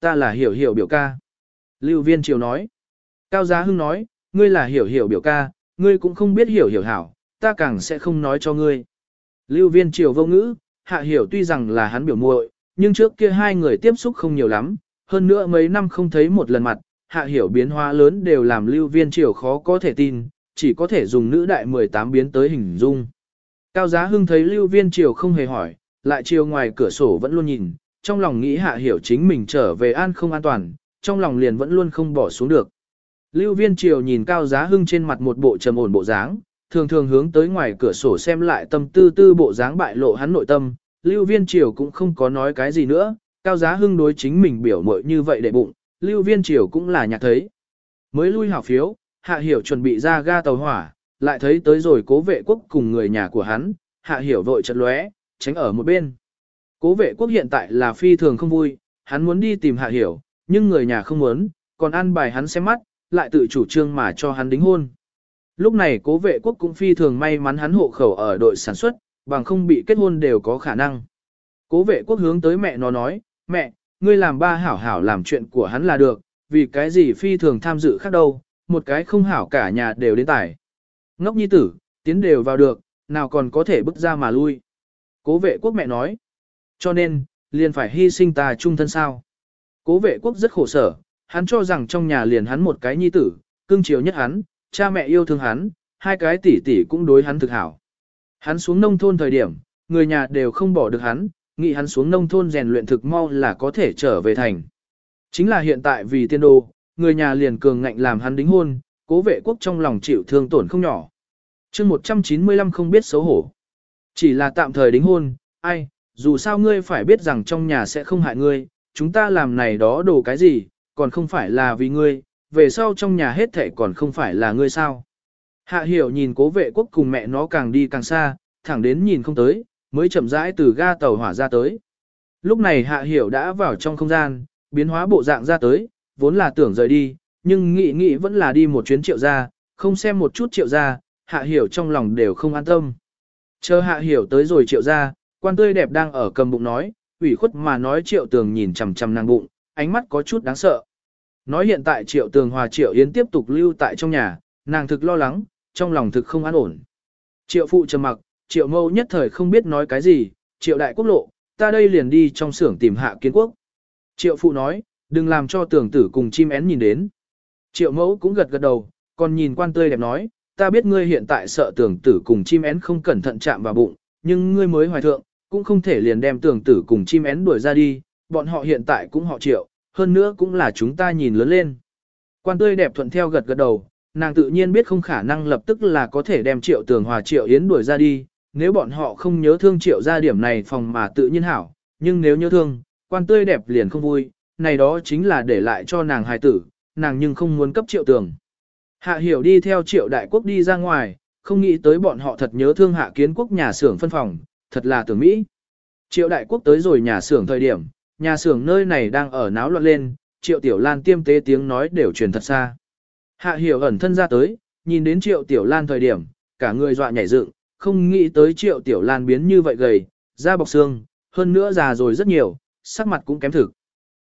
Ta là hiểu hiểu biểu ca. Lưu viên triều nói. Cao Giá Hưng nói, ngươi là hiểu hiểu biểu ca, ngươi cũng không biết hiểu hiểu hảo, ta càng sẽ không nói cho ngươi. Lưu viên triều vô ngữ, hạ hiểu tuy rằng là hắn biểu muội, nhưng trước kia hai người tiếp xúc không nhiều lắm, hơn nữa mấy năm không thấy một lần mặt, hạ hiểu biến hóa lớn đều làm lưu viên triều khó có thể tin, chỉ có thể dùng nữ đại 18 biến tới hình dung. Cao Giá Hưng thấy lưu viên triều không hề hỏi, lại chiều ngoài cửa sổ vẫn luôn nhìn, trong lòng nghĩ hạ hiểu chính mình trở về an không an toàn, trong lòng liền vẫn luôn không bỏ xuống được. Lưu viên triều nhìn Cao Giá Hưng trên mặt một bộ trầm ổn bộ dáng, thường thường hướng tới ngoài cửa sổ xem lại tâm tư tư bộ dáng bại lộ hắn nội tâm, Lưu Viên Triều cũng không có nói cái gì nữa, Cao Giá Hưng đối chính mình biểu mội như vậy để bụng, Lưu Viên Triều cũng là nhạc thấy. Mới lui hảo phiếu, Hạ Hiểu chuẩn bị ra ga tàu hỏa, lại thấy tới rồi cố vệ quốc cùng người nhà của hắn, Hạ Hiểu vội chật lóe, tránh ở một bên. Cố vệ quốc hiện tại là phi thường không vui, hắn muốn đi tìm Hạ Hiểu, nhưng người nhà không muốn, còn ăn bài hắn xem mắt, lại tự chủ trương mà cho hắn đính hôn. Lúc này cố vệ quốc cũng phi thường may mắn hắn hộ khẩu ở đội sản xuất, bằng không bị kết hôn đều có khả năng. Cố vệ quốc hướng tới mẹ nó nói, mẹ, ngươi làm ba hảo hảo làm chuyện của hắn là được, vì cái gì phi thường tham dự khác đâu, một cái không hảo cả nhà đều đến tải. Ngốc nhi tử, tiến đều vào được, nào còn có thể bước ra mà lui. Cố vệ quốc mẹ nói, cho nên, liền phải hy sinh ta trung thân sao. Cố vệ quốc rất khổ sở, hắn cho rằng trong nhà liền hắn một cái nhi tử, cưng chiều nhất hắn, cha mẹ yêu thương hắn, hai cái tỷ tỷ cũng đối hắn thực hảo. Hắn xuống nông thôn thời điểm, người nhà đều không bỏ được hắn, nghĩ hắn xuống nông thôn rèn luyện thực mau là có thể trở về thành. Chính là hiện tại vì tiên đồ, người nhà liền cường ngạnh làm hắn đính hôn, cố vệ quốc trong lòng chịu thương tổn không nhỏ. chương 195 không biết xấu hổ. Chỉ là tạm thời đính hôn, ai, dù sao ngươi phải biết rằng trong nhà sẽ không hại ngươi, chúng ta làm này đó đồ cái gì, còn không phải là vì ngươi, về sau trong nhà hết thệ còn không phải là ngươi sao. Hạ hiểu nhìn cố vệ quốc cùng mẹ nó càng đi càng xa, thẳng đến nhìn không tới, mới chậm rãi từ ga tàu hỏa ra tới. Lúc này hạ hiểu đã vào trong không gian, biến hóa bộ dạng ra tới, vốn là tưởng rời đi, nhưng nghĩ nghĩ vẫn là đi một chuyến triệu ra, không xem một chút triệu ra, hạ hiểu trong lòng đều không an tâm. Chờ hạ hiểu tới rồi triệu ra, quan tươi đẹp đang ở cầm bụng nói, ủy khuất mà nói triệu tường nhìn chằm chằm nàng bụng, ánh mắt có chút đáng sợ. Nói hiện tại triệu tường hòa triệu yến tiếp tục lưu tại trong nhà, nàng thực lo lắng, trong lòng thực không an ổn. Triệu phụ trầm mặc, triệu mâu nhất thời không biết nói cái gì, triệu đại quốc lộ, ta đây liền đi trong xưởng tìm hạ kiến quốc. Triệu phụ nói, đừng làm cho tưởng tử cùng chim én nhìn đến. Triệu mẫu cũng gật gật đầu, còn nhìn quan tươi đẹp nói, ta biết ngươi hiện tại sợ tưởng tử cùng chim én không cẩn thận chạm vào bụng, nhưng ngươi mới hoài thượng, cũng không thể liền đem tưởng tử cùng chim én đuổi ra đi, bọn họ hiện tại cũng họ triệu, hơn nữa cũng là chúng ta nhìn lớn lên. Quan tươi đẹp thuận theo gật gật đầu, nàng tự nhiên biết không khả năng lập tức là có thể đem triệu tường hòa triệu yến đuổi ra đi, nếu bọn họ không nhớ thương triệu ra điểm này phòng mà tự nhiên hảo, nhưng nếu nhớ thương, quan tươi đẹp liền không vui, này đó chính là để lại cho nàng hài tử, nàng nhưng không muốn cấp triệu tường. Hạ hiểu đi theo triệu đại quốc đi ra ngoài, không nghĩ tới bọn họ thật nhớ thương hạ kiến quốc nhà xưởng phân phòng, thật là tưởng Mỹ. Triệu đại quốc tới rồi nhà xưởng thời điểm, nhà xưởng nơi này đang ở náo loạn lên, triệu tiểu lan tiêm tế tiếng nói đều truyền thật xa. Hạ hiểu ẩn thân ra tới, nhìn đến triệu tiểu lan thời điểm, cả người dọa nhảy dựng, không nghĩ tới triệu tiểu lan biến như vậy gầy, da bọc xương, hơn nữa già rồi rất nhiều, sắc mặt cũng kém thực.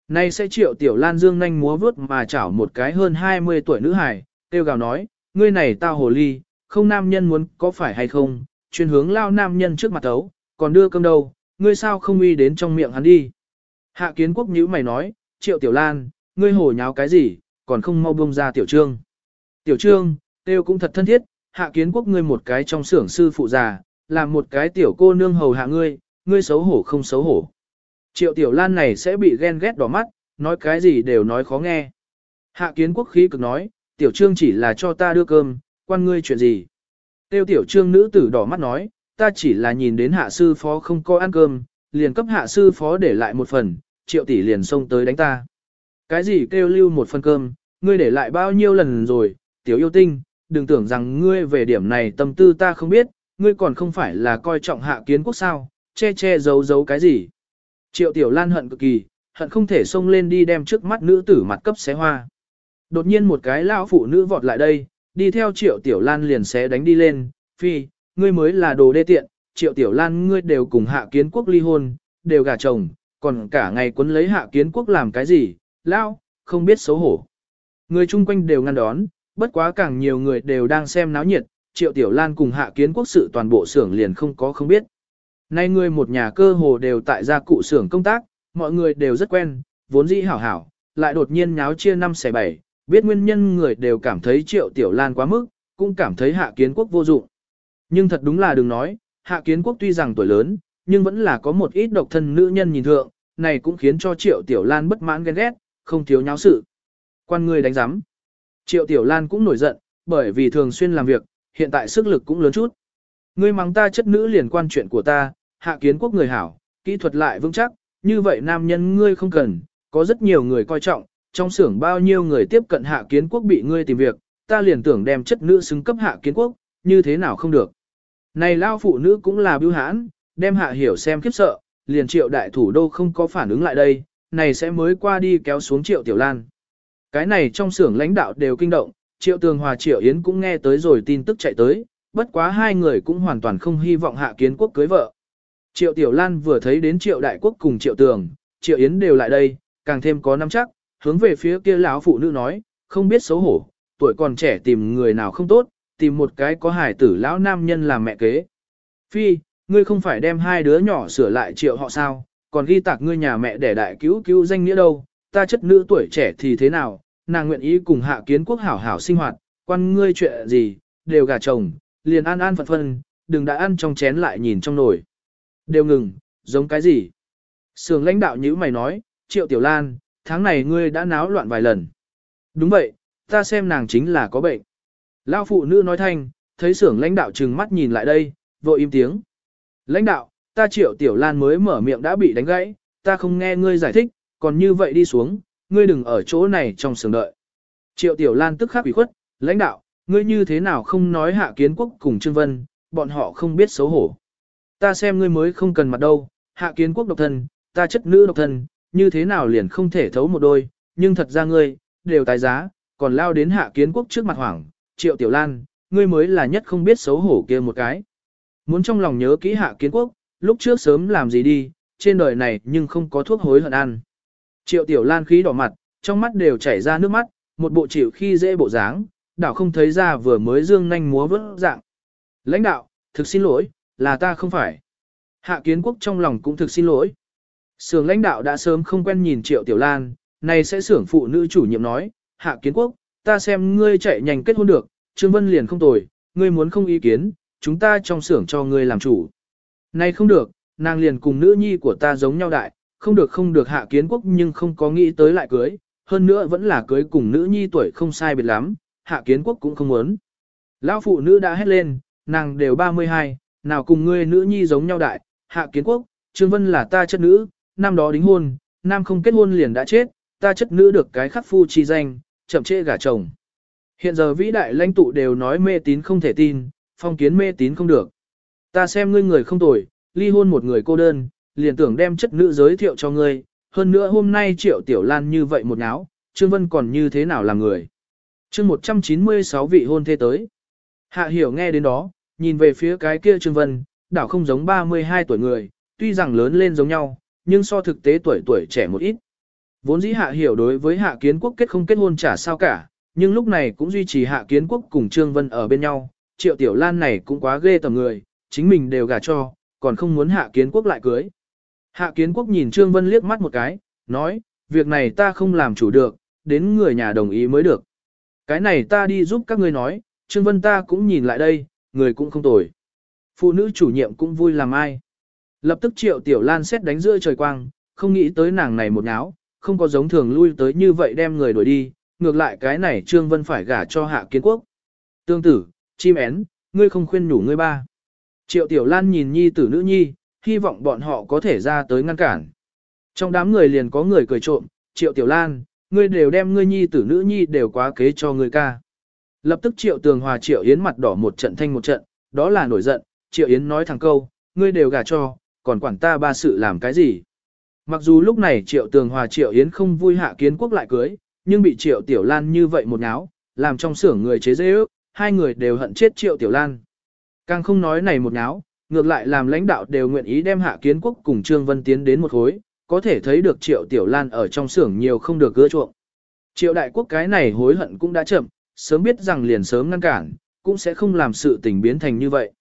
Nay sẽ triệu tiểu lan dương nhanh múa vướt mà chảo một cái hơn 20 tuổi nữ hài, tiêu gào nói, ngươi này tao hồ ly, không nam nhân muốn có phải hay không, chuyên hướng lao nam nhân trước mặt tấu, còn đưa cơm đâu, ngươi sao không uy đến trong miệng hắn đi. Hạ kiến quốc nhữ mày nói, triệu tiểu lan, ngươi hồ nháo cái gì, còn không mau buông ra tiểu trương. Tiểu trương, tiêu cũng thật thân thiết, hạ kiến quốc ngươi một cái trong xưởng sư phụ già, làm một cái tiểu cô nương hầu hạ ngươi, ngươi xấu hổ không xấu hổ. Triệu tiểu lan này sẽ bị ghen ghét đỏ mắt, nói cái gì đều nói khó nghe. Hạ kiến quốc khí cực nói, tiểu trương chỉ là cho ta đưa cơm, quan ngươi chuyện gì. Tiêu tiểu trương nữ tử đỏ mắt nói, ta chỉ là nhìn đến hạ sư phó không có ăn cơm, liền cấp hạ sư phó để lại một phần, triệu tỷ liền xông tới đánh ta. Cái gì kêu lưu một phần cơm, ngươi để lại bao nhiêu lần rồi, tiểu yêu tinh, đừng tưởng rằng ngươi về điểm này tâm tư ta không biết, ngươi còn không phải là coi trọng hạ kiến quốc sao, che che giấu giấu cái gì. Triệu tiểu lan hận cực kỳ, hận không thể xông lên đi đem trước mắt nữ tử mặt cấp xé hoa. Đột nhiên một cái lão phụ nữ vọt lại đây, đi theo triệu tiểu lan liền xé đánh đi lên, phi, ngươi mới là đồ đê tiện, triệu tiểu lan ngươi đều cùng hạ kiến quốc ly hôn, đều gả chồng, còn cả ngày quấn lấy hạ kiến quốc làm cái gì, lao, không biết xấu hổ. Người chung quanh đều ngăn đón, bất quá càng nhiều người đều đang xem náo nhiệt, triệu tiểu lan cùng hạ kiến quốc sự toàn bộ xưởng liền không có không biết. Nay người một nhà cơ hồ đều tại gia cụ xưởng công tác, mọi người đều rất quen, vốn dĩ hảo hảo, lại đột nhiên nháo chia năm xẻ bảy, biết nguyên nhân người đều cảm thấy triệu tiểu lan quá mức, cũng cảm thấy hạ kiến quốc vô dụng. Nhưng thật đúng là đừng nói, hạ kiến quốc tuy rằng tuổi lớn, nhưng vẫn là có một ít độc thân nữ nhân nhìn thượng, này cũng khiến cho triệu tiểu lan bất mãn ghen ghét, không thiếu nháo sự. Quan người đánh giám. Triệu tiểu lan cũng nổi giận, bởi vì thường xuyên làm việc, hiện tại sức lực cũng lớn chút. Ngươi mắng ta chất nữ liền quan chuyện của ta, hạ kiến quốc người hảo, kỹ thuật lại vững chắc, như vậy nam nhân ngươi không cần, có rất nhiều người coi trọng, trong xưởng bao nhiêu người tiếp cận hạ kiến quốc bị ngươi tìm việc, ta liền tưởng đem chất nữ xứng cấp hạ kiến quốc, như thế nào không được. Này lao phụ nữ cũng là bưu hãn, đem hạ hiểu xem khiếp sợ, liền triệu đại thủ đô không có phản ứng lại đây, này sẽ mới qua đi kéo xuống triệu tiểu lan. Cái này trong xưởng lãnh đạo đều kinh động, triệu tường hòa triệu yến cũng nghe tới rồi tin tức chạy tới, bất quá hai người cũng hoàn toàn không hy vọng hạ kiến quốc cưới vợ. Triệu tiểu lan vừa thấy đến triệu đại quốc cùng triệu tường, triệu yến đều lại đây, càng thêm có nắm chắc, hướng về phía kia lão phụ nữ nói, không biết xấu hổ, tuổi còn trẻ tìm người nào không tốt, tìm một cái có hài tử lão nam nhân làm mẹ kế. Phi, ngươi không phải đem hai đứa nhỏ sửa lại triệu họ sao, còn ghi tạc ngươi nhà mẹ để đại cứu cứu danh nghĩa đâu, ta chất nữ tuổi trẻ thì thế nào, nàng nguyện ý cùng hạ kiến quốc hảo hảo sinh hoạt, quan ngươi chuyện gì, đều gà chồng, liền an an phận phân, đừng đã ăn trong chén lại nhìn trong nồi. Đều ngừng, giống cái gì? Sưởng lãnh đạo như mày nói, triệu tiểu lan, tháng này ngươi đã náo loạn vài lần. Đúng vậy, ta xem nàng chính là có bệnh. Lao phụ nữ nói thanh, thấy sưởng lãnh đạo trừng mắt nhìn lại đây, vội im tiếng. Lãnh đạo, ta triệu tiểu lan mới mở miệng đã bị đánh gãy, ta không nghe ngươi giải thích, còn như vậy đi xuống, ngươi đừng ở chỗ này trong sưởng đợi. Triệu tiểu lan tức khắc ủy khuất, lãnh đạo, ngươi như thế nào không nói hạ kiến quốc cùng Trương Vân, bọn họ không biết xấu hổ. Ta xem ngươi mới không cần mặt đâu, hạ kiến quốc độc thân, ta chất nữ độc thân, như thế nào liền không thể thấu một đôi, nhưng thật ra ngươi, đều tài giá, còn lao đến hạ kiến quốc trước mặt hoảng, triệu tiểu lan, ngươi mới là nhất không biết xấu hổ kia một cái. Muốn trong lòng nhớ kỹ hạ kiến quốc, lúc trước sớm làm gì đi, trên đời này nhưng không có thuốc hối hận ăn. Triệu tiểu lan khí đỏ mặt, trong mắt đều chảy ra nước mắt, một bộ chịu khi dễ bộ dáng, đảo không thấy ra vừa mới dương nhanh múa vớt dạng. Lãnh đạo, thực xin lỗi, là ta không phải. Hạ kiến quốc trong lòng cũng thực xin lỗi. Sưởng lãnh đạo đã sớm không quen nhìn triệu tiểu lan, này sẽ sưởng phụ nữ chủ nhiệm nói, hạ kiến quốc, ta xem ngươi chạy nhanh kết hôn được, Trương Vân liền không tồi, ngươi muốn không ý kiến, chúng ta trong xưởng cho ngươi làm chủ. Này không được, nàng liền cùng nữ nhi của ta giống nhau đại, không được không được hạ kiến quốc nhưng không có nghĩ tới lại cưới, hơn nữa vẫn là cưới cùng nữ nhi tuổi không sai biệt lắm, hạ kiến quốc cũng không muốn. Lão phụ nữ đã hét lên, nàng đều 32, nào cùng ngươi nữ nhi giống nhau đại, hạ kiến quốc, Trương Vân là ta chất nữ, năm đó đính hôn, nam không kết hôn liền đã chết, ta chất nữ được cái khắc phu chi danh, chậm trễ gả chồng. Hiện giờ vĩ đại lãnh tụ đều nói mê tín không thể tin, phong kiến mê tín không được. Ta xem ngươi người không tồi, ly hôn một người cô đơn, liền tưởng đem chất nữ giới thiệu cho ngươi, hơn nữa hôm nay triệu tiểu lan như vậy một áo, Trương Vân còn như thế nào làm người. chương 196 vị hôn thê tới. Hạ hiểu nghe đến đó, nhìn về phía cái kia Trương Vân, đảo không giống 32 tuổi người, tuy rằng lớn lên giống nhau, nhưng so thực tế tuổi tuổi trẻ một ít. Vốn dĩ hạ hiểu đối với hạ kiến quốc kết không kết hôn chả sao cả, nhưng lúc này cũng duy trì hạ kiến quốc cùng Trương Vân ở bên nhau, triệu tiểu lan này cũng quá ghê tầm người, chính mình đều gả cho, còn không muốn hạ kiến quốc lại cưới. Hạ kiến quốc nhìn Trương Vân liếc mắt một cái, nói, việc này ta không làm chủ được, đến người nhà đồng ý mới được. Cái này ta đi giúp các ngươi nói, Trương Vân ta cũng nhìn lại đây, người cũng không tồi. Phụ nữ chủ nhiệm cũng vui làm ai. Lập tức triệu tiểu lan xét đánh giữa trời quang, không nghĩ tới nàng này một náo, không có giống thường lui tới như vậy đem người đuổi đi, ngược lại cái này Trương Vân phải gả cho hạ kiến quốc. Tương tử, chim én, ngươi không khuyên nhủ ngươi ba. Triệu tiểu lan nhìn nhi tử nữ nhi, hy vọng bọn họ có thể ra tới ngăn cản. Trong đám người liền có người cười trộm, triệu tiểu lan, ngươi đều đem ngươi nhi tử nữ nhi đều quá kế cho ngươi ca. Lập tức triệu tường hòa triệu yến mặt đỏ một trận thanh một trận, đó là nổi giận, triệu yến nói thẳng câu, ngươi đều gả cho, còn quản ta ba sự làm cái gì. Mặc dù lúc này triệu tường hòa triệu yến không vui hạ kiến quốc lại cưới, nhưng bị triệu tiểu lan như vậy một náo, làm trong xưởng người chế dễ ước, hai người đều hận chết triệu tiểu lan. Càng không nói này một náo, ngược lại làm lãnh đạo đều nguyện ý đem hạ kiến quốc cùng Trương Vân tiến đến một khối, có thể thấy được triệu tiểu lan ở trong xưởng nhiều không được gỡ chuộng. Triệu đại quốc cái này hối hận cũng đã chậm, sớm biết rằng liền sớm ngăn cản, cũng sẽ không làm sự tình biến thành như vậy.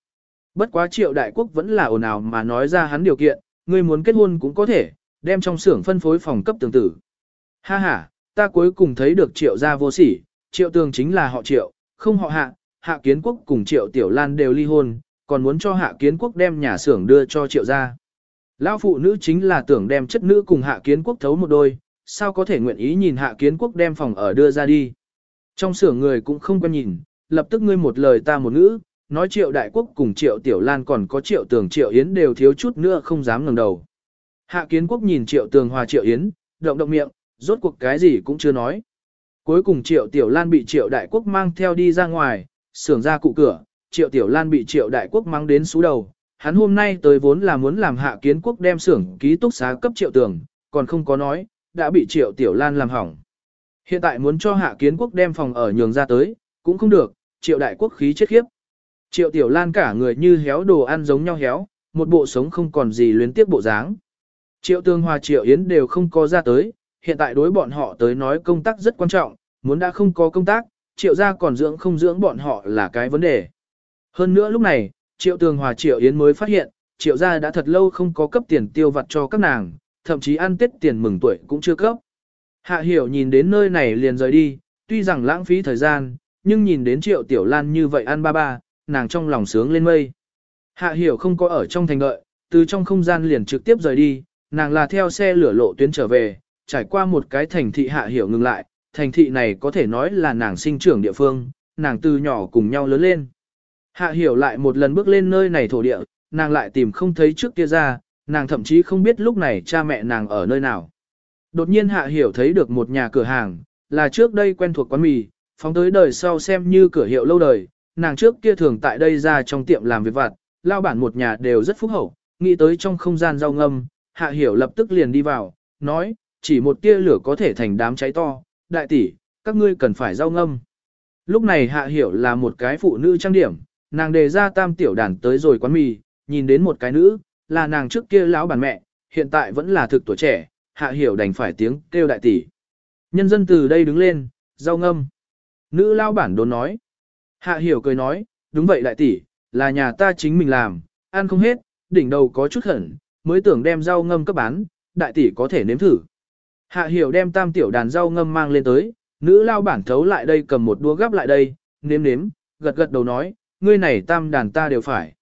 Bất quá triệu đại quốc vẫn là ồn ào mà nói ra hắn điều kiện, ngươi muốn kết hôn cũng có thể, đem trong xưởng phân phối phòng cấp tường tử. Ha ha, ta cuối cùng thấy được triệu gia vô sỉ, triệu tường chính là họ triệu, không họ hạ, hạ kiến quốc cùng triệu tiểu lan đều ly hôn, còn muốn cho hạ kiến quốc đem nhà xưởng đưa cho triệu gia. Lão phụ nữ chính là tưởng đem chất nữ cùng hạ kiến quốc thấu một đôi, sao có thể nguyện ý nhìn hạ kiến quốc đem phòng ở đưa ra đi. Trong xưởng người cũng không quen nhìn, lập tức ngươi một lời ta một ngữ, nói triệu đại quốc cùng triệu tiểu lan còn có triệu tường triệu yến đều thiếu chút nữa không dám ngẩng đầu. Hạ kiến quốc nhìn triệu tường hòa triệu yến, động động miệng, rốt cuộc cái gì cũng chưa nói. Cuối cùng triệu tiểu lan bị triệu đại quốc mang theo đi ra ngoài, xưởng ra cụ cửa, triệu tiểu lan bị triệu đại quốc mang đến xú đầu. Hắn hôm nay tới vốn là muốn làm hạ kiến quốc đem xưởng ký túc xá cấp triệu tường, còn không có nói, đã bị triệu tiểu lan làm hỏng. Hiện tại muốn cho hạ kiến quốc đem phòng ở nhường ra tới, cũng không được, triệu đại quốc khí chết khiếp. Triệu tiểu lan cả người như héo đồ ăn giống nhau héo, một bộ sống không còn gì luyến tiếp bộ dáng. Triệu tương hòa triệu yến đều không có ra tới, hiện tại đối bọn họ tới nói công tác rất quan trọng, muốn đã không có công tác, triệu gia còn dưỡng không dưỡng bọn họ là cái vấn đề. Hơn nữa lúc này, triệu tường hòa triệu yến mới phát hiện, triệu gia đã thật lâu không có cấp tiền tiêu vặt cho các nàng, thậm chí ăn tết tiền mừng tuổi cũng chưa cấp. Hạ hiểu nhìn đến nơi này liền rời đi, tuy rằng lãng phí thời gian, nhưng nhìn đến triệu tiểu lan như vậy ăn ba ba, nàng trong lòng sướng lên mây. Hạ hiểu không có ở trong thành đợi, từ trong không gian liền trực tiếp rời đi, nàng là theo xe lửa lộ tuyến trở về, trải qua một cái thành thị hạ hiểu ngừng lại, thành thị này có thể nói là nàng sinh trưởng địa phương, nàng từ nhỏ cùng nhau lớn lên. Hạ hiểu lại một lần bước lên nơi này thổ địa, nàng lại tìm không thấy trước kia ra, nàng thậm chí không biết lúc này cha mẹ nàng ở nơi nào. Đột nhiên hạ hiểu thấy được một nhà cửa hàng, là trước đây quen thuộc quán mì, phóng tới đời sau xem như cửa hiệu lâu đời, nàng trước kia thường tại đây ra trong tiệm làm việc vặt, lao bản một nhà đều rất phúc hậu, nghĩ tới trong không gian rau ngâm, hạ hiểu lập tức liền đi vào, nói, chỉ một tia lửa có thể thành đám cháy to, đại tỷ, các ngươi cần phải rau ngâm. Lúc này hạ hiểu là một cái phụ nữ trang điểm, nàng đề ra tam tiểu đàn tới rồi quán mì, nhìn đến một cái nữ, là nàng trước kia lão bản mẹ, hiện tại vẫn là thực tuổi trẻ, hạ hiểu đành phải tiếng kêu đại tỷ. Nhân dân từ đây đứng lên, rau ngâm. Nữ lao bản đốn nói. Hạ hiểu cười nói, đúng vậy đại tỷ, là nhà ta chính mình làm, ăn không hết, đỉnh đầu có chút hẩn, mới tưởng đem rau ngâm cấp bán, đại tỷ có thể nếm thử. Hạ hiểu đem tam tiểu đàn rau ngâm mang lên tới, nữ lao bản thấu lại đây cầm một đũa gắp lại đây, nếm nếm, gật gật đầu nói, ngươi này tam đàn ta đều phải.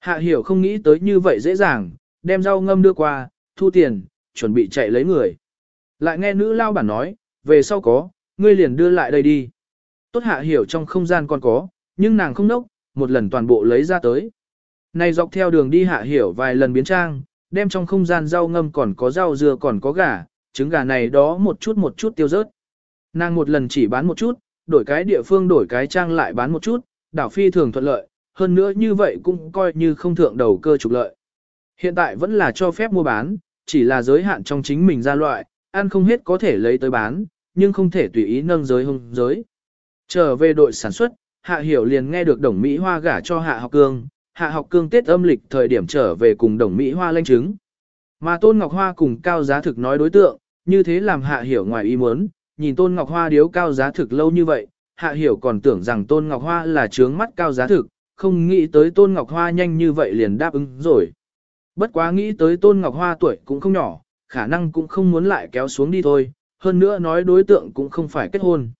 Hạ hiểu không nghĩ tới như vậy dễ dàng, đem rau ngâm đưa qua, thu tiền, chuẩn bị chạy lấy người. Lại nghe nữ lao bản nói, về sau có, ngươi liền đưa lại đây đi. Tốt hạ hiểu trong không gian còn có, nhưng nàng không nốc, một lần toàn bộ lấy ra tới. Này dọc theo đường đi hạ hiểu vài lần biến trang, đem trong không gian rau ngâm còn có rau dưa còn có gà, trứng gà này đó một chút một chút tiêu rớt. Nàng một lần chỉ bán một chút, đổi cái địa phương đổi cái trang lại bán một chút, đảo phi thường thuận lợi, hơn nữa như vậy cũng coi như không thượng đầu cơ trục lợi. Hiện tại vẫn là cho phép mua bán, chỉ là giới hạn trong chính mình ra loại, ăn không hết có thể lấy tới bán, nhưng không thể tùy ý nâng giới hung giới. Trở về đội sản xuất, Hạ Hiểu liền nghe được Đồng Mỹ Hoa gả cho Hạ Học Cương, Hạ Học Cương Tết âm lịch thời điểm trở về cùng Đồng Mỹ Hoa lên chứng. Mà Tôn Ngọc Hoa cùng Cao Giá Thực nói đối tượng, như thế làm Hạ Hiểu ngoài ý muốn, nhìn Tôn Ngọc Hoa điếu Cao Giá Thực lâu như vậy, Hạ Hiểu còn tưởng rằng Tôn Ngọc Hoa là trướng mắt Cao Giá Thực, không nghĩ tới Tôn Ngọc Hoa nhanh như vậy liền đáp ứng rồi. Bất quá nghĩ tới Tôn Ngọc Hoa tuổi cũng không nhỏ, khả năng cũng không muốn lại kéo xuống đi thôi, hơn nữa nói đối tượng cũng không phải kết hôn.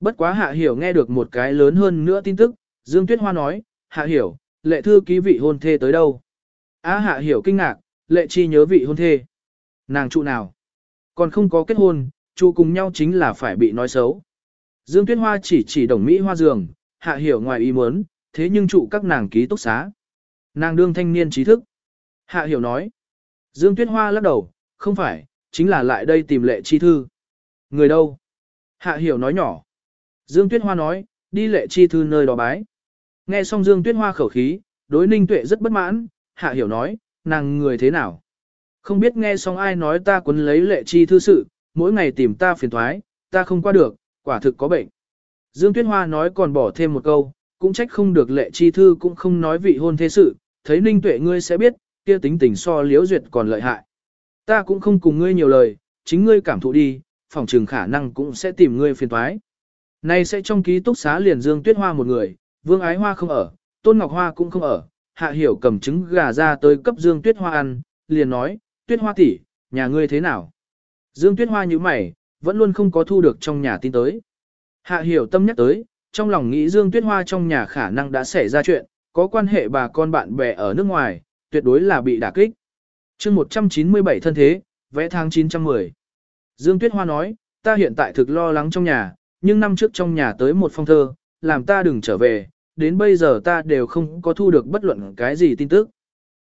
Bất quá Hạ Hiểu nghe được một cái lớn hơn nữa tin tức, Dương Tuyết Hoa nói, Hạ Hiểu, lệ thư ký vị hôn thê tới đâu? Á Hạ Hiểu kinh ngạc, lệ chi nhớ vị hôn thê. Nàng trụ nào? Còn không có kết hôn, trụ cùng nhau chính là phải bị nói xấu. Dương Tuyết Hoa chỉ chỉ đồng Mỹ hoa giường, Hạ Hiểu ngoài ý muốn, thế nhưng trụ các nàng ký túc xá. Nàng đương thanh niên trí thức. Hạ Hiểu nói. Dương Tuyết Hoa lắc đầu, không phải, chính là lại đây tìm lệ chi thư. Người đâu? Hạ Hiểu nói nhỏ. Dương Tuyết Hoa nói, đi lệ chi thư nơi đó bái. Nghe xong Dương Tuyết Hoa khẩu khí, đối ninh tuệ rất bất mãn, Hạ Hiểu nói, nàng người thế nào? Không biết nghe xong ai nói ta quấn lấy lệ chi thư sự, mỗi ngày tìm ta phiền thoái, ta không qua được, quả thực có bệnh. Dương Tuyết Hoa nói còn bỏ thêm một câu, cũng trách không được lệ chi thư cũng không nói vị hôn thế sự, thấy ninh tuệ ngươi sẽ biết, kia tính tình so liễu duyệt còn lợi hại. Ta cũng không cùng ngươi nhiều lời, chính ngươi cảm thụ đi, phòng trường khả năng cũng sẽ tìm ngươi phiền toái. Nay sẽ trong ký túc xá liền Dương Tuyết Hoa một người, Vương Ái Hoa không ở, Tôn Ngọc Hoa cũng không ở, Hạ Hiểu cầm trứng gà ra tới cấp Dương Tuyết Hoa ăn, liền nói, Tuyết Hoa tỷ, nhà ngươi thế nào? Dương Tuyết Hoa như mày, vẫn luôn không có thu được trong nhà tin tới. Hạ Hiểu tâm nhắc tới, trong lòng nghĩ Dương Tuyết Hoa trong nhà khả năng đã xảy ra chuyện, có quan hệ bà con bạn bè ở nước ngoài, tuyệt đối là bị đả kích. chương 197 thân thế, vẽ tháng 910. Dương Tuyết Hoa nói, ta hiện tại thực lo lắng trong nhà, nhưng năm trước trong nhà tới một phong thơ, làm ta đừng trở về, đến bây giờ ta đều không có thu được bất luận cái gì tin tức.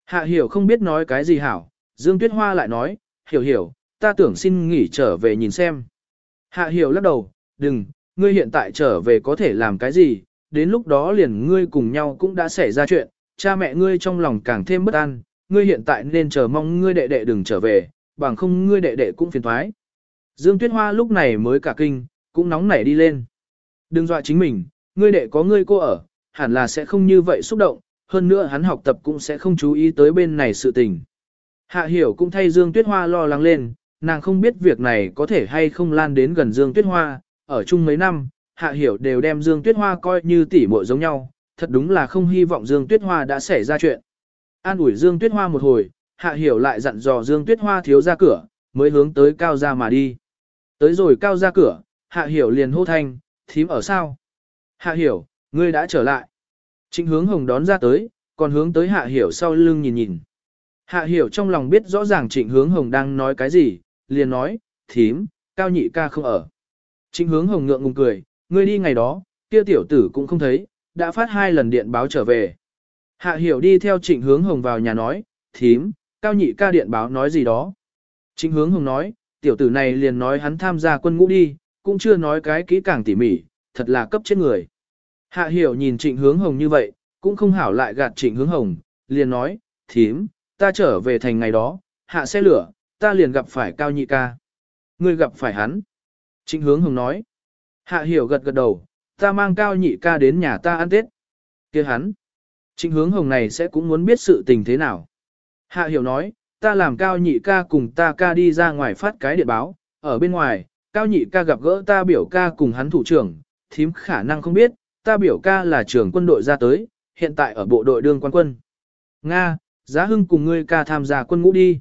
Hạ hiểu không biết nói cái gì hảo, Dương Tuyết Hoa lại nói, hiểu hiểu, ta tưởng xin nghỉ trở về nhìn xem. Hạ hiểu lắc đầu, đừng, ngươi hiện tại trở về có thể làm cái gì, đến lúc đó liền ngươi cùng nhau cũng đã xảy ra chuyện, cha mẹ ngươi trong lòng càng thêm bất an, ngươi hiện tại nên chờ mong ngươi đệ đệ đừng trở về, bằng không ngươi đệ đệ cũng phiền thoái. Dương Tuyết Hoa lúc này mới cả kinh, cũng nóng nảy đi lên. Đừng dọa chính mình, ngươi đệ có ngươi cô ở, hẳn là sẽ không như vậy xúc động, hơn nữa hắn học tập cũng sẽ không chú ý tới bên này sự tình. Hạ hiểu cũng thay Dương Tuyết Hoa lo lắng lên, nàng không biết việc này có thể hay không lan đến gần Dương Tuyết Hoa, ở chung mấy năm, Hạ hiểu đều đem Dương Tuyết Hoa coi như tỉ muội giống nhau, thật đúng là không hy vọng Dương Tuyết Hoa đã xảy ra chuyện. An ủi Dương Tuyết Hoa một hồi, Hạ hiểu lại dặn dò Dương Tuyết Hoa thiếu ra cửa, mới hướng tới cao ra mà đi. Tới rồi cao ra cửa, Hạ hiểu liền hô thanh, thím ở sao? Hạ hiểu, ngươi đã trở lại. Trịnh hướng hồng đón ra tới, còn hướng tới hạ hiểu sau lưng nhìn nhìn. Hạ hiểu trong lòng biết rõ ràng trịnh hướng hồng đang nói cái gì, liền nói, thím, cao nhị ca không ở. Trịnh hướng hồng ngượng ngùng cười, ngươi đi ngày đó, kia tiểu tử cũng không thấy, đã phát hai lần điện báo trở về. Hạ hiểu đi theo trịnh hướng hồng vào nhà nói, thím, cao nhị ca điện báo nói gì đó. Trịnh hướng hồng nói, tiểu tử này liền nói hắn tham gia quân ngũ đi, cũng chưa nói cái kỹ càng tỉ mỉ, thật là cấp chết người. Hạ hiểu nhìn trịnh hướng hồng như vậy, cũng không hảo lại gạt trịnh hướng hồng, liền nói, thím, ta trở về thành ngày đó, hạ xe lửa, ta liền gặp phải cao nhị ca. Ngươi gặp phải hắn. Trịnh hướng hồng nói. Hạ hiểu gật gật đầu, ta mang cao nhị ca đến nhà ta ăn tết. kia hắn. Trịnh hướng hồng này sẽ cũng muốn biết sự tình thế nào. Hạ hiểu nói, ta làm cao nhị ca cùng ta ca đi ra ngoài phát cái điện báo, ở bên ngoài, cao nhị ca gặp gỡ ta biểu ca cùng hắn thủ trưởng, thím khả năng không biết, ta biểu ca là trưởng quân đội ra tới, hiện tại ở bộ đội đương quan quân. Nga, giá hưng cùng ngươi ca tham gia quân ngũ đi.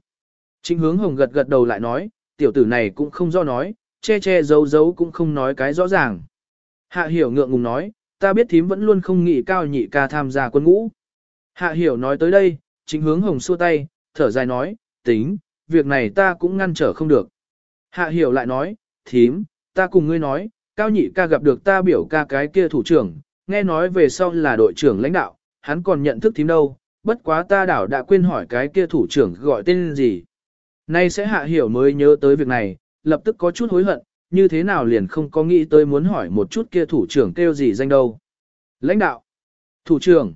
Trịnh hướng hồng gật gật đầu lại nói, tiểu tử này cũng không do nói, che che giấu giấu cũng không nói cái rõ ràng. Hạ hiểu ngượng ngùng nói, ta biết thím vẫn luôn không nghĩ cao nhị ca tham gia quân ngũ. Hạ hiểu nói tới đây, chính hướng hồng xua tay, thở dài nói, tính, việc này ta cũng ngăn trở không được. Hạ hiểu lại nói, thím, ta cùng ngươi nói, cao nhị ca gặp được ta biểu ca cái kia thủ trưởng, nghe nói về sau là đội trưởng lãnh đạo, hắn còn nhận thức thím đâu, bất quá ta đảo đã quên hỏi cái kia thủ trưởng gọi tên gì. Nay sẽ hạ hiểu mới nhớ tới việc này, lập tức có chút hối hận, như thế nào liền không có nghĩ tới muốn hỏi một chút kia thủ trưởng kêu gì danh đâu. Lãnh đạo, thủ trưởng,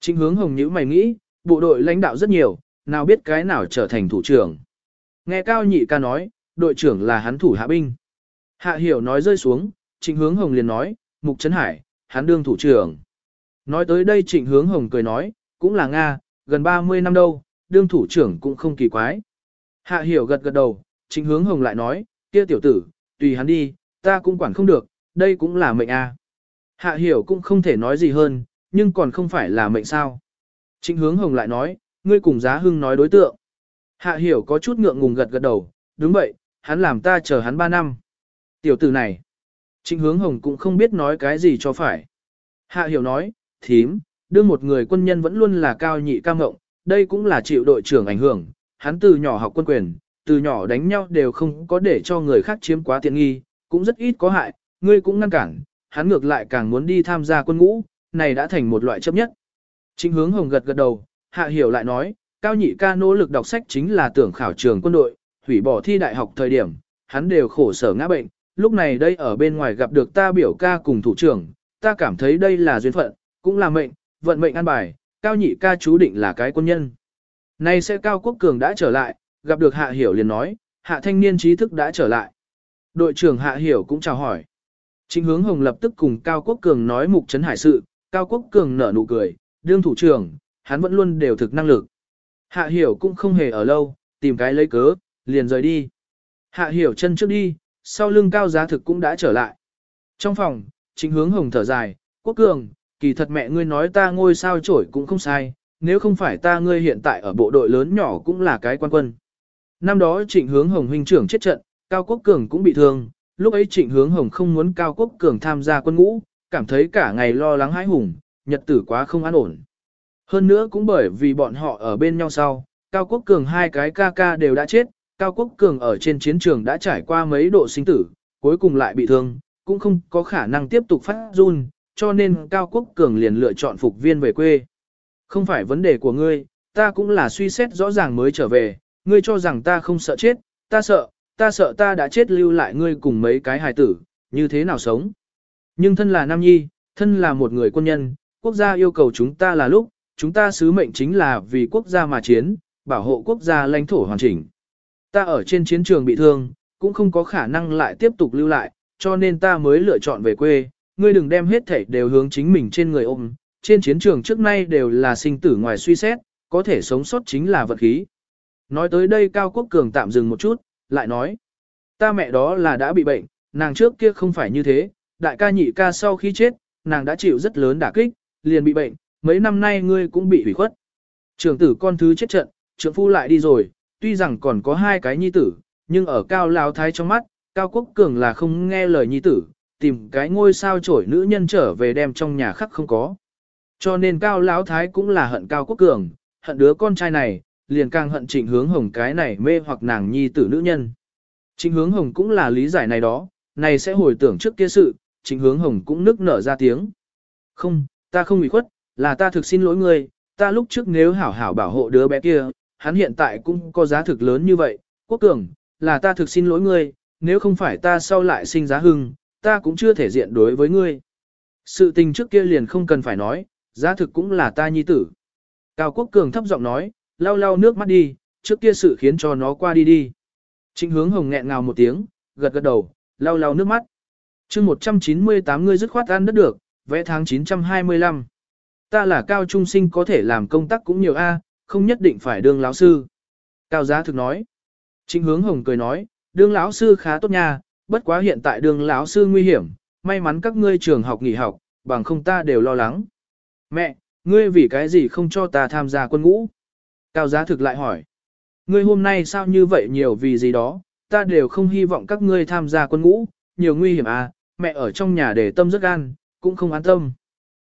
chính hướng hồng nhữ mày nghĩ, bộ đội lãnh đạo rất nhiều, nào biết cái nào trở thành thủ trưởng. Nghe cao nhị ca nói, đội trưởng là hắn thủ hạ binh. Hạ hiểu nói rơi xuống, trịnh hướng hồng liền nói, mục trấn hải, hắn đương thủ trưởng. Nói tới đây trịnh hướng hồng cười nói, cũng là Nga, gần 30 năm đâu, đương thủ trưởng cũng không kỳ quái. Hạ hiểu gật gật đầu, trịnh hướng hồng lại nói, kia tiểu tử, tùy hắn đi, ta cũng quản không được, đây cũng là mệnh a. Hạ hiểu cũng không thể nói gì hơn, nhưng còn không phải là mệnh sao. Trịnh hướng hồng lại nói, ngươi cùng giá hưng nói đối tượng. Hạ hiểu có chút ngượng ngùng gật gật đầu, đúng vậy, hắn làm ta chờ hắn 3 năm. Tiểu tử này, trịnh hướng hồng cũng không biết nói cái gì cho phải. Hạ hiểu nói, thím, đưa một người quân nhân vẫn luôn là cao nhị ca ngộng, đây cũng là chịu đội trưởng ảnh hưởng, hắn từ nhỏ học quân quyền, từ nhỏ đánh nhau đều không có để cho người khác chiếm quá tiện nghi, cũng rất ít có hại, ngươi cũng ngăn cản, hắn ngược lại càng muốn đi tham gia quân ngũ, này đã thành một loại chấp nhất. Trịnh hướng hồng gật gật đầu, hạ hiểu lại nói, cao nhị ca nỗ lực đọc sách chính là tưởng khảo trường quân đội, hủy bỏ thi đại học thời điểm, hắn đều khổ sở ngã bệnh, lúc này đây ở bên ngoài gặp được ta biểu ca cùng thủ trưởng, ta cảm thấy đây là duyên phận, cũng là mệnh, vận mệnh an bài, cao nhị ca chú định là cái quân nhân. Nay sẽ cao quốc cường đã trở lại, gặp được hạ hiểu liền nói, hạ thanh niên trí thức đã trở lại. Đội trưởng hạ hiểu cũng chào hỏi. Trịnh hướng hồng lập tức cùng cao quốc cường nói mục trấn hải sự, cao quốc cường nở nụ cười, đương thủ trưởng, hắn vẫn luôn đều thực năng lực. Hạ hiểu cũng không hề ở lâu, tìm cái lấy cớ, liền rời đi. Hạ hiểu chân trước đi, sau lưng cao giá thực cũng đã trở lại. Trong phòng, chính hướng hồng thở dài, quốc cường, kỳ thật mẹ ngươi nói ta ngôi sao trổi cũng không sai, nếu không phải ta ngươi hiện tại ở bộ đội lớn nhỏ cũng là cái quan quân. Năm đó trịnh hướng hồng huynh trưởng chết trận, Cao Quốc Cường cũng bị thương, lúc ấy trịnh hướng hồng không muốn Cao Quốc Cường tham gia quân ngũ, cảm thấy cả ngày lo lắng hãi hùng, nhật tử quá không an ổn. Hơn nữa cũng bởi vì bọn họ ở bên nhau sau, Cao Quốc Cường hai cái ca ca đều đã chết, Cao Quốc Cường ở trên chiến trường đã trải qua mấy độ sinh tử, cuối cùng lại bị thương, cũng không có khả năng tiếp tục phát run, cho nên Cao Quốc Cường liền lựa chọn phục viên về quê. Không phải vấn đề của ngươi, ta cũng là suy xét rõ ràng mới trở về, ngươi cho rằng ta không sợ chết, ta sợ, ta sợ ta đã chết lưu lại ngươi cùng mấy cái hài tử, như thế nào sống. Nhưng thân là Nam Nhi, thân là một người quân nhân, quốc gia yêu cầu chúng ta là lúc, chúng ta sứ mệnh chính là vì quốc gia mà chiến, bảo hộ quốc gia lãnh thổ hoàn chỉnh. Ta ở trên chiến trường bị thương, cũng không có khả năng lại tiếp tục lưu lại, cho nên ta mới lựa chọn về quê, ngươi đừng đem hết thảy đều hướng chính mình trên người ôm, trên chiến trường trước nay đều là sinh tử ngoài suy xét, có thể sống sót chính là vật khí. Nói tới đây Cao Quốc Cường tạm dừng một chút, lại nói, ta mẹ đó là đã bị bệnh, nàng trước kia không phải như thế, đại ca nhị ca sau khi chết, nàng đã chịu rất lớn đả kích, liền bị bệnh, mấy năm nay ngươi cũng bị hủy khuất. Trường tử con thứ chết trận, trưởng phu lại đi rồi, tuy rằng còn có hai cái nhi tử, nhưng ở cao lao thái trong mắt, cao quốc cường là không nghe lời nhi tử, tìm cái ngôi sao trổi nữ nhân trở về đem trong nhà khắc không có. Cho nên cao lão thái cũng là hận cao quốc cường, hận đứa con trai này, liền càng hận trịnh hướng hồng cái này mê hoặc nàng nhi tử nữ nhân. Trịnh hướng hồng cũng là lý giải này đó, này sẽ hồi tưởng trước kia sự, trịnh hướng hồng cũng nức nở ra tiếng. Không, ta không bị khuất, là ta thực xin lỗi ngươi, ta lúc trước nếu hảo hảo bảo hộ đứa bé kia, hắn hiện tại cũng có giá thực lớn như vậy, quốc cường, là ta thực xin lỗi ngươi, nếu không phải ta sau lại sinh giá hưng, ta cũng chưa thể diện đối với ngươi. Sự tình trước kia liền không cần phải nói, giá thực cũng là ta nhi tử. Cao Quốc Cường thấp giọng nói, lau lau nước mắt đi, trước kia sự khiến cho nó qua đi đi. Trịnh hướng hồng nghẹn ngào một tiếng, gật gật đầu, lau lau nước mắt. chương 198 ngươi dứt khoát ăn đất được, vẽ tháng 925. Ta là cao trung sinh có thể làm công tác cũng nhiều A, không nhất định phải đương lão sư. Cao giá thực nói. Trịnh hướng hồng cười nói, đương lão sư khá tốt nha, bất quá hiện tại đương lão sư nguy hiểm, may mắn các ngươi trường học nghỉ học, bằng không ta đều lo lắng. Mẹ, ngươi vì cái gì không cho ta tham gia quân ngũ? Cao giá thực lại hỏi. Ngươi hôm nay sao như vậy nhiều vì gì đó, ta đều không hy vọng các ngươi tham gia quân ngũ, nhiều nguy hiểm à, mẹ ở trong nhà để tâm rất gan, cũng không an tâm.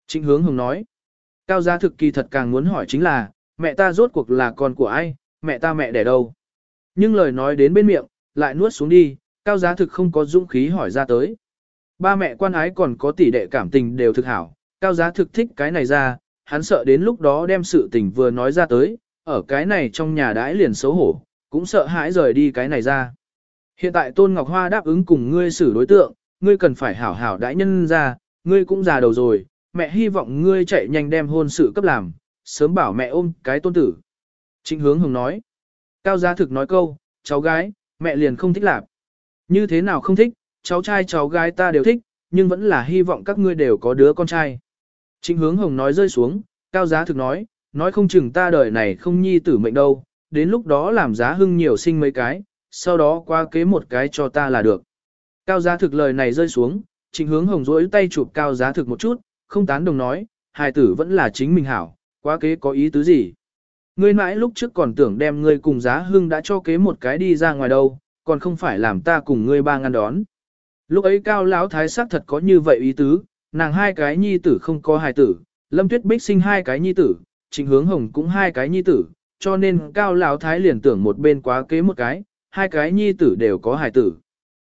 Trịnh hướng hồng nói. Cao giá thực kỳ thật càng muốn hỏi chính là, mẹ ta rốt cuộc là con của ai, mẹ ta mẹ đẻ đâu. Nhưng lời nói đến bên miệng, lại nuốt xuống đi, cao giá thực không có dũng khí hỏi ra tới. Ba mẹ quan ái còn có tỷ đệ cảm tình đều thực hảo, cao giá thực thích cái này ra, hắn sợ đến lúc đó đem sự tình vừa nói ra tới, ở cái này trong nhà đãi liền xấu hổ, cũng sợ hãi rời đi cái này ra. Hiện tại Tôn Ngọc Hoa đáp ứng cùng ngươi xử đối tượng, ngươi cần phải hảo hảo đãi nhân ra, ngươi cũng già đầu rồi, mẹ hy vọng ngươi chạy nhanh đem hôn sự cấp làm, sớm bảo mẹ ôm cái tôn tử. Trịnh hướng hồng nói. Cao giá thực nói câu, cháu gái, mẹ liền không thích làm. Như thế nào không thích, cháu trai cháu gái ta đều thích, nhưng vẫn là hy vọng các ngươi đều có đứa con trai. Trịnh hướng hồng nói rơi xuống, cao giá thực nói, nói không chừng ta đời này không nhi tử mệnh đâu, đến lúc đó làm giá hưng nhiều sinh mấy cái, sau đó qua kế một cái cho ta là được. Cao giá thực lời này rơi xuống, trịnh hướng hồng rỗi tay chụp cao giá thực một chút, không tán đồng nói, hài tử vẫn là chính mình hảo, quá kế có ý tứ gì. Ngươi mãi lúc trước còn tưởng đem ngươi cùng giá hưng đã cho kế một cái đi ra ngoài đâu, còn không phải làm ta cùng ngươi ba ngăn đón. Lúc ấy cao lão thái sắc thật có như vậy ý tứ, nàng hai cái nhi tử không có hài tử, lâm tuyết bích sinh hai cái nhi tử, trịnh hướng hồng cũng hai cái nhi tử, cho nên cao lão thái liền tưởng một bên quá kế một cái, hai cái nhi tử đều có hài tử.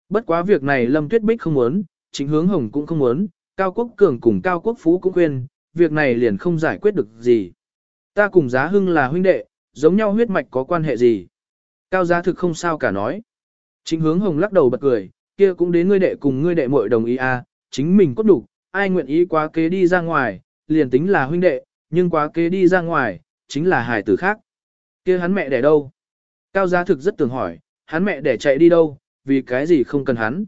Bất quá việc này lâm tuyết bích không muốn, trịnh hướng hồng cũng không muốn, cao quốc cường cùng cao quốc phú cũng khuyên, việc này liền không giải quyết được gì. Ta cùng giá hưng là huynh đệ, giống nhau huyết mạch có quan hệ gì. Cao giá thực không sao cả nói. chính hướng hồng lắc đầu bật cười, kia cũng đến ngươi đệ cùng ngươi đệ muội đồng ý à, chính mình cốt đủ, ai nguyện ý quá kế đi ra ngoài, liền tính là huynh đệ, nhưng quá kế đi ra ngoài, chính là hài tử khác. kia hắn mẹ đẻ đâu? Cao giá thực rất tưởng hỏi, hắn mẹ đẻ chạy đi đâu, vì cái gì không cần hắn?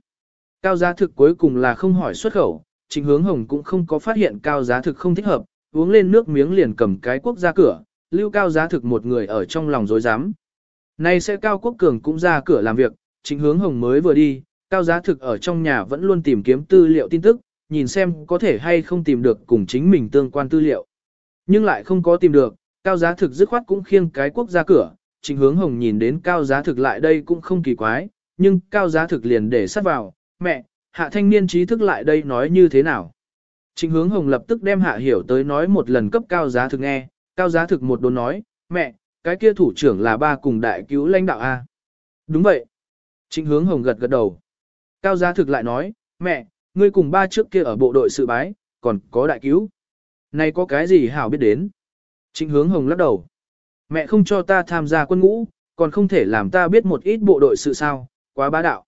Cao giá thực cuối cùng là không hỏi xuất khẩu, Trịnh hướng hồng cũng không có phát hiện cao giá thực không thích hợp, uống lên nước miếng liền cầm cái quốc ra cửa, lưu cao giá thực một người ở trong lòng dối dám. Nay sẽ Cao Quốc Cường cũng ra cửa làm việc, Trịnh Hướng Hồng mới vừa đi, Cao Giá Thực ở trong nhà vẫn luôn tìm kiếm tư liệu tin tức, nhìn xem có thể hay không tìm được cùng chính mình tương quan tư liệu. Nhưng lại không có tìm được, Cao Giá Thực dứt khoát cũng khiêng cái quốc ra cửa, Trịnh Hướng Hồng nhìn đến Cao Giá Thực lại đây cũng không kỳ quái, nhưng Cao Giá Thực liền để sát vào, mẹ, hạ thanh niên trí thức lại đây nói như thế nào. Trịnh Hướng Hồng lập tức đem hạ hiểu tới nói một lần cấp Cao Giá Thực nghe, Cao Giá Thực một đồn nói, mẹ, cái kia thủ trưởng là ba cùng đại cứu lãnh đạo A. Đúng vậy. Trịnh hướng hồng gật gật đầu. Cao giá thực lại nói, mẹ, ngươi cùng ba trước kia ở bộ đội sự bái, còn có đại cứu. Này có cái gì hảo biết đến? Trịnh hướng hồng lắc đầu. Mẹ không cho ta tham gia quân ngũ, còn không thể làm ta biết một ít bộ đội sự sao, quá bá đạo.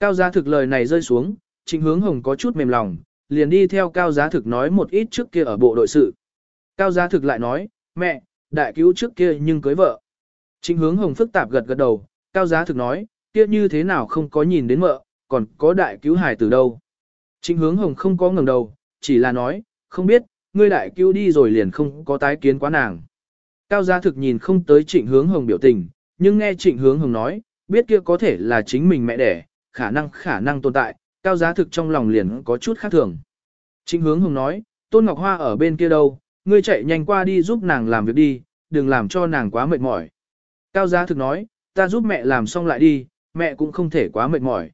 Cao giá thực lời này rơi xuống, trịnh hướng hồng có chút mềm lòng, liền đi theo cao giá thực nói một ít trước kia ở bộ đội sự. Cao giá thực lại nói, mẹ, đại cứu trước kia nhưng cưới vợ. Trịnh hướng hồng phức tạp gật gật đầu, cao giá thực nói, kia như thế nào không có nhìn đến mợ, còn có đại cứu hải từ đâu. Trịnh hướng hồng không có ngẩng đầu, chỉ là nói, không biết, ngươi đại cứu đi rồi liền không có tái kiến quá nàng. Cao giá thực nhìn không tới trịnh hướng hồng biểu tình, nhưng nghe trịnh hướng hồng nói, biết kia có thể là chính mình mẹ đẻ, khả năng khả năng tồn tại, cao giá thực trong lòng liền có chút khác thường. Trịnh hướng hồng nói, Tôn Ngọc Hoa ở bên kia đâu, ngươi chạy nhanh qua đi giúp nàng làm việc đi, đừng làm cho nàng quá mệt mỏi. Cao giá thực nói, ta giúp mẹ làm xong lại đi, mẹ cũng không thể quá mệt mỏi.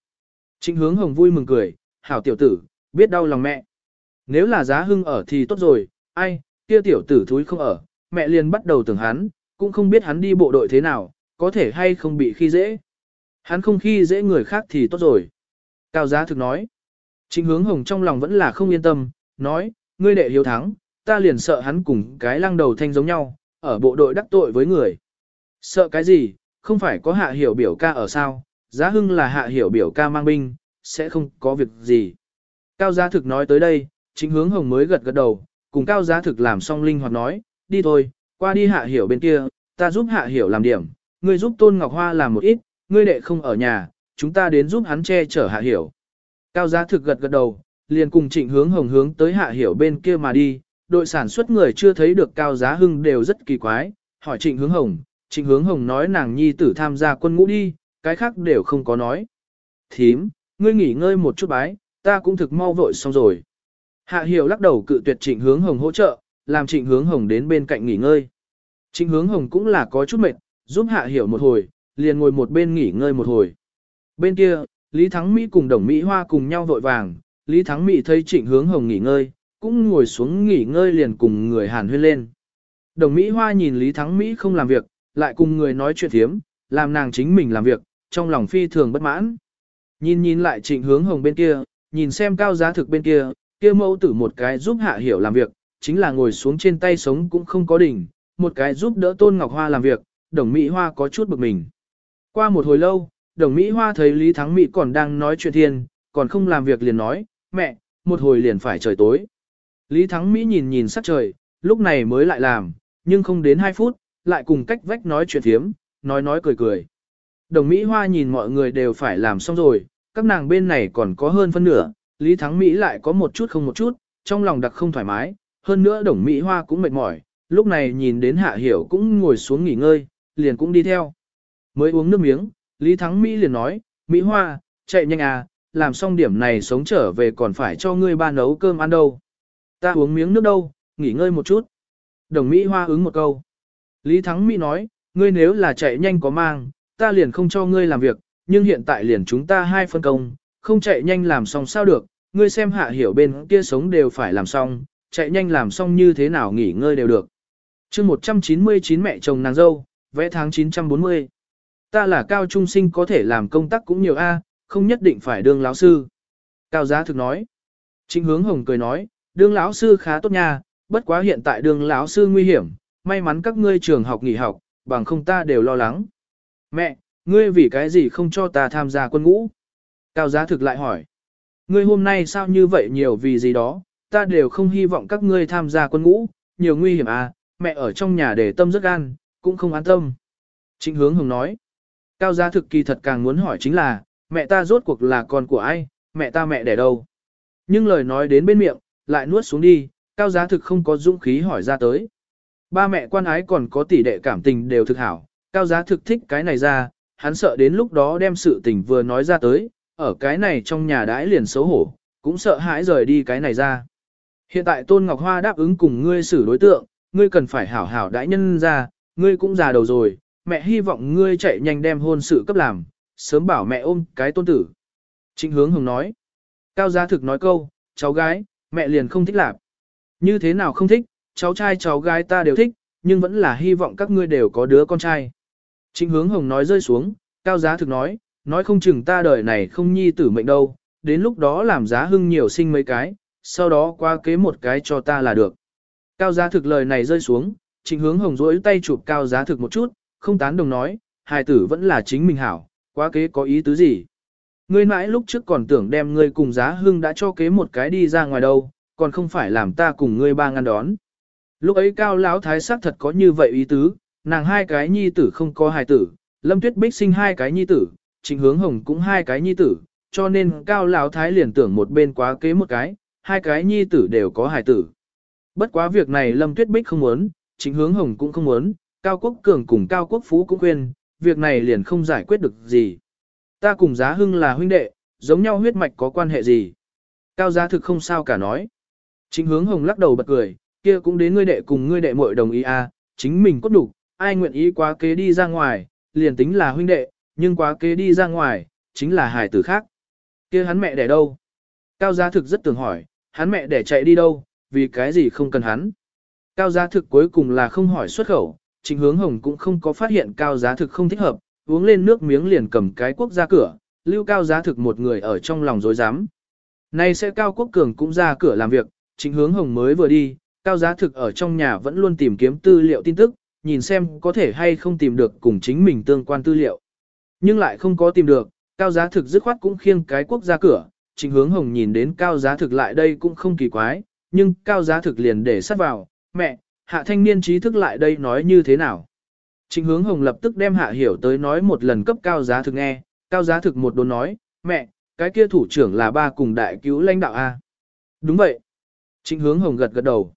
Trịnh hướng hồng vui mừng cười, hảo tiểu tử, biết đau lòng mẹ. Nếu là giá hưng ở thì tốt rồi, ai, kia tiểu tử thúi không ở, mẹ liền bắt đầu tưởng hắn, cũng không biết hắn đi bộ đội thế nào, có thể hay không bị khi dễ. Hắn không khi dễ người khác thì tốt rồi. Cao giá thực nói. Trịnh hướng hồng trong lòng vẫn là không yên tâm, nói, ngươi đệ hiếu thắng, ta liền sợ hắn cùng cái lăng đầu thanh giống nhau, ở bộ đội đắc tội với người. Sợ cái gì, không phải có hạ hiểu biểu ca ở sao, giá hưng là hạ hiểu biểu ca mang binh, sẽ không có việc gì. Cao giá thực nói tới đây, chính hướng hồng mới gật gật đầu, cùng cao giá thực làm xong linh hoạt nói, đi thôi, qua đi hạ hiểu bên kia, ta giúp hạ hiểu làm điểm, ngươi giúp tôn ngọc hoa làm một ít, ngươi đệ không ở nhà, chúng ta đến giúp hắn che chở hạ hiểu. Cao giá thực gật gật đầu, liền cùng trịnh hướng hồng hướng tới hạ hiểu bên kia mà đi, đội sản xuất người chưa thấy được cao giá hưng đều rất kỳ quái, hỏi trịnh hướng hồng, trịnh hướng hồng nói nàng nhi tử tham gia quân ngũ đi, cái khác đều không có nói. Thím, ngươi nghỉ ngơi một chút bái, ta cũng thực mau vội xong rồi. Hạ hiểu lắc đầu cự tuyệt trịnh hướng hồng hỗ trợ, làm trịnh hướng hồng đến bên cạnh nghỉ ngơi. Trịnh hướng hồng cũng là có chút mệt, giúp hạ hiểu một hồi, liền ngồi một bên nghỉ ngơi một hồi. Bên kia, Lý Thắng Mỹ cùng Đồng Mỹ Hoa cùng nhau vội vàng, Lý Thắng Mỹ thấy trịnh hướng hồng nghỉ ngơi, cũng ngồi xuống nghỉ ngơi liền cùng người hàn huyên lên. Đồng Mỹ Hoa nhìn Lý Thắng Mỹ không làm việc, lại cùng người nói chuyện thiếm, làm nàng chính mình làm việc, trong lòng phi thường bất mãn. Nhìn nhìn lại trịnh hướng hồng bên kia, nhìn xem cao giá thực bên kia, kia mẫu tử một cái giúp hạ hiểu làm việc, chính là ngồi xuống trên tay sống cũng không có đỉnh, một cái giúp đỡ tôn ngọc hoa làm việc, đồng Mỹ Hoa có chút bực mình. Qua một hồi lâu, đồng Mỹ Hoa thấy Lý Thắng Mỹ còn đang nói chuyện thiên, còn không làm việc liền nói, mẹ, một hồi liền phải trời tối. Lý Thắng Mỹ nhìn nhìn sắc trời, lúc này mới lại làm, nhưng không đến 2 phút, lại cùng cách vách nói chuyện thiếm, nói nói cười cười. Đồng Mỹ Hoa nhìn mọi người đều phải làm xong rồi, các nàng bên này còn có hơn phân nửa, Lý Thắng Mỹ lại có một chút không một chút, trong lòng đặc không thoải mái, hơn nữa Đồng Mỹ Hoa cũng mệt mỏi, lúc này nhìn đến Hạ Hiểu cũng ngồi xuống nghỉ ngơi, liền cũng đi theo. Mới uống nước miếng, Lý Thắng Mỹ liền nói, Mỹ Hoa, chạy nhanh à, làm xong điểm này sống trở về còn phải cho ngươi ba nấu cơm ăn đâu. Ta uống miếng nước đâu, nghỉ ngơi một chút. Đồng Mỹ Hoa ứng một câu. Lý Thắng Mỹ nói, ngươi nếu là chạy nhanh có mang, ta liền không cho ngươi làm việc, nhưng hiện tại liền chúng ta hai phân công, không chạy nhanh làm xong sao được, ngươi xem hạ hiểu bên kia sống đều phải làm xong, chạy nhanh làm xong như thế nào nghỉ ngơi đều được. chương 199 mẹ chồng nàng dâu, vẽ tháng 940. Ta là cao trung sinh có thể làm công tác cũng nhiều A, không nhất định phải đương lão sư. Cao giá thực nói. Trịnh hướng hồng cười nói, đương lão sư khá tốt nha, bất quá hiện tại đương lão sư nguy hiểm, may mắn các ngươi trường học nghỉ học, bằng không ta đều lo lắng. Mẹ, ngươi vì cái gì không cho ta tham gia quân ngũ? Cao giá thực lại hỏi. Ngươi hôm nay sao như vậy nhiều vì gì đó, ta đều không hy vọng các ngươi tham gia quân ngũ, nhiều nguy hiểm à, mẹ ở trong nhà để tâm rất gan, cũng không an tâm. Trịnh hướng hồng nói. Cao giá thực kỳ thật càng muốn hỏi chính là, mẹ ta rốt cuộc là con của ai, mẹ ta mẹ đẻ đâu. Nhưng lời nói đến bên miệng, lại nuốt xuống đi, cao giá thực không có dũng khí hỏi ra tới. Ba mẹ quan ái còn có tỷ đệ cảm tình đều thực hảo, cao giá thực thích cái này ra, hắn sợ đến lúc đó đem sự tình vừa nói ra tới, ở cái này trong nhà đãi liền xấu hổ, cũng sợ hãi rời đi cái này ra. Hiện tại Tôn Ngọc Hoa đáp ứng cùng ngươi xử đối tượng, ngươi cần phải hảo hảo đãi nhân ra, ngươi cũng già đầu rồi, mẹ hy vọng ngươi chạy nhanh đem hôn sự cấp làm, sớm bảo mẹ ôm cái tôn tử. Trịnh hướng hồng nói. Cao giá thực nói câu, cháu gái, mẹ liền không thích lạp. Như thế nào không thích, cháu trai cháu gái ta đều thích, nhưng vẫn là hy vọng các ngươi đều có đứa con trai. Trịnh hướng hồng nói rơi xuống, cao giá thực nói, nói không chừng ta đời này không nhi tử mệnh đâu, đến lúc đó làm giá hưng nhiều sinh mấy cái, sau đó qua kế một cái cho ta là được. Cao giá thực lời này rơi xuống, trịnh hướng hồng rỗi tay chụp cao giá thực một chút, không tán đồng nói, hài tử vẫn là chính mình hảo, quá kế có ý tứ gì. Ngươi mãi lúc trước còn tưởng đem ngươi cùng giá hưng đã cho kế một cái đi ra ngoài đâu, còn không phải làm ta cùng ngươi ba ngăn đón. Lúc ấy cao lão thái sắc thật có như vậy ý tứ, nàng hai cái nhi tử không có hài tử, lâm tuyết bích sinh hai cái nhi tử, trình hướng hồng cũng hai cái nhi tử, cho nên cao lão thái liền tưởng một bên quá kế một cái, hai cái nhi tử đều có hài tử. Bất quá việc này lâm tuyết bích không muốn, trình hướng hồng cũng không muốn, cao quốc cường cùng cao quốc phú cũng khuyên, việc này liền không giải quyết được gì. Ta cùng giá hưng là huynh đệ, giống nhau huyết mạch có quan hệ gì. Cao giá thực không sao cả nói. Chính hướng hồng lắc đầu bật cười, kia cũng đến ngươi đệ cùng ngươi đệ muội đồng ý à, chính mình cốt đủ, ai nguyện ý quá kế đi ra ngoài, liền tính là huynh đệ, nhưng quá kế đi ra ngoài, chính là hài tử khác. kia hắn mẹ đẻ đâu? Cao giá thực rất tưởng hỏi, hắn mẹ đẻ chạy đi đâu, vì cái gì không cần hắn? Cao giá thực cuối cùng là không hỏi xuất khẩu, Trịnh hướng hồng cũng không có phát hiện cao giá thực không thích hợp, uống lên nước miếng liền cầm cái quốc ra cửa, lưu cao giá thực một người ở trong lòng dối dám. Nay sẽ cao quốc cường cũng ra cửa làm việc, trịnh hướng hồng mới vừa đi, cao giá thực ở trong nhà vẫn luôn tìm kiếm tư liệu tin tức, nhìn xem có thể hay không tìm được cùng chính mình tương quan tư liệu. Nhưng lại không có tìm được, cao giá thực dứt khoát cũng khiêng cái quốc ra cửa, trịnh hướng hồng nhìn đến cao giá thực lại đây cũng không kỳ quái, nhưng cao giá thực liền để sắt vào, mẹ, hạ thanh niên trí thức lại đây nói như thế nào. Trịnh hướng hồng lập tức đem hạ hiểu tới nói một lần cấp cao giá thực nghe, cao giá thực một đồn nói, mẹ, cái kia thủ trưởng là ba cùng đại cứu lãnh đạo A. Đúng vậy. Trịnh hướng hồng gật gật đầu.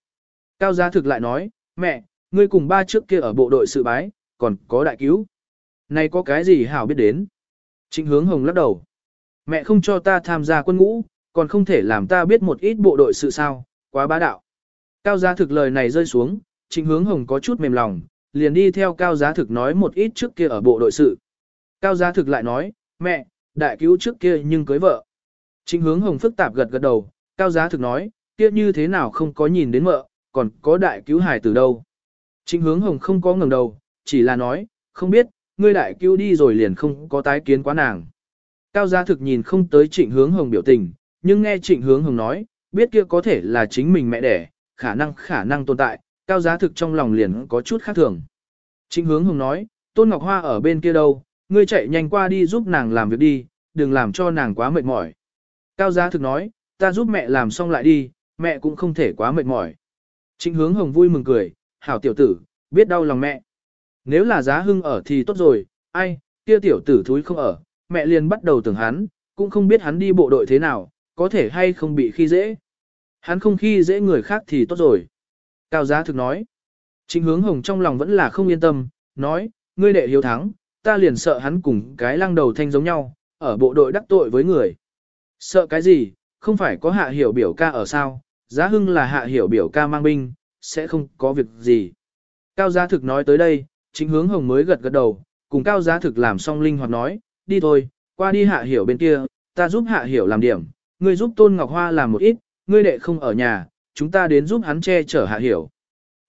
Cao giá thực lại nói, mẹ, ngươi cùng ba trước kia ở bộ đội sự bái, còn có đại cứu. Này có cái gì hảo biết đến? Trịnh hướng hồng lắc đầu. Mẹ không cho ta tham gia quân ngũ, còn không thể làm ta biết một ít bộ đội sự sao, quá bá đạo. Cao giá thực lời này rơi xuống, trịnh hướng hồng có chút mềm lòng, liền đi theo cao giá thực nói một ít trước kia ở bộ đội sự. Cao giá thực lại nói, mẹ, đại cứu trước kia nhưng cưới vợ. Trịnh hướng hồng phức tạp gật gật đầu, cao giá thực nói, kia như thế nào không có nhìn đến vợ, còn có đại cứu hải từ đâu. Trịnh hướng hồng không có ngẩng đầu, chỉ là nói, không biết, ngươi đại cứu đi rồi liền không có tái kiến quá nàng. Cao giá thực nhìn không tới trịnh hướng hồng biểu tình, nhưng nghe trịnh hướng hồng nói, biết kia có thể là chính mình mẹ đẻ, khả năng khả năng tồn tại, cao giá thực trong lòng liền có chút khác thường. Trịnh hướng hồng nói, Tôn Ngọc Hoa ở bên kia đâu, ngươi chạy nhanh qua đi giúp nàng làm việc đi, đừng làm cho nàng quá mệt mỏi. Cao giá thực nói, ta giúp mẹ làm xong lại đi, mẹ cũng không thể quá mệt mỏi. Trịnh hướng hồng vui mừng cười, hảo tiểu tử, biết đau lòng mẹ. Nếu là giá hưng ở thì tốt rồi, ai, kia tiểu tử thúi không ở, mẹ liền bắt đầu tưởng hắn, cũng không biết hắn đi bộ đội thế nào, có thể hay không bị khi dễ. Hắn không khi dễ người khác thì tốt rồi. Cao giá thực nói. Trịnh hướng hồng trong lòng vẫn là không yên tâm, nói, ngươi đệ hiếu thắng, ta liền sợ hắn cùng cái lăng đầu thanh giống nhau, ở bộ đội đắc tội với người. Sợ cái gì, không phải có hạ hiểu biểu ca ở sao, giá hưng là hạ hiểu biểu ca mang binh, sẽ không có việc gì. Cao giá thực nói tới đây, chính hướng hồng mới gật gật đầu, cùng cao giá thực làm xong linh hoạt nói, đi thôi, qua đi hạ hiểu bên kia, ta giúp hạ hiểu làm điểm, ngươi giúp tôn ngọc hoa làm một ít, ngươi đệ không ở nhà, chúng ta đến giúp hắn che chở hạ hiểu.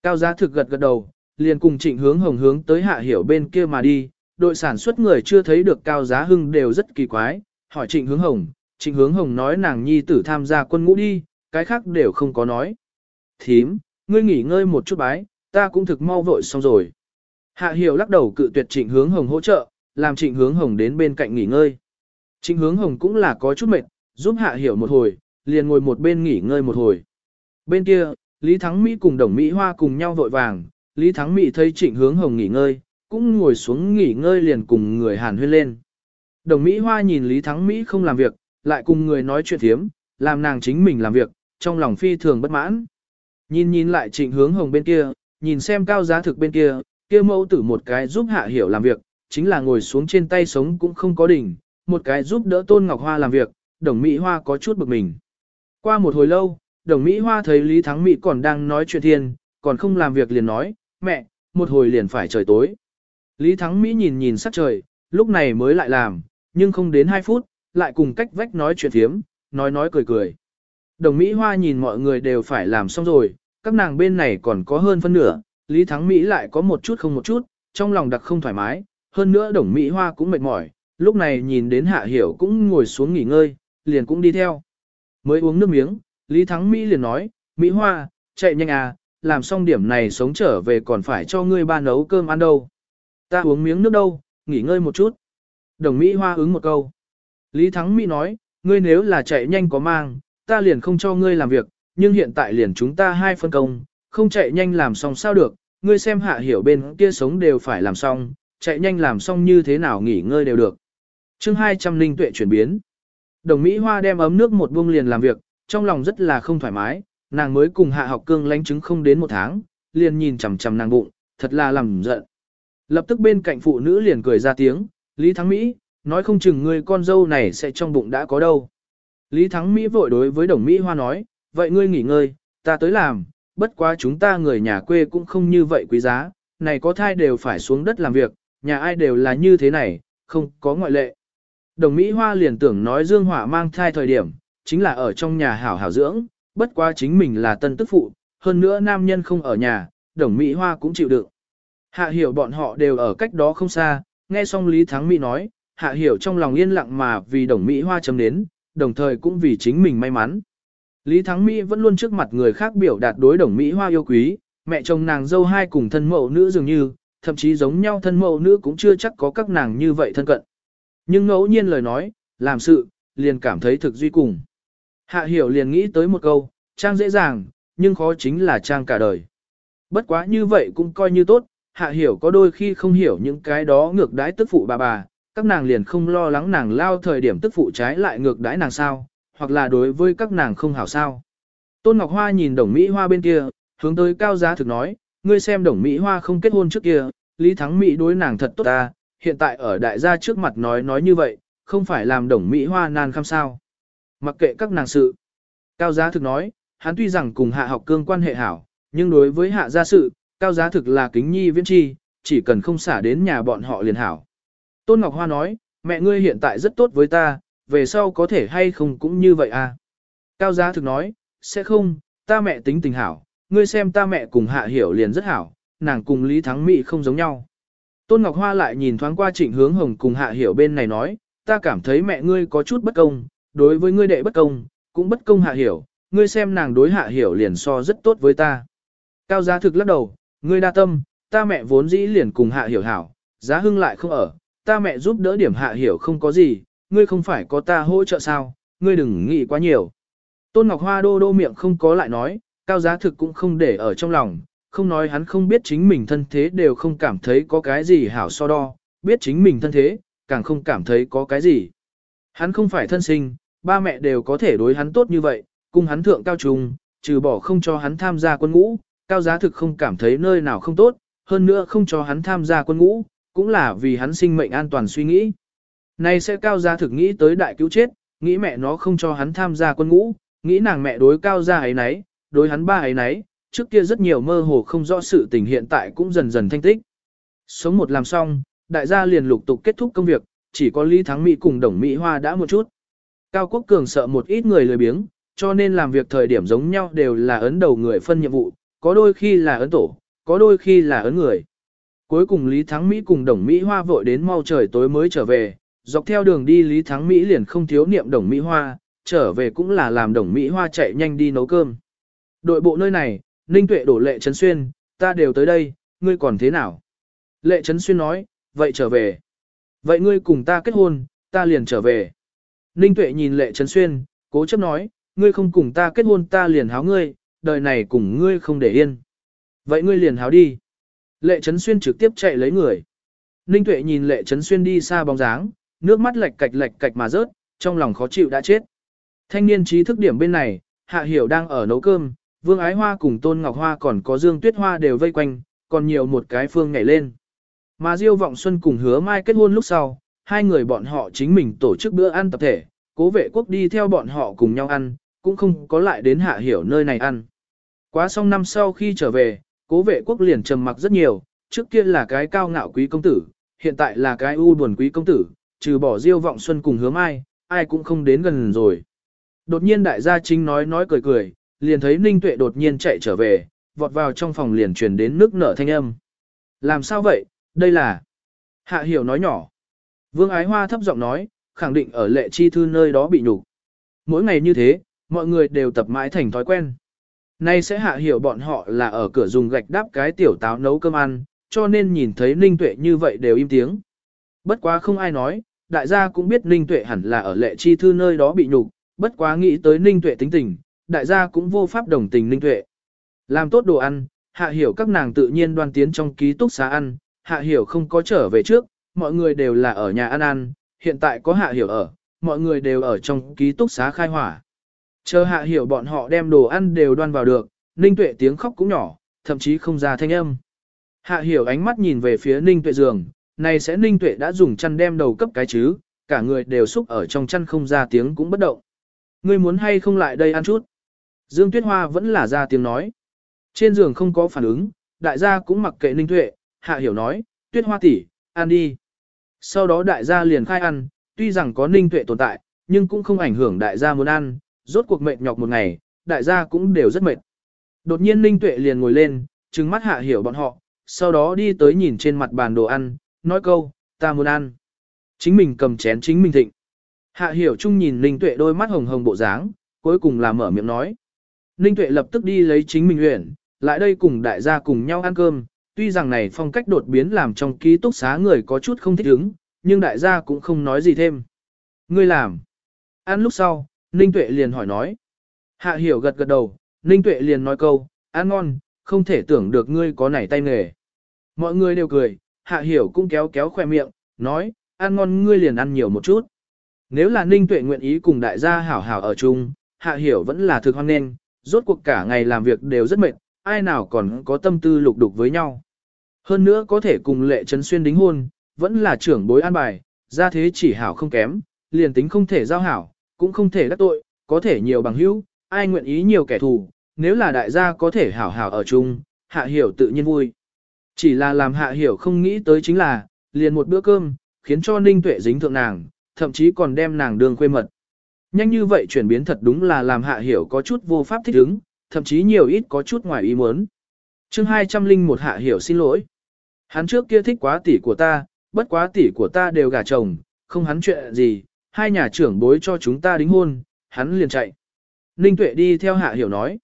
Cao giá thực gật gật đầu, liền cùng trịnh hướng hồng hướng tới hạ hiểu bên kia mà đi, đội sản xuất người chưa thấy được cao giá hưng đều rất kỳ quái, hỏi trịnh hướng hồng, trịnh hướng hồng nói nàng nhi tử tham gia quân ngũ đi, cái khác đều không có nói. Thím, ngươi nghỉ ngơi một chút bái, ta cũng thực mau vội xong rồi. Hạ hiểu lắc đầu cự tuyệt trịnh hướng hồng hỗ trợ, làm trịnh hướng hồng đến bên cạnh nghỉ ngơi. Trịnh hướng hồng cũng là có chút mệt, giúp hạ hiểu một hồi, liền ngồi một bên nghỉ ngơi một hồi. Bên kia, Lý Thắng Mỹ cùng Đồng Mỹ Hoa cùng nhau vội vàng, Lý Thắng Mỹ thấy Trịnh Hướng Hồng nghỉ ngơi, cũng ngồi xuống nghỉ ngơi liền cùng người Hàn huyên lên. Đồng Mỹ Hoa nhìn Lý Thắng Mỹ không làm việc, lại cùng người nói chuyện thiếm, làm nàng chính mình làm việc, trong lòng phi thường bất mãn. Nhìn nhìn lại Trịnh Hướng Hồng bên kia, nhìn xem cao giá thực bên kia, kia mẫu tử một cái giúp hạ hiểu làm việc, chính là ngồi xuống trên tay sống cũng không có đỉnh, một cái giúp đỡ Tôn Ngọc Hoa làm việc, đồng Mỹ Hoa có chút bực mình. Qua một hồi lâu, đồng Mỹ Hoa thấy Lý Thắng Mỹ còn đang nói chuyện thiên, còn không làm việc liền nói, mẹ, một hồi liền phải trời tối. Lý Thắng Mỹ nhìn nhìn sắc trời, lúc này mới lại làm, nhưng không đến 2 phút, lại cùng cách vách nói chuyện thiếm, nói nói cười cười. Đồng Mỹ Hoa nhìn mọi người đều phải làm xong rồi, các nàng bên này còn có hơn phân nửa, Lý Thắng Mỹ lại có một chút không một chút, trong lòng đặc không thoải mái, hơn nữa Đồng Mỹ Hoa cũng mệt mỏi, lúc này nhìn đến Hạ Hiểu cũng ngồi xuống nghỉ ngơi, liền cũng đi theo. Mới uống nước miếng, Lý Thắng Mỹ liền nói, Mỹ Hoa, chạy nhanh à, làm xong điểm này sống trở về còn phải cho ngươi ba nấu cơm ăn đâu. Ta uống miếng nước đâu, nghỉ ngơi một chút. Đồng Mỹ Hoa ứng một câu. Lý Thắng Mỹ nói, ngươi nếu là chạy nhanh có mang, ta liền không cho ngươi làm việc, nhưng hiện tại liền chúng ta hai phân công, không chạy nhanh làm xong sao được, ngươi xem hạ hiểu bên kia sống đều phải làm xong, chạy nhanh làm xong như thế nào nghỉ ngơi đều được. chương 200 linh tuệ chuyển biến. Đồng Mỹ Hoa đem ấm nước một buông liền làm việc, trong lòng rất là không thoải mái, nàng mới cùng hạ học cương lánh chứng không đến một tháng, liền nhìn chằm chằm nàng bụng, thật là làm giận. Lập tức bên cạnh phụ nữ liền cười ra tiếng, Lý Thắng Mỹ, nói không chừng ngươi con dâu này sẽ trong bụng đã có đâu. Lý Thắng Mỹ vội đối với đồng Mỹ Hoa nói, vậy ngươi nghỉ ngơi, ta tới làm, bất quá chúng ta người nhà quê cũng không như vậy quý giá, này có thai đều phải xuống đất làm việc, nhà ai đều là như thế này, không có ngoại lệ. Đồng Mỹ Hoa liền tưởng nói Dương Hỏa mang thai thời điểm, chính là ở trong nhà hảo hảo dưỡng, bất quá chính mình là tân tức phụ, hơn nữa nam nhân không ở nhà, đồng Mỹ Hoa cũng chịu đựng. Hạ hiểu bọn họ đều ở cách đó không xa, nghe xong Lý Thắng Mỹ nói, hạ hiểu trong lòng yên lặng mà vì đồng Mỹ Hoa chấm đến, đồng thời cũng vì chính mình may mắn. Lý Thắng Mỹ vẫn luôn trước mặt người khác biểu đạt đối đồng Mỹ Hoa yêu quý, mẹ chồng nàng dâu hai cùng thân mẫu nữ dường như, thậm chí giống nhau thân mẫu nữ cũng chưa chắc có các nàng như vậy thân cận. Nhưng ngẫu nhiên lời nói, làm sự, liền cảm thấy thực duy cùng. Hạ hiểu liền nghĩ tới một câu, trang dễ dàng, nhưng khó chính là trang cả đời. Bất quá như vậy cũng coi như tốt, hạ hiểu có đôi khi không hiểu những cái đó ngược đái tức phụ bà bà, các nàng liền không lo lắng nàng lao thời điểm tức phụ trái lại ngược đái nàng sao, hoặc là đối với các nàng không hảo sao. Tôn Ngọc Hoa nhìn đồng Mỹ Hoa bên kia, hướng tới cao giá thực nói, ngươi xem đồng Mỹ Hoa không kết hôn trước kia, Lý Thắng Mỹ đối nàng thật tốt ta, hiện tại ở đại gia trước mặt nói nói như vậy, không phải làm đồng Mỹ Hoa nan khăm sao. Mặc kệ các nàng sự. Cao giá thực nói, hắn tuy rằng cùng hạ học cương quan hệ hảo, nhưng đối với hạ gia sự, cao giá thực là kính nhi viễn chi, chỉ cần không xả đến nhà bọn họ liền hảo. Tôn Ngọc Hoa nói, mẹ ngươi hiện tại rất tốt với ta, về sau có thể hay không cũng như vậy à. Cao giá thực nói, sẽ không, ta mẹ tính tình hảo, ngươi xem ta mẹ cùng hạ hiểu liền rất hảo, nàng cùng Lý Thắng Mỹ không giống nhau. Tôn Ngọc Hoa lại nhìn thoáng qua trịnh hướng hồng cùng hạ hiểu bên này nói, ta cảm thấy mẹ ngươi có chút bất công, đối với ngươi đệ bất công, cũng bất công hạ hiểu, ngươi xem nàng đối hạ hiểu liền so rất tốt với ta. Cao giá thực lắc đầu, ngươi đa tâm, ta mẹ vốn dĩ liền cùng hạ hiểu hảo, giá hưng lại không ở, ta mẹ giúp đỡ điểm hạ hiểu không có gì, ngươi không phải có ta hỗ trợ sao, ngươi đừng nghĩ quá nhiều. Tôn Ngọc Hoa đô đô miệng không có lại nói, cao giá thực cũng không để ở trong lòng, không nói hắn không biết chính mình thân thế đều không cảm thấy có cái gì hảo so đo, biết chính mình thân thế, càng không cảm thấy có cái gì. Hắn không phải thân sinh, ba mẹ đều có thể đối hắn tốt như vậy, cùng hắn thượng cao trung, trừ bỏ không cho hắn tham gia quân ngũ, cao giá thực không cảm thấy nơi nào không tốt, hơn nữa không cho hắn tham gia quân ngũ, cũng là vì hắn sinh mệnh an toàn suy nghĩ. Này sẽ cao gia thực nghĩ tới đại cứu chết, nghĩ mẹ nó không cho hắn tham gia quân ngũ, nghĩ nàng mẹ đối cao gia ấy nấy, đối hắn ba ấy nấy, trước kia rất nhiều mơ hồ không rõ sự tình hiện tại cũng dần dần thanh tích. Sống một làm xong, đại gia liền lục tục kết thúc công việc, chỉ có Lý Thắng Mỹ cùng Đồng Mỹ Hoa đã một chút. Cao Quốc Cường sợ một ít người lười biếng, cho nên làm việc thời điểm giống nhau đều là ấn đầu người phân nhiệm vụ, có đôi khi là ấn tổ, có đôi khi là ấn người. Cuối cùng Lý Thắng Mỹ cùng Đồng Mỹ Hoa vội đến mau trời tối mới trở về, dọc theo đường đi Lý Thắng Mỹ liền không thiếu niệm Đồng Mỹ Hoa, trở về cũng là làm Đồng Mỹ Hoa chạy nhanh đi nấu cơm. Đội bộ nơi này, Ninh Tuệ đổ lệ Trấn Xuyên, ta đều tới đây, ngươi còn thế nào? Lệ Trấn Xuyên nói, vậy trở về. Vậy ngươi cùng ta kết hôn, ta liền trở về. Ninh Tuệ nhìn Lệ Trấn Xuyên, cố chấp nói, ngươi không cùng ta kết hôn ta liền háo ngươi, đời này cùng ngươi không để yên. Vậy ngươi liền háo đi. Lệ Trấn Xuyên trực tiếp chạy lấy người. Ninh Tuệ nhìn Lệ Trấn Xuyên đi xa bóng dáng, nước mắt lệch cạch lệch cạch mà rớt, trong lòng khó chịu đã chết. Thanh niên trí thức điểm bên này, Hạ Hiểu đang ở nấu cơm, Vương Ái Hoa cùng Tôn Ngọc Hoa còn có Dương Tuyết Hoa đều vây quanh, còn nhiều một cái phương nhảy lên. Mà Diêu Vọng Xuân cùng hứa mai kết hôn lúc sau, hai người bọn họ chính mình tổ chức bữa ăn tập thể, cố vệ quốc đi theo bọn họ cùng nhau ăn, cũng không có lại đến hạ hiểu nơi này ăn. Quá xong năm sau khi trở về, cố vệ quốc liền trầm mặc rất nhiều, trước kia là cái cao ngạo quý công tử, hiện tại là cái u buồn quý công tử, trừ bỏ Diêu Vọng Xuân cùng hứa mai, ai cũng không đến gần rồi. Đột nhiên đại gia chính nói nói cười cười, liền thấy Ninh Tuệ đột nhiên chạy trở về, vọt vào trong phòng liền truyền đến nước nở thanh âm. Làm sao vậy, đây là... Hạ hiểu nói nhỏ. Vương Ái Hoa thấp giọng nói, khẳng định ở lệ chi thư nơi đó bị nhục. Mỗi ngày như thế, mọi người đều tập mãi thành thói quen. Nay sẽ hạ hiểu bọn họ là ở cửa dùng gạch đáp cái tiểu táo nấu cơm ăn, cho nên nhìn thấy Ninh Tuệ như vậy đều im tiếng. Bất quá không ai nói, đại gia cũng biết Ninh Tuệ hẳn là ở lệ chi thư nơi đó bị nhục, bất quá nghĩ tới Ninh Tuệ tính tình, đại gia cũng vô pháp đồng tình Ninh Tuệ. Làm tốt đồ ăn, hạ hiểu các nàng tự nhiên đoan tiến trong ký túc xá ăn, hạ hiểu không có trở về trước, mọi người đều là ở nhà ăn ăn, hiện tại có hạ hiểu ở, mọi người đều ở trong ký túc xá khai hỏa. Chờ hạ hiểu bọn họ đem đồ ăn đều đoan vào được, Ninh Tuệ tiếng khóc cũng nhỏ, thậm chí không ra thanh âm. Hạ hiểu ánh mắt nhìn về phía Ninh Tuệ giường, này sẽ Ninh Tuệ đã dùng chăn đem đầu cấp cái chứ, cả người đều xúc ở trong chăn không ra tiếng cũng bất động. Ngươi muốn hay không lại đây ăn chút? Dương Tuyết Hoa vẫn là ra tiếng nói. Trên giường không có phản ứng, đại gia cũng mặc kệ Ninh Tuệ, Hạ Hiểu nói, Tuyết Hoa tỷ, ăn đi. Sau đó đại gia liền khai ăn, tuy rằng có Ninh Tuệ tồn tại, nhưng cũng không ảnh hưởng đại gia muốn ăn, rốt cuộc mệt nhọc một ngày, đại gia cũng đều rất mệt. Đột nhiên Ninh Tuệ liền ngồi lên, trừng mắt Hạ Hiểu bọn họ, sau đó đi tới nhìn trên mặt bàn đồ ăn, nói câu, ta muốn ăn. Chính mình cầm chén chính mình thịnh. Hạ Hiểu chung nhìn Ninh Tuệ đôi mắt hồng hồng bộ dáng, cuối cùng là mở miệng nói. Ninh Tuệ lập tức đi lấy chính mình huyện, lại đây cùng đại gia cùng nhau ăn cơm, tuy rằng này phong cách đột biến làm trong ký túc xá người có chút không thích ứng, nhưng đại gia cũng không nói gì thêm. Ngươi làm. Ăn lúc sau, Ninh Tuệ liền hỏi nói. Hạ hiểu gật gật đầu, Ninh Tuệ liền nói câu, ăn ngon, không thể tưởng được ngươi có nảy tay nghề. Mọi người đều cười, Hạ hiểu cũng kéo kéo khoe miệng, nói, ăn ngon ngươi liền ăn nhiều một chút. Nếu là Ninh Tuệ nguyện ý cùng đại gia hảo hảo ở chung, Hạ hiểu vẫn là thực hoan nghênh, rốt cuộc cả ngày làm việc đều rất mệt, ai nào còn có tâm tư lục đục với nhau. Hơn nữa có thể cùng lệ trấn xuyên đính hôn, vẫn là trưởng bối an bài, ra thế chỉ hảo không kém, liền tính không thể giao hảo, cũng không thể đắc tội, có thể nhiều bằng hữu, ai nguyện ý nhiều kẻ thù, nếu là đại gia có thể hảo hảo ở chung, hạ hiểu tự nhiên vui. Chỉ là làm hạ hiểu không nghĩ tới chính là, liền một bữa cơm, khiến cho ninh tuệ dính thượng nàng, thậm chí còn đem nàng đường quê mật. Nhanh như vậy chuyển biến thật đúng là làm hạ hiểu có chút vô pháp thích ứng, thậm chí nhiều ít có chút ngoài ý muốn. chương 201 hạ hiểu xin lỗi. Hắn trước kia thích quá tỷ của ta, bất quá tỷ của ta đều gả chồng, không hắn chuyện gì, hai nhà trưởng bối cho chúng ta đính hôn, hắn liền chạy. Ninh Tuệ đi theo hạ hiểu nói.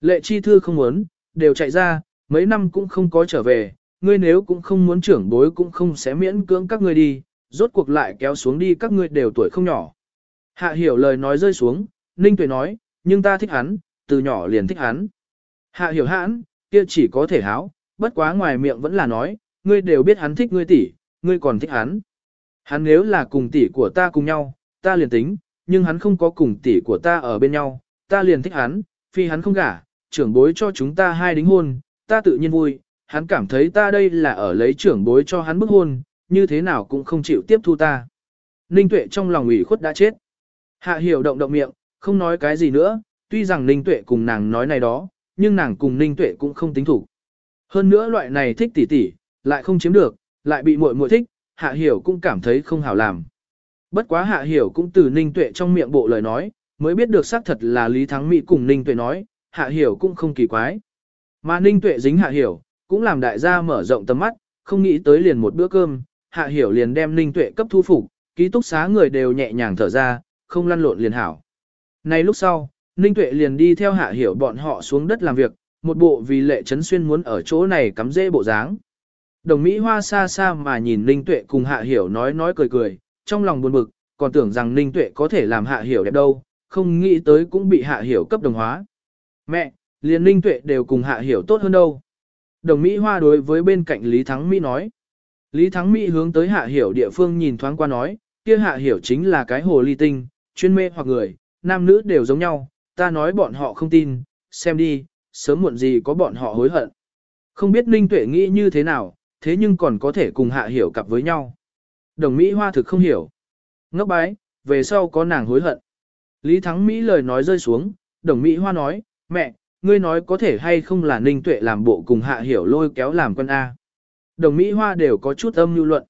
Lệ chi thư không muốn, đều chạy ra, mấy năm cũng không có trở về, ngươi nếu cũng không muốn trưởng bối cũng không sẽ miễn cưỡng các ngươi đi, rốt cuộc lại kéo xuống đi các ngươi đều tuổi không nhỏ. Hạ hiểu lời nói rơi xuống, Ninh Tuệ nói, nhưng ta thích hắn, từ nhỏ liền thích hắn. Hạ hiểu hãn, kia chỉ có thể háo, bất quá ngoài miệng vẫn là nói, ngươi đều biết hắn thích ngươi tỷ, ngươi còn thích hắn. Hắn nếu là cùng tỷ của ta cùng nhau, ta liền tính, nhưng hắn không có cùng tỷ của ta ở bên nhau, ta liền thích hắn, phi hắn không gả, trưởng bối cho chúng ta hai đính hôn, ta tự nhiên vui, hắn cảm thấy ta đây là ở lấy trưởng bối cho hắn bức hôn, như thế nào cũng không chịu tiếp thu ta. Ninh Tuệ trong lòng ủy khuất đã chết. Hạ hiểu động động miệng, không nói cái gì nữa, tuy rằng Ninh Tuệ cùng nàng nói này đó, nhưng nàng cùng Ninh Tuệ cũng không tính thủ. Hơn nữa loại này thích tỷ tỷ, lại không chiếm được, lại bị muội muội thích, Hạ Hiểu cũng cảm thấy không hảo làm. Bất quá Hạ Hiểu cũng từ Ninh Tuệ trong miệng bộ lời nói, mới biết được xác thật là Lý Thắng Mỹ cùng Ninh Tuệ nói, Hạ Hiểu cũng không kỳ quái. Mà Ninh Tuệ dính Hạ Hiểu, cũng làm đại gia mở rộng tầm mắt, không nghĩ tới liền một bữa cơm, Hạ Hiểu liền đem Ninh Tuệ cấp thu phục, ký túc xá người đều nhẹ nhàng thở ra, không lăn lộn liền hảo. Nay lúc sau, Ninh Tuệ liền đi theo Hạ Hiểu bọn họ xuống đất làm việc, một bộ vì lệ trấn xuyên muốn ở chỗ này cắm dễ bộ dáng. Đồng Mỹ Hoa xa xa mà nhìn Ninh Tuệ cùng Hạ Hiểu nói nói cười cười, trong lòng buồn bực, còn tưởng rằng Ninh Tuệ có thể làm Hạ Hiểu đẹp đâu, không nghĩ tới cũng bị Hạ Hiểu cấp đồng hóa. Mẹ, liền Ninh Tuệ đều cùng Hạ Hiểu tốt hơn đâu. Đồng Mỹ Hoa đối với bên cạnh Lý Thắng Mỹ nói. Lý Thắng Mỹ hướng tới Hạ Hiểu địa phương nhìn thoáng qua nói, kia Hạ Hiểu chính là cái hồ ly tinh, chuyên mê hoặc người, nam nữ đều giống nhau, ta nói bọn họ không tin, xem đi, sớm muộn gì có bọn họ hối hận. Không biết Ninh Tuệ nghĩ như thế nào, thế nhưng còn có thể cùng hạ hiểu cặp với nhau. Đồng Mỹ Hoa thực không hiểu. Ngốc bái, về sau có nàng hối hận. Lý Thắng Mỹ lời nói rơi xuống, đồng Mỹ Hoa nói, mẹ, ngươi nói có thể hay không là Ninh Tuệ làm bộ cùng hạ hiểu lôi kéo làm quân A. Đồng Mỹ Hoa đều có chút âm lưu luận.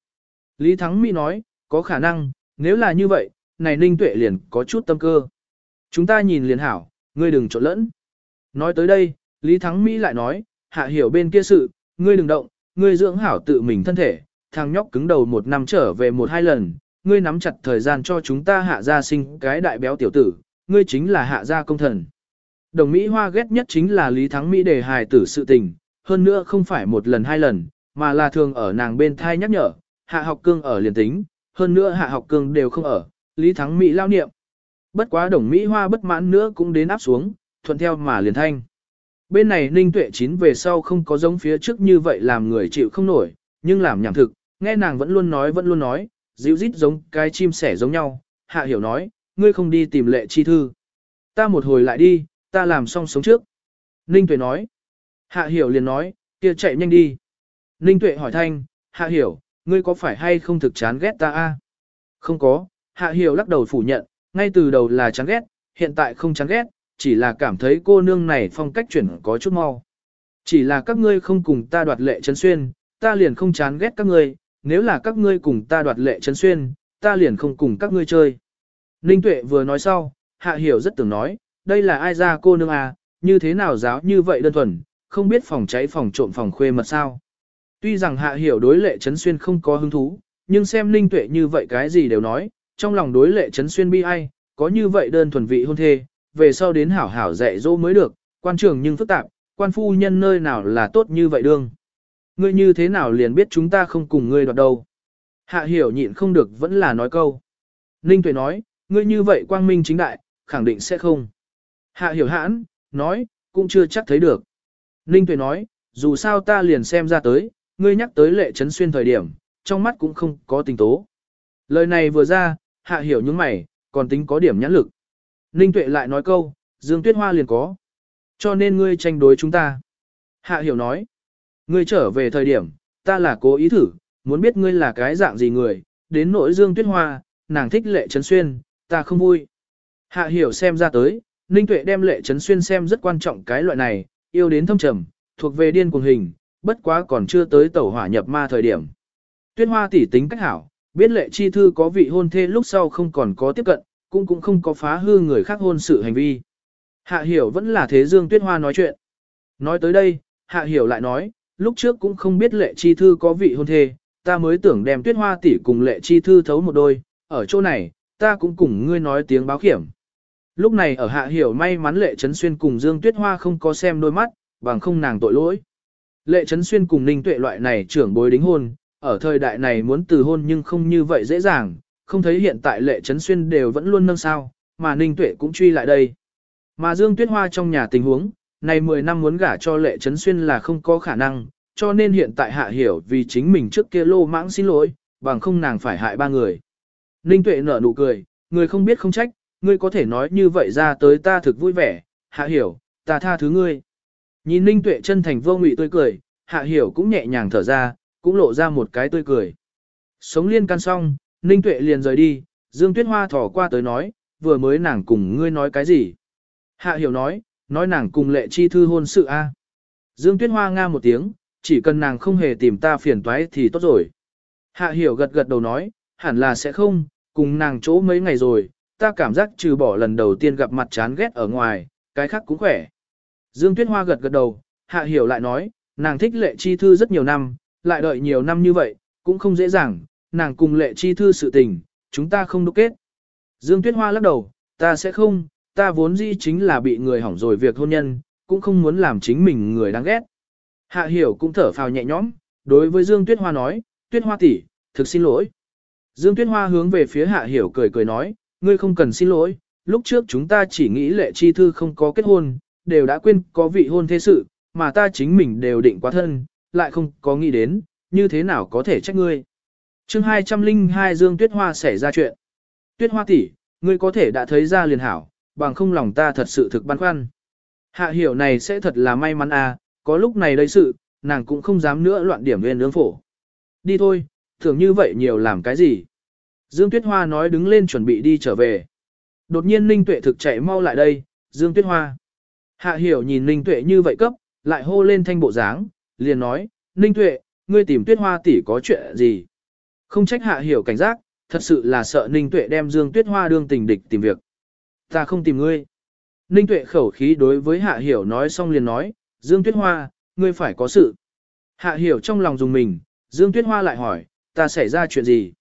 Lý Thắng Mỹ nói, có khả năng, nếu là như vậy, này Ninh Tuệ liền có chút tâm cơ. Chúng ta nhìn liền hảo, ngươi đừng trộn lẫn. Nói tới đây, Lý Thắng Mỹ lại nói, hạ hiểu bên kia sự, ngươi đừng động, ngươi dưỡng hảo tự mình thân thể, thằng nhóc cứng đầu một năm trở về một hai lần, ngươi nắm chặt thời gian cho chúng ta hạ gia sinh cái đại béo tiểu tử, ngươi chính là hạ gia công thần. Đồng Mỹ Hoa ghét nhất chính là Lý Thắng Mỹ đề hài tử sự tình, hơn nữa không phải một lần hai lần, mà là thường ở nàng bên thai nhắc nhở, hạ học cương ở liền tính, hơn nữa hạ học cương đều không ở, Lý Thắng Mỹ lao niệm. Bất quá đồng Mỹ Hoa bất mãn nữa cũng đến áp xuống, thuận theo mà liền thanh. Bên này Ninh Tuệ chín về sau không có giống phía trước như vậy làm người chịu không nổi, nhưng làm nhảm thực, nghe nàng vẫn luôn nói vẫn luôn nói, dịu rít giống cái chim sẻ giống nhau, hạ hiểu nói, ngươi không đi tìm lệ chi thư. Ta một hồi lại đi, ta làm xong sống trước. Ninh Tuệ nói, hạ hiểu liền nói, kia chạy nhanh đi. Ninh Tuệ hỏi thanh, hạ hiểu, ngươi có phải hay không thực chán ghét ta a? Không có, hạ hiểu lắc đầu phủ nhận, ngay từ đầu là chán ghét, hiện tại không chán ghét, chỉ là cảm thấy cô nương này phong cách chuyển có chút mau. Chỉ là các ngươi không cùng ta đoạt lệ chấn xuyên, ta liền không chán ghét các ngươi, nếu là các ngươi cùng ta đoạt lệ chấn xuyên, ta liền không cùng các ngươi chơi. Ninh Tuệ vừa nói sau, Hạ Hiểu rất tưởng nói, đây là ai ra cô nương à, như thế nào giáo như vậy đơn thuần, không biết phòng cháy phòng trộm phòng khuê mật sao. Tuy rằng Hạ Hiểu đối lệ chấn xuyên không có hứng thú, nhưng xem Ninh Tuệ như vậy cái gì đều nói, trong lòng đối lệ chấn xuyên bi ai, có như vậy đơn thuần vị hôn thê, về sau đến hảo hảo dạy dỗ mới được, quan trường nhưng phức tạp, quan phu nhân nơi nào là tốt như vậy đương. Ngươi như thế nào liền biết chúng ta không cùng ngươi đoạt đâu. Hạ hiểu nhịn không được vẫn là nói câu. Ninh Tuệ nói, ngươi như vậy quang minh chính đại, khẳng định sẽ không. Hạ hiểu hãn, nói, cũng chưa chắc thấy được. Ninh Tuệ nói, dù sao ta liền xem ra tới, ngươi nhắc tới lệ trấn xuyên thời điểm, trong mắt cũng không có tình tố. Lời này vừa ra, hạ hiểu những mày, còn tính có điểm nhãn lực. Ninh Tuệ lại nói câu, Dương Tuyết Hoa liền có. Cho nên ngươi tranh đối chúng ta. Hạ hiểu nói, ngươi trở về thời điểm, ta là cố ý thử, muốn biết ngươi là cái dạng gì người, đến nỗi Dương Tuyết Hoa, nàng thích lệ trấn xuyên, ta không vui. Hạ hiểu xem ra tới, Ninh Tuệ đem lệ trấn xuyên xem rất quan trọng cái loại này, yêu đến thâm trầm, thuộc về điên cuồng hình, bất quá còn chưa tới tẩu hỏa nhập ma thời điểm. Tuyết Hoa tỉ tính cách hảo, biết lệ chi thư có vị hôn thê lúc sau không còn có tiếp cận, cũng cũng không có phá hư người khác hôn sự hành vi. Hạ hiểu vẫn là thế Dương Tuyết Hoa nói chuyện. Nói tới đây, Hạ hiểu lại nói, lúc trước cũng không biết lệ chi thư có vị hôn thê, ta mới tưởng đem Tuyết Hoa tỷ cùng lệ chi thư thấu một đôi, ở chỗ này, ta cũng cùng ngươi nói tiếng báo khiểm. Lúc này ở Hạ hiểu may mắn lệ trấn xuyên cùng Dương Tuyết Hoa không có xem đôi mắt, bằng không nàng tội lỗi. Lệ trấn xuyên cùng ninh tuệ loại này trưởng bối đính hôn, ở thời đại này muốn từ hôn nhưng không như vậy dễ dàng, không thấy hiện tại lệ trấn xuyên đều vẫn luôn nâng sao, mà Ninh Tuệ cũng truy lại đây. Mà Dương Tuyết Hoa trong nhà tình huống, này 10 năm muốn gả cho lệ trấn xuyên là không có khả năng, cho nên hiện tại hạ hiểu vì chính mình trước kia lô mãng xin lỗi, bằng không nàng phải hại ba người. Ninh Tuệ nở nụ cười, người không biết không trách, ngươi có thể nói như vậy ra tới ta thực vui vẻ, hạ hiểu, ta tha thứ ngươi. Nhìn Ninh Tuệ chân thành vô ngụy tươi cười, hạ hiểu cũng nhẹ nhàng thở ra, cũng lộ ra một cái tươi cười. Sống liên can xong, Ninh Tuệ liền rời đi, Dương Tuyết Hoa thỏ qua tới nói, vừa mới nàng cùng ngươi nói cái gì. Hạ hiểu nói, nói nàng cùng lệ chi thư hôn sự a. Dương Tuyết Hoa nga một tiếng, chỉ cần nàng không hề tìm ta phiền toái thì tốt rồi. Hạ hiểu gật gật đầu nói, hẳn là sẽ không, cùng nàng chỗ mấy ngày rồi, ta cảm giác trừ bỏ lần đầu tiên gặp mặt chán ghét ở ngoài, cái khác cũng khỏe. Dương Tuyết Hoa gật gật đầu, hạ hiểu lại nói, nàng thích lệ chi thư rất nhiều năm, lại đợi nhiều năm như vậy, cũng không dễ dàng, nàng cùng lệ chi thư sự tình, chúng ta không đúc kết. Dương Tuyết Hoa lắc đầu, ta sẽ không, ta vốn dĩ chính là bị người hỏng rồi việc hôn nhân, cũng không muốn làm chính mình người đáng ghét. Hạ hiểu cũng thở phào nhẹ nhõm, đối với Dương Tuyết Hoa nói, Tuyết Hoa tỷ, thực xin lỗi. Dương Tuyết Hoa hướng về phía Hạ hiểu cười cười nói, ngươi không cần xin lỗi, lúc trước chúng ta chỉ nghĩ lệ chi thư không có kết hôn, đều đã quên có vị hôn thế sự, mà ta chính mình đều định quá thân, lại không có nghĩ đến, như thế nào có thể trách ngươi chương 202 Dương Tuyết Hoa xảy ra chuyện. Tuyết Hoa tỷ, ngươi có thể đã thấy ra liền hảo, bằng không lòng ta thật sự thực băn khoăn. Hạ hiểu này sẽ thật là may mắn à, có lúc này đây sự, nàng cũng không dám nữa loạn điểm lên nướng phổ. Đi thôi, thường như vậy nhiều làm cái gì? Dương Tuyết Hoa nói đứng lên chuẩn bị đi trở về. Đột nhiên Ninh Tuệ thực chạy mau lại đây, Dương Tuyết Hoa. Hạ hiểu nhìn Ninh Tuệ như vậy cấp, lại hô lên thanh bộ dáng, liền nói, Ninh Tuệ, ngươi tìm Tuyết Hoa tỷ có chuyện gì? Không trách Hạ hiểu cảnh giác, thật sự là sợ Ninh Tuệ đem Dương Tuyết Hoa đương tình địch tìm việc. Ta không tìm ngươi. Ninh Tuệ khẩu khí đối với Hạ hiểu nói xong liền nói, Dương Tuyết Hoa, ngươi phải có sự. Hạ hiểu trong lòng dùng mình, Dương Tuyết Hoa lại hỏi, ta xảy ra chuyện gì?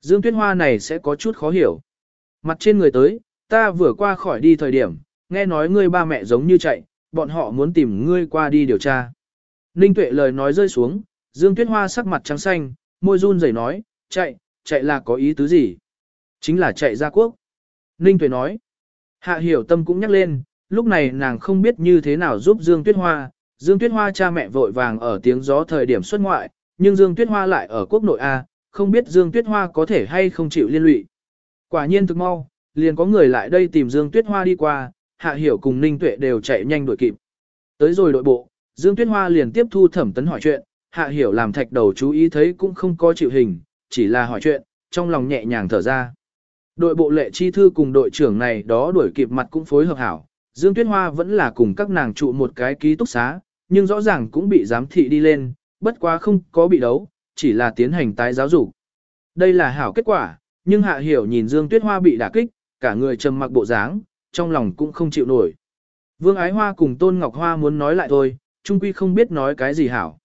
Dương Tuyết Hoa này sẽ có chút khó hiểu. Mặt trên người tới, ta vừa qua khỏi đi thời điểm, nghe nói ngươi ba mẹ giống như chạy, bọn họ muốn tìm ngươi qua đi điều tra. Ninh Tuệ lời nói rơi xuống, Dương Tuyết Hoa sắc mặt trắng xanh, môi run rẩy nói, chạy, chạy là có ý tứ gì? Chính là chạy ra quốc. Ninh Tuệ nói, Hạ Hiểu Tâm cũng nhắc lên, lúc này nàng không biết như thế nào giúp Dương Tuyết Hoa, Dương Tuyết Hoa cha mẹ vội vàng ở tiếng gió thời điểm xuất ngoại, nhưng Dương Tuyết Hoa lại ở quốc nội A, không biết Dương Tuyết Hoa có thể hay không chịu liên lụy. Quả nhiên thực mau, liền có người lại đây tìm Dương Tuyết Hoa đi qua, Hạ Hiểu cùng Ninh Tuệ đều chạy nhanh đuổi kịp. Tới rồi đội bộ, Dương Tuyết Hoa liền tiếp thu thẩm tấn hỏi chuyện, Hạ Hiểu làm thạch đầu chú ý thấy cũng không có chịu hình, chỉ là hỏi chuyện, trong lòng nhẹ nhàng thở ra. Đội bộ lệ chi thư cùng đội trưởng này đó đuổi kịp mặt cũng phối hợp hảo, Dương Tuyết Hoa vẫn là cùng các nàng trụ một cái ký túc xá, nhưng rõ ràng cũng bị giám thị đi lên, bất quá không có bị đấu, chỉ là tiến hành tái giáo dục. Đây là hảo kết quả, nhưng Hạ Hiểu nhìn Dương Tuyết Hoa bị đả kích, cả người trầm mặc bộ dáng, trong lòng cũng không chịu nổi. Vương Ái Hoa cùng Tôn Ngọc Hoa muốn nói lại thôi, Trung quy không biết nói cái gì hảo.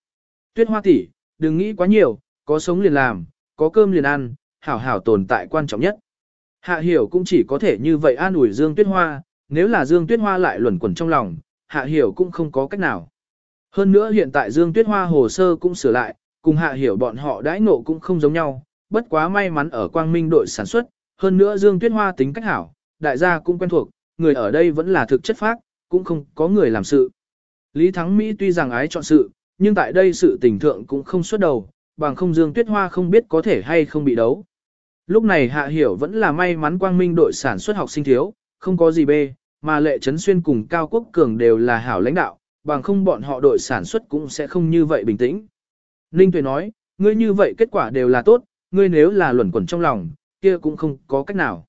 Tuyết Hoa tỷ, đừng nghĩ quá nhiều, có sống liền làm, có cơm liền ăn, hảo hảo tồn tại quan trọng nhất. Hạ Hiểu cũng chỉ có thể như vậy an ủi Dương Tuyết Hoa, nếu là Dương Tuyết Hoa lại luẩn quẩn trong lòng, Hạ Hiểu cũng không có cách nào. Hơn nữa hiện tại Dương Tuyết Hoa hồ sơ cũng sửa lại, cùng Hạ Hiểu bọn họ đãi ngộ cũng không giống nhau, bất quá may mắn ở Quang Minh đội sản xuất, hơn nữa Dương Tuyết Hoa tính cách hảo, đại gia cũng quen thuộc, người ở đây vẫn là thực chất phác, cũng không có người làm sự. Lý Thắng Mỹ tuy rằng ái chọn sự, nhưng tại đây sự tình thượng cũng không xuất đầu, bằng không Dương Tuyết Hoa không biết có thể hay không bị đấu. Lúc này Hạ Hiểu vẫn là may mắn Quang Minh đội sản xuất học sinh thiếu, không có gì bê, mà Lệ Trấn Xuyên cùng Cao Quốc Cường đều là hảo lãnh đạo, bằng không bọn họ đội sản xuất cũng sẽ không như vậy bình tĩnh. Ninh Tuệ nói, ngươi như vậy kết quả đều là tốt, ngươi nếu là luẩn quẩn trong lòng, kia cũng không có cách nào.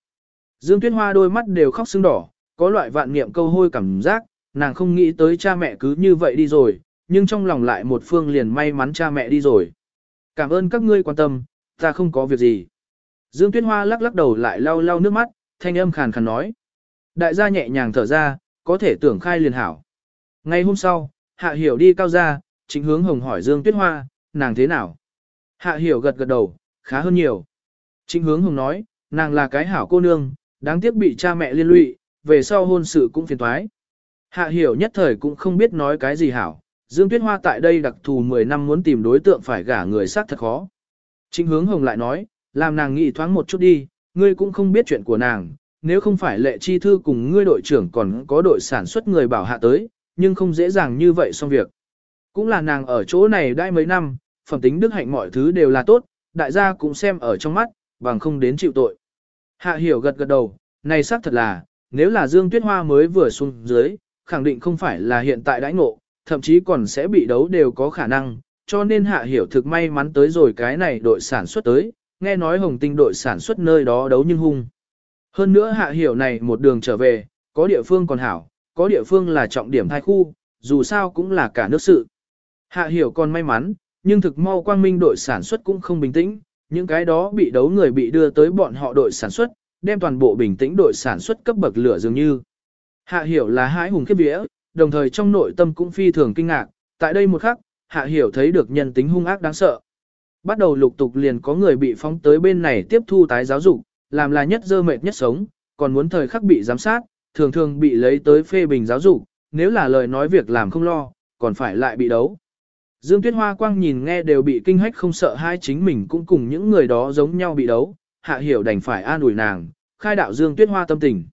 Dương Tuyết Hoa đôi mắt đều khóc sưng đỏ, có loại vạn niệm câu hôi cảm giác, nàng không nghĩ tới cha mẹ cứ như vậy đi rồi, nhưng trong lòng lại một phương liền may mắn cha mẹ đi rồi. Cảm ơn các ngươi quan tâm, ta không có việc gì. Dương Tuyết Hoa lắc lắc đầu lại lau lau nước mắt, thanh âm khàn khàn nói. Đại gia nhẹ nhàng thở ra, có thể tưởng khai liền hảo. Ngay hôm sau, Hạ Hiểu đi cao ra, chính hướng hồng hỏi Dương Tuyết Hoa, nàng thế nào? Hạ Hiểu gật gật đầu, khá hơn nhiều. Chính hướng hồng nói, nàng là cái hảo cô nương, đáng tiếc bị cha mẹ liên lụy, về sau hôn sự cũng phiền toái. Hạ Hiểu nhất thời cũng không biết nói cái gì hảo, Dương Tuyết Hoa tại đây đặc thù 10 năm muốn tìm đối tượng phải gả người xác thật khó. Chính hướng hồng lại nói, làm nàng nghĩ thoáng một chút đi, ngươi cũng không biết chuyện của nàng, nếu không phải lệ chi thư cùng ngươi đội trưởng còn có đội sản xuất người bảo hạ tới, nhưng không dễ dàng như vậy xong việc. Cũng là nàng ở chỗ này đã mấy năm, phẩm tính đức hạnh mọi thứ đều là tốt, đại gia cũng xem ở trong mắt, bằng không đến chịu tội. Hạ hiểu gật gật đầu, này xác thật là, nếu là Dương Tuyết Hoa mới vừa xuống dưới, khẳng định không phải là hiện tại đãi ngộ, thậm chí còn sẽ bị đấu đều có khả năng, cho nên Hạ hiểu thực may mắn tới rồi cái này đội sản xuất tới, nghe nói hồng tinh đội sản xuất nơi đó đấu nhưng hung. Hơn nữa Hạ hiểu này một đường trở về, có địa phương còn hảo, có địa phương là trọng điểm thai khu, dù sao cũng là cả nước sự. Hạ hiểu còn may mắn, nhưng thực mau quang minh đội sản xuất cũng không bình tĩnh, những cái đó bị đấu người bị đưa tới bọn họ đội sản xuất, đem toàn bộ bình tĩnh đội sản xuất cấp bậc lửa dường như. Hạ hiểu là hái hùng khiếp vía, đồng thời trong nội tâm cũng phi thường kinh ngạc, tại đây một khắc, hạ hiểu thấy được nhân tính hung ác đáng sợ. Bắt đầu lục tục liền có người bị phóng tới bên này tiếp thu tái giáo dục, làm là nhất dơ mệt nhất sống, còn muốn thời khắc bị giám sát, thường thường bị lấy tới phê bình giáo dục, nếu là lời nói việc làm không lo, còn phải lại bị đấu. Dương Tuyết Hoa Quang nhìn nghe đều bị kinh hách không sợ hai chính mình cũng cùng những người đó giống nhau bị đấu, Hạ Hiểu đành phải an ủi nàng, khai đạo Dương Tuyết Hoa tâm tình.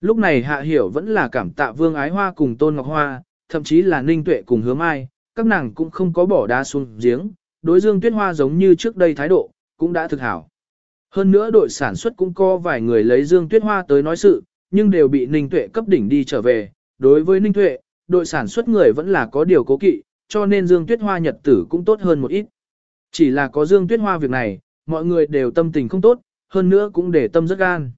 Lúc này Hạ Hiểu vẫn là cảm tạ Vương Ái Hoa cùng Tôn Ngọc Hoa, thậm chí là Ninh Tuệ cùng Hứa Mai, các nàng cũng không có bỏ đá xuống giếng, đối Dương Tuyết Hoa giống như trước đây thái độ, cũng đã thực hảo. Hơn nữa đội sản xuất cũng có vài người lấy Dương Tuyết Hoa tới nói sự, nhưng đều bị Ninh Tuệ cấp đỉnh đi trở về. Đối với Ninh Tuệ, đội sản xuất người vẫn là có điều cố kỵ, cho nên Dương Tuyết Hoa nhật tử cũng tốt hơn một ít. Chỉ là có Dương Tuyết Hoa việc này, mọi người đều tâm tình không tốt, hơn nữa cũng để tâm rất gan.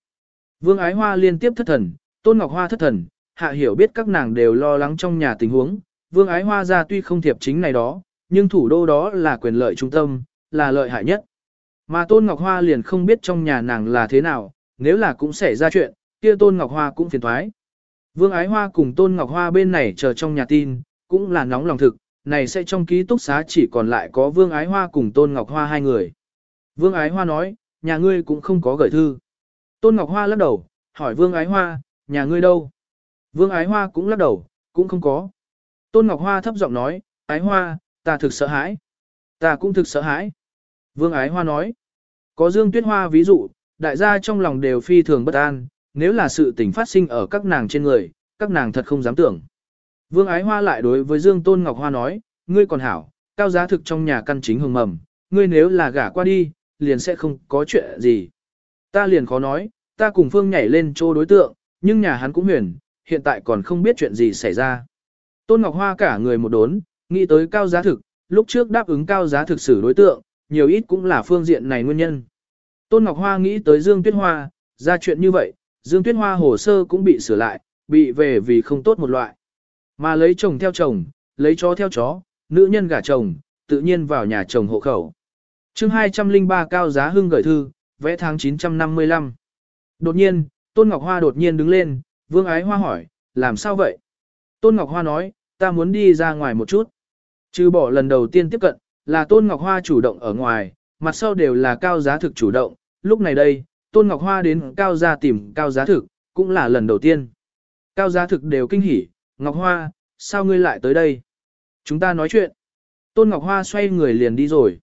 Vương Ái Hoa liên tiếp thất thần, Tôn Ngọc Hoa thất thần, Hạ Hiểu biết các nàng đều lo lắng trong nhà tình huống. Vương Ái Hoa ra tuy không thiệp chính này đó, nhưng thủ đô đó là quyền lợi trung tâm, là lợi hại nhất. Mà Tôn Ngọc Hoa liền không biết trong nhà nàng là thế nào, nếu là cũng xảy ra chuyện, kia Tôn Ngọc Hoa cũng phiền thoái. Vương Ái Hoa cùng Tôn Ngọc Hoa bên này chờ trong nhà tin, cũng là nóng lòng thực, này sẽ trong ký túc xá chỉ còn lại có Vương Ái Hoa cùng Tôn Ngọc Hoa hai người. Vương Ái Hoa nói, nhà ngươi cũng không có gửi thư. Tôn Ngọc Hoa lắc đầu, hỏi Vương Ái Hoa, nhà ngươi đâu? Vương Ái Hoa cũng lắc đầu, cũng không có. Tôn Ngọc Hoa thấp giọng nói, Ái Hoa, ta thực sợ hãi. Ta cũng thực sợ hãi. Vương Ái Hoa nói, có Dương Tuyết Hoa ví dụ, đại gia trong lòng đều phi thường bất an, nếu là sự tình phát sinh ở các nàng trên người, các nàng thật không dám tưởng. Vương Ái Hoa lại đối với Dương Tôn Ngọc Hoa nói, ngươi còn hảo, cao giá thực trong nhà căn chính hồng mầm, ngươi nếu là gả qua đi, liền sẽ không có chuyện gì. Ta liền khó nói, ta cùng Phương nhảy lên chỗ đối tượng, nhưng nhà hắn cũng huyền, hiện tại còn không biết chuyện gì xảy ra. Tôn Ngọc Hoa cả người một đốn, nghĩ tới cao giá thực, lúc trước đáp ứng cao giá thực xử đối tượng, nhiều ít cũng là phương diện này nguyên nhân. Tôn Ngọc Hoa nghĩ tới Dương Tuyết Hoa, ra chuyện như vậy, Dương Tuyết Hoa hồ sơ cũng bị sửa lại, bị về vì không tốt một loại. Mà lấy chồng theo chồng, lấy chó theo chó, nữ nhân gả chồng, tự nhiên vào nhà chồng hộ khẩu. chương 203 cao giá hưng gửi thư, vẽ tháng 955. Đột nhiên, Tôn Ngọc Hoa đột nhiên đứng lên, Vương Ái Hoa hỏi, làm sao vậy? Tôn Ngọc Hoa nói, ta muốn đi ra ngoài một chút. Trừ bỏ lần đầu tiên tiếp cận, là Tôn Ngọc Hoa chủ động ở ngoài, mặt sau đều là cao giá thực chủ động, lúc này đây, Tôn Ngọc Hoa đến cao gia tìm cao giá thực, cũng là lần đầu tiên. Cao giá thực đều kinh hỉ, Ngọc Hoa, sao ngươi lại tới đây? Chúng ta nói chuyện. Tôn Ngọc Hoa xoay người liền đi rồi.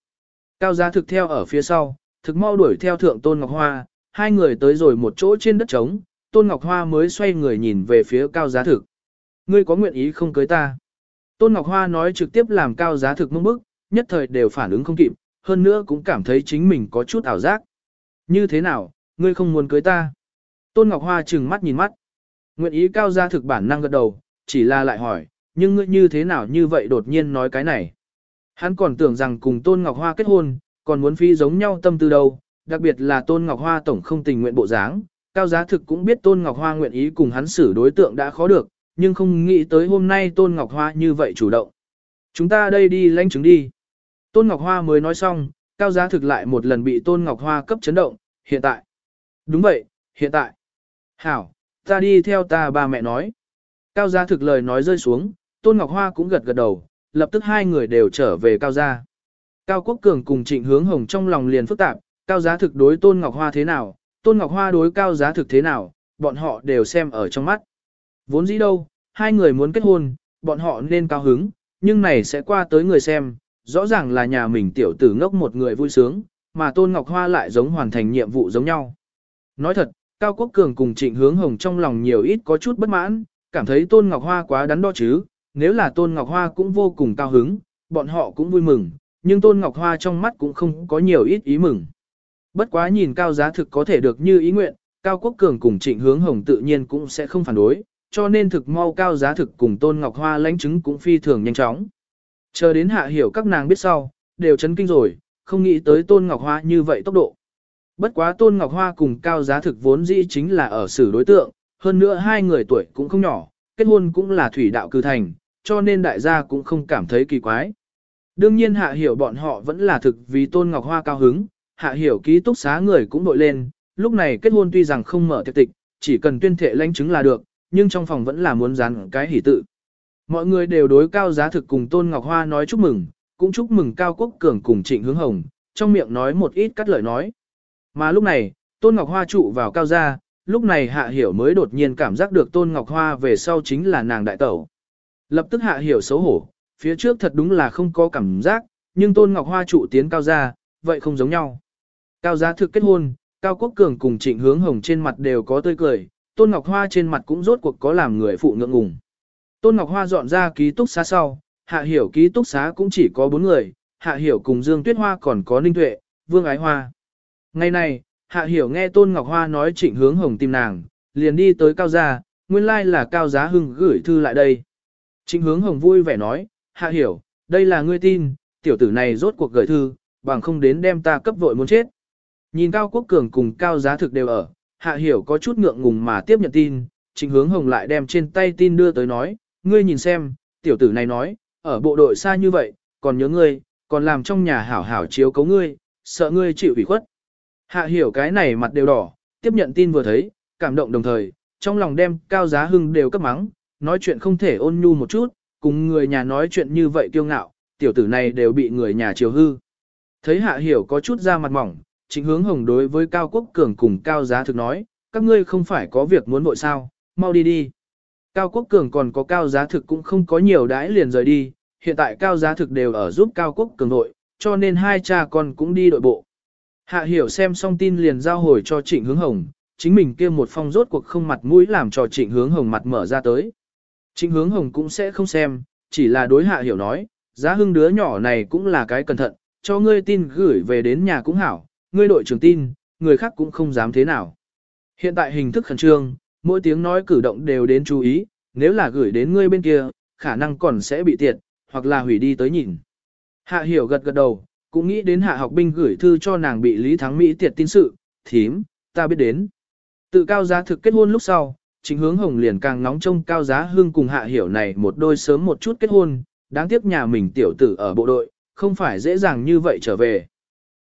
Cao giá thực theo ở phía sau, thực mau đuổi theo thượng Tôn Ngọc Hoa, hai người tới rồi một chỗ trên đất trống, Tôn Ngọc Hoa mới xoay người nhìn về phía cao giá thực. Ngươi có nguyện ý không cưới ta? Tôn Ngọc Hoa nói trực tiếp làm cao giá thực mông bức, nhất thời đều phản ứng không kịp, hơn nữa cũng cảm thấy chính mình có chút ảo giác. Như thế nào, ngươi không muốn cưới ta? Tôn Ngọc Hoa trừng mắt nhìn mắt. Nguyện ý cao giá thực bản năng gật đầu, chỉ là lại hỏi, nhưng ngươi như thế nào như vậy đột nhiên nói cái này? Hắn còn tưởng rằng cùng Tôn Ngọc Hoa kết hôn, còn muốn phi giống nhau tâm tư đâu, đặc biệt là Tôn Ngọc Hoa tổng không tình nguyện bộ dáng. Cao giá thực cũng biết Tôn Ngọc Hoa nguyện ý cùng hắn xử đối tượng đã khó được, nhưng không nghĩ tới hôm nay Tôn Ngọc Hoa như vậy chủ động. Chúng ta đây đi lãnh chứng đi. Tôn Ngọc Hoa mới nói xong, cao giá thực lại một lần bị Tôn Ngọc Hoa cấp chấn động, hiện tại. Đúng vậy, hiện tại. Hảo, ta đi theo ta ba mẹ nói. Cao giá thực lời nói rơi xuống, Tôn Ngọc Hoa cũng gật gật đầu, lập tức hai người đều trở về cao gia. Cao Quốc Cường cùng Trịnh Hướng Hồng trong lòng liền phức tạp, cao giá thực đối Tôn Ngọc Hoa thế nào, Tôn Ngọc Hoa đối cao giá thực thế nào, bọn họ đều xem ở trong mắt. Vốn dĩ đâu, hai người muốn kết hôn, bọn họ nên cao hứng, nhưng này sẽ qua tới người xem, rõ ràng là nhà mình tiểu tử ngốc một người vui sướng, mà Tôn Ngọc Hoa lại giống hoàn thành nhiệm vụ giống nhau. Nói thật, Cao Quốc Cường cùng Trịnh Hướng Hồng trong lòng nhiều ít có chút bất mãn, cảm thấy Tôn Ngọc Hoa quá đắn đo chứ, nếu là Tôn Ngọc Hoa cũng vô cùng cao hứng, bọn họ cũng vui mừng, nhưng Tôn Ngọc Hoa trong mắt cũng không có nhiều ít ý mừng. Bất quá nhìn Cao giá thực có thể được như ý nguyện, Cao Quốc Cường cùng Trịnh Hướng Hồng tự nhiên cũng sẽ không phản đối, cho nên thực mau Cao giá thực cùng Tôn Ngọc Hoa lãnh chứng cũng phi thường nhanh chóng. Chờ đến hạ hiểu các nàng biết sau, đều chấn kinh rồi, không nghĩ tới Tôn Ngọc Hoa như vậy tốc độ. Bất quá Tôn Ngọc Hoa cùng Cao Giá Thực vốn dĩ chính là ở xử đối tượng, hơn nữa hai người tuổi cũng không nhỏ, kết hôn cũng là thủy đạo cư thành, cho nên đại gia cũng không cảm thấy kỳ quái. Đương nhiên hạ hiểu bọn họ vẫn là thực vì Tôn Ngọc Hoa cao hứng, hạ hiểu ký túc xá người cũng đội lên, lúc này kết hôn tuy rằng không mở tiệc tịch, chỉ cần tuyên thệ lãnh chứng là được, nhưng trong phòng vẫn là muốn dán cái hỷ tự. Mọi người đều đối cao giá thực cùng Tôn Ngọc Hoa nói chúc mừng, cũng chúc mừng Cao Quốc Cường cùng Trịnh Hướng Hồng, trong miệng nói một ít cắt lời nói. Mà lúc này, Tôn Ngọc Hoa trụ vào cao gia, lúc này Hạ Hiểu mới đột nhiên cảm giác được Tôn Ngọc Hoa về sau chính là nàng đại tẩu. Lập tức Hạ Hiểu xấu hổ, phía trước thật đúng là không có cảm giác, nhưng Tôn Ngọc Hoa trụ tiến cao gia, vậy không giống nhau. Cao gia thực kết hôn, Cao Quốc Cường cùng Trịnh Hướng Hồng trên mặt đều có tươi cười, Tôn Ngọc Hoa trên mặt cũng rốt cuộc có làm người phụ ngượng ngùng. Tôn Ngọc Hoa dọn ra ký túc xá sau, Hạ Hiểu ký túc xá cũng chỉ có bốn người, Hạ Hiểu cùng Dương Tuyết Hoa còn có Ninh Tuệ, Vương Ái Hoa. Ngày này, Hạ Hiểu nghe Tôn Ngọc Hoa nói trịnh hướng hồng tìm nàng, liền đi tới Cao Gia, nguyên lai là Cao Giá Hưng gửi thư lại đây. Trịnh hướng hồng vui vẻ nói, Hạ Hiểu, đây là ngươi tin, tiểu tử này rốt cuộc gửi thư, bằng không đến đem ta cấp vội muốn chết. Nhìn Cao Quốc Cường cùng Cao Giá Thực đều ở, Hạ Hiểu có chút ngượng ngùng mà tiếp nhận tin, Trịnh Hướng Hồng lại đem trên tay tin đưa tới nói, ngươi nhìn xem, tiểu tử này nói, ở bộ đội xa như vậy, còn nhớ ngươi, còn làm trong nhà hảo hảo chiếu cấu ngươi, sợ ngươi chịu ủy khuất. Hạ Hiểu cái này mặt đều đỏ, tiếp nhận tin vừa thấy, cảm động đồng thời, trong lòng đem Cao Giá Hưng đều cấp mắng, nói chuyện không thể ôn nhu một chút, cùng người nhà nói chuyện như vậy kiêu ngạo, tiểu tử này đều bị người nhà chiều hư. Thấy Hạ Hiểu có chút ra mặt mỏng, chính hướng hồng đối với Cao Quốc Cường cùng Cao Giá Thực nói, các ngươi không phải có việc muốn vội sao, mau đi đi. Cao Quốc Cường còn có Cao Giá Thực cũng không có nhiều đãi liền rời đi, hiện tại Cao Giá Thực đều ở giúp Cao Quốc Cường đội cho nên hai cha con cũng đi đội bộ. Hạ Hiểu xem xong tin liền giao hồi cho Trịnh Hướng Hồng, chính mình kia một phong rốt cuộc không mặt mũi làm cho Trịnh Hướng Hồng mặt mở ra tới. Trịnh Hướng Hồng cũng sẽ không xem, chỉ là đối Hạ Hiểu nói, giá hưng đứa nhỏ này cũng là cái cẩn thận, cho ngươi tin gửi về đến nhà cũng hảo, ngươi đội trưởng tin, người khác cũng không dám thế nào. Hiện tại hình thức khẩn trương, mỗi tiếng nói cử động đều đến chú ý, nếu là gửi đến ngươi bên kia, khả năng còn sẽ bị tiệt, hoặc là hủy đi tới nhìn. Hạ hiểu gật gật đầu, cũng nghĩ đến hạ học binh gửi thư cho nàng bị Lý Thắng Mỹ tiệt tin sự, thím, ta biết đến. Tự cao giá thực kết hôn lúc sau, Trịnh hướng hồng liền càng nóng trông cao giá hương cùng hạ hiểu này một đôi sớm một chút kết hôn, đáng tiếc nhà mình tiểu tử ở bộ đội, không phải dễ dàng như vậy trở về.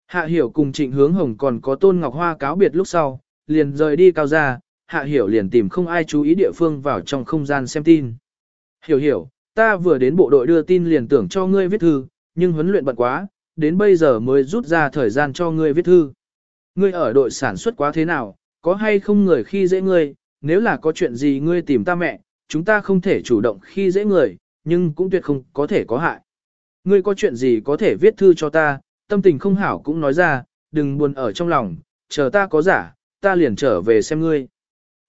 Hạ hiểu cùng trịnh hướng hồng còn có tôn ngọc hoa cáo biệt lúc sau, liền rời đi cao ra, hạ hiểu liền tìm không ai chú ý địa phương vào trong không gian xem tin. Hiểu hiểu, ta vừa đến bộ đội đưa tin liền tưởng cho ngươi viết thư, nhưng huấn luyện bận quá, đến bây giờ mới rút ra thời gian cho ngươi viết thư. Ngươi ở đội sản xuất quá thế nào, có hay không người khi dễ ngươi, nếu là có chuyện gì ngươi tìm ta mẹ, chúng ta không thể chủ động khi dễ người, nhưng cũng tuyệt không có thể có hại. Ngươi có chuyện gì có thể viết thư cho ta, tâm tình không hảo cũng nói ra, đừng buồn ở trong lòng, chờ ta có giả, ta liền trở về xem ngươi.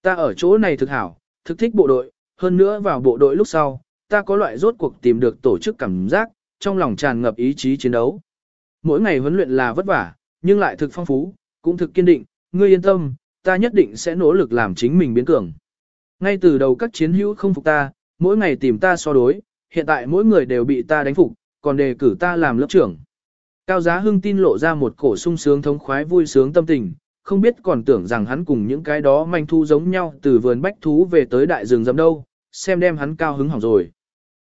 Ta ở chỗ này thực hảo, thực thích bộ đội, hơn nữa vào bộ đội lúc sau, ta có loại rốt cuộc tìm được tổ chức cảm giác, trong lòng tràn ngập ý chí chiến đấu. Mỗi ngày huấn luyện là vất vả, nhưng lại thực phong phú, cũng thực kiên định, ngươi yên tâm, ta nhất định sẽ nỗ lực làm chính mình biến cường. Ngay từ đầu các chiến hữu không phục ta, mỗi ngày tìm ta so đối, hiện tại mỗi người đều bị ta đánh phục, còn đề cử ta làm lớp trưởng. Cao Giá Hưng tin lộ ra một cổ sung sướng thống khoái vui sướng tâm tình, không biết còn tưởng rằng hắn cùng những cái đó manh thu giống nhau từ vườn bách thú về tới đại rừng rậm đâu, xem đem hắn cao hứng hỏng rồi.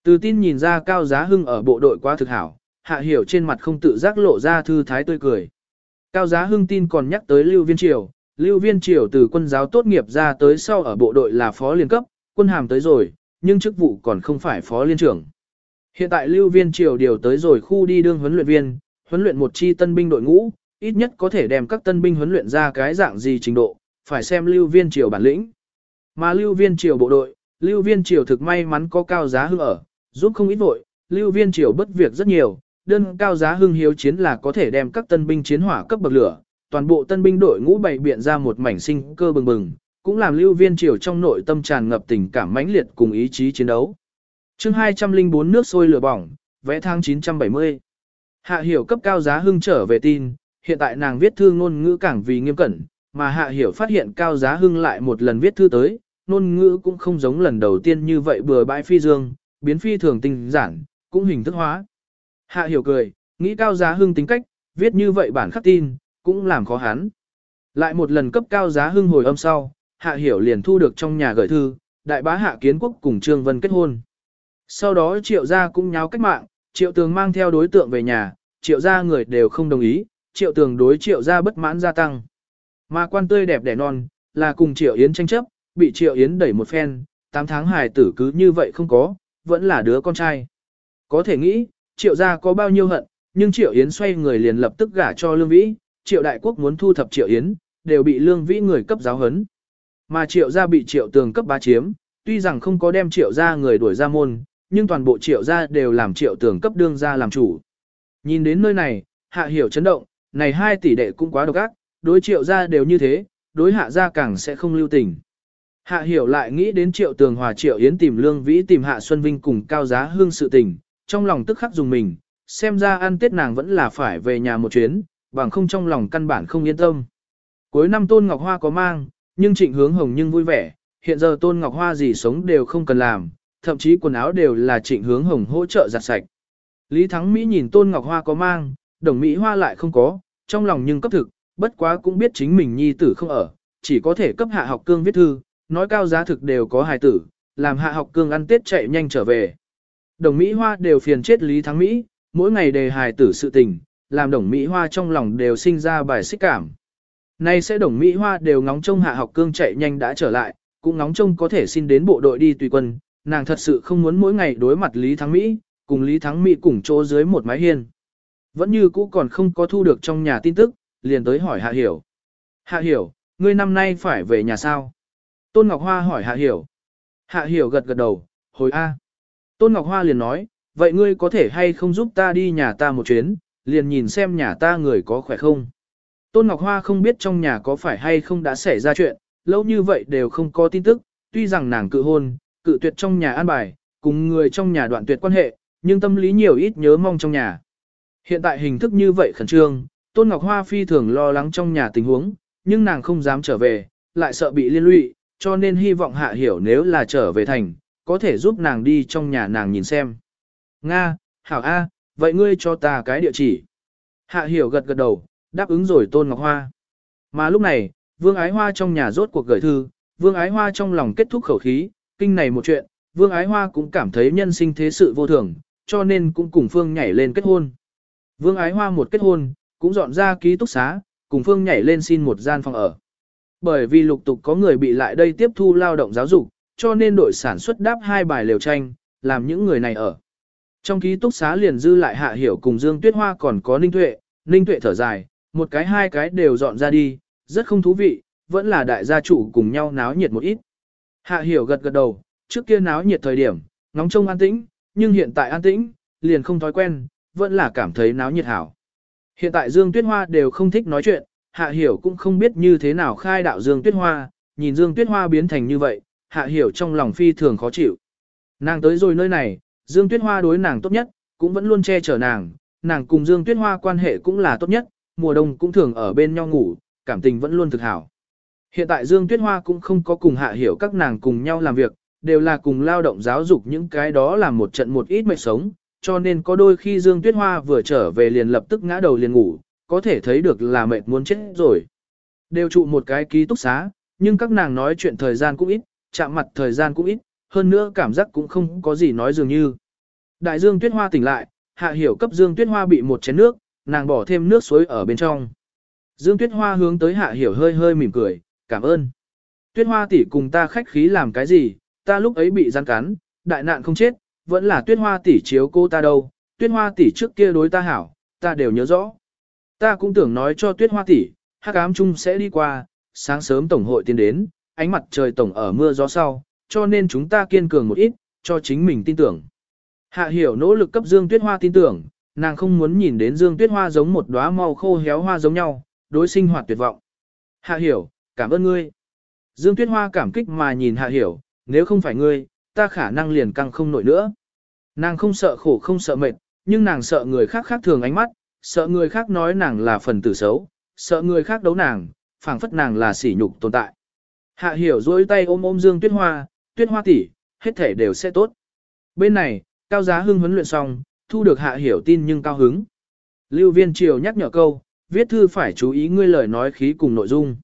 Từ tin nhìn ra Cao Giá Hưng ở bộ đội quá thực hảo, hạ hiểu trên mặt không tự giác lộ ra thư thái tươi cười. Cao Giá Hưng tin còn nhắc tới Lưu Viên Triều, Lưu Viên Triều từ quân giáo tốt nghiệp ra tới sau ở bộ đội là phó liên cấp, quân hàm tới rồi, nhưng chức vụ còn không phải phó liên trưởng. Hiện tại Lưu Viên Triều điều tới rồi khu đi đương huấn luyện viên, huấn luyện một chi tân binh đội ngũ, ít nhất có thể đem các tân binh huấn luyện ra cái dạng gì trình độ, phải xem Lưu Viên Triều bản lĩnh. Mà Lưu Viên Triều bộ đội, Lưu Viên Triều thực may mắn có cao giá hưng ở, giúp không ít vội, Lưu Viên Triều bất việc rất nhiều, đơn cao giá hưng hiếu chiến là có thể đem các tân binh chiến hỏa cấp bậc lửa, toàn bộ tân binh đội ngũ bày biện ra một mảnh sinh cơ bừng bừng, cũng làm Lưu Viên Triều trong nội tâm tràn ngập tình cảm mãnh liệt cùng ý chí chiến đấu. Chương 204 nước sôi lửa bỏng, vẽ thang 970. Hạ hiểu cấp cao giá hưng trở về tin, hiện tại nàng viết thư ngôn ngữ càng vì nghiêm cẩn, mà hạ hiểu phát hiện cao giá hưng lại một lần viết thư tới, ngôn ngữ cũng không giống lần đầu tiên như vậy bừa bãi phi dương, biến phi thường tinh giản, cũng hình thức hóa. Hạ hiểu cười, nghĩ cao giá hưng tính cách, viết như vậy bản khắc tin, cũng làm khó hắn. Lại một lần cấp cao giá hưng hồi âm sau, hạ hiểu liền thu được trong nhà gửi thư, đại bá hạ kiến quốc cùng Trương Vân kết hôn. Sau đó triệu gia cũng nháo cách mạng, triệu tường mang theo đối tượng về nhà, triệu gia người đều không đồng ý, triệu tường đối triệu gia bất mãn gia tăng. Mà quan tươi đẹp đẻ non, là cùng triệu yến tranh chấp, bị triệu yến đẩy một phen, 8 tháng hài tử cứ như vậy không có, vẫn là đứa con trai. Có thể nghĩ, triệu gia có bao nhiêu hận, nhưng triệu yến xoay người liền lập tức gả cho lương vĩ, triệu đại quốc muốn thu thập triệu yến, đều bị lương vĩ người cấp giáo hấn. Mà triệu gia bị triệu tường cấp bá chiếm, tuy rằng không có đem triệu gia người đuổi ra môn, nhưng toàn bộ triệu gia đều làm triệu tường cấp đương gia làm chủ. Nhìn đến nơi này, hạ hiểu chấn động, này hai tỷ đệ cũng quá độc ác, đối triệu gia đều như thế, đối hạ gia càng sẽ không lưu tình. Hạ hiểu lại nghĩ đến triệu tường hòa triệu yến tìm lương vĩ tìm hạ Xuân Vinh cùng cao giá hương sự tình, trong lòng tức khắc dùng mình, xem ra ăn tết nàng vẫn là phải về nhà một chuyến, bằng không trong lòng căn bản không yên tâm. Cuối năm Tôn Ngọc Hoa có mang, nhưng trịnh hướng hồng nhưng vui vẻ, hiện giờ Tôn Ngọc Hoa gì sống đều không cần làm, thậm chí quần áo đều là trịnh hướng hồng hỗ trợ giặt sạch. Lý Thắng Mỹ nhìn Tôn Ngọc Hoa có mang, đồng Mỹ Hoa lại không có, trong lòng nhưng cấp thực, bất quá cũng biết chính mình nhi tử không ở, chỉ có thể cấp hạ học cương viết thư, nói cao giá thực đều có hài tử, làm hạ học cương ăn tết chạy nhanh trở về. Đồng Mỹ Hoa đều phiền chết Lý Thắng Mỹ, mỗi ngày đề hài tử sự tình, làm đồng Mỹ Hoa trong lòng đều sinh ra bài xích cảm. Nay sẽ đồng Mỹ Hoa đều ngóng trông hạ học cương chạy nhanh đã trở lại, cũng ngóng trông có thể xin đến bộ đội đi tùy quân, nàng thật sự không muốn mỗi ngày đối mặt Lý Thắng Mỹ, cùng Lý Thắng Mỹ cùng chỗ dưới một mái hiên. Vẫn như cũ còn không có thu được trong nhà tin tức, liền tới hỏi Hạ Hiểu. Hạ Hiểu, ngươi năm nay phải về nhà sao? Tôn Ngọc Hoa hỏi Hạ Hiểu. Hạ Hiểu gật gật đầu, hồi A. Tôn Ngọc Hoa liền nói, vậy ngươi có thể hay không giúp ta đi nhà ta một chuyến, liền nhìn xem nhà ta người có khỏe không? Tôn Ngọc Hoa không biết trong nhà có phải hay không đã xảy ra chuyện, lâu như vậy đều không có tin tức, tuy rằng nàng cự hôn, cự tuyệt trong nhà an bài, cùng người trong nhà đoạn tuyệt quan hệ, nhưng tâm lý nhiều ít nhớ mong trong nhà. Hiện tại hình thức như vậy khẩn trương, Tôn Ngọc Hoa phi thường lo lắng trong nhà tình huống, nhưng nàng không dám trở về, lại sợ bị liên lụy, cho nên hy vọng Hạ Hiểu nếu là trở về thành, có thể giúp nàng đi trong nhà nàng nhìn xem. Nga, Hảo A, vậy ngươi cho ta cái địa chỉ. Hạ Hiểu gật gật đầu, đáp ứng rồi Tôn Ngọc Hoa. Mà lúc này, Vương Ái Hoa trong nhà rốt cuộc gửi thư, Vương Ái Hoa trong lòng kết thúc khẩu khí, kinh này một chuyện, Vương Ái Hoa cũng cảm thấy nhân sinh thế sự vô thường, cho nên cũng cùng Phương nhảy lên kết hôn. Vương Ái Hoa một kết hôn, cũng dọn ra ký túc xá, cùng Phương nhảy lên xin một gian phòng ở. Bởi vì lục tục có người bị lại đây tiếp thu lao động giáo dục, cho nên đội sản xuất đáp hai bài lều tranh, làm những người này ở. Trong ký túc xá liền dư lại Hạ Hiểu cùng Dương Tuyết Hoa còn có Ninh Tuệ, Ninh Tuệ thở dài, một cái hai cái đều dọn ra đi, rất không thú vị, vẫn là đại gia chủ cùng nhau náo nhiệt một ít. Hạ Hiểu gật gật đầu, trước kia náo nhiệt thời điểm, ngóng trông an tĩnh, nhưng hiện tại an tĩnh, liền không thói quen, vẫn là cảm thấy náo nhiệt hảo. Hiện tại Dương Tuyết Hoa đều không thích nói chuyện, Hạ Hiểu cũng không biết như thế nào khai đạo Dương Tuyết Hoa, nhìn Dương Tuyết Hoa biến thành như vậy, Hạ Hiểu trong lòng phi thường khó chịu. Nàng tới rồi nơi này, Dương Tuyết Hoa đối nàng tốt nhất, cũng vẫn luôn che chở nàng, nàng cùng Dương Tuyết Hoa quan hệ cũng là tốt nhất, mùa đông cũng thường ở bên nhau ngủ, cảm tình vẫn luôn thực hảo. Hiện tại Dương Tuyết Hoa cũng không có cùng Hạ Hiểu các nàng cùng nhau làm việc, đều là cùng lao động giáo dục những cái đó là một trận một ít mệt sống, cho nên có đôi khi Dương Tuyết Hoa vừa trở về liền lập tức ngã đầu liền ngủ, có thể thấy được là mệt muốn chết rồi. Đều trụ một cái ký túc xá, nhưng các nàng nói chuyện thời gian cũng ít, chạm mặt thời gian cũng ít, hơn nữa cảm giác cũng không có gì nói dường như. Đại Dương Tuyết Hoa tỉnh lại, Hạ Hiểu cấp Dương Tuyết Hoa bị một chén nước, nàng bỏ thêm nước suối ở bên trong. Dương Tuyết Hoa hướng tới Hạ Hiểu hơi hơi mỉm cười, cảm ơn. Tuyết Hoa tỷ cùng ta khách khí làm cái gì, ta lúc ấy bị gian cắn, đại nạn không chết, vẫn là Tuyết Hoa tỷ chiếu cô ta đâu, Tuyết Hoa tỷ trước kia đối ta hảo, ta đều nhớ rõ. Ta cũng tưởng nói cho Tuyết Hoa tỷ, hắc ám chung sẽ đi qua, sáng sớm tổng hội tiến đến, ánh mặt trời tổng ở mưa gió sau, cho nên chúng ta kiên cường một ít, cho chính mình tin tưởng. Hạ hiểu nỗ lực cấp Dương Tuyết Hoa tin tưởng, nàng không muốn nhìn đến Dương Tuyết Hoa giống một đóa màu khô héo hoa giống nhau, đối sinh hoạt tuyệt vọng. Hạ hiểu, cảm ơn ngươi. Dương Tuyết Hoa cảm kích mà nhìn Hạ hiểu, nếu không phải ngươi, ta khả năng liền căng không nổi nữa. Nàng không sợ khổ không sợ mệt, nhưng nàng sợ người khác khác thường ánh mắt, sợ người khác nói nàng là phần tử xấu, sợ người khác đấu nàng, phảng phất nàng là sỉ nhục tồn tại. Hạ hiểu dối tay ôm ôm Dương Tuyết Hoa, Tuyết Hoa tỷ, hết thể đều sẽ tốt. Bên này, Cao Giá Hưng huấn luyện xong, thu được Hạ hiểu tin nhưng cao hứng. Lưu Viên Triều nhắc nhở câu, viết thư phải chú ý ngươi lời nói khí cùng nội dung.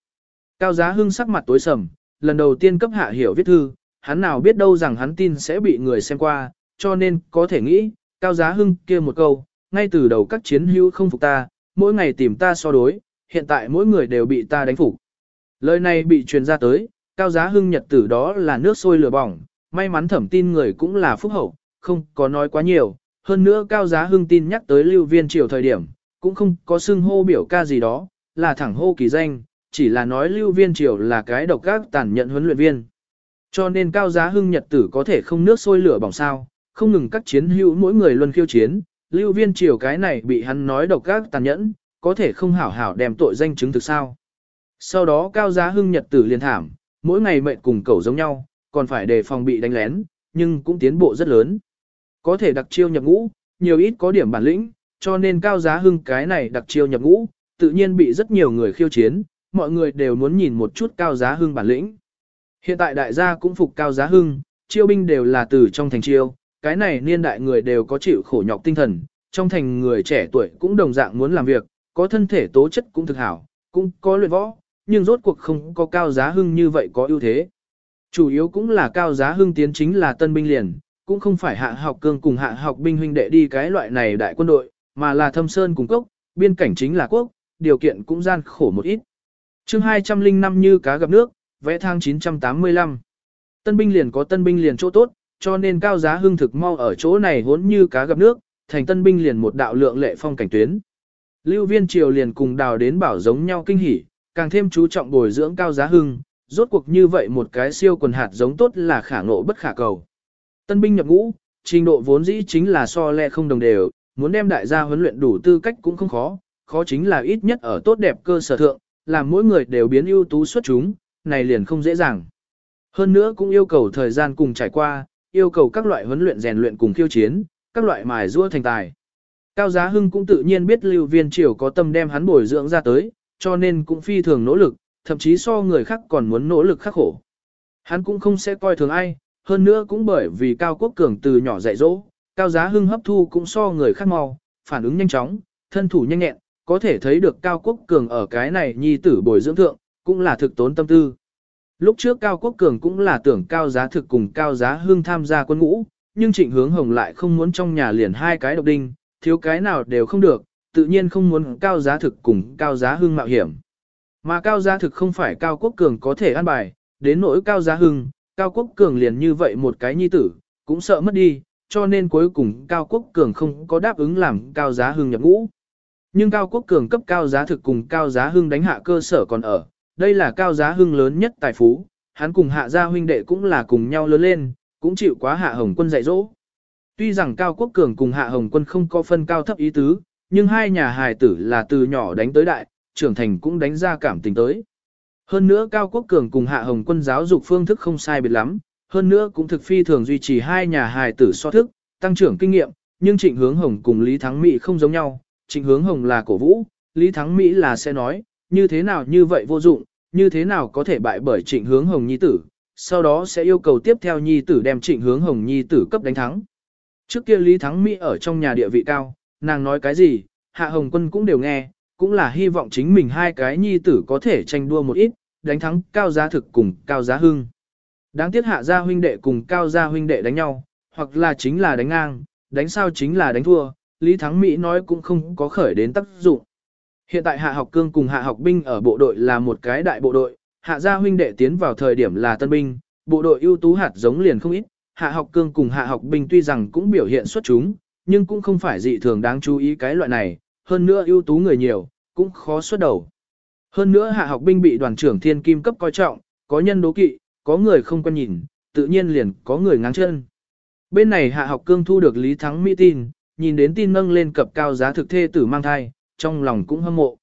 Cao Giá Hưng sắc mặt tối sầm, lần đầu tiên cấp Hạ hiểu viết thư, hắn nào biết đâu rằng hắn tin sẽ bị người xem qua, cho nên có thể nghĩ, Cao Giá Hưng kia một câu, ngay từ đầu các chiến hữu không phục ta, mỗi ngày tìm ta so đối, hiện tại mỗi người đều bị ta đánh phục. Lời này bị truyền ra tới, cao giá hưng nhật tử đó là nước sôi lửa bỏng, may mắn thẩm tin người cũng là phúc hậu, không có nói quá nhiều. Hơn nữa cao giá hưng tin nhắc tới lưu viên triều thời điểm, cũng không có xưng hô biểu ca gì đó, là thẳng hô kỳ danh, chỉ là nói lưu viên triều là cái độc các tàn nhận huấn luyện viên. Cho nên cao giá hưng nhật tử có thể không nước sôi lửa bỏng sao, không ngừng các chiến hữu mỗi người luân khiêu chiến, lưu viên triều cái này bị hắn nói độc các tàn nhẫn, có thể không hảo hảo đem tội danh chứng thực sao. Sau đó cao giá hưng nhật tử liền thảm, mỗi ngày mệnh cùng cẩu giống nhau, còn phải đề phòng bị đánh lén, nhưng cũng tiến bộ rất lớn. Có thể đặc chiêu nhập ngũ, nhiều ít có điểm bản lĩnh, cho nên cao giá hưng cái này đặc chiêu nhập ngũ, tự nhiên bị rất nhiều người khiêu chiến, mọi người đều muốn nhìn một chút cao giá hưng bản lĩnh. Hiện tại đại gia cũng phục cao giá hưng, chiêu binh đều là từ trong thành chiêu, cái này niên đại người đều có chịu khổ nhọc tinh thần, trong thành người trẻ tuổi cũng đồng dạng muốn làm việc, có thân thể tố chất cũng thực hảo, cũng có luyện võ, nhưng rốt cuộc không có cao giá hưng như vậy có ưu thế. Chủ yếu cũng là cao giá hưng tiến chính là tân binh liền, cũng không phải hạ học cương cùng hạ học binh huynh đệ đi cái loại này đại quân đội, mà là thâm sơn cùng cốc, biên cảnh chính là quốc, điều kiện cũng gian khổ một ít. chương 205 như cá gặp nước, vẽ thang 985. Tân binh liền có tân binh liền chỗ tốt, cho nên cao giá hưng thực mau ở chỗ này vốn như cá gặp nước, thành tân binh liền một đạo lượng lệ phong cảnh tuyến. Lưu viên triều liền cùng đào đến bảo giống nhau kinh hỉ, càng thêm chú trọng bồi dưỡng cao giá hưng, rốt cuộc như vậy một cái siêu quần hạt giống tốt là khả ngộ bất khả cầu. Tân binh nhập ngũ, trình độ vốn dĩ chính là so lẹ không đồng đều, muốn đem đại gia huấn luyện đủ tư cách cũng không khó, khó chính là ít nhất ở tốt đẹp cơ sở thượng, làm mỗi người đều biến ưu tú xuất chúng, này liền không dễ dàng. Hơn nữa cũng yêu cầu thời gian cùng trải qua, yêu cầu các loại huấn luyện rèn luyện cùng khiêu chiến, các loại mài giũa thành tài. Cao Giá Hưng cũng tự nhiên biết Lưu Viên Triều có tâm đem hắn bồi dưỡng ra tới, cho nên cũng phi thường nỗ lực, thậm chí so người khác còn muốn nỗ lực khắc khổ. Hắn cũng không sẽ coi thường ai, hơn nữa cũng bởi vì Cao Quốc Cường từ nhỏ dạy dỗ, Cao Giá Hưng hấp thu cũng so người khác mau, phản ứng nhanh chóng, thân thủ nhanh nhẹn, có thể thấy được Cao Quốc Cường ở cái này nhi tử bồi dưỡng thượng, cũng là thực tốn tâm tư. Lúc trước Cao Quốc Cường cũng là tưởng Cao Giá Thực cùng Cao Giá Hưng tham gia quân ngũ, nhưng Trịnh Hướng Hồng lại không muốn trong nhà liền hai cái độc đinh, thiếu cái nào đều không được, tự nhiên không muốn Cao Giá Thực cùng Cao Giá Hưng mạo hiểm. Mà Cao Giá Thực không phải Cao Quốc Cường có thể ăn bài, đến nỗi Cao Giá Hưng, Cao Quốc Cường liền như vậy một cái nhi tử, cũng sợ mất đi, cho nên cuối cùng Cao Quốc Cường không có đáp ứng làm Cao Giá Hưng nhập ngũ. Nhưng Cao Quốc Cường cấp Cao Giá Thực cùng Cao Giá Hưng đánh hạ cơ sở còn ở, đây là Cao Giá Hưng lớn nhất tài phú, hắn cùng Hạ Gia huynh đệ cũng là cùng nhau lớn lên, cũng chịu quá Hạ Hồng Quân dạy dỗ. Tuy rằng Cao Quốc Cường cùng Hạ Hồng Quân không có phân cao thấp ý tứ, nhưng hai nhà hài tử là từ nhỏ đánh tới đại, trưởng thành cũng đánh ra cảm tình tới. Hơn nữa Cao Quốc Cường cùng Hạ Hồng Quân giáo dục phương thức không sai biệt lắm, hơn nữa cũng thực phi thường duy trì hai nhà hài tử so thức, tăng trưởng kinh nghiệm, nhưng Trịnh Hướng Hồng cùng Lý Thắng Mỹ không giống nhau, Trịnh Hướng Hồng là cổ vũ, Lý Thắng Mỹ là sẽ nói, như thế nào như vậy vô dụng, như thế nào có thể bại bởi Trịnh Hướng Hồng nhi tử, sau đó sẽ yêu cầu tiếp theo nhi tử đem Trịnh Hướng Hồng nhi tử cấp đánh thắng. Trước kia Lý Thắng Mỹ ở trong nhà địa vị cao, nàng nói cái gì, Hạ Hồng Quân cũng đều nghe, cũng là hy vọng chính mình hai cái nhi tử có thể tranh đua một ít, đánh thắng cao giá thực cùng cao giá hưng. Đáng tiếc hạ gia huynh đệ cùng cao gia huynh đệ đánh nhau, hoặc là chính là đánh ngang, đánh sao chính là đánh thua, Lý Thắng Mỹ nói cũng không có khởi đến tác dụng. Hiện tại hạ học cương cùng hạ học binh ở bộ đội là một cái đại bộ đội, hạ gia huynh đệ tiến vào thời điểm là tân binh, bộ đội ưu tú hạt giống liền không ít, hạ học cương cùng hạ học binh tuy rằng cũng biểu hiện xuất chúng, nhưng cũng không phải dị thường đáng chú ý cái loại này, hơn nữa ưu tú người nhiều, cũng khó xuất đầu. Hơn nữa hạ học binh bị đoàn trưởng thiên kim cấp coi trọng, có nhân đố kỵ, có người không quan nhìn, tự nhiên liền có người ngáng chân. Bên này hạ học cương thu được Lý Thắng Mỹ tin, nhìn đến tin nâng lên cập cao giá thực thê tử mang thai, trong lòng cũng hâm mộ.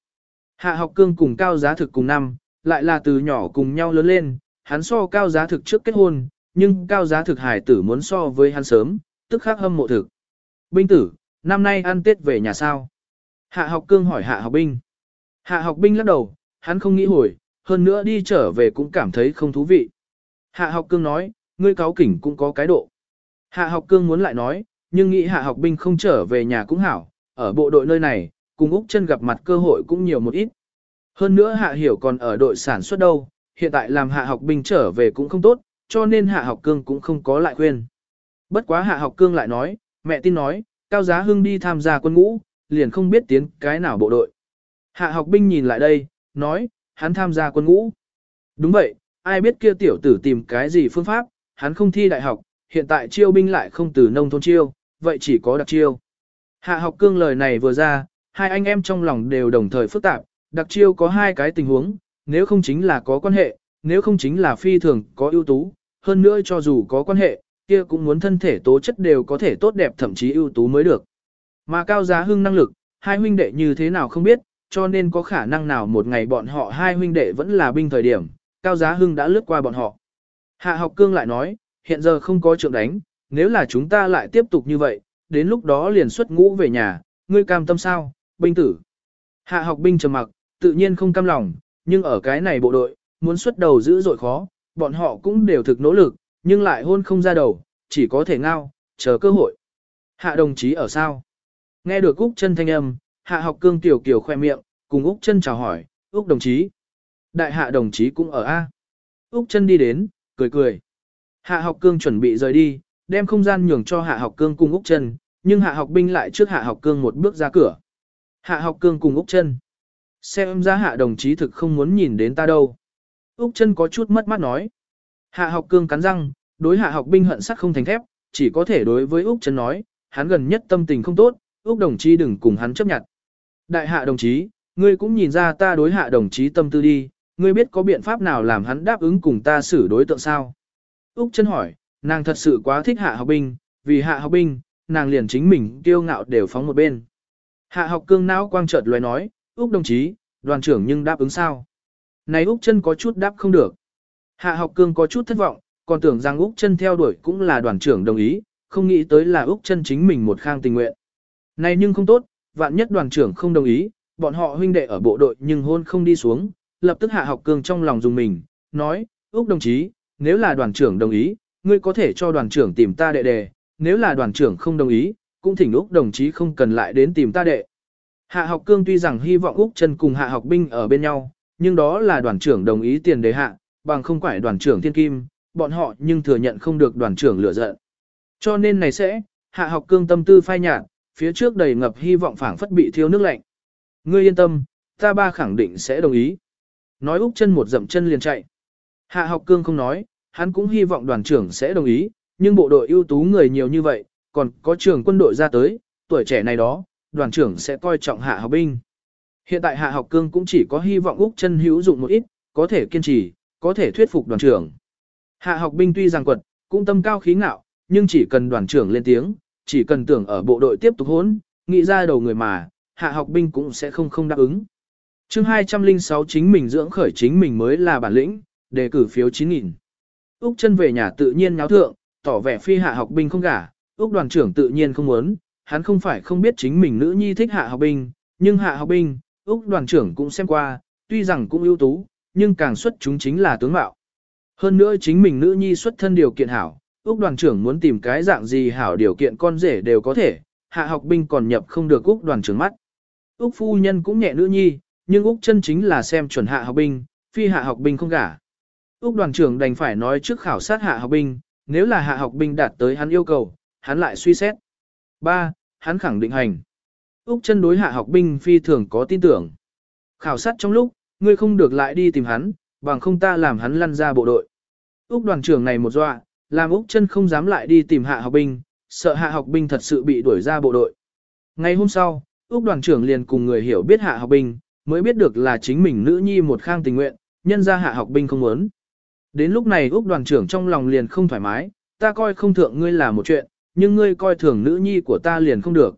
Hạ học cương cùng cao giá thực cùng năm, lại là từ nhỏ cùng nhau lớn lên, hắn so cao giá thực trước kết hôn, nhưng cao giá thực hải tử muốn so với hắn sớm, tức khác hâm mộ thực. Binh tử, năm nay ăn Tết về nhà sao? Hạ học cương hỏi hạ học binh. Hạ học binh lắc đầu, hắn không nghĩ hồi, hơn nữa đi trở về cũng cảm thấy không thú vị. Hạ học cương nói, ngươi cáo kỉnh cũng có cái độ. Hạ học cương muốn lại nói, nhưng nghĩ hạ học binh không trở về nhà cũng hảo, ở bộ đội nơi này, cùng Úc chân gặp mặt cơ hội cũng nhiều một ít. Hơn nữa hạ hiểu còn ở đội sản xuất đâu, hiện tại làm hạ học binh trở về cũng không tốt, cho nên hạ học cương cũng không có lại khuyên. Bất quá hạ học cương lại nói, mẹ tin nói, Cao Giá Hưng đi tham gia quân ngũ, liền không biết tiến cái nào bộ đội. Hạ học binh nhìn lại đây, nói, hắn tham gia quân ngũ. Đúng vậy, ai biết kia tiểu tử tìm cái gì phương pháp, hắn không thi đại học, hiện tại chiêu binh lại không từ nông thôn chiêu, vậy chỉ có đặc chiêu. Hạ học cương lời này vừa ra, hai anh em trong lòng đều đồng thời phức tạp, đặc chiêu có hai cái tình huống, nếu không chính là có quan hệ, nếu không chính là phi thường có ưu tú, hơn nữa cho dù có quan hệ, kia cũng muốn thân thể tố chất đều có thể tốt đẹp thậm chí ưu tú mới được. Mà cao giá hưng năng lực, hai huynh đệ như thế nào không biết, cho nên có khả năng nào một ngày bọn họ hai huynh đệ vẫn là binh thời điểm, cao giá hưng đã lướt qua bọn họ. Hạ học cương lại nói, hiện giờ không có trượng đánh, nếu là chúng ta lại tiếp tục như vậy, đến lúc đó liền xuất ngũ về nhà, ngươi cam tâm sao, binh tử. Hạ học binh trầm mặc, tự nhiên không cam lòng, nhưng ở cái này bộ đội, muốn xuất đầu giữ dội khó, bọn họ cũng đều thực nỗ lực, nhưng lại hôn không ra đầu, chỉ có thể ngao, chờ cơ hội. Hạ đồng chí ở sao? Nghe được Úc chân thanh âm, hạ học cương tiểu kiều khoe miệng, cùng Úc chân chào hỏi, Úc đồng chí. Đại hạ đồng chí cũng ở A. Úc chân đi đến, cười cười. Hạ học cương chuẩn bị rời đi, đem không gian nhường cho hạ học cương cùng Úc chân, nhưng hạ học binh lại trước hạ học cương một bước ra cửa. Hạ học cương cùng Úc chân. Xem ra hạ đồng chí thực không muốn nhìn đến ta đâu. Úc chân có chút mất mắt nói. Hạ học cương cắn răng, đối hạ học binh hận sắt không thành thép, chỉ có thể đối với Úc chân nói, hắn gần nhất tâm tình không tốt, Úc đồng chí đừng cùng hắn chấp nhận. Đại hạ đồng chí, ngươi cũng nhìn ra ta đối hạ đồng chí tâm tư đi, ngươi biết có biện pháp nào làm hắn đáp ứng cùng ta xử đối tượng sao? Úc chân hỏi, nàng thật sự quá thích hạ học binh, vì hạ học binh, nàng liền chính mình kiêu ngạo đều phóng một bên. Hạ học cương não quang chợt loé nói, Úc đồng chí, đoàn trưởng nhưng đáp ứng sao? Này Úc chân có chút đáp không được. Hạ học cương có chút thất vọng, còn tưởng rằng Úc chân theo đuổi cũng là đoàn trưởng đồng ý, không nghĩ tới là Úc chân chính mình một khang tình nguyện. Này nhưng không tốt, vạn nhất đoàn trưởng không đồng ý, bọn họ huynh đệ ở bộ đội nhưng hôn không đi xuống, lập tức hạ học cương trong lòng dùng mình, nói, Úc đồng chí, nếu là đoàn trưởng đồng ý, ngươi có thể cho đoàn trưởng tìm ta đệ đệ, nếu là đoàn trưởng không đồng ý, cũng thỉnh Úc đồng chí không cần lại đến tìm ta đệ. Hạ học cương tuy rằng hy vọng Úc chân cùng hạ học binh ở bên nhau, nhưng đó là đoàn trưởng đồng ý tiền đề hạ, bằng không phải đoàn trưởng thiên kim, bọn họ nhưng thừa nhận không được đoàn trưởng lửa giận. Cho nên này sẽ, hạ học cương tâm tư phai nhạt, phía trước đầy ngập hy vọng phảng phất bị thiếu nước lạnh. Ngươi yên tâm, ta ba khẳng định sẽ đồng ý. Nói Úc chân một dậm chân liền chạy. Hạ học cương không nói, hắn cũng hy vọng đoàn trưởng sẽ đồng ý, nhưng bộ đội ưu tú người nhiều như vậy, còn có trường quân đội ra tới, tuổi trẻ này đó, đoàn trưởng sẽ coi trọng hạ học binh. Hiện tại hạ học cương cũng chỉ có hy vọng Úc chân hữu dụng một ít, có thể kiên trì, có thể thuyết phục đoàn trưởng. Hạ học binh tuy rằng quật, cũng tâm cao khí ngạo, nhưng chỉ cần đoàn trưởng lên tiếng, chỉ cần tưởng ở bộ đội tiếp tục hỗn, nghĩ ra đầu người mà, hạ học binh cũng sẽ không không đáp ứng. chương 206 chính mình dưỡng khởi chính mình mới là bản lĩnh, đề cử phiếu 9.000. Úc chân về nhà tự nhiên nháo thượng, tỏ vẻ phi hạ học binh không gả, Úc đoàn trưởng tự nhiên không muốn, hắn không phải không biết chính mình nữ nhi thích hạ học binh, nhưng hạ học binh, Úc đoàn trưởng cũng xem qua, tuy rằng cũng ưu tú, nhưng càng xuất chúng chính là tướng mạo. Hơn nữa chính mình nữ nhi xuất thân điều kiện hảo, Úc đoàn trưởng muốn tìm cái dạng gì hảo điều kiện con rể đều có thể, hạ học binh còn nhập không được Úc đoàn trưởng mắt. Úc phu nhân cũng nhẹ nữ nhi, nhưng Úc chân chính là xem chuẩn hạ học binh, phi hạ học binh không gả. Úc đoàn trưởng đành phải nói trước khảo sát hạ học binh, nếu là hạ học binh đạt tới hắn yêu cầu, hắn lại suy xét. 3. Hắn khẳng định hành. Úc chân đối hạ học binh phi thường có tin tưởng. Khảo sát trong lúc, ngươi không được lại đi tìm hắn, bằng không ta làm hắn lăn ra bộ đội. Úc đoàn trưởng này một dọa, làm Úc chân không dám lại đi tìm hạ học binh, sợ hạ học binh thật sự bị đuổi ra bộ đội. Ngày hôm sau, Úc đoàn trưởng liền cùng người hiểu biết hạ học binh, mới biết được là chính mình nữ nhi một khang tình nguyện, nhân ra hạ học binh không muốn. Đến lúc này Úc đoàn trưởng trong lòng liền không thoải mái, ta coi không thượng ngươi là một chuyện, nhưng ngươi coi thường nữ nhi của ta liền không được.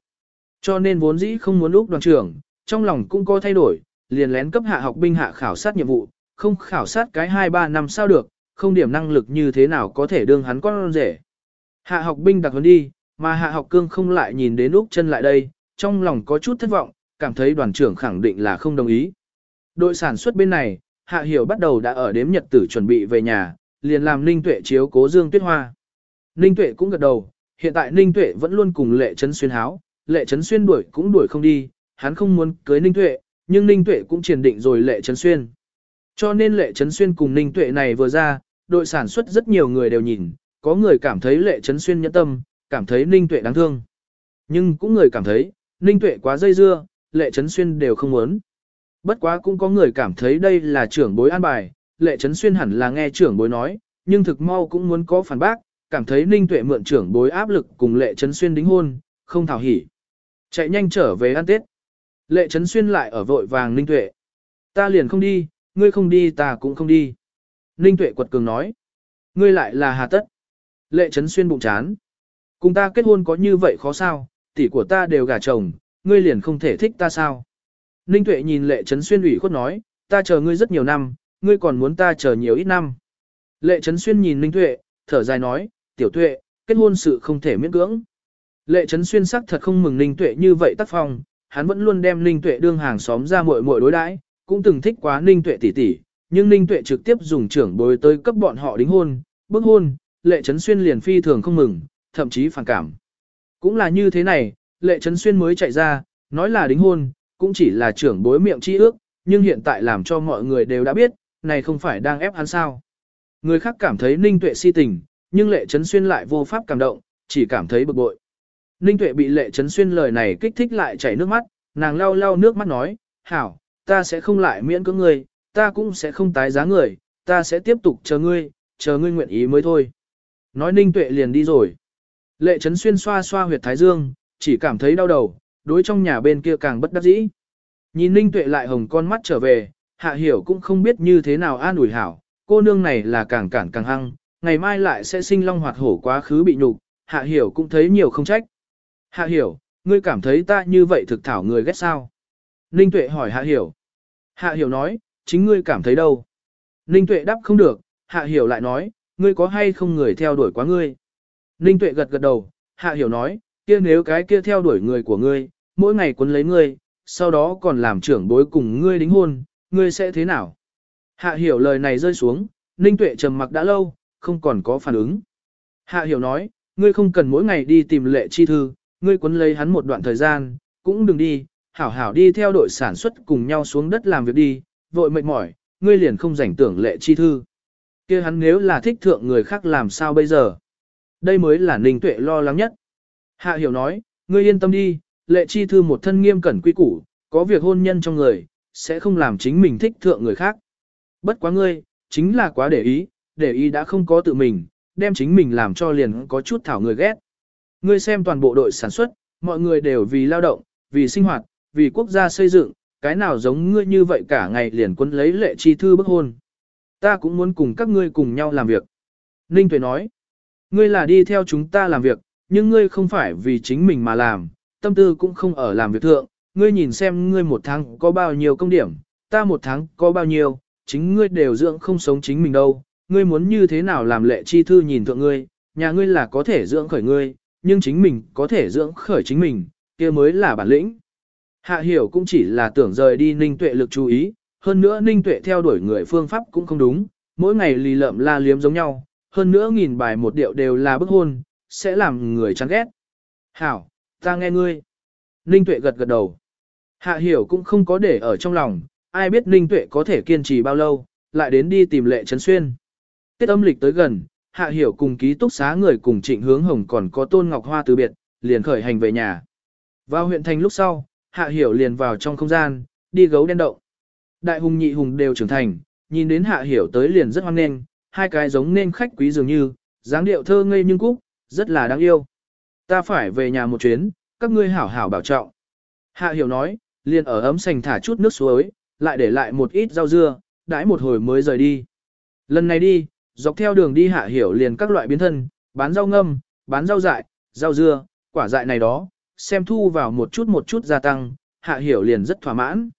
Cho nên vốn dĩ không muốn Úc đoàn trưởng, trong lòng cũng có thay đổi, liền lén cấp hạ học binh hạ khảo sát nhiệm vụ, không khảo sát cái 2-3 năm sao được, không điểm năng lực như thế nào có thể đương hắn con rể. Hạ học binh đặc huấn đi, mà hạ học cương không lại nhìn đến Úc chân lại đây, trong lòng có chút thất vọng, cảm thấy đoàn trưởng khẳng định là không đồng ý. Đội sản xuất bên này, hạ hiểu bắt đầu đã ở đếm nhật tử chuẩn bị về nhà, liền làm Ninh Tuệ chiếu cố Dương Tuyết Hoa. Ninh Tuệ cũng gật đầu, hiện tại Ninh Tuệ vẫn luôn cùng Lệ Trấn Xuyên háo, Lệ Trấn Xuyên đuổi cũng đuổi không đi, hắn không muốn cưới Ninh Tuệ, nhưng Ninh Tuệ cũng triển định rồi Lệ Trấn Xuyên. Cho nên Lệ Trấn Xuyên cùng Ninh Tuệ này vừa ra, đội sản xuất rất nhiều người đều nhìn, có người cảm thấy Lệ Trấn Xuyên nhẫn tâm, cảm thấy Ninh Tuệ đáng thương. Nhưng cũng người cảm thấy, Ninh Tuệ quá dây dưa, Lệ Trấn Xuyên đều không muốn. Bất quá cũng có người cảm thấy đây là trưởng bối an bài, Lệ Trấn Xuyên hẳn là nghe trưởng bối nói, nhưng thực mau cũng muốn có phản bác, cảm thấy Ninh Tuệ mượn trưởng bối áp lực cùng Lệ Trấn Xuyên đính hôn, không thảo hỉ. Chạy nhanh trở về ăn Tết. Lệ Trấn Xuyên lại ở vội vàng Ninh Tuệ. Ta liền không đi, ngươi không đi ta cũng không đi. Ninh Tuệ quật cường nói. Ngươi lại là hà tất. Lệ Trấn Xuyên bụng chán. Cùng ta kết hôn có như vậy khó sao, tỷ của ta đều gả chồng, ngươi liền không thể thích ta sao. Ninh Tuệ nhìn Lệ Trấn Xuyên ủy khuất nói, ta chờ ngươi rất nhiều năm, ngươi còn muốn ta chờ nhiều ít năm. Lệ Trấn Xuyên nhìn Ninh Tuệ, thở dài nói, tiểu tuệ, kết hôn sự không thể miễn cưỡng. Lệ Trấn Xuyên sắc thật không mừng Ninh Tuệ như vậy tác phong, hắn vẫn luôn đem Ninh Tuệ đương hàng xóm ra muội muội đối đãi, cũng từng thích quá Ninh Tuệ tỷ tỷ, nhưng Ninh Tuệ trực tiếp dùng trưởng bối tới cấp bọn họ đính hôn, bức hôn, Lệ Trấn Xuyên liền phi thường không mừng, thậm chí phản cảm. Cũng là như thế này, Lệ Trấn Xuyên mới chạy ra, nói là đính hôn, cũng chỉ là trưởng bối miệng chi ước, nhưng hiện tại làm cho mọi người đều đã biết, này không phải đang ép hắn sao. Người khác cảm thấy Ninh Tuệ si tình, nhưng Lệ Trấn Xuyên lại vô pháp cảm động, chỉ cảm thấy bực bội. Ninh Tuệ bị Lệ Trấn Xuyên lời này kích thích lại chảy nước mắt, nàng lau lau nước mắt nói, hảo, ta sẽ không lại miễn cưỡng ngươi, ta cũng sẽ không tái giá người, ta sẽ tiếp tục chờ ngươi, chờ ngươi nguyện ý mới thôi. Nói Ninh Tuệ liền đi rồi. Lệ Trấn Xuyên xoa xoa huyệt thái dương, chỉ cảm thấy đau đầu, đối trong nhà bên kia càng bất đắc dĩ. Nhìn Ninh Tuệ lại hồng con mắt trở về, Hạ Hiểu cũng không biết như thế nào an ủi hảo, cô nương này là càng cản càng hăng, ngày mai lại sẽ sinh long hoạt hổ quá khứ bị nhục, Hạ Hiểu cũng thấy nhiều không trách. Hạ Hiểu, ngươi cảm thấy ta như vậy thực thảo người ghét sao? Ninh Tuệ hỏi Hạ Hiểu. Hạ Hiểu nói, chính ngươi cảm thấy đâu? Ninh Tuệ đáp không được, Hạ Hiểu lại nói, ngươi có hay không người theo đuổi quá ngươi? Ninh Tuệ gật gật đầu, Hạ Hiểu nói, kia nếu cái kia theo đuổi người của ngươi, mỗi ngày quấn lấy ngươi, sau đó còn làm trưởng bối cùng ngươi đính hôn, ngươi sẽ thế nào? Hạ Hiểu lời này rơi xuống, Ninh Tuệ trầm mặc đã lâu, không còn có phản ứng. Hạ Hiểu nói, ngươi không cần mỗi ngày đi tìm lệ chi thư, ngươi quấn lấy hắn một đoạn thời gian, cũng đừng đi, hảo hảo đi theo đội sản xuất cùng nhau xuống đất làm việc đi, vội mệt mỏi, ngươi liền không rảnh tưởng lệ chi thư. kia hắn nếu là thích thượng người khác làm sao bây giờ? Đây mới là ninh tuệ lo lắng nhất. Hạ hiểu nói, ngươi yên tâm đi, lệ chi thư một thân nghiêm cẩn quy củ, có việc hôn nhân trong người, sẽ không làm chính mình thích thượng người khác. Bất quá ngươi, chính là quá để ý, để ý đã không có tự mình, đem chính mình làm cho liền có chút thảo người ghét. Ngươi xem toàn bộ đội sản xuất, mọi người đều vì lao động, vì sinh hoạt, vì quốc gia xây dựng, cái nào giống ngươi như vậy cả ngày liền quân lấy lệ chi thư bức hôn. Ta cũng muốn cùng các ngươi cùng nhau làm việc. Ninh Tuệ nói, ngươi là đi theo chúng ta làm việc, nhưng ngươi không phải vì chính mình mà làm, tâm tư cũng không ở làm việc thượng, ngươi nhìn xem ngươi một tháng có bao nhiêu công điểm, ta một tháng có bao nhiêu, chính ngươi đều dưỡng không sống chính mình đâu, ngươi muốn như thế nào làm lệ chi thư nhìn thượng ngươi, nhà ngươi là có thể dưỡng khởi ngươi, nhưng chính mình có thể dưỡng khởi chính mình, kia mới là bản lĩnh. Hạ hiểu cũng chỉ là tưởng rời đi ninh tuệ lực chú ý, hơn nữa ninh tuệ theo đuổi người phương pháp cũng không đúng, mỗi ngày lì lợm la liếm giống nhau, hơn nữa nghìn bài một điệu đều là bức hôn, sẽ làm người chán ghét. Hảo, ta nghe ngươi. Ninh tuệ gật gật đầu. Hạ hiểu cũng không có để ở trong lòng, ai biết ninh tuệ có thể kiên trì bao lâu, lại đến đi tìm lệ trấn xuyên. Tiết âm lịch tới gần, hạ hiểu cùng ký túc xá người cùng trịnh hướng hồng còn có tôn ngọc hoa từ biệt, liền khởi hành về nhà. Vào huyện thành lúc sau, hạ hiểu liền vào trong không gian, đi gấu đen động. Đại hùng nhị hùng đều trưởng thành, nhìn đến hạ hiểu tới liền rất hoan nghênh, hai cái giống nên khách quý dường như, dáng điệu thơ ngây nhưng cúc, rất là đáng yêu. Ta phải về nhà một chuyến, các ngươi hảo hảo bảo trọng. Hạ hiểu nói, liền ở ấm sành thả chút nước suối, lại để lại một ít rau dưa, đãi một hồi mới rời đi. Lần này đi, dọc theo đường đi hạ hiểu liền các loại biến thân, bán rau ngâm, bán rau dại, rau dưa, quả dại này đó, xem thu vào một chút một chút gia tăng, hạ hiểu liền rất thỏa mãn.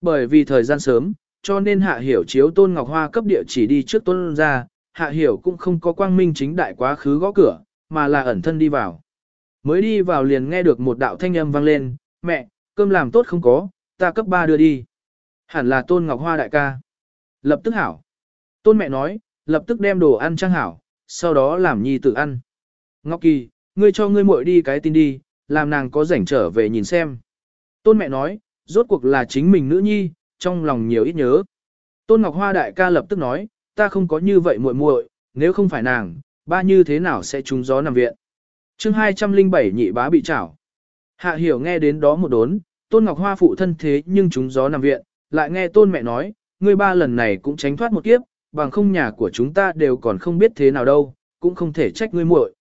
Bởi vì thời gian sớm, cho nên hạ hiểu chiếu tôn ngọc hoa cấp địa chỉ đi trước tôn ra, hạ hiểu cũng không có quang minh chính đại quá khứ gõ cửa, mà là ẩn thân đi vào. Mới đi vào liền nghe được một đạo thanh âm vang lên, mẹ, cơm làm tốt không có, ta cấp ba đưa đi. Hẳn là tôn ngọc hoa đại ca. Lập tức hảo. Tôn mẹ nói, lập tức đem đồ ăn trang hảo, sau đó làm nhi tự ăn. Ngọc Kỳ, ngươi cho ngươi muội đi cái tin đi, làm nàng có rảnh trở về nhìn xem. Tôn mẹ nói, rốt cuộc là chính mình nữ nhi, trong lòng nhiều ít nhớ. Tôn Ngọc Hoa đại ca lập tức nói, ta không có như vậy muội muội, nếu không phải nàng, ba như thế nào sẽ trúng gió nằm viện. chương 207 nhị bá bị chảo. Hạ hiểu nghe đến đó một đốn, Tôn Ngọc Hoa phụ thân thế nhưng trúng gió nằm viện, lại nghe Tôn mẹ nói, ngươi ba lần này cũng tránh thoát một kiếp, bằng không nhà của chúng ta đều còn không biết thế nào đâu, cũng không thể trách ngươi muội.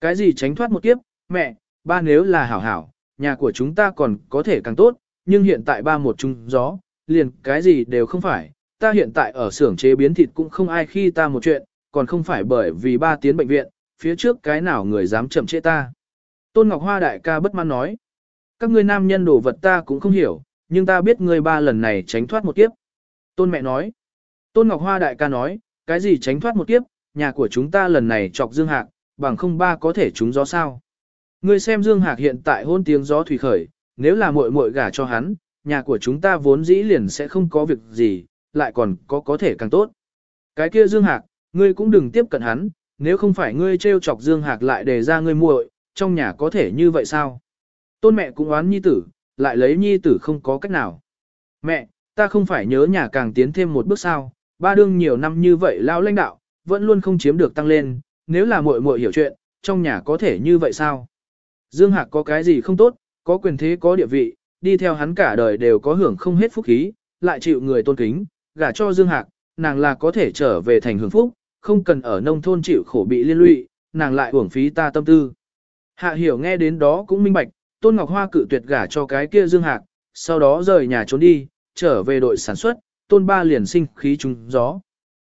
Cái gì tránh thoát một kiếp, mẹ, ba nếu là hảo hảo, nhà của chúng ta còn có thể càng tốt, nhưng hiện tại ba một chung gió, liền cái gì đều không phải, ta hiện tại ở xưởng chế biến thịt cũng không ai khi ta một chuyện, còn không phải bởi vì ba tiến bệnh viện, phía trước cái nào người dám chậm trễ ta. Tôn Ngọc Hoa đại ca bất mãn nói, các ngươi nam nhân đồ vật ta cũng không hiểu, nhưng ta biết ngươi ba lần này tránh thoát một kiếp. Tôn mẹ nói, Tôn Ngọc Hoa đại ca nói, cái gì tránh thoát một kiếp, nhà của chúng ta lần này chọc Dương Hạc, bằng không ba có thể trúng gió sao. Ngươi xem Dương Hạc hiện tại hôn tiếng gió thủy khởi, nếu là muội muội gả cho hắn, nhà của chúng ta vốn dĩ liền sẽ không có việc gì, lại còn có có thể càng tốt. Cái kia Dương Hạc, ngươi cũng đừng tiếp cận hắn, nếu không phải ngươi trêu chọc Dương Hạc lại để ra ngươi muội, trong nhà có thể như vậy sao? Tôn mẹ cũng oán nhi tử, lại lấy nhi tử không có cách nào. Mẹ, ta không phải nhớ nhà càng tiến thêm một bước sao, ba đương nhiều năm như vậy lao lãnh đạo, vẫn luôn không chiếm được tăng lên, nếu là muội muội hiểu chuyện, trong nhà có thể như vậy sao? Dương Hạc có cái gì không tốt, có quyền thế có địa vị, đi theo hắn cả đời đều có hưởng không hết phúc khí, lại chịu người tôn kính, gả cho Dương Hạc, nàng là có thể trở về thành hưởng phúc, không cần ở nông thôn chịu khổ bị liên lụy, nàng lại uổng phí ta tâm tư. Hạ hiểu nghe đến đó cũng minh bạch, Tôn Ngọc Hoa cự tuyệt gả cho cái kia Dương Hạc, sau đó rời nhà trốn đi, trở về đội sản xuất, Tôn Ba liền sinh khí trúng gió.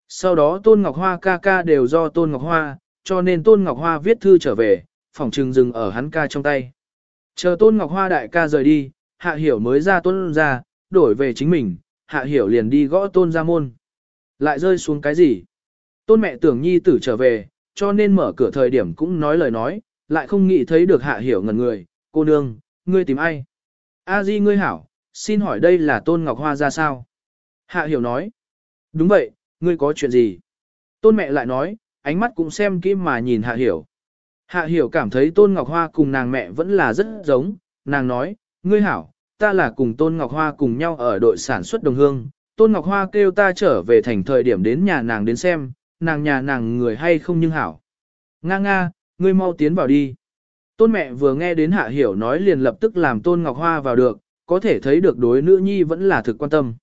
Sau đó Tôn Ngọc Hoa ca ca đều do Tôn Ngọc Hoa, cho nên Tôn Ngọc Hoa viết thư trở về, phòng trừng dừng ở hắn ca trong tay. Chờ Tôn Ngọc Hoa đại ca rời đi, Hạ Hiểu mới ra Tôn ra, đổi về chính mình, Hạ Hiểu liền đi gõ Tôn ra môn. Lại rơi xuống cái gì? Tôn mẹ tưởng nhi tử trở về, cho nên mở cửa thời điểm cũng nói lời nói, lại không nghĩ thấy được Hạ Hiểu ngần người, cô nương, ngươi tìm ai? A Di ngươi hảo, xin hỏi đây là Tôn Ngọc Hoa ra sao? Hạ Hiểu nói, đúng vậy, ngươi có chuyện gì? Tôn mẹ lại nói, ánh mắt cũng xem kỹ mà nhìn Hạ Hiểu. Hạ Hiểu cảm thấy Tôn Ngọc Hoa cùng nàng mẹ vẫn là rất giống, nàng nói, ngươi hảo, ta là cùng Tôn Ngọc Hoa cùng nhau ở đội sản xuất đồng hương. Tôn Ngọc Hoa kêu ta trở về thành thời điểm đến nhà nàng đến xem, nàng nhà nàng người hay không nhưng hảo. Nga nga, ngươi mau tiến vào đi. Tôn mẹ vừa nghe đến Hạ Hiểu nói liền lập tức làm Tôn Ngọc Hoa vào được, có thể thấy được đối nữ nhi vẫn là thực quan tâm.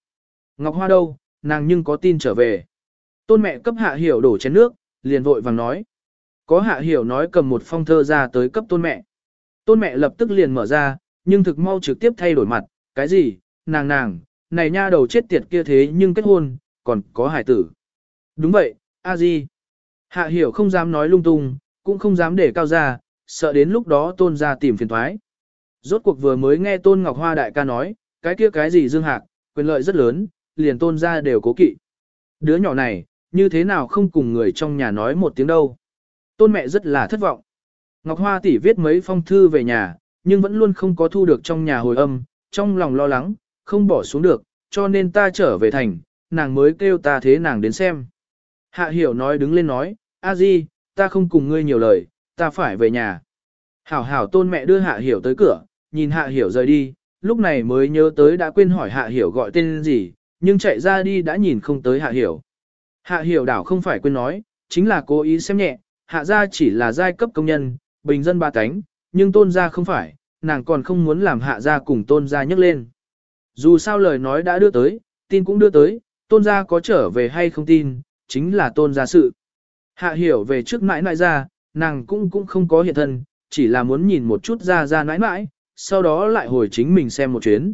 Ngọc Hoa đâu, nàng nhưng có tin trở về. Tôn mẹ cấp Hạ Hiểu đổ chén nước, liền vội vàng nói. Có Hạ Hiểu nói cầm một phong thơ ra tới cấp tôn mẹ. Tôn mẹ lập tức liền mở ra, nhưng thực mau trực tiếp thay đổi mặt, cái gì, nàng nàng, này nha đầu chết tiệt kia thế nhưng kết hôn, còn có hải tử. Đúng vậy, a di. Hạ Hiểu không dám nói lung tung, cũng không dám để cao ra, sợ đến lúc đó tôn ra tìm phiền thoái. Rốt cuộc vừa mới nghe tôn Ngọc Hoa đại ca nói, cái kia cái gì dương hạc, quyền lợi rất lớn, liền tôn ra đều cố kỵ. Đứa nhỏ này, như thế nào không cùng người trong nhà nói một tiếng đâu. Tôn mẹ rất là thất vọng. Ngọc Hoa tỷ viết mấy phong thư về nhà, nhưng vẫn luôn không có thu được trong nhà hồi âm, trong lòng lo lắng, không bỏ xuống được, cho nên ta trở về thành, nàng mới kêu ta thế nàng đến xem. Hạ hiểu nói đứng lên nói, a di, ta không cùng ngươi nhiều lời, ta phải về nhà. Hảo hảo tôn mẹ đưa hạ hiểu tới cửa, nhìn hạ hiểu rời đi, lúc này mới nhớ tới đã quên hỏi hạ hiểu gọi tên gì, nhưng chạy ra đi đã nhìn không tới hạ hiểu. Hạ hiểu đảo không phải quên nói, chính là cố ý xem nhẹ, hạ gia chỉ là giai cấp công nhân, bình dân ba cánh, nhưng tôn gia không phải, nàng còn không muốn làm hạ gia cùng tôn gia nhắc lên. Dù sao lời nói đã đưa tới, tin cũng đưa tới, tôn gia có trở về hay không tin, chính là tôn gia sự. Hạ hiểu về trước mãi nãi ra, nàng cũng cũng không có hiện thân, chỉ là muốn nhìn một chút ra ra mãi mãi, sau đó lại hồi chính mình xem một chuyến.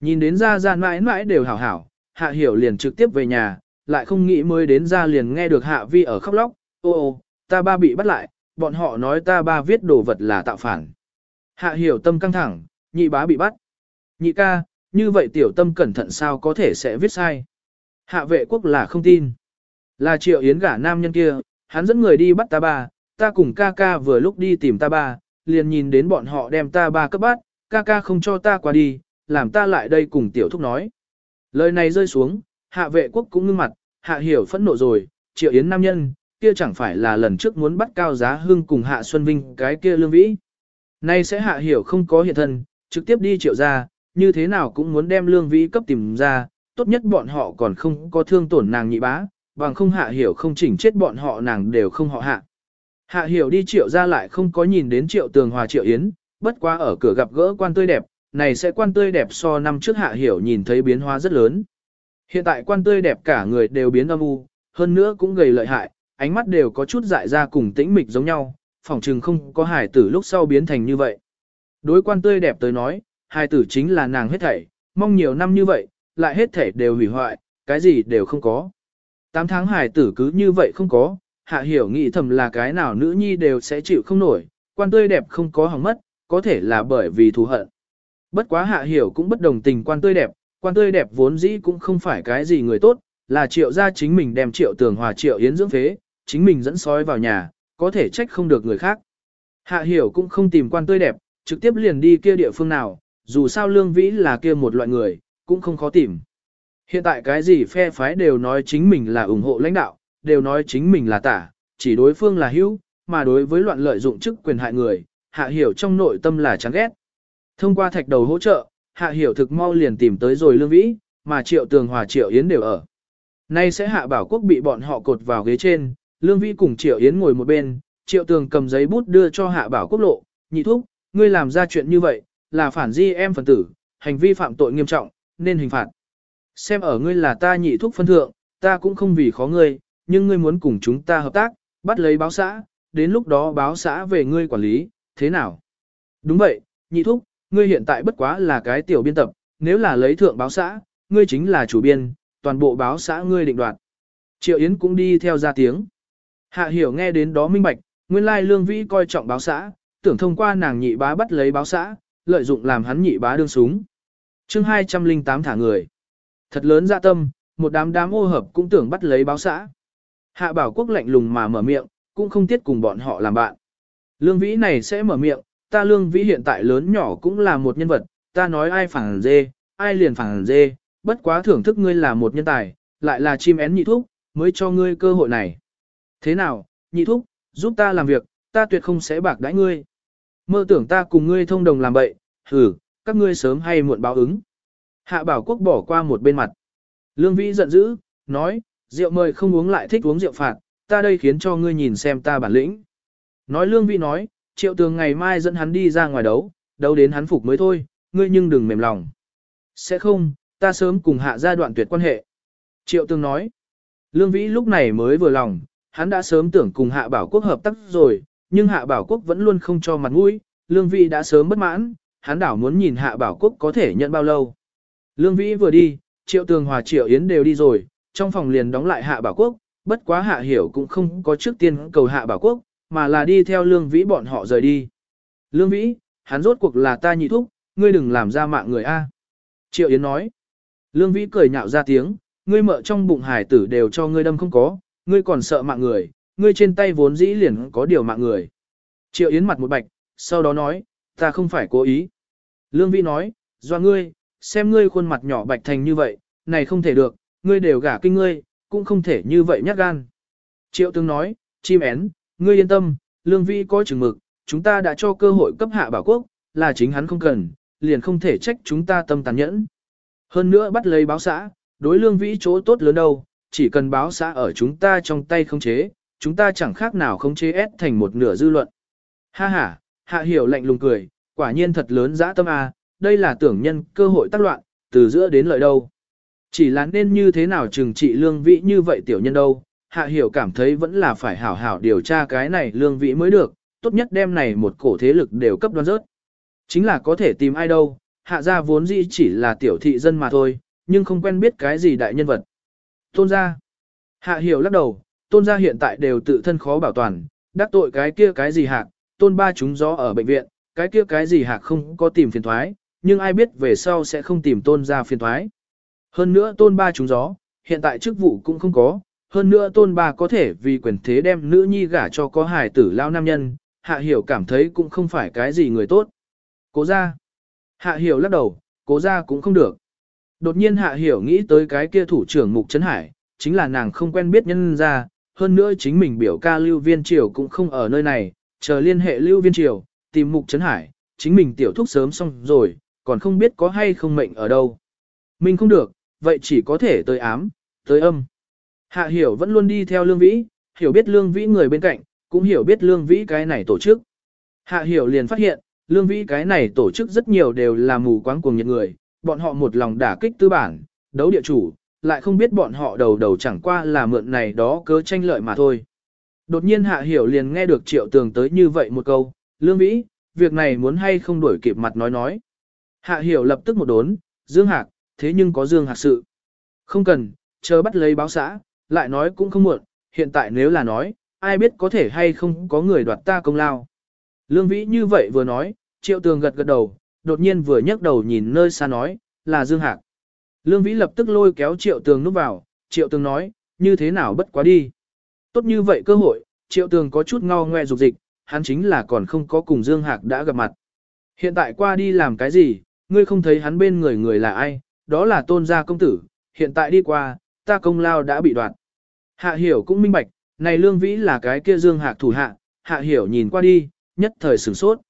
Nhìn đến ra ra mãi mãi đều hảo hảo, hạ hiểu liền trực tiếp về nhà, lại không nghĩ mới đến ra liền nghe được hạ vi ở khóc lóc, ô ô, ta ba bị bắt lại, bọn họ nói ta ba viết đồ vật là tạo phản. Hạ hiểu tâm căng thẳng, nhị bá bị bắt. Nhị ca, như vậy tiểu tâm cẩn thận sao có thể sẽ viết sai. Hạ vệ quốc là không tin. Là triệu yến gả nam nhân kia, hắn dẫn người đi bắt ta ba, ta cùng ca ca vừa lúc đi tìm ta ba, liền nhìn đến bọn họ đem ta ba cấp bắt, ca ca không cho ta qua đi, làm ta lại đây cùng tiểu thúc nói. Lời này rơi xuống, hạ vệ quốc cũng ngưng mặt, hạ hiểu phẫn nộ rồi, triệu yến nam nhân, kia chẳng phải là lần trước muốn bắt cao giá hưng cùng hạ Xuân Vinh cái kia lương vĩ. Nay sẽ hạ hiểu không có hiện thân, trực tiếp đi triệu ra, như thế nào cũng muốn đem lương vĩ cấp tìm ra, tốt nhất bọn họ còn không có thương tổn nàng nhị bá, bằng không hạ hiểu không chỉnh chết bọn họ nàng đều không họ hạ. Hạ hiểu đi triệu ra lại không có nhìn đến triệu tường hòa triệu yến, bất quá ở cửa gặp gỡ quan tươi đẹp, này sẽ quan tươi đẹp so năm trước hạ hiểu nhìn thấy biến hóa rất lớn. Hiện tại quan tươi đẹp cả người đều biến âm u, hơn nữa cũng gầy lợi hại, ánh mắt đều có chút dại ra cùng tĩnh mịch giống nhau, phỏng chừng không có hài tử lúc sau biến thành như vậy. Đối quan tươi đẹp tới nói, hài tử chính là nàng hết thảy, mong nhiều năm như vậy, lại hết thảy đều hủy hoại, cái gì đều không có. Tám tháng hài tử cứ như vậy không có, hạ hiểu nghĩ thầm là cái nào nữ nhi đều sẽ chịu không nổi, quan tươi đẹp không có hỏng mất, có thể là bởi vì thù hận. Bất quá hạ hiểu cũng bất đồng tình quan tươi đẹp, quan tươi đẹp vốn dĩ cũng không phải cái gì người tốt, là triệu gia chính mình đem triệu tường hòa triệu yến dưỡng phế, chính mình dẫn sói vào nhà, có thể trách không được người khác. Hạ hiểu cũng không tìm quan tươi đẹp, trực tiếp liền đi kia địa phương nào, dù sao lương vĩ là kia một loại người, cũng không khó tìm. Hiện tại cái gì phe phái đều nói chính mình là ủng hộ lãnh đạo, đều nói chính mình là tả, chỉ đối phương là hữu, mà đối với loạn lợi dụng chức quyền hại người, hạ hiểu trong nội tâm là chán ghét. Thông qua thạch đầu hỗ trợ, hạ hiểu thực mau liền tìm tới rồi lương vĩ, mà triệu tường hòa triệu yến đều ở. Nay sẽ hạ bảo quốc bị bọn họ cột vào ghế trên, lương vĩ cùng triệu yến ngồi một bên, triệu tường cầm giấy bút đưa cho hạ bảo quốc lộ, nhị thúc, ngươi làm ra chuyện như vậy, là phản di em phần tử, hành vi phạm tội nghiêm trọng, nên hình phạt. Xem ở ngươi là ta nhị thúc phân thượng, ta cũng không vì khó ngươi, nhưng ngươi muốn cùng chúng ta hợp tác, bắt lấy báo xã, đến lúc đó báo xã về ngươi quản lý, thế nào? Đúng vậy, nhị thúc, ngươi hiện tại bất quá là cái tiểu biên tập, nếu là lấy thượng báo xã, ngươi chính là chủ biên, toàn bộ báo xã ngươi định đoạt. Triệu Yến cũng đi theo ra tiếng. Hạ hiểu nghe đến đó minh bạch, nguyên lai lương vĩ coi trọng báo xã, tưởng thông qua nàng nhị bá bắt lấy báo xã, lợi dụng làm hắn nhị bá đương súng. chương 208 thả người. Thật lớn dạ tâm, một đám đám ô hợp cũng tưởng bắt lấy báo xã. Hạ bảo quốc lạnh lùng mà mở miệng, cũng không tiếc cùng bọn họ làm bạn. Lương vĩ này sẽ mở miệng, ta lương vĩ hiện tại lớn nhỏ cũng là một nhân vật, ta nói ai phản dê, ai liền phản dê, bất quá thưởng thức ngươi là một nhân tài, lại là chim én nhị thúc, mới cho ngươi cơ hội này. Thế nào, nhị thúc, giúp ta làm việc, ta tuyệt không sẽ bạc đãi ngươi. Mơ tưởng ta cùng ngươi thông đồng làm bậy, hử, các ngươi sớm hay muộn báo ứng. Hạ bảo quốc bỏ qua một bên mặt. Lương Vĩ giận dữ, nói, rượu mời không uống lại thích uống rượu phạt, ta đây khiến cho ngươi nhìn xem ta bản lĩnh. Nói Lương Vĩ nói, triệu tường ngày mai dẫn hắn đi ra ngoài đấu, đấu đến hắn phục mới thôi, ngươi nhưng đừng mềm lòng. Sẽ không, ta sớm cùng hạ gia đoạn tuyệt quan hệ. Triệu tường nói, Lương Vĩ lúc này mới vừa lòng, hắn đã sớm tưởng cùng hạ bảo quốc hợp tác rồi, nhưng hạ bảo quốc vẫn luôn không cho mặt mũi, Lương Vĩ đã sớm bất mãn, hắn đảo muốn nhìn hạ bảo quốc có thể nhận bao lâu. Lương Vĩ vừa đi, Triệu Tường Hòa Triệu Yến đều đi rồi, trong phòng liền đóng lại Hạ Bảo Quốc, bất quá Hạ Hiểu cũng không có trước tiên cầu Hạ Bảo Quốc, mà là đi theo Lương Vĩ bọn họ rời đi. Lương Vĩ, hắn rốt cuộc là ta nhị thúc, ngươi đừng làm ra mạng người A. Triệu Yến nói. Lương Vĩ cười nhạo ra tiếng, ngươi mợ trong bụng hải tử đều cho ngươi đâm không có, ngươi còn sợ mạng người, ngươi trên tay vốn dĩ liền có điều mạng người. Triệu Yến mặt một bạch, sau đó nói, ta không phải cố ý. Lương Vĩ nói, do ngươi, xem ngươi khuôn mặt nhỏ bạch thành như vậy, này không thể được, ngươi đều gả kinh ngươi, cũng không thể như vậy nhát gan. Triệu tướng nói, chim én, ngươi yên tâm, lương vi có chừng mực, chúng ta đã cho cơ hội cấp hạ bảo quốc, là chính hắn không cần, liền không thể trách chúng ta tâm tàn nhẫn. Hơn nữa bắt lấy báo xã, đối lương vĩ chỗ tốt lớn đâu, chỉ cần báo xã ở chúng ta trong tay không chế, chúng ta chẳng khác nào không chế ép thành một nửa dư luận. Ha ha, hạ hiểu lạnh lùng cười, quả nhiên thật lớn dã tâm a, đây là tưởng nhân cơ hội tác loạn, từ giữa đến lợi đâu. Chỉ là nên như thế nào trừng trị lương vĩ như vậy tiểu nhân đâu, hạ hiểu cảm thấy vẫn là phải hảo hảo điều tra cái này lương vĩ mới được, tốt nhất đem này một cổ thế lực đều cấp đoan rớt. Chính là có thể tìm ai đâu, hạ gia vốn dĩ chỉ là tiểu thị dân mà thôi, nhưng không quen biết cái gì đại nhân vật. Tôn gia. Hạ hiểu lắc đầu, tôn gia hiện tại đều tự thân khó bảo toàn, đắc tội cái kia cái gì hạc, tôn ba chúng gió ở bệnh viện, cái kia cái gì hạc không có tìm phiền thoái, nhưng ai biết về sau sẽ không tìm tôn gia phiền thoái. Hơn nữa tôn ba chúng gió, hiện tại chức vụ cũng không có, hơn nữa tôn bà có thể vì quyền thế đem nữ nhi gả cho có hài tử lao nam nhân, hạ hiểu cảm thấy cũng không phải cái gì người tốt. Cố ra. Hạ hiểu lắc đầu, cố ra cũng không được. Đột nhiên hạ hiểu nghĩ tới cái kia thủ trưởng mục trấn hải, chính là nàng không quen biết nhân ra, hơn nữa chính mình biểu ca lưu viên triều cũng không ở nơi này, chờ liên hệ lưu viên triều, tìm mục trấn hải, chính mình tiểu thúc sớm xong rồi, còn không biết có hay không mệnh ở đâu. Mình không được, vậy chỉ có thể tới ám, tới âm. Hạ hiểu vẫn luôn đi theo lương vĩ, hiểu biết lương vĩ người bên cạnh, cũng hiểu biết lương vĩ cái này tổ chức. Hạ hiểu liền phát hiện, lương vĩ cái này tổ chức rất nhiều đều là mù quáng cuồng nhiệt người, bọn họ một lòng đả kích tư bản, đấu địa chủ, lại không biết bọn họ đầu đầu chẳng qua là mượn này đó cớ tranh lợi mà thôi. Đột nhiên hạ hiểu liền nghe được triệu tường tới như vậy một câu, lương vĩ, việc này muốn hay không đuổi kịp mặt nói nói. Hạ hiểu lập tức một đốn, Dương Hạc, thế nhưng có Dương Hạc sự. Không cần, chờ bắt lấy báo xã, lại nói cũng không muộn, hiện tại nếu là nói, ai biết có thể hay không có người đoạt ta công lao. Lương Vĩ như vậy vừa nói, Triệu Tường gật gật đầu, đột nhiên vừa nhấc đầu nhìn nơi xa nói, là Dương Hạc. Lương Vĩ lập tức lôi kéo Triệu Tường núp vào, Triệu Tường nói, như thế nào bất quá đi. Tốt như vậy cơ hội, Triệu Tường có chút ngao ngoe dục dịch, hắn chính là còn không có cùng Dương Hạc đã gặp mặt. Hiện tại qua đi làm cái gì, ngươi không thấy hắn bên người người là ai, đó là tôn gia công tử, hiện tại đi qua, ta công lao đã bị đoạt. Hạ hiểu cũng minh bạch, này lương vĩ là cái kia dương hạc thủ hạ, hạ hiểu nhìn qua đi, nhất thời sửng sốt.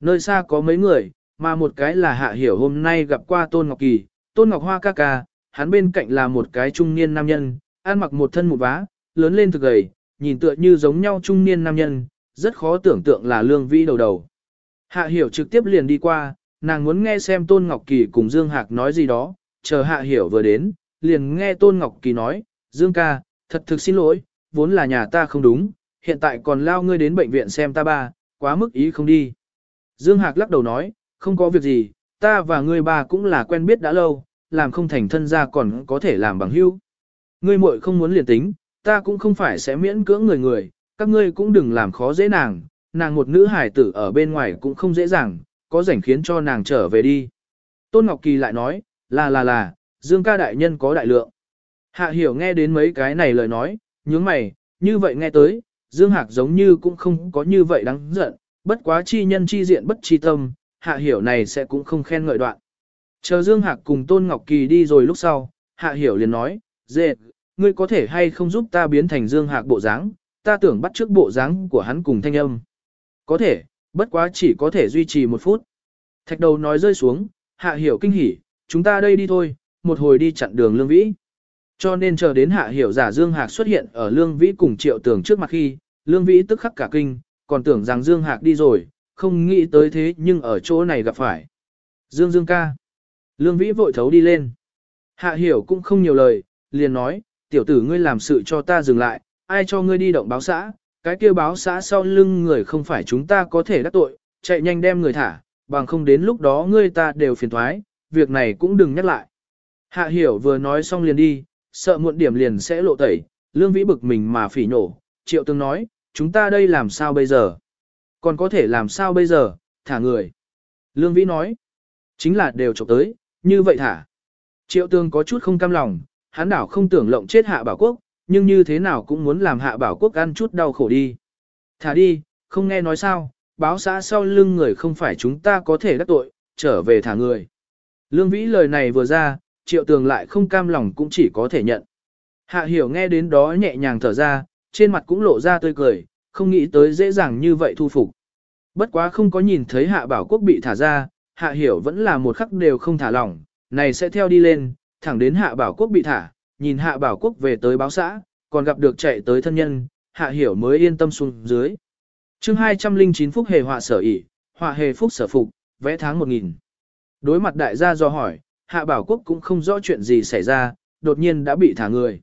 Nơi xa có mấy người, mà một cái là hạ hiểu hôm nay gặp qua Tôn Ngọc Kỳ, Tôn Ngọc Hoa ca ca, hắn bên cạnh là một cái trung niên nam nhân, ăn mặc một thân một vá, lớn lên thực gầy, nhìn tựa như giống nhau trung niên nam nhân, rất khó tưởng tượng là lương vĩ đầu đầu. Hạ hiểu trực tiếp liền đi qua, nàng muốn nghe xem Tôn Ngọc Kỳ cùng Dương Hạc nói gì đó, chờ hạ hiểu vừa đến, liền nghe Tôn Ngọc Kỳ nói, Dương ca, thật thực xin lỗi, vốn là nhà ta không đúng, hiện tại còn lao ngươi đến bệnh viện xem ta ba, quá mức ý không đi. Dương Hạc lắc đầu nói, không có việc gì, ta và ngươi ba cũng là quen biết đã lâu, làm không thành thân ra còn có thể làm bằng hữu. Ngươi muội không muốn liền tính, ta cũng không phải sẽ miễn cưỡng người người, các ngươi cũng đừng làm khó dễ nàng, nàng một nữ hải tử ở bên ngoài cũng không dễ dàng, có rảnh khiến cho nàng trở về đi. Tôn Ngọc Kỳ lại nói, là là là, Dương ca đại nhân có đại lượng. Hạ hiểu nghe đến mấy cái này lời nói, nhướng mày, như vậy nghe tới, Dương Hạc giống như cũng không có như vậy đáng giận, bất quá chi nhân chi diện bất chi tâm, hạ hiểu này sẽ cũng không khen ngợi đoạn. Chờ Dương Hạc cùng Tôn Ngọc Kỳ đi rồi lúc sau, hạ hiểu liền nói, dệt, ngươi có thể hay không giúp ta biến thành Dương Hạc bộ dáng, ta tưởng bắt trước bộ dáng của hắn cùng thanh âm. Có thể, bất quá chỉ có thể duy trì một phút. Thạch đầu nói rơi xuống, hạ hiểu kinh hỉ, chúng ta đây đi thôi, một hồi đi chặn đường lương vĩ. Cho nên chờ đến hạ hiểu giả Dương Hạc xuất hiện ở lương vĩ cùng triệu tường trước mặt khi, lương vĩ tức khắc cả kinh, còn tưởng rằng Dương Hạc đi rồi, không nghĩ tới thế nhưng ở chỗ này gặp phải. Dương Dương ca. Lương vĩ vội thấu đi lên. Hạ hiểu cũng không nhiều lời, liền nói, tiểu tử ngươi làm sự cho ta dừng lại, ai cho ngươi đi động báo xã, cái kia báo xã sau lưng người không phải chúng ta có thể đắc tội, chạy nhanh đem người thả, bằng không đến lúc đó ngươi ta đều phiền thoái, việc này cũng đừng nhắc lại. Hạ hiểu vừa nói xong liền đi, sợ muộn điểm liền sẽ lộ tẩy, lương vĩ bực mình mà phỉ nổ, triệu tương nói, chúng ta đây làm sao bây giờ? Còn có thể làm sao bây giờ, thả người. Lương vĩ nói, chính là đều chụp tới, như vậy thả. Triệu tương có chút không cam lòng, hắn đảo không tưởng lộng chết hạ bảo quốc, nhưng như thế nào cũng muốn làm hạ bảo quốc ăn chút đau khổ đi. Thả đi, không nghe nói sao, báo xã sau lưng người không phải chúng ta có thể đắc tội, trở về thả người. Lương Vĩ lời này vừa ra, triệu tường lại không cam lòng cũng chỉ có thể nhận. Hạ hiểu nghe đến đó nhẹ nhàng thở ra, trên mặt cũng lộ ra tươi cười, không nghĩ tới dễ dàng như vậy thu phục. Bất quá không có nhìn thấy hạ bảo quốc bị thả ra, hạ hiểu vẫn là một khắc đều không thả lỏng, này sẽ theo đi lên, thẳng đến hạ bảo quốc bị thả, nhìn hạ bảo quốc về tới báo xã, còn gặp được chạy tới thân nhân, hạ hiểu mới yên tâm xuống dưới. chương 209 phúc hề họa sở ỉ, họa hề phúc sở phục, vẽ tháng 1000. Đối mặt đại gia do hỏi, hạ bảo quốc cũng không rõ chuyện gì xảy ra, đột nhiên đã bị thả người.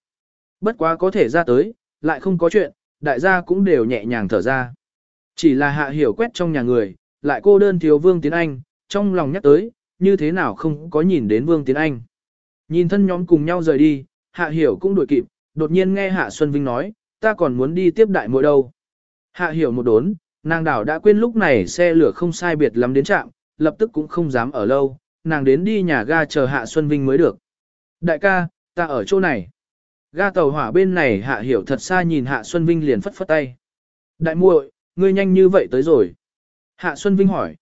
Bất quá có thể ra tới, lại không có chuyện, đại gia cũng đều nhẹ nhàng thở ra. Chỉ là hạ hiểu quét trong nhà người, lại cô đơn thiếu Vương Tiến Anh, trong lòng nhắc tới, như thế nào không có nhìn đến Vương Tiến Anh. Nhìn thân nhóm cùng nhau rời đi, hạ hiểu cũng đuổi kịp, đột nhiên nghe hạ Xuân Vinh nói, ta còn muốn đi tiếp đại muội đâu. Hạ hiểu một đốn, nàng đảo đã quên lúc này xe lửa không sai biệt lắm đến trạm, lập tức cũng không dám ở lâu, nàng đến đi nhà ga chờ hạ Xuân Vinh mới được. Đại ca, ta ở chỗ này. Ga tàu hỏa bên này hạ hiểu thật xa nhìn hạ Xuân Vinh liền phất phất tay. Đại muội, ngươi nhanh như vậy tới rồi. Hạ Xuân Vinh hỏi.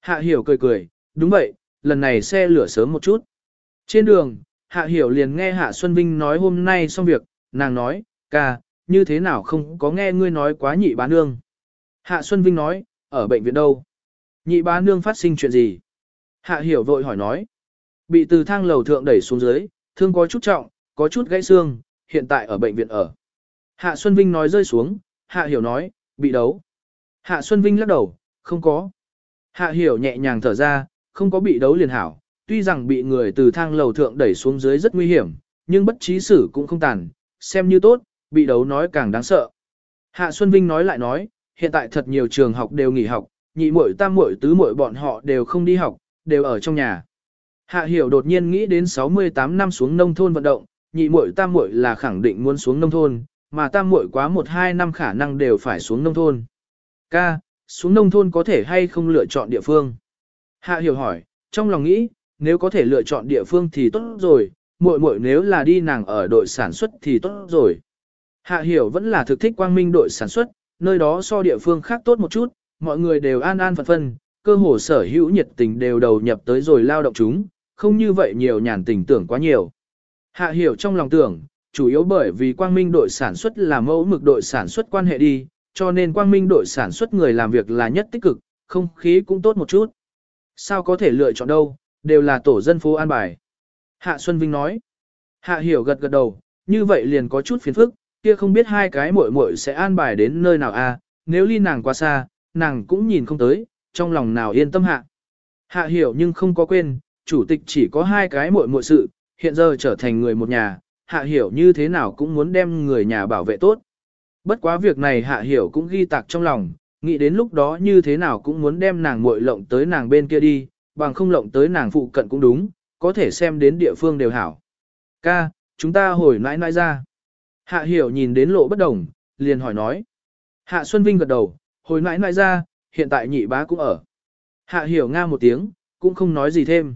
Hạ hiểu cười cười, đúng vậy, lần này xe lửa sớm một chút. Trên đường, Hạ Hiểu liền nghe Hạ Xuân Vinh nói hôm nay xong việc, nàng nói, ca, như thế nào không có nghe ngươi nói quá nhị bá nương. Hạ Xuân Vinh nói, ở bệnh viện đâu? Nhị bá nương phát sinh chuyện gì? Hạ Hiểu vội hỏi nói, bị từ thang lầu thượng đẩy xuống dưới, thương có chút trọng, có chút gãy xương, hiện tại ở bệnh viện ở. Hạ Xuân Vinh nói rơi xuống, Hạ Hiểu nói, bị đấu. Hạ Xuân Vinh lắc đầu, không có. Hạ Hiểu nhẹ nhàng thở ra, không có bị đấu liền hảo, tuy rằng bị người từ thang lầu thượng đẩy xuống dưới rất nguy hiểm, nhưng bất trí xử cũng không tàn, xem như tốt, bị đấu nói càng đáng sợ. Hạ Xuân Vinh nói lại nói, hiện tại thật nhiều trường học đều nghỉ học, nhị muội tam muội tứ muội bọn họ đều không đi học, đều ở trong nhà. Hạ Hiểu đột nhiên nghĩ đến 68 năm xuống nông thôn vận động, nhị muội tam muội là khẳng định muốn xuống nông thôn, mà tam muội quá 1-2 năm khả năng đều phải xuống nông thôn. Ca, xuống nông thôn có thể hay không lựa chọn địa phương? Hạ Hiểu hỏi, trong lòng nghĩ, nếu có thể lựa chọn địa phương thì tốt rồi, muội muội nếu là đi nàng ở đội sản xuất thì tốt rồi. Hạ hiểu vẫn là thực thích quang minh đội sản xuất, nơi đó so địa phương khác tốt một chút, mọi người đều an an phận phân, cơ hồ sở hữu nhiệt tình đều đầu nhập tới rồi lao động chúng, không như vậy nhiều nhàn tình tưởng quá nhiều. Hạ hiểu trong lòng tưởng, chủ yếu bởi vì quang minh đội sản xuất là mẫu mực đội sản xuất quan hệ đi, cho nên quang minh đội sản xuất người làm việc là nhất tích cực, không khí cũng tốt một chút. Sao có thể lựa chọn đâu, đều là tổ dân phố an bài. Hạ Xuân Vinh nói. Hạ Hiểu gật gật đầu, như vậy liền có chút phiền phức, kia không biết hai cái muội muội sẽ an bài đến nơi nào a, à, nếu ly nàng quá xa, nàng cũng nhìn không tới, trong lòng nào yên tâm hạ. Hạ Hiểu nhưng không có quên, chủ tịch chỉ có hai cái muội muội sự, hiện giờ trở thành người một nhà, Hạ Hiểu như thế nào cũng muốn đem người nhà bảo vệ tốt. Bất quá việc này Hạ Hiểu cũng ghi tạc trong lòng, nghĩ đến lúc đó như thế nào cũng muốn đem nàng muội lộng tới nàng bên kia đi, bằng không lộng tới nàng phụ cận cũng đúng, có thể xem đến địa phương đều hảo. Ca, chúng ta hồi nãi nãi ra. Hạ hiểu nhìn đến lộ bất đồng, liền hỏi nói. Hạ Xuân Vinh gật đầu, hồi nãi nãi ra, hiện tại nhị bá cũng ở. Hạ hiểu nga một tiếng, cũng không nói gì thêm.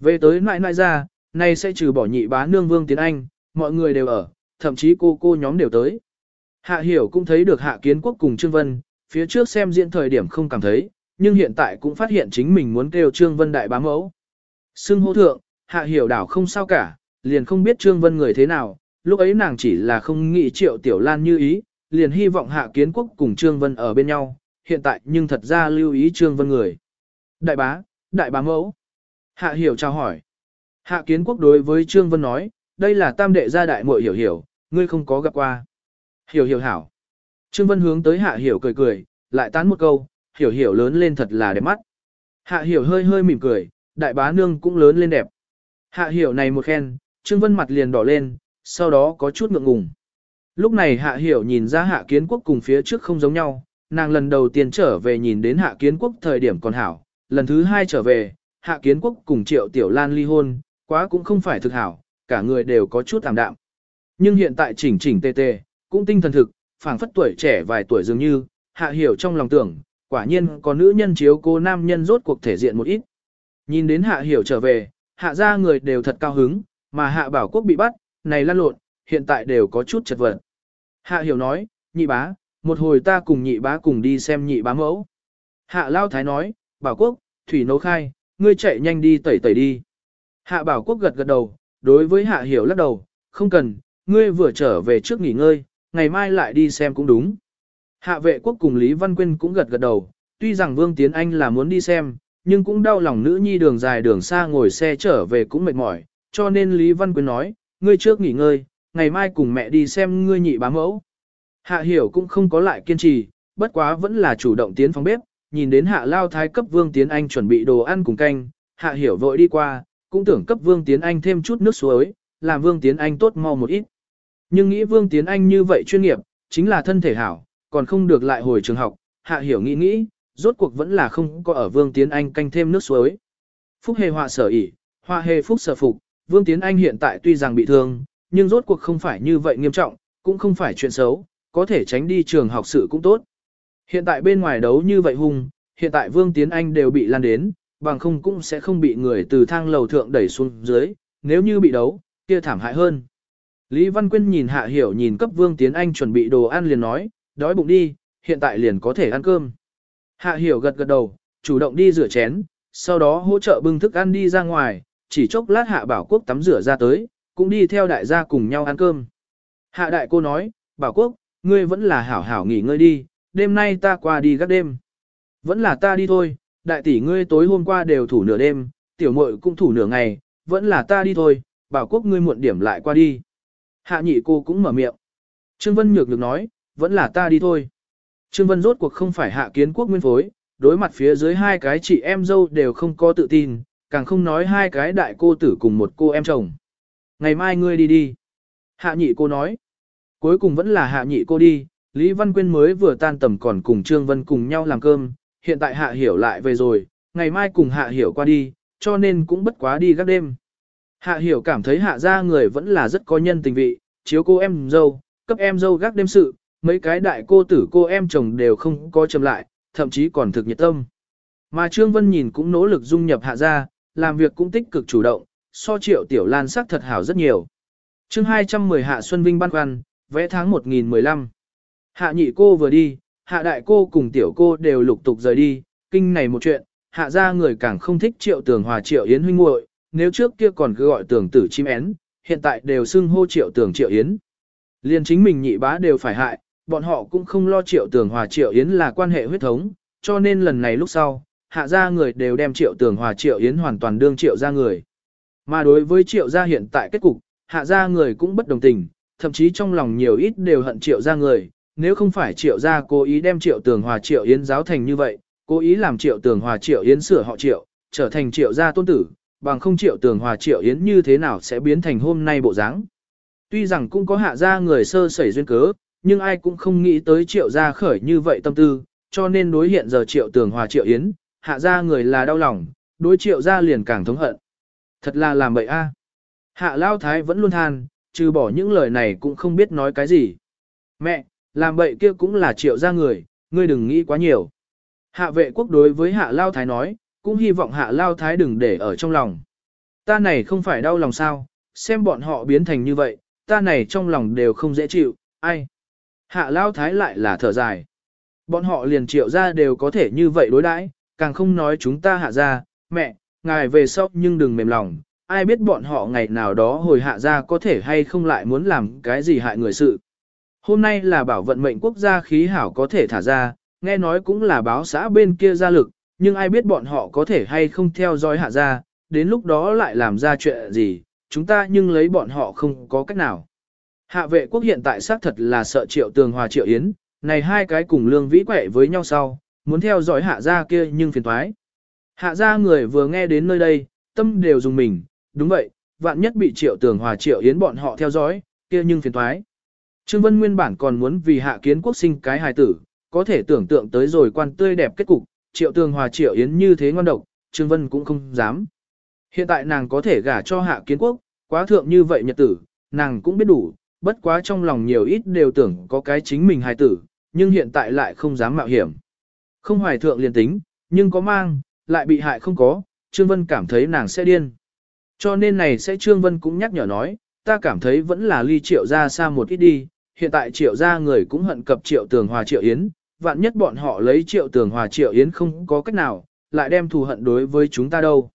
Về tới nại nại ra, nay sẽ trừ bỏ nhị bá nương vương tiến anh, mọi người đều ở, thậm chí cô cô nhóm đều tới. Hạ hiểu cũng thấy được hạ kiến quốc cùng Trương Vân, phía trước xem diễn thời điểm không cảm thấy, nhưng hiện tại cũng phát hiện chính mình muốn kêu Trương Vân đại bá mẫu. Xưng hô thượng, hạ hiểu đảo không sao cả, liền không biết Trương Vân người thế nào, lúc ấy nàng chỉ là không nghĩ triệu tiểu lan như ý, liền hy vọng hạ kiến quốc cùng Trương Vân ở bên nhau, hiện tại nhưng thật ra lưu ý Trương Vân người. Đại bá, đại bá mẫu. Hạ hiểu chào hỏi. Hạ kiến quốc đối với Trương Vân nói, đây là tam đệ gia đại muội hiểu hiểu, ngươi không có gặp qua. Hiểu hiểu hảo. Trương Vân hướng tới hạ hiểu cười cười, lại tán một câu, hiểu hiểu lớn lên thật là đẹp mắt. Hạ hiểu hơi hơi mỉm cười, đại bá nương cũng lớn lên đẹp. Hạ hiểu này một khen, Trương Vân mặt liền đỏ lên, sau đó có chút ngượng ngùng. Lúc này hạ hiểu nhìn ra hạ kiến quốc cùng phía trước không giống nhau, nàng lần đầu tiên trở về nhìn đến hạ kiến quốc thời điểm còn hảo, lần thứ hai trở về, hạ kiến quốc cùng triệu tiểu lan ly hôn, quá cũng không phải thực hảo, cả người đều có chút tạm đạm. Nhưng hiện tại chỉnh chỉnh tê tê, cũng tinh thần thực, phảng phất tuổi trẻ vài tuổi dường như, hạ hiểu trong lòng tưởng, quả nhiên có nữ nhân chiếu cô nam nhân rốt cuộc thể diện một ít. Nhìn đến hạ hiểu trở về, hạ ra người đều thật cao hứng, mà hạ bảo quốc bị bắt, này lan lộn, hiện tại đều có chút chật vật. Hạ hiểu nói, nhị bá, một hồi ta cùng nhị bá cùng đi xem nhị bá mẫu. Hạ lao thái nói, bảo quốc, thủy nấu khai, ngươi chạy nhanh đi tẩy tẩy đi. Hạ bảo quốc gật gật đầu, đối với hạ hiểu lắc đầu, không cần, ngươi vừa trở về trước nghỉ ngơi, ngày mai lại đi xem cũng đúng. Hạ vệ quốc cùng Lý Văn Quyên cũng gật gật đầu, tuy rằng Vương Tiến Anh là muốn đi xem, nhưng cũng đau lòng nữ nhi đường dài đường xa ngồi xe trở về cũng mệt mỏi, cho nên Lý Văn Quyên nói, ngươi trước nghỉ ngơi, ngày mai cùng mẹ đi xem ngươi nhị bá mẫu. Hạ hiểu cũng không có lại kiên trì, bất quá vẫn là chủ động tiến phòng bếp, nhìn đến hạ lao thái cấp Vương Tiến Anh chuẩn bị đồ ăn cùng canh, hạ hiểu vội đi qua, cũng tưởng cấp Vương Tiến Anh thêm chút nước suối, làm Vương Tiến Anh tốt mau một ít. Nhưng nghĩ Vương Tiến Anh như vậy chuyên nghiệp, chính là thân thể hảo, còn không được lại hồi trường học, hạ hiểu nghĩ nghĩ, rốt cuộc vẫn là không có ở Vương Tiến Anh canh thêm nước suối. Phúc hề họa sở ỉ, họa hề phúc sở phục, Vương Tiến Anh hiện tại tuy rằng bị thương, nhưng rốt cuộc không phải như vậy nghiêm trọng, cũng không phải chuyện xấu, có thể tránh đi trường học sự cũng tốt. Hiện tại bên ngoài đấu như vậy hung, hiện tại Vương Tiến Anh đều bị lan đến, bằng không cũng sẽ không bị người từ thang lầu thượng đẩy xuống dưới, nếu như bị đấu, kia thảm hại hơn. Lý Văn Quyên nhìn Hạ Hiểu nhìn cấp Vương Tiến Anh chuẩn bị đồ ăn liền nói, đói bụng đi, hiện tại liền có thể ăn cơm. Hạ Hiểu gật gật đầu, chủ động đi rửa chén, sau đó hỗ trợ bưng thức ăn đi ra ngoài, chỉ chốc lát Hạ Bảo Quốc tắm rửa ra tới, cũng đi theo đại gia cùng nhau ăn cơm. Hạ đại cô nói, Bảo Quốc, ngươi vẫn là hảo hảo nghỉ ngơi đi, đêm nay ta qua đi gác đêm. Vẫn là ta đi thôi, đại tỷ ngươi tối hôm qua đều thủ nửa đêm, tiểu muội cũng thủ nửa ngày, vẫn là ta đi thôi, Bảo Quốc ngươi muộn điểm lại qua đi. Hạ nhị cô cũng mở miệng. Trương Vân nhược được nói, vẫn là ta đi thôi. Trương Vân rốt cuộc không phải hạ kiến quốc nguyên phối, đối mặt phía dưới hai cái chị em dâu đều không có tự tin, càng không nói hai cái đại cô tử cùng một cô em chồng. Ngày mai ngươi đi đi. Hạ nhị cô nói. Cuối cùng vẫn là hạ nhị cô đi, Lý Văn Quyên mới vừa tan tầm còn cùng Trương Vân cùng nhau làm cơm, hiện tại hạ hiểu lại về rồi, ngày mai cùng hạ hiểu qua đi, cho nên cũng bất quá đi các đêm. Hạ hiểu cảm thấy hạ gia người vẫn là rất có nhân tình vị, chiếu cô em dâu, cấp em dâu gác đêm sự, mấy cái đại cô tử cô em chồng đều không có chầm lại, thậm chí còn thực nhiệt tâm. Mà Trương Vân nhìn cũng nỗ lực dung nhập hạ gia, làm việc cũng tích cực chủ động, so triệu tiểu lan sắc thật hảo rất nhiều. chương 210 Hạ Xuân Vinh ban khoăn, vẽ tháng 1015. Hạ nhị cô vừa đi, hạ đại cô cùng tiểu cô đều lục tục rời đi, kinh này một chuyện, hạ gia người càng không thích triệu tường hòa triệu yến huynh muội nếu trước kia còn cứ gọi tường tử chim én, hiện tại đều xưng hô triệu tường triệu yến. Liên chính mình nhị bá đều phải hại, bọn họ cũng không lo triệu tường hòa triệu yến là quan hệ huyết thống, cho nên lần này lúc sau, hạ gia người đều đem triệu tường hòa triệu yến hoàn toàn đương triệu gia người. Mà đối với triệu gia hiện tại kết cục, hạ gia người cũng bất đồng tình, thậm chí trong lòng nhiều ít đều hận triệu gia người, nếu không phải triệu gia cố ý đem triệu tường hòa triệu yến giáo thành như vậy, cố ý làm triệu tường hòa triệu yến sửa họ triệu, trở thành triệu gia tôn tử, bằng không triệu tường hòa triệu yến như thế nào sẽ biến thành hôm nay bộ dáng. Tuy rằng cũng có hạ gia người sơ sẩy duyên cớ, nhưng ai cũng không nghĩ tới triệu gia khởi như vậy tâm tư, cho nên đối hiện giờ triệu tường hòa triệu yến, hạ gia người là đau lòng, đối triệu gia liền càng thống hận. Thật là làm bậy a. Hạ lao thái vẫn luôn than, trừ bỏ những lời này cũng không biết nói cái gì. Mẹ, làm bậy kia cũng là triệu ra người, ngươi đừng nghĩ quá nhiều. Hạ vệ quốc đối với hạ lao thái nói, cũng hy vọng hạ lao thái đừng để ở trong lòng. Ta này không phải đau lòng sao, xem bọn họ biến thành như vậy, ta này trong lòng đều không dễ chịu, ai. Hạ lao thái lại là thở dài. Bọn họ liền triệu ra đều có thể như vậy đối đãi, càng không nói chúng ta hạ ra, mẹ, ngài về sau nhưng đừng mềm lòng, ai biết bọn họ ngày nào đó hồi hạ ra có thể hay không lại muốn làm cái gì hại người sự. Hôm nay là bảo vận mệnh quốc gia khí hảo có thể thả ra, nghe nói cũng là báo xã bên kia ra lực, nhưng ai biết bọn họ có thể hay không theo dõi hạ ra, đến lúc đó lại làm ra chuyện gì, chúng ta nhưng lấy bọn họ không có cách nào. Hạ vệ quốc hiện tại xác thật là sợ triệu tường hòa triệu yến, này hai cái cùng lương vĩ quẻ với nhau sau, muốn theo dõi hạ gia kia nhưng phiền thoái. Hạ gia người vừa nghe đến nơi đây, tâm đều dùng mình, đúng vậy, vạn nhất bị triệu tường hòa triệu yến bọn họ theo dõi, kia nhưng phiền thoái. Trương Vân nguyên bản còn muốn vì hạ kiến quốc sinh cái hài tử, có thể tưởng tượng tới rồi quan tươi đẹp kết cục, triệu tường hòa triệu yến như thế ngon độc, Trương Vân cũng không dám. Hiện tại nàng có thể gả cho hạ kiến quốc, quá thượng như vậy nhật tử, nàng cũng biết đủ, bất quá trong lòng nhiều ít đều tưởng có cái chính mình hài tử, nhưng hiện tại lại không dám mạo hiểm. Không hoài thượng liền tính, nhưng có mang, lại bị hại không có, Trương Vân cảm thấy nàng sẽ điên. Cho nên này sẽ Trương Vân cũng nhắc nhở nói, ta cảm thấy vẫn là ly triệu ra xa một ít đi, hiện tại triệu ra người cũng hận cập triệu tường hòa triệu yến, vạn nhất bọn họ lấy triệu tường hòa triệu yến không có cách nào, lại đem thù hận đối với chúng ta đâu.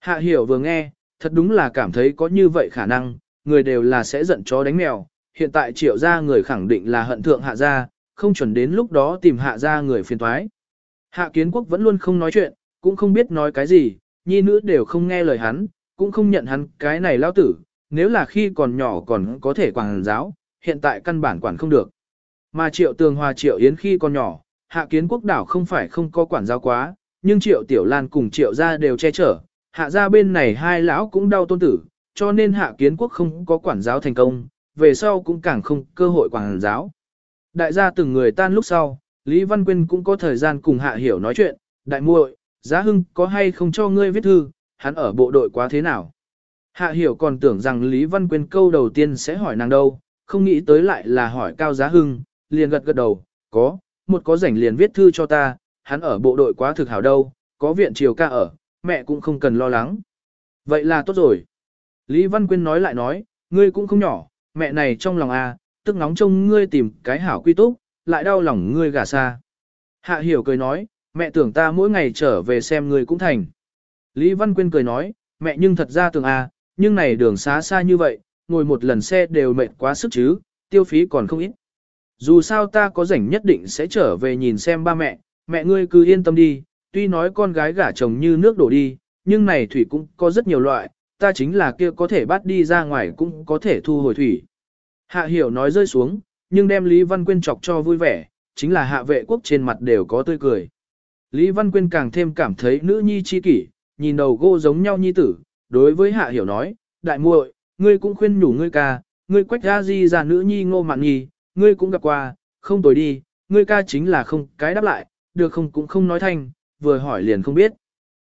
Hạ hiểu vừa nghe, thật đúng là cảm thấy có như vậy khả năng, người đều là sẽ giận chó đánh mèo, hiện tại triệu ra người khẳng định là hận thượng hạ gia, không chuẩn đến lúc đó tìm hạ gia người phiền toái. Hạ kiến quốc vẫn luôn không nói chuyện, cũng không biết nói cái gì, nhi nữ đều không nghe lời hắn, cũng không nhận hắn cái này lao tử, nếu là khi còn nhỏ còn có thể quản giáo, hiện tại căn bản quản không được. Mà triệu tường hòa triệu yến khi còn nhỏ, hạ kiến quốc đảo không phải không có quản giáo quá, nhưng triệu tiểu lan cùng triệu gia đều che chở, hạ gia bên này hai lão cũng đau tôn tử, cho nên hạ kiến quốc không có quản giáo thành công, về sau cũng càng không cơ hội quản giáo. Đại gia từng người tan lúc sau, Lý Văn Quyên cũng có thời gian cùng hạ hiểu nói chuyện, đại muội, giá hưng có hay không cho ngươi viết thư, hắn ở bộ đội quá thế nào. Hạ hiểu còn tưởng rằng Lý Văn Quyên câu đầu tiên sẽ hỏi nàng đâu, không nghĩ tới lại là hỏi Cao Giá Hưng, liền gật gật đầu, có, một có rảnh liền viết thư cho ta, hắn ở bộ đội quá thực hảo đâu, có viện triều ca ở, mẹ cũng không cần lo lắng. Vậy là tốt rồi. Lý Văn Quyên nói lại nói, ngươi cũng không nhỏ, mẹ này trong lòng à, tức nóng trông ngươi tìm cái hảo quy túc, lại đau lòng ngươi gả xa. Hạ hiểu cười nói, mẹ tưởng ta mỗi ngày trở về xem ngươi cũng thành. Lý Văn Quyên cười nói, mẹ nhưng thật ra tưởng à, nhưng này đường xá xa như vậy, ngồi một lần xe đều mệt quá sức chứ, tiêu phí còn không ít. Dù sao ta có rảnh nhất định sẽ trở về nhìn xem ba mẹ, mẹ ngươi cứ yên tâm đi, tuy nói con gái gả chồng như nước đổ đi, nhưng này thủy cũng có rất nhiều loại, ta chính là kia có thể bắt đi ra ngoài cũng có thể thu hồi thủy. Hạ hiểu nói rơi xuống, nhưng đem Lý Văn Quyên chọc cho vui vẻ, chính là hạ vệ quốc trên mặt đều có tươi cười. Lý Văn Quyên càng thêm cảm thấy nữ nhi chi kỷ, nhìn đầu gỗ giống nhau nhi tử, đối với hạ hiểu nói, đại muội, ngươi cũng khuyên nhủ ngươi ca, ngươi quách ra di ra nữ nhi ngô mạn nhi, ngươi cũng gặp qua, không tồi đi, ngươi ca chính là không cái đáp lại, được không cũng không nói thanh, vừa hỏi liền không biết.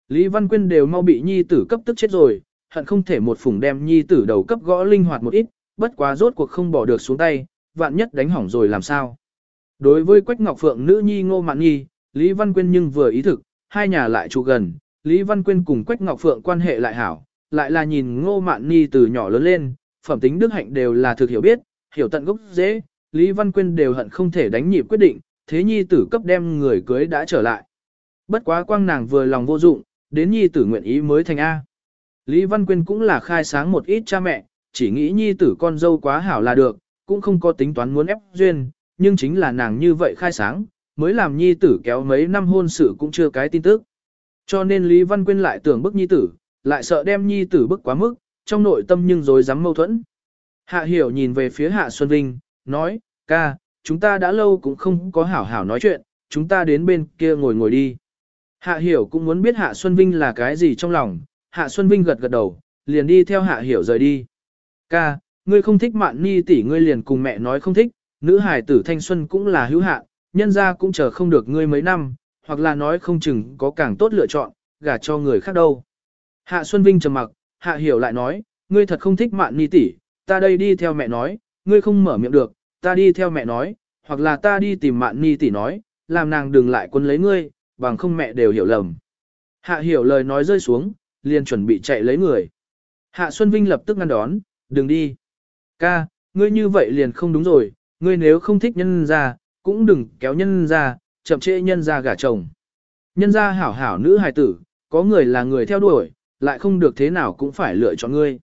Lý Văn Quyên đều mau bị nhi tử cấp tức chết rồi, hận không thể một phủng đem nhi tử đầu cấp gõ linh hoạt một ít, bất quá rốt cuộc không bỏ được xuống tay, vạn nhất đánh hỏng rồi làm sao. Đối với Quách Ngọc Phượng nữ nhi Ngô Mạn Nhi, Lý Văn Quyên nhưng vừa ý thực, hai nhà lại trụ gần, Lý Văn Quyên cùng Quách Ngọc Phượng quan hệ lại hảo, lại là nhìn Ngô Mạn Nhi từ nhỏ lớn lên, phẩm tính đức hạnh đều là thực hiểu biết, hiểu tận gốc dễ, Lý Văn Quyên đều hận không thể đánh nhịp quyết định, thế nhi tử cấp đem người cưới đã trở lại. Bất quá quang nàng vừa lòng vô dụng, đến nhi tử nguyện ý mới thành A. Lý Văn Quyên cũng là khai sáng một ít cha mẹ, chỉ nghĩ nhi tử con dâu quá hảo là được, cũng không có tính toán muốn ép duyên, nhưng chính là nàng như vậy khai sáng, mới làm nhi tử kéo mấy năm hôn sự cũng chưa cái tin tức. Cho nên Lý Văn Quyên lại tưởng bức nhi tử, lại sợ đem nhi tử bức quá mức, trong nội tâm nhưng rồi dám mâu thuẫn. Hạ hiểu nhìn về phía Hạ Xuân Vinh, nói, ca, chúng ta đã lâu cũng không có hảo hảo nói chuyện, chúng ta đến bên kia ngồi ngồi đi. Hạ hiểu cũng muốn biết Hạ Xuân Vinh là cái gì trong lòng, Hạ Xuân Vinh gật gật đầu, liền đi theo Hạ hiểu rời đi. Ca, ngươi không thích mạn ni tỷ ngươi liền cùng mẹ nói không thích, nữ hài tử thanh xuân cũng là hữu hạ, nhân ra cũng chờ không được ngươi mấy năm, hoặc là nói không chừng có càng tốt lựa chọn, gả cho người khác đâu. Hạ Xuân Vinh trầm mặc, Hạ Hiểu lại nói, ngươi thật không thích mạn ni tỷ, ta đây đi theo mẹ nói, ngươi không mở miệng được, ta đi theo mẹ nói, hoặc là ta đi tìm mạn ni tỷ nói, làm nàng đừng lại quân lấy ngươi, bằng không mẹ đều hiểu lầm. Hạ Hiểu lời nói rơi xuống, liền chuẩn bị chạy lấy người. Hạ Xuân Vinh lập tức ngăn đón, đừng đi. Ca, ngươi như vậy liền không đúng rồi, ngươi nếu không thích nhân ra, cũng đừng kéo nhân ra, chậm trễ nhân ra gả chồng. Nhân ra hảo hảo nữ hài tử, có người là người theo đuổi, lại không được thế nào cũng phải lựa chọn ngươi.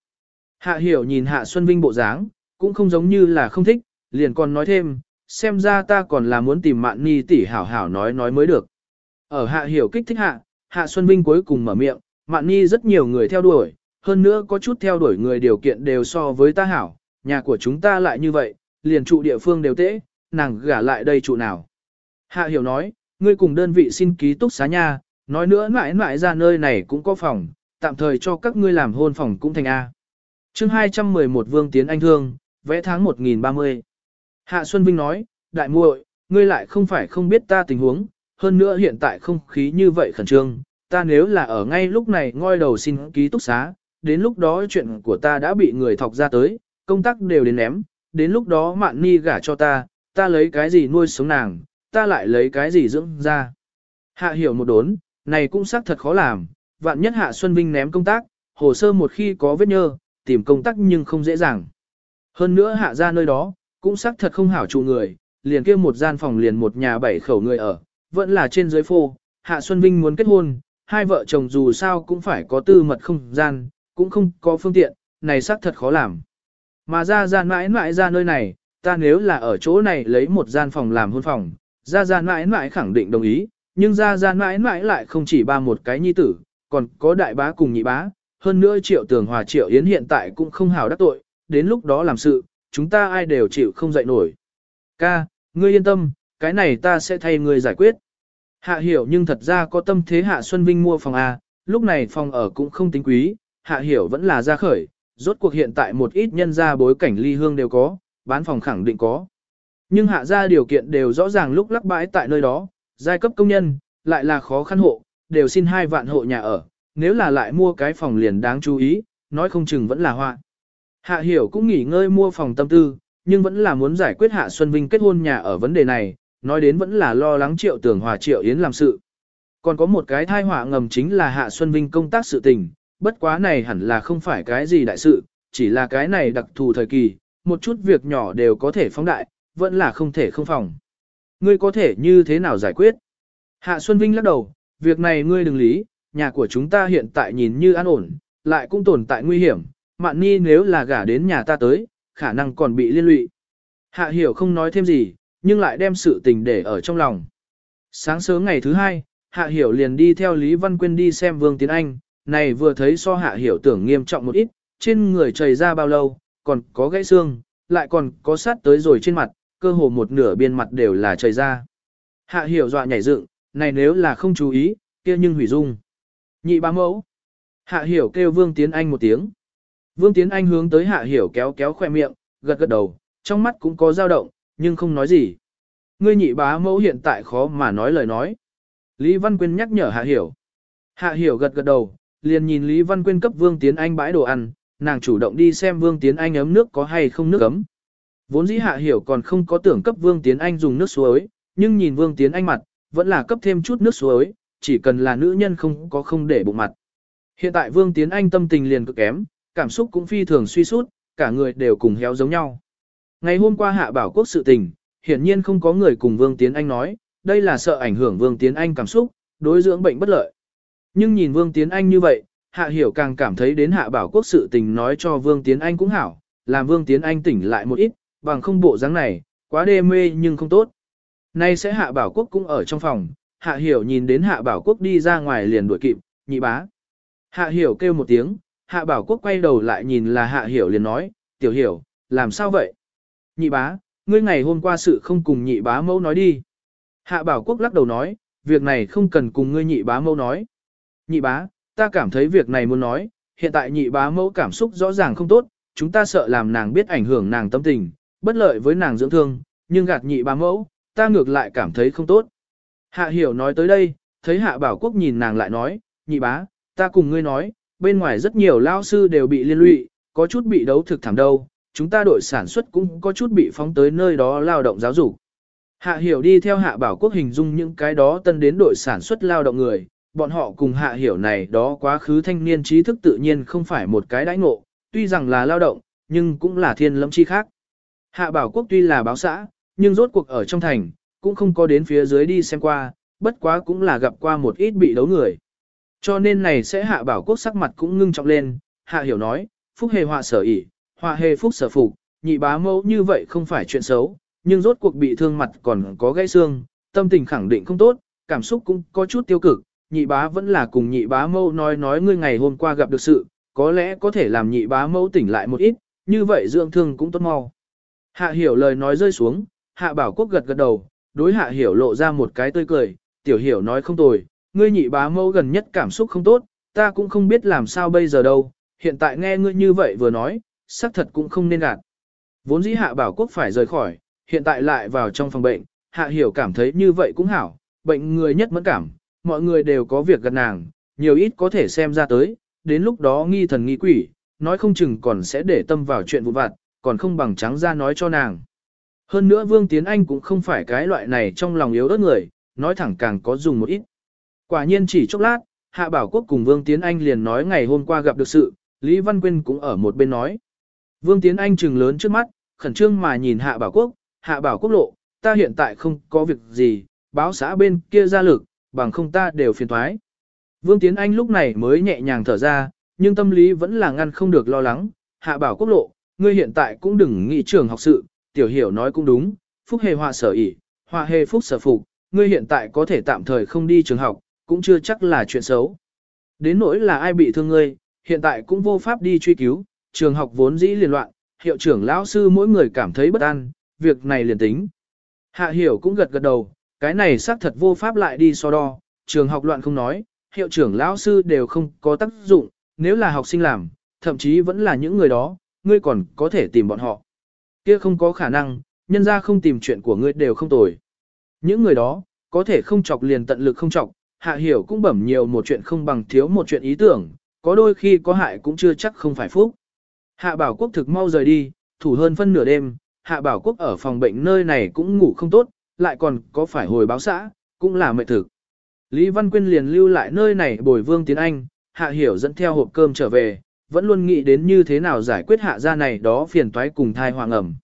Hạ hiểu nhìn Hạ Xuân Vinh bộ dáng, cũng không giống như là không thích, liền còn nói thêm, xem ra ta còn là muốn tìm mạn ni tỷ hảo hảo nói nói mới được. Ở Hạ hiểu kích thích Hạ, Hạ Xuân Vinh cuối cùng mở miệng, mạn ni rất nhiều người theo đuổi, hơn nữa có chút theo đuổi người điều kiện đều so với ta hảo, nhà của chúng ta lại như vậy, liền trụ địa phương đều tễ, nàng gả lại đây trụ nào. Hạ hiểu nói, ngươi cùng đơn vị xin ký túc xá nha, nói nữa mãi mãi ra nơi này cũng có phòng, tạm thời cho các ngươi làm hôn phòng cũng thành A. chương 211 Vương Tiến Anh Thương, vẽ tháng 1030. Hạ Xuân Vinh nói, đại muội, ngươi lại không phải không biết ta tình huống, hơn nữa hiện tại không khí như vậy khẩn trương, ta nếu là ở ngay lúc này ngoi đầu xin ký túc xá, đến lúc đó chuyện của ta đã bị người thọc ra tới, công tác đều đến ném, đến lúc đó mạn ni gả cho ta, ta lấy cái gì nuôi sống nàng, ta lại lấy cái gì dưỡng ra. Hạ hiểu một đốn, này cũng xác thật khó làm, vạn nhất Hạ Xuân Vinh ném công tác, hồ sơ một khi có vết nhơ, tìm công tác nhưng không dễ dàng. Hơn nữa Hạ ra nơi đó, cũng xác thật không hảo trụ người, liền kia một gian phòng liền một nhà bảy khẩu người ở, vẫn là trên dưới phô, Hạ Xuân Vinh muốn kết hôn, hai vợ chồng dù sao cũng phải có tư mật không gian, cũng không có phương tiện, này xác thật khó làm. Mà ra ra mãi mãi ra nơi này, ta nếu là ở chỗ này lấy một gian phòng làm hôn phòng, Gia Gia mãi mãi khẳng định đồng ý, nhưng Gia Gia mãi mãi lại không chỉ ba một cái nhi tử, còn có đại bá cùng nhị bá, hơn nữa triệu tường hòa triệu yến hiện tại cũng không hào đắc tội, đến lúc đó làm sự, chúng ta ai đều chịu không dậy nổi. Ca, ngươi yên tâm, cái này ta sẽ thay ngươi giải quyết. Hạ hiểu nhưng thật ra có tâm thế Hạ Xuân Vinh mua phòng A, lúc này phòng ở cũng không tính quý, Hạ hiểu vẫn là ra khởi, rốt cuộc hiện tại một ít nhân gia bối cảnh ly hương đều có, bán phòng khẳng định có. Nhưng hạ gia điều kiện đều rõ ràng lúc lắc bãi tại nơi đó, giai cấp công nhân, lại là khó khăn hộ, đều xin hai vạn hộ nhà ở, nếu là lại mua cái phòng liền đáng chú ý, nói không chừng vẫn là họa. Hạ hiểu cũng nghỉ ngơi mua phòng tâm tư, nhưng vẫn là muốn giải quyết Hạ Xuân Vinh kết hôn nhà ở vấn đề này, nói đến vẫn là lo lắng triệu tưởng hòa triệu yến làm sự. Còn có một cái thai họa ngầm chính là Hạ Xuân Vinh công tác sự tình, bất quá này hẳn là không phải cái gì đại sự, chỉ là cái này đặc thù thời kỳ, một chút việc nhỏ đều có thể phóng đại, vẫn là không thể không phòng. Ngươi có thể như thế nào giải quyết? Hạ Xuân Vinh lắc đầu, việc này ngươi đừng lý, nhà của chúng ta hiện tại nhìn như an ổn, lại cũng tồn tại nguy hiểm, mạn ni nếu là gả đến nhà ta tới, khả năng còn bị liên lụy. Hạ hiểu không nói thêm gì, nhưng lại đem sự tình để ở trong lòng. Sáng sớm ngày thứ hai, Hạ hiểu liền đi theo Lý Văn Quyên đi xem Vương Tiến Anh, này vừa thấy so Hạ hiểu tưởng nghiêm trọng một ít, trên người chảy ra bao lâu, còn có gãy xương, lại còn có sát tới rồi trên mặt, cơ hồ một nửa biên mặt đều là chảy ra. Hạ hiểu dọa nhảy dựng, này nếu là không chú ý, kia nhưng hủy dung. Nhị bá mẫu. Hạ hiểu kêu Vương Tiến Anh một tiếng. Vương Tiến Anh hướng tới Hạ hiểu kéo kéo khoe miệng, gật gật đầu, trong mắt cũng có dao động, nhưng không nói gì. Ngươi nhị bá mẫu hiện tại khó mà nói lời nói. Lý Văn Quyên nhắc nhở Hạ hiểu. Hạ hiểu gật gật đầu, liền nhìn Lý Văn Quyên cấp Vương Tiến Anh bãi đồ ăn, nàng chủ động đi xem Vương Tiến Anh ấm nước có hay không nước ấm. Vốn dĩ Hạ hiểu còn không có tưởng cấp Vương Tiến Anh dùng nước suối, nhưng nhìn Vương Tiến Anh mặt, vẫn là cấp thêm chút nước suối, chỉ cần là nữ nhân không có không để bụng mặt. Hiện tại Vương Tiến Anh tâm tình liền cực kém, cảm xúc cũng phi thường suy sút, cả người đều cùng héo giống nhau. Ngày hôm qua Hạ Bảo Quốc sự tình, hiển nhiên không có người cùng Vương Tiến Anh nói, đây là sợ ảnh hưởng Vương Tiến Anh cảm xúc, đối dưỡng bệnh bất lợi. Nhưng nhìn Vương Tiến Anh như vậy, Hạ Hiểu càng cảm thấy đến Hạ Bảo Quốc sự tình nói cho Vương Tiến Anh cũng hảo, làm Vương Tiến Anh tỉnh lại một ít, bằng không bộ dáng này, quá đê mê nhưng không tốt. Nay sẽ Hạ Bảo Quốc cũng ở trong phòng, hạ hiểu nhìn đến hạ bảo quốc đi ra ngoài liền đuổi kịp, nhị bá. Hạ hiểu kêu một tiếng, hạ bảo quốc quay đầu lại nhìn là hạ hiểu liền nói, tiểu hiểu, làm sao vậy? Nhị bá, ngươi ngày hôm qua sự không cùng nhị bá mẫu nói đi. Hạ bảo quốc lắc đầu nói, việc này không cần cùng ngươi nhị bá mẫu nói. Nhị bá, ta cảm thấy việc này muốn nói, hiện tại nhị bá mẫu cảm xúc rõ ràng không tốt, chúng ta sợ làm nàng biết ảnh hưởng nàng tâm tình, bất lợi với nàng dưỡng thương, nhưng gạt nhị bá mẫu, ta ngược lại cảm thấy không tốt. Hạ hiểu nói tới đây, thấy hạ bảo quốc nhìn nàng lại nói, nhị bá, ta cùng ngươi nói, bên ngoài rất nhiều lao sư đều bị liên lụy, có chút bị đấu thực thảm đâu, chúng ta đội sản xuất cũng có chút bị phóng tới nơi đó lao động giáo dục. Hạ hiểu đi theo hạ bảo quốc hình dung những cái đó tân đến đội sản xuất lao động người, bọn họ cùng hạ hiểu này đó quá khứ thanh niên trí thức tự nhiên không phải một cái đãi ngộ, tuy rằng là lao động, nhưng cũng là thiên lâm chi khác. Hạ bảo quốc tuy là báo xã, nhưng rốt cuộc ở trong thành, cũng không có đến phía dưới đi xem qua, bất quá cũng là gặp qua một ít bị đấu người. Cho nên này sẽ hạ bảo quốc sắc mặt cũng ngưng trọng lên, hạ hiểu nói, phúc hề họa sở ỉ, họa hề phúc sở phục, nhị bá mẫu như vậy không phải chuyện xấu, nhưng rốt cuộc bị thương mặt còn có gãy xương, tâm tình khẳng định không tốt, cảm xúc cũng có chút tiêu cực, nhị bá vẫn là cùng nhị bá mẫu nói nói ngươi ngày hôm qua gặp được sự, có lẽ có thể làm nhị bá mẫu tỉnh lại một ít, như vậy dưỡng thương cũng tốt mau. Hạ hiểu lời nói rơi xuống, hạ bảo quốc gật gật đầu, đối hạ hiểu lộ ra một cái tươi cười, tiểu hiểu nói không tồi, ngươi nhị bá mẫu gần nhất cảm xúc không tốt, ta cũng không biết làm sao bây giờ đâu, hiện tại nghe ngươi như vậy vừa nói, xác thật cũng không nên gạt. Vốn dĩ hạ bảo quốc phải rời khỏi, hiện tại lại vào trong phòng bệnh, hạ hiểu cảm thấy như vậy cũng hảo, bệnh người nhất mẫn cảm, mọi người đều có việc gần nàng, nhiều ít có thể xem ra tới, đến lúc đó nghi thần nghi quỷ, nói không chừng còn sẽ để tâm vào chuyện vụ vặt, còn không bằng trắng ra nói cho nàng. Hơn nữa Vương Tiến Anh cũng không phải cái loại này trong lòng yếu ớt người, nói thẳng càng có dùng một ít. Quả nhiên chỉ chốc lát, Hạ Bảo Quốc cùng Vương Tiến Anh liền nói ngày hôm qua gặp được sự, Lý Văn Quyên cũng ở một bên nói. Vương Tiến Anh trừng lớn trước mắt, khẩn trương mà nhìn Hạ Bảo Quốc, Hạ Bảo Quốc lộ, ta hiện tại không có việc gì, báo xã bên kia ra lực, bằng không ta đều phiền thoái. Vương Tiến Anh lúc này mới nhẹ nhàng thở ra, nhưng tâm lý vẫn là ngăn không được lo lắng, Hạ Bảo Quốc lộ, ngươi hiện tại cũng đừng nghĩ trường học sự, tiểu hiểu nói cũng đúng, phúc hề họa sở ỉ, họa hề phúc sở phục, ngươi hiện tại có thể tạm thời không đi trường học, cũng chưa chắc là chuyện xấu. Đến nỗi là ai bị thương ngươi, hiện tại cũng vô pháp đi truy cứu, trường học vốn dĩ liên loạn, hiệu trưởng lão sư mỗi người cảm thấy bất an, việc này liền tính. Hạ hiểu cũng gật gật đầu, cái này xác thật vô pháp lại đi so đo, trường học loạn không nói, hiệu trưởng lão sư đều không có tác dụng, nếu là học sinh làm, thậm chí vẫn là những người đó, ngươi còn có thể tìm bọn họ. Kia không có khả năng, nhân ra không tìm chuyện của ngươi đều không tồi. Những người đó, có thể không chọc liền tận lực không chọc, hạ hiểu cũng bẩm nhiều một chuyện không bằng thiếu một chuyện ý tưởng, có đôi khi có hại cũng chưa chắc không phải phúc. Hạ bảo quốc thực mau rời đi, thủ hơn phân nửa đêm, hạ bảo quốc ở phòng bệnh nơi này cũng ngủ không tốt, lại còn có phải hồi báo xã, cũng là mệt thực. Lý Văn Quyên liền lưu lại nơi này bồi vương tiến anh, hạ hiểu dẫn theo hộp cơm trở về, vẫn luôn nghĩ đến như thế nào giải quyết hạ gia này đó phiền toái cùng thai hoàng ẩm.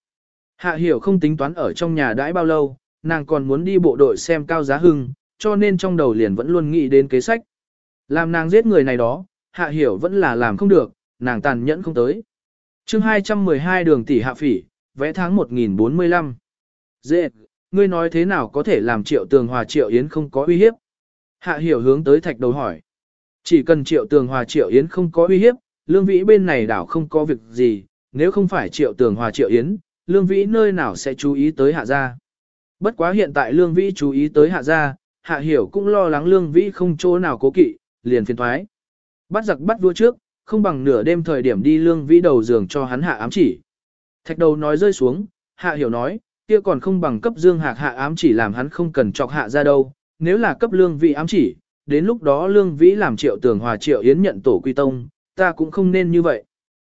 Hạ hiểu không tính toán ở trong nhà đãi bao lâu, nàng còn muốn đi bộ đội xem cao giá hưng, cho nên trong đầu liền vẫn luôn nghĩ đến kế sách. Làm nàng giết người này đó, hạ hiểu vẫn là làm không được, nàng tàn nhẫn không tới. chương 212 đường tỷ hạ phỉ, vẽ tháng 1045. Dễ, ngươi nói thế nào có thể làm triệu tường hòa triệu yến không có uy hiếp? Hạ hiểu hướng tới thạch đầu hỏi. Chỉ cần triệu tường hòa triệu yến không có uy hiếp, lương vĩ bên này đảo không có việc gì, nếu không phải triệu tường hòa triệu yến, lương vĩ nơi nào sẽ chú ý tới hạ gia. Bất quá hiện tại lương vĩ chú ý tới hạ gia, hạ hiểu cũng lo lắng lương vĩ không chỗ nào cố kỵ, liền phiền thoái. Bắt giặc bắt vua trước, không bằng nửa đêm thời điểm đi lương vĩ đầu giường cho hắn hạ ám chỉ. Thạch đầu nói rơi xuống, hạ hiểu nói, kia còn không bằng cấp dương hạc hạ ám chỉ làm hắn không cần chọc hạ ra đâu, nếu là cấp lương vĩ ám chỉ, đến lúc đó lương vĩ làm triệu tường hòa triệu yến nhận tổ quy tông, ta cũng không nên như vậy.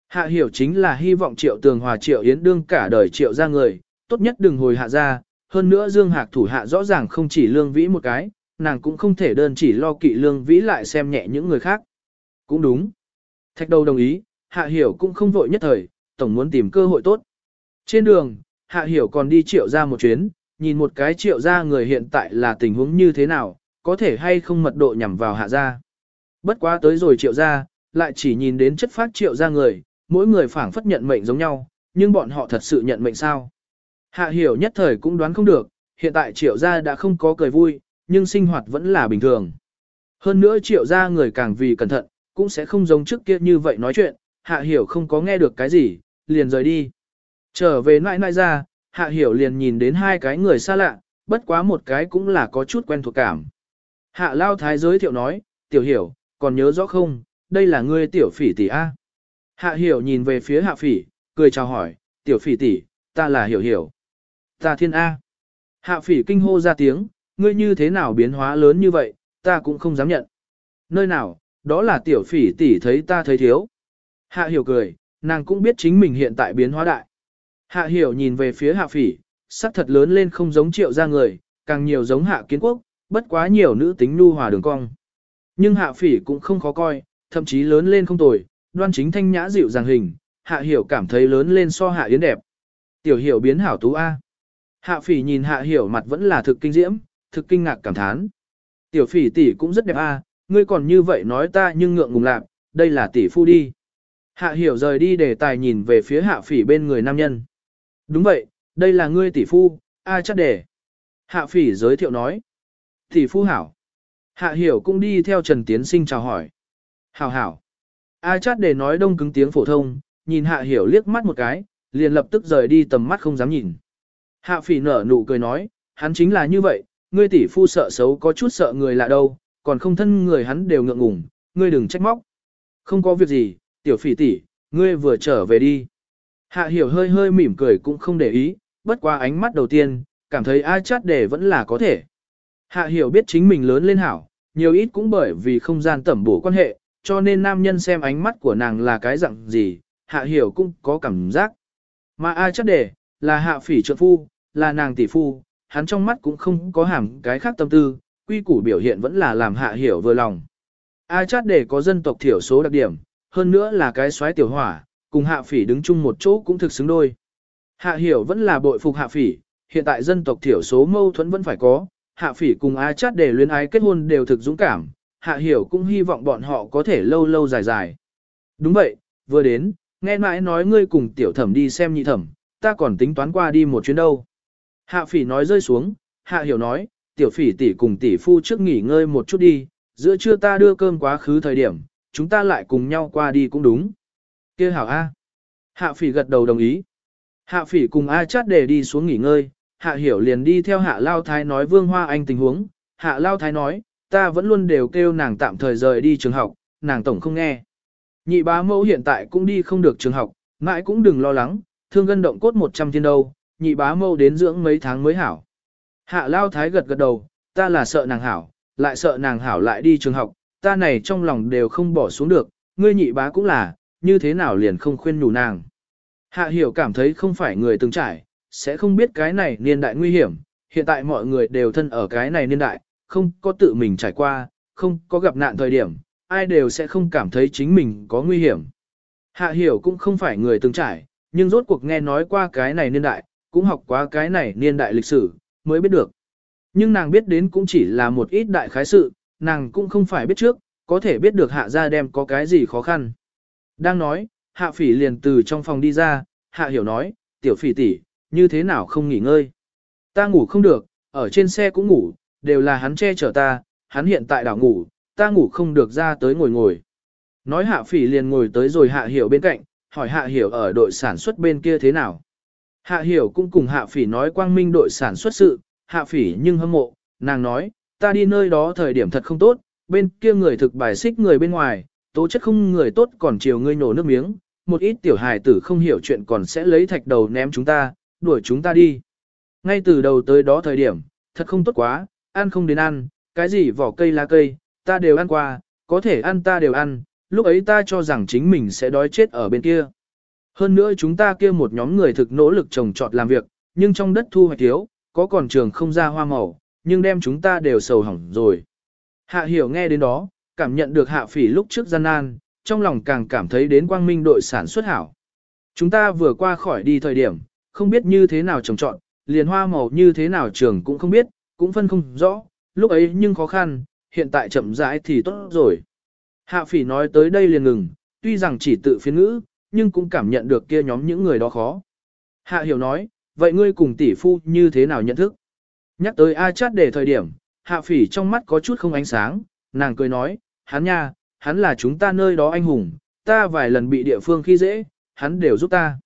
Hạ hiểu chính là hy vọng triệu tường hòa triệu yến đương cả đời triệu ra người, tốt nhất đừng hồi hạ ra, hơn nữa Dương Hạc thủ hạ rõ ràng không chỉ lương vĩ một cái, nàng cũng không thể đơn chỉ lo kỵ lương vĩ lại xem nhẹ những người khác. Cũng đúng. Thạch đầu đồng ý, Hạ Hiểu cũng không vội nhất thời, tổng muốn tìm cơ hội tốt. Trên đường, Hạ Hiểu còn đi triệu ra một chuyến, nhìn một cái triệu ra người hiện tại là tình huống như thế nào, có thể hay không mật độ nhằm vào hạ ra. Bất quá tới rồi triệu ra, lại chỉ nhìn đến chất phát triệu ra người, mỗi người phảng phất nhận mệnh giống nhau, nhưng bọn họ thật sự nhận mệnh sao? Hạ hiểu nhất thời cũng đoán không được, hiện tại triệu gia đã không có cười vui, nhưng sinh hoạt vẫn là bình thường. Hơn nữa triệu gia người càng vì cẩn thận, cũng sẽ không giống trước kia như vậy nói chuyện, hạ hiểu không có nghe được cái gì, liền rời đi. Trở về nãi nãi ra, hạ hiểu liền nhìn đến hai cái người xa lạ, bất quá một cái cũng là có chút quen thuộc cảm. Hạ lao thái giới thiệu nói, tiểu hiểu, còn nhớ rõ không, đây là ngươi tiểu phỉ tỷ A. Hạ hiểu nhìn về phía hạ phỉ, cười chào hỏi, tiểu phỉ tỷ, ta là hiểu hiểu. Ta thiên A. Hạ phỉ kinh hô ra tiếng, ngươi như thế nào biến hóa lớn như vậy, ta cũng không dám nhận. Nơi nào, đó là tiểu phỉ tỷ thấy ta thấy thiếu. Hạ hiểu cười, nàng cũng biết chính mình hiện tại biến hóa đại. Hạ hiểu nhìn về phía hạ phỉ, sắc thật lớn lên không giống triệu ra người, càng nhiều giống hạ kiến quốc, bất quá nhiều nữ tính nu hòa đường cong. Nhưng hạ phỉ cũng không khó coi, thậm chí lớn lên không tồi, đoan chính thanh nhã dịu dàng hình, hạ hiểu cảm thấy lớn lên so hạ yến đẹp. Tiểu hiểu biến hảo tú A. Hạ phỉ nhìn hạ hiểu mặt vẫn là thực kinh diễm, thực kinh ngạc cảm thán. Tiểu phỉ tỷ cũng rất đẹp A, ngươi còn như vậy nói ta nhưng ngượng ngùng lạc, đây là tỷ phu đi. Hạ hiểu rời đi để tài nhìn về phía hạ phỉ bên người nam nhân. Đúng vậy, đây là ngươi tỷ phu, A chắc để, Hạ phỉ giới thiệu nói. Tỷ phu hảo. Hạ hiểu cũng đi theo Trần Tiến Sinh chào hỏi. Hảo hảo. A chát để nói đông cứng tiếng phổ thông, nhìn hạ hiểu liếc mắt một cái, liền lập tức rời đi tầm mắt không dám nhìn. Hạ phỉ nở nụ cười nói, hắn chính là như vậy, ngươi tỷ phu sợ xấu có chút sợ người lạ đâu, còn không thân người hắn đều ngượng ngùng, ngươi đừng trách móc. Không có việc gì, tiểu phỉ tỷ, ngươi vừa trở về đi. Hạ hiểu hơi hơi mỉm cười cũng không để ý, bất qua ánh mắt đầu tiên, cảm thấy A chát để vẫn là có thể. Hạ hiểu biết chính mình lớn lên hảo, nhiều ít cũng bởi vì không gian tẩm bổ quan hệ, cho nên nam nhân xem ánh mắt của nàng là cái dạng gì, hạ hiểu cũng có cảm giác. Mà ai chắc để, là hạ phỉ trợ phu, là nàng tỷ phu, hắn trong mắt cũng không có hàm cái khác tâm tư, quy củ biểu hiện vẫn là làm hạ hiểu vừa lòng. Ai chắc để có dân tộc thiểu số đặc điểm, hơn nữa là cái xoáy tiểu hỏa, cùng hạ phỉ đứng chung một chỗ cũng thực xứng đôi. Hạ hiểu vẫn là bội phục hạ phỉ, hiện tại dân tộc thiểu số mâu thuẫn vẫn phải có, hạ phỉ cùng A chát để luyến ái kết hôn đều thực dũng cảm, hạ hiểu cũng hy vọng bọn họ có thể lâu lâu dài dài. Đúng vậy, vừa đến, nghe mãi nói ngươi cùng tiểu thẩm đi xem nhị thẩm, ta còn tính toán qua đi một chuyến đâu. Hạ phỉ nói rơi xuống, hạ hiểu nói, tiểu phỉ tỷ cùng tỷ phu trước nghỉ ngơi một chút đi, giữa trưa ta đưa cơm quá khứ thời điểm, chúng ta lại cùng nhau qua đi cũng đúng. kia hảo A. Hạ phỉ gật đầu đồng ý. Hạ phỉ cùng A chát để đi xuống nghỉ ngơi, hạ hiểu liền đi theo hạ lao thái nói vương hoa anh tình huống, hạ lao thái nói, ta vẫn luôn đều kêu nàng tạm thời rời đi trường học, nàng tổng không nghe. Nhị bá mẫu hiện tại cũng đi không được trường học, mãi cũng đừng lo lắng, thương gân động cốt 100 thiên đâu, nhị bá mẫu đến dưỡng mấy tháng mới hảo. Hạ lao thái gật gật đầu, ta là sợ nàng hảo, lại sợ nàng hảo lại đi trường học, ta này trong lòng đều không bỏ xuống được, ngươi nhị bá cũng là, như thế nào liền không khuyên nhủ nàng. Hạ hiểu cảm thấy không phải người từng trải, sẽ không biết cái này niên đại nguy hiểm, hiện tại mọi người đều thân ở cái này niên đại, không có tự mình trải qua, không có gặp nạn thời điểm, ai đều sẽ không cảm thấy chính mình có nguy hiểm. Hạ hiểu cũng không phải người từng trải, nhưng rốt cuộc nghe nói qua cái này niên đại, cũng học qua cái này niên đại lịch sử, mới biết được. Nhưng nàng biết đến cũng chỉ là một ít đại khái sự, nàng cũng không phải biết trước, có thể biết được hạ gia đem có cái gì khó khăn. Đang nói, hạ phỉ liền từ trong phòng đi ra, hạ hiểu nói, tiểu phỉ tỷ, như thế nào không nghỉ ngơi. Ta ngủ không được, ở trên xe cũng ngủ, đều là hắn che chở ta, hắn hiện tại đảo ngủ, ta ngủ không được ra tới ngồi ngồi. Nói hạ phỉ liền ngồi tới rồi hạ hiểu bên cạnh, hỏi hạ hiểu ở đội sản xuất bên kia thế nào. Hạ hiểu cũng cùng hạ phỉ nói quang minh đội sản xuất sự, hạ phỉ nhưng hâm mộ, nàng nói, ta đi nơi đó thời điểm thật không tốt, bên kia người thực bài xích người bên ngoài, tố chất không người tốt còn chiều ngươi nổ nước miếng, một ít tiểu hài tử không hiểu chuyện còn sẽ lấy thạch đầu ném chúng ta, đuổi chúng ta đi. Ngay từ đầu tới đó thời điểm, thật không tốt quá, ăn không đến ăn, cái gì vỏ cây lá cây, ta đều ăn qua, có thể ăn ta đều ăn, lúc ấy ta cho rằng chính mình sẽ đói chết ở bên kia. Hơn nữa chúng ta kia một nhóm người thực nỗ lực trồng trọt làm việc, nhưng trong đất thu hoạch thiếu, có còn trường không ra hoa màu, nhưng đem chúng ta đều sầu hỏng rồi. Hạ hiểu nghe đến đó, cảm nhận được hạ phỉ lúc trước gian nan, trong lòng càng cảm thấy đến quang minh đội sản xuất hảo. Chúng ta vừa qua khỏi đi thời điểm, không biết như thế nào trồng trọt, liền hoa màu như thế nào trường cũng không biết, cũng phân không rõ, lúc ấy nhưng khó khăn, hiện tại chậm rãi thì tốt rồi. Hạ phỉ nói tới đây liền ngừng, tuy rằng chỉ tự phiên ngữ, nhưng cũng cảm nhận được kia nhóm những người đó khó. Hạ hiểu nói, vậy ngươi cùng tỷ phu như thế nào nhận thức? Nhắc tới A chát để thời điểm, hạ phỉ trong mắt có chút không ánh sáng, nàng cười nói, hắn nha, hắn là chúng ta nơi đó anh hùng, ta vài lần bị địa phương khi dễ, hắn đều giúp ta.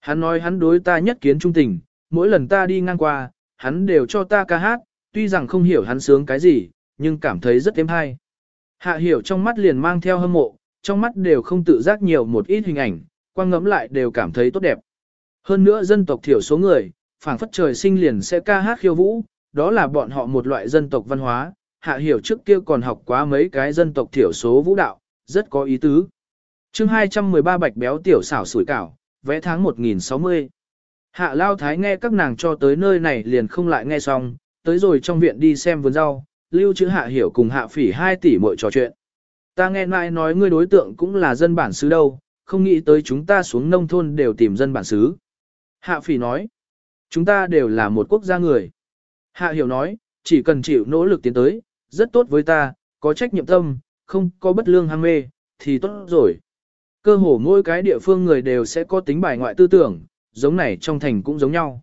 Hắn nói hắn đối ta nhất kiến trung tình, mỗi lần ta đi ngang qua, hắn đều cho ta ca hát, tuy rằng không hiểu hắn sướng cái gì, nhưng cảm thấy rất êm hay. Hạ hiểu trong mắt liền mang theo hâm mộ, trong mắt đều không tự giác nhiều một ít hình ảnh, quang ngẫm lại đều cảm thấy tốt đẹp. Hơn nữa dân tộc thiểu số người, phảng phất trời sinh liền sẽ ca hát khiêu vũ, đó là bọn họ một loại dân tộc văn hóa, hạ hiểu trước kia còn học quá mấy cái dân tộc thiểu số vũ đạo, rất có ý tứ. chương 213 bạch béo tiểu xảo sủi cảo, vẽ tháng 1060. Hạ Lao Thái nghe các nàng cho tới nơi này liền không lại nghe xong, tới rồi trong viện đi xem vườn rau, lưu chữ hạ hiểu cùng hạ phỉ hai tỷ mỗi trò chuyện. Ta nghe mãi nói ngươi đối tượng cũng là dân bản xứ đâu, không nghĩ tới chúng ta xuống nông thôn đều tìm dân bản xứ. Hạ phỉ nói, chúng ta đều là một quốc gia người. Hạ hiểu nói, chỉ cần chịu nỗ lực tiến tới, rất tốt với ta, có trách nhiệm tâm, không có bất lương ham mê, thì tốt rồi. Cơ hồ mỗi cái địa phương người đều sẽ có tính bài ngoại tư tưởng, giống này trong thành cũng giống nhau.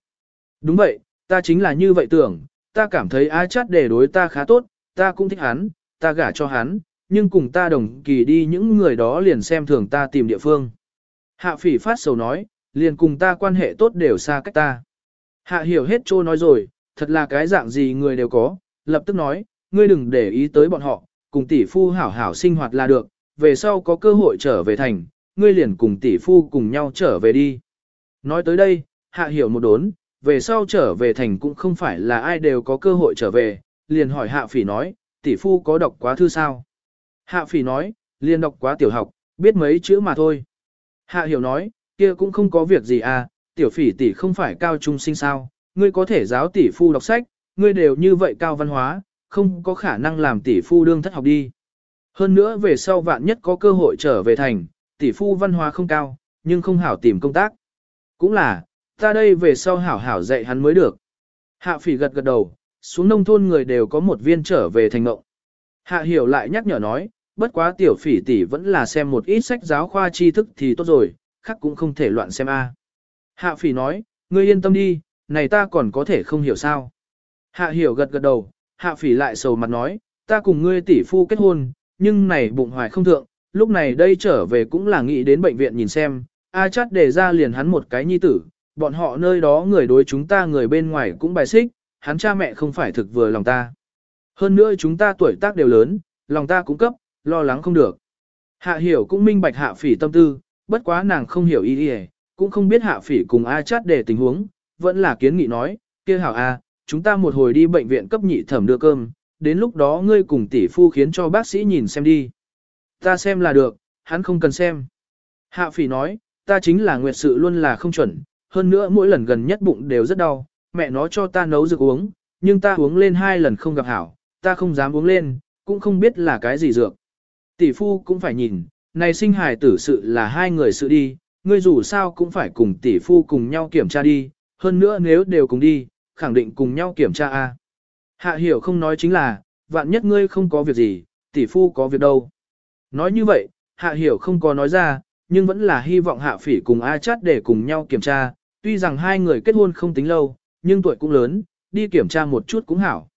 Đúng vậy, ta chính là như vậy tưởng, ta cảm thấy A chát để đối ta khá tốt, ta cũng thích hắn, ta gả cho hắn, nhưng cùng ta đồng kỳ đi những người đó liền xem thường ta tìm địa phương. Hạ phỉ phát sầu nói, liền cùng ta quan hệ tốt đều xa cách ta. Hạ hiểu hết trô nói rồi, thật là cái dạng gì người đều có, lập tức nói, ngươi đừng để ý tới bọn họ, cùng tỷ phu hảo hảo sinh hoạt là được, về sau có cơ hội trở về thành, ngươi liền cùng tỷ phu cùng nhau trở về đi. Nói tới đây, hạ hiểu một đốn, về sau trở về thành cũng không phải là ai đều có cơ hội trở về, liền hỏi hạ phỉ nói, tỷ phu có đọc quá thư sao? Hạ phỉ nói, liền đọc quá tiểu học, biết mấy chữ mà thôi. Hạ hiểu nói, kia cũng không có việc gì à, tiểu phỉ tỷ không phải cao trung sinh sao, ngươi có thể giáo tỷ phu đọc sách, ngươi đều như vậy cao văn hóa, không có khả năng làm tỷ phu đương thất học đi. Hơn nữa về sau vạn nhất có cơ hội trở về thành, tỷ phu văn hóa không cao, nhưng không hảo tìm công tác. Cũng là, ta đây về sau hảo hảo dạy hắn mới được. Hạ phỉ gật gật đầu, xuống nông thôn người đều có một viên trở về thành mộng. Hạ hiểu lại nhắc nhở nói, bất quá tiểu phỉ tỷ vẫn là xem một ít sách giáo khoa tri thức thì tốt rồi, khác cũng không thể loạn xem a. Hạ phỉ nói, ngươi yên tâm đi, này ta còn có thể không hiểu sao. Hạ hiểu gật gật đầu, hạ phỉ lại sầu mặt nói, ta cùng ngươi tỷ phu kết hôn, nhưng này bụng hoài không thượng, lúc này đây trở về cũng là nghĩ đến bệnh viện nhìn xem, A Chát để ra liền hắn một cái nhi tử, bọn họ nơi đó người đối chúng ta người bên ngoài cũng bài xích, hắn cha mẹ không phải thực vừa lòng ta. Hơn nữa chúng ta tuổi tác đều lớn, lòng ta cũng cấp, lo lắng không được. Hạ hiểu cũng minh bạch hạ phỉ tâm tư, bất quá nàng không hiểu ý ý, cũng không biết hạ phỉ cùng A chát để tình huống, vẫn là kiến nghị nói, kia hảo A, chúng ta một hồi đi bệnh viện cấp nhị thẩm đưa cơm, đến lúc đó ngươi cùng tỷ phu khiến cho bác sĩ nhìn xem đi. Ta xem là được, hắn không cần xem. Hạ phỉ nói, ta chính là nguyệt sự luôn là không chuẩn, hơn nữa mỗi lần gần nhất bụng đều rất đau, mẹ nó cho ta nấu dược uống, nhưng ta uống lên hai lần không gặp hảo, ta không dám uống lên, cũng không biết là cái gì dược. Tỷ phu cũng phải nhìn, này sinh hài tử sự là hai người sự đi, ngươi dù sao cũng phải cùng tỷ phu cùng nhau kiểm tra đi, hơn nữa nếu đều cùng đi, khẳng định cùng nhau kiểm tra a. Hạ hiểu không nói chính là, vạn nhất ngươi không có việc gì, tỷ phu có việc đâu. Nói như vậy, hạ hiểu không có nói ra, nhưng vẫn là hy vọng hạ phỉ cùng A chát để cùng nhau kiểm tra, tuy rằng hai người kết hôn không tính lâu, nhưng tuổi cũng lớn, đi kiểm tra một chút cũng hảo.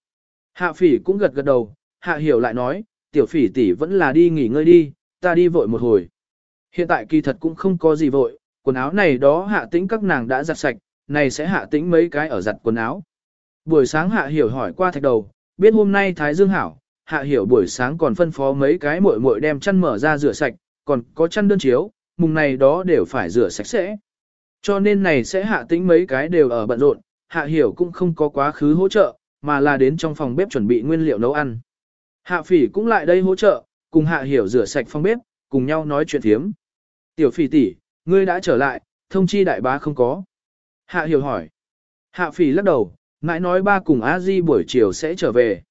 Hạ phỉ cũng gật gật đầu, hạ hiểu lại nói, tiểu phỉ tỷ vẫn là đi nghỉ ngơi đi, ta đi vội một hồi. Hiện tại kỳ thật cũng không có gì vội, quần áo này đó hạ tĩnh các nàng đã giặt sạch, này sẽ hạ tĩnh mấy cái ở giặt quần áo. Buổi sáng hạ hiểu hỏi qua thạch đầu, biết hôm nay Thái Dương hảo, hạ hiểu buổi sáng còn phân phó mấy cái muội muội đem chăn mở ra rửa sạch, còn có chăn đơn chiếu, mùng này đó đều phải rửa sạch sẽ. Cho nên này sẽ hạ tính mấy cái đều ở bận rộn, hạ hiểu cũng không có quá khứ hỗ trợ, mà là đến trong phòng bếp chuẩn bị nguyên liệu nấu ăn. Hạ phỉ cũng lại đây hỗ trợ, cùng hạ hiểu rửa sạch phòng bếp, cùng nhau nói chuyện thiếm. Tiểu phỉ tỷ, ngươi đã trở lại, thông chi đại bá không có. Hạ hiểu hỏi. Hạ phỉ lắc đầu, mãi nói ba cùng a di buổi chiều sẽ trở về.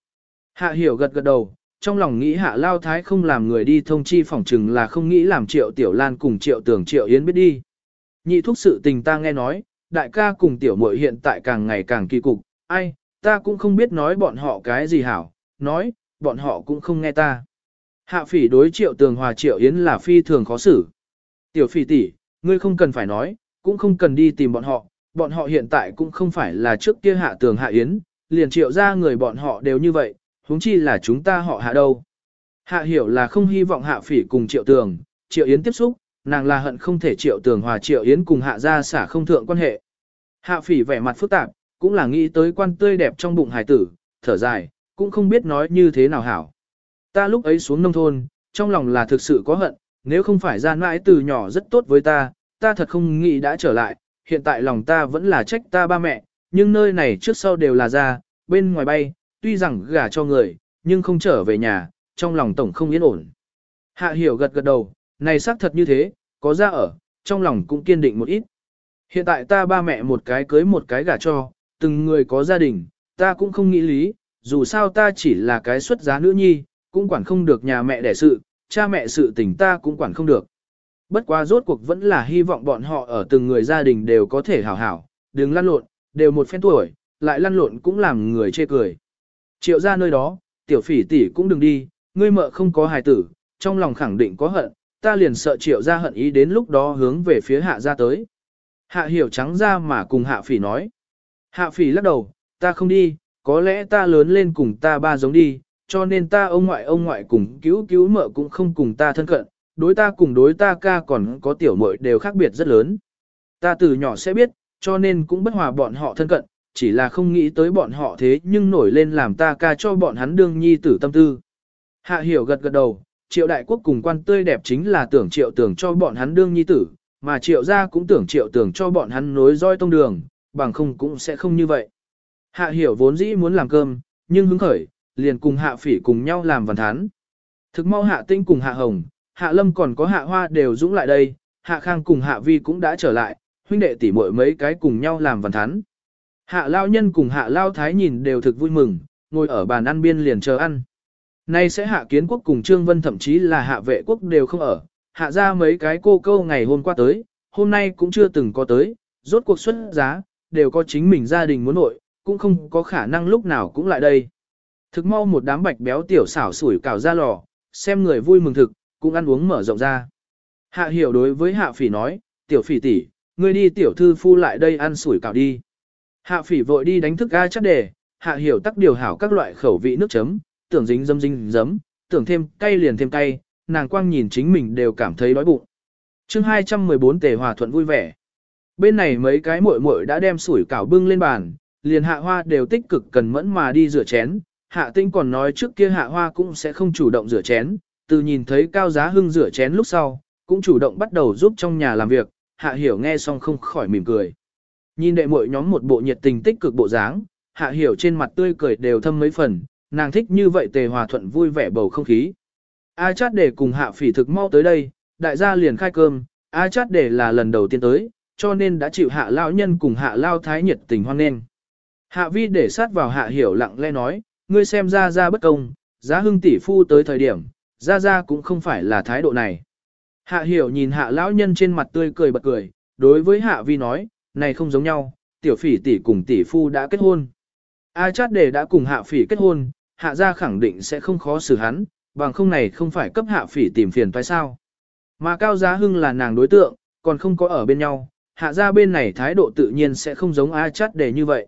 Hạ hiểu gật gật đầu, trong lòng nghĩ hạ lao thái không làm người đi thông chi phòng chừng là không nghĩ làm triệu tiểu lan cùng triệu tưởng triệu yến biết đi. Nhị thúc sự tình ta nghe nói, đại ca cùng tiểu muội hiện tại càng ngày càng kỳ cục, ai, ta cũng không biết nói bọn họ cái gì hảo, nói, bọn họ cũng không nghe ta. Hạ phỉ đối triệu tường hòa triệu yến là phi thường khó xử. Tiểu phỉ tỷ, ngươi không cần phải nói, cũng không cần đi tìm bọn họ, bọn họ hiện tại cũng không phải là trước kia hạ tường hạ yến, liền triệu ra người bọn họ đều như vậy, huống chi là chúng ta họ hạ đâu. Hạ hiểu là không hy vọng hạ phỉ cùng triệu tường, triệu yến tiếp xúc, nàng là hận không thể triệu tường hòa triệu yến cùng hạ gia xả không thượng quan hệ. Hạ phỉ vẻ mặt phức tạp, cũng là nghĩ tới quan tươi đẹp trong bụng hải tử, thở dài, cũng không biết nói như thế nào hảo. Ta lúc ấy xuống nông thôn, trong lòng là thực sự có hận, nếu không phải gian mãi từ nhỏ rất tốt với ta, ta thật không nghĩ đã trở lại, hiện tại lòng ta vẫn là trách ta ba mẹ, nhưng nơi này trước sau đều là ra, bên ngoài bay, tuy rằng gả cho người, nhưng không trở về nhà, trong lòng tổng không yên ổn. Hạ hiểu gật gật đầu, này xác thật như thế, có ra ở, trong lòng cũng kiên định một ít. Hiện tại ta ba mẹ một cái cưới một cái gả cho, từng người có gia đình, ta cũng không nghĩ lý, dù sao ta chỉ là cái xuất giá nữ nhi, cũng quản không được nhà mẹ đẻ sự, cha mẹ sự tình ta cũng quản không được. Bất quá rốt cuộc vẫn là hy vọng bọn họ ở từng người gia đình đều có thể hảo hảo, đừng lăn lộn, đều một phen tuổi, lại lăn lộn cũng làm người chê cười. Triệu ra nơi đó, tiểu phỉ tỷ cũng đừng đi, ngươi mợ không có hài tử, trong lòng khẳng định có hận, ta liền sợ triệu ra hận ý đến lúc đó hướng về phía hạ ra tới. Hạ hiểu trắng ra mà cùng hạ phỉ nói. Hạ phỉ lắc đầu, ta không đi, có lẽ ta lớn lên cùng ta ba giống đi, cho nên ta ông ngoại ông ngoại cùng cứu cứu mợ cũng không cùng ta thân cận, đối ta cùng đối ta ca còn có tiểu muội đều khác biệt rất lớn. Ta từ nhỏ sẽ biết, cho nên cũng bất hòa bọn họ thân cận, chỉ là không nghĩ tới bọn họ thế nhưng nổi lên làm ta ca cho bọn hắn đương nhi tử tâm tư. Hạ hiểu gật gật đầu, triệu đại quốc cùng quan tươi đẹp chính là tưởng triệu tưởng cho bọn hắn đương nhi tử, mà triệu gia cũng tưởng triệu tưởng cho bọn hắn nối roi tông đường, bằng không cũng sẽ không như vậy. Hạ hiểu vốn dĩ muốn làm cơm, nhưng hứng khởi, liền cùng hạ phỉ cùng nhau làm văn thán. Thực mau hạ tinh cùng hạ hồng, hạ lâm còn có hạ hoa đều dũng lại đây, hạ khang cùng hạ vi cũng đã trở lại, huynh đệ tỷ muội mấy cái cùng nhau làm văn thán. Hạ lao nhân cùng hạ lao thái nhìn đều thực vui mừng, ngồi ở bàn ăn biên liền chờ ăn. Nay sẽ hạ kiến quốc cùng Trương Vân thậm chí là hạ vệ quốc đều không ở, hạ ra mấy cái cô câu ngày hôm qua tới, hôm nay cũng chưa từng có tới, rốt cuộc xuất giá, đều có chính mình gia đình muốn nội, cũng không có khả năng lúc nào cũng lại đây. Thực mau một đám bạch béo tiểu xảo sủi cảo ra lò, xem người vui mừng thực, cũng ăn uống mở rộng ra. Hạ hiểu đối với hạ phỉ nói, tiểu phỉ tỷ, ngươi đi tiểu thư phu lại đây ăn sủi cảo đi. Hạ phỉ vội đi đánh thức ga chắc đề, hạ hiểu tắc điều hảo các loại khẩu vị nước chấm, tưởng dính dâm dính dấm, tưởng thêm cay liền thêm cay, nàng quang nhìn chính mình đều cảm thấy đói bụng. chương 214 tề hòa thuận vui vẻ. Bên này mấy cái muội muội đã đem sủi cảo bưng lên bàn, liền hạ hoa đều tích cực cần mẫn mà đi rửa chén. Hạ tinh còn nói trước kia hạ hoa cũng sẽ không chủ động rửa chén, từ nhìn thấy cao giá hưng rửa chén lúc sau, cũng chủ động bắt đầu giúp trong nhà làm việc, hạ hiểu nghe xong không khỏi mỉm cười. Nhìn đệ muội nhóm một bộ nhiệt tình tích cực bộ dáng, hạ hiểu trên mặt tươi cười đều thâm mấy phần, nàng thích như vậy tề hòa thuận vui vẻ bầu không khí. A chát để cùng hạ phỉ thực mau tới đây, đại gia liền khai cơm, A chát để là lần đầu tiên tới, cho nên đã chịu hạ lao nhân cùng hạ lao thái nhiệt tình hoan nghênh. Hạ vi để sát vào hạ hiểu lặng lẽ nói, ngươi xem ra ra bất công, giá hưng tỷ phu tới thời điểm, ra ra cũng không phải là thái độ này. Hạ hiểu nhìn hạ lão nhân trên mặt tươi cười bật cười, đối với hạ vi nói, này không giống nhau, tiểu phỉ tỷ cùng tỷ phu đã kết hôn. A chát Đề đã cùng hạ phỉ kết hôn, hạ gia khẳng định sẽ không khó xử hắn, bằng không này không phải cấp hạ phỉ tìm phiền toái sao. Mà cao giá hưng là nàng đối tượng, còn không có ở bên nhau, hạ gia bên này thái độ tự nhiên sẽ không giống A chát Đề như vậy.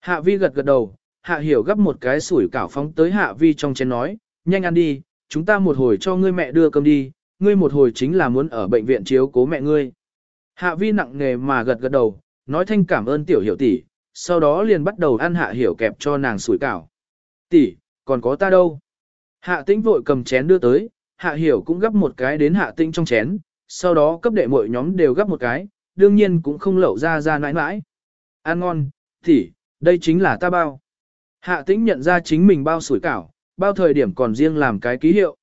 Hạ vi gật gật đầu, hạ hiểu gấp một cái sủi cảo phóng tới hạ vi trong chén nói, nhanh ăn đi, chúng ta một hồi cho ngươi mẹ đưa cơm đi, ngươi một hồi chính là muốn ở bệnh viện chiếu cố mẹ ngươi. Hạ vi nặng nghề mà gật gật đầu, nói thanh cảm ơn tiểu hiểu tỷ, sau đó liền bắt đầu ăn hạ hiểu kẹp cho nàng sủi cảo. Tỷ, còn có ta đâu? Hạ tĩnh vội cầm chén đưa tới, hạ hiểu cũng gấp một cái đến hạ tĩnh trong chén, sau đó cấp đệ mọi nhóm đều gấp một cái, đương nhiên cũng không lẩu ra ra nãi nãi. Ăn ngon, tỷ, đây chính là ta bao. Hạ tĩnh nhận ra chính mình bao sủi cảo, bao thời điểm còn riêng làm cái ký hiệu.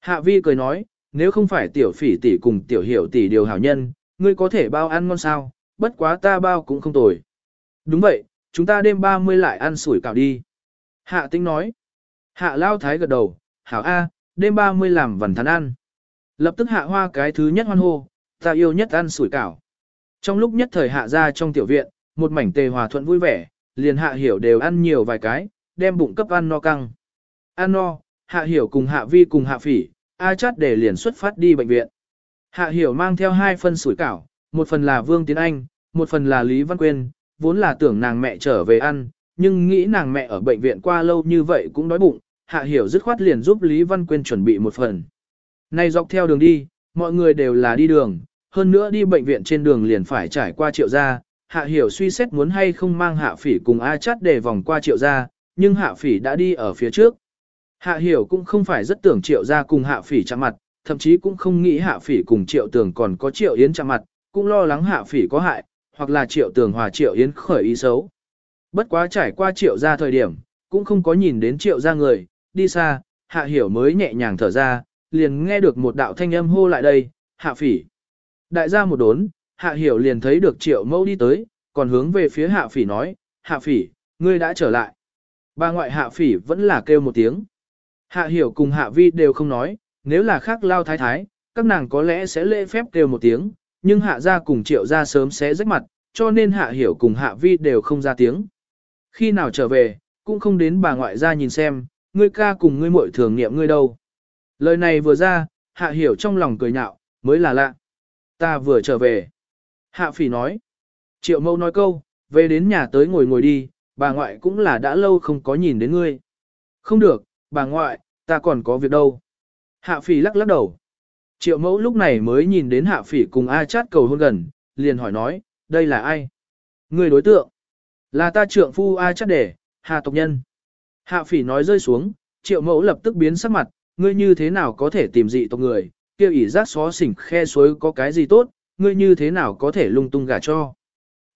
Hạ vi cười nói, nếu không phải tiểu phỉ tỷ cùng tiểu hiểu tỷ điều hảo nhân, ngươi có thể bao ăn ngon sao, bất quá ta bao cũng không tồi. Đúng vậy, chúng ta đêm 30 lại ăn sủi cảo đi. Hạ Tinh nói. Hạ lao thái gật đầu, hảo A, đêm 30 làm vần thắn ăn. Lập tức hạ hoa cái thứ nhất hoan hô, ta yêu nhất ăn sủi cảo. Trong lúc nhất thời hạ ra trong tiểu viện, một mảnh tề hòa thuận vui vẻ, liền hạ hiểu đều ăn nhiều vài cái, đem bụng cấp ăn no căng. Ăn no, hạ hiểu cùng hạ vi cùng hạ phỉ, A chát để liền xuất phát đi bệnh viện. Hạ hiểu mang theo hai phân sủi cảo, một phần là Vương Tiến Anh, một phần là Lý Văn Quyên, vốn là tưởng nàng mẹ trở về ăn, nhưng nghĩ nàng mẹ ở bệnh viện qua lâu như vậy cũng đói bụng, Hạ Hiểu dứt khoát liền giúp Lý Văn Quyên chuẩn bị một phần. Này dọc theo đường đi, mọi người đều là đi đường, hơn nữa đi bệnh viện trên đường liền phải trải qua triệu gia. Hạ Hiểu suy xét muốn hay không mang Hạ Phỉ cùng A Chát để vòng qua triệu gia, nhưng Hạ Phỉ đã đi ở phía trước. Hạ Hiểu cũng không phải rất tưởng triệu gia cùng Hạ Phỉ chạm mặt, thậm chí cũng không nghĩ Hạ Phỉ cùng triệu tường còn có triệu yến chạm mặt, cũng lo lắng Hạ Phỉ có hại, hoặc là triệu tường hòa triệu yến khởi ý xấu. Bất quá trải qua triệu gia thời điểm, cũng không có nhìn đến triệu gia người, đi xa, Hạ Hiểu mới nhẹ nhàng thở ra, liền nghe được một đạo thanh âm hô lại đây, Hạ Phỉ. Đại gia một đốn, Hạ Hiểu liền thấy được triệu mẫu đi tới, còn hướng về phía Hạ Phỉ nói, Hạ Phỉ, ngươi đã trở lại. Bà ngoại Hạ Phỉ vẫn là kêu một tiếng. Hạ Hiểu cùng Hạ Vi đều không nói, nếu là khác lao thái thái, các nàng có lẽ sẽ lễ phép kêu một tiếng, nhưng Hạ gia cùng triệu gia sớm sẽ rách mặt, cho nên Hạ Hiểu cùng Hạ Vi đều không ra tiếng. Khi nào trở về, cũng không đến bà ngoại gia nhìn xem, ngươi ca cùng ngươi muội thường niệm ngươi đâu. Lời này vừa ra, Hạ Hiểu trong lòng cười nhạo, mới là lạ. Ta vừa trở về. Hạ Phỉ nói. Triệu mâu nói câu, về đến nhà tới ngồi ngồi đi, bà ngoại cũng là đã lâu không có nhìn đến ngươi. Không được, bà ngoại, ta còn có việc đâu. Hạ Phỉ lắc lắc đầu. Triệu mẫu lúc này mới nhìn đến Hạ Phỉ cùng A chát cầu hôn gần, liền hỏi nói, đây là ai? Người đối tượng. Là ta trượng phu A chát để, Hạ tộc nhân. Hạ Phỉ nói rơi xuống, triệu mẫu lập tức biến sắc mặt, ngươi như thế nào có thể tìm dị tộc người, kêu ỉ rác xó xỉnh khe suối có cái gì tốt, ngươi như thế nào có thể lung tung gả cho.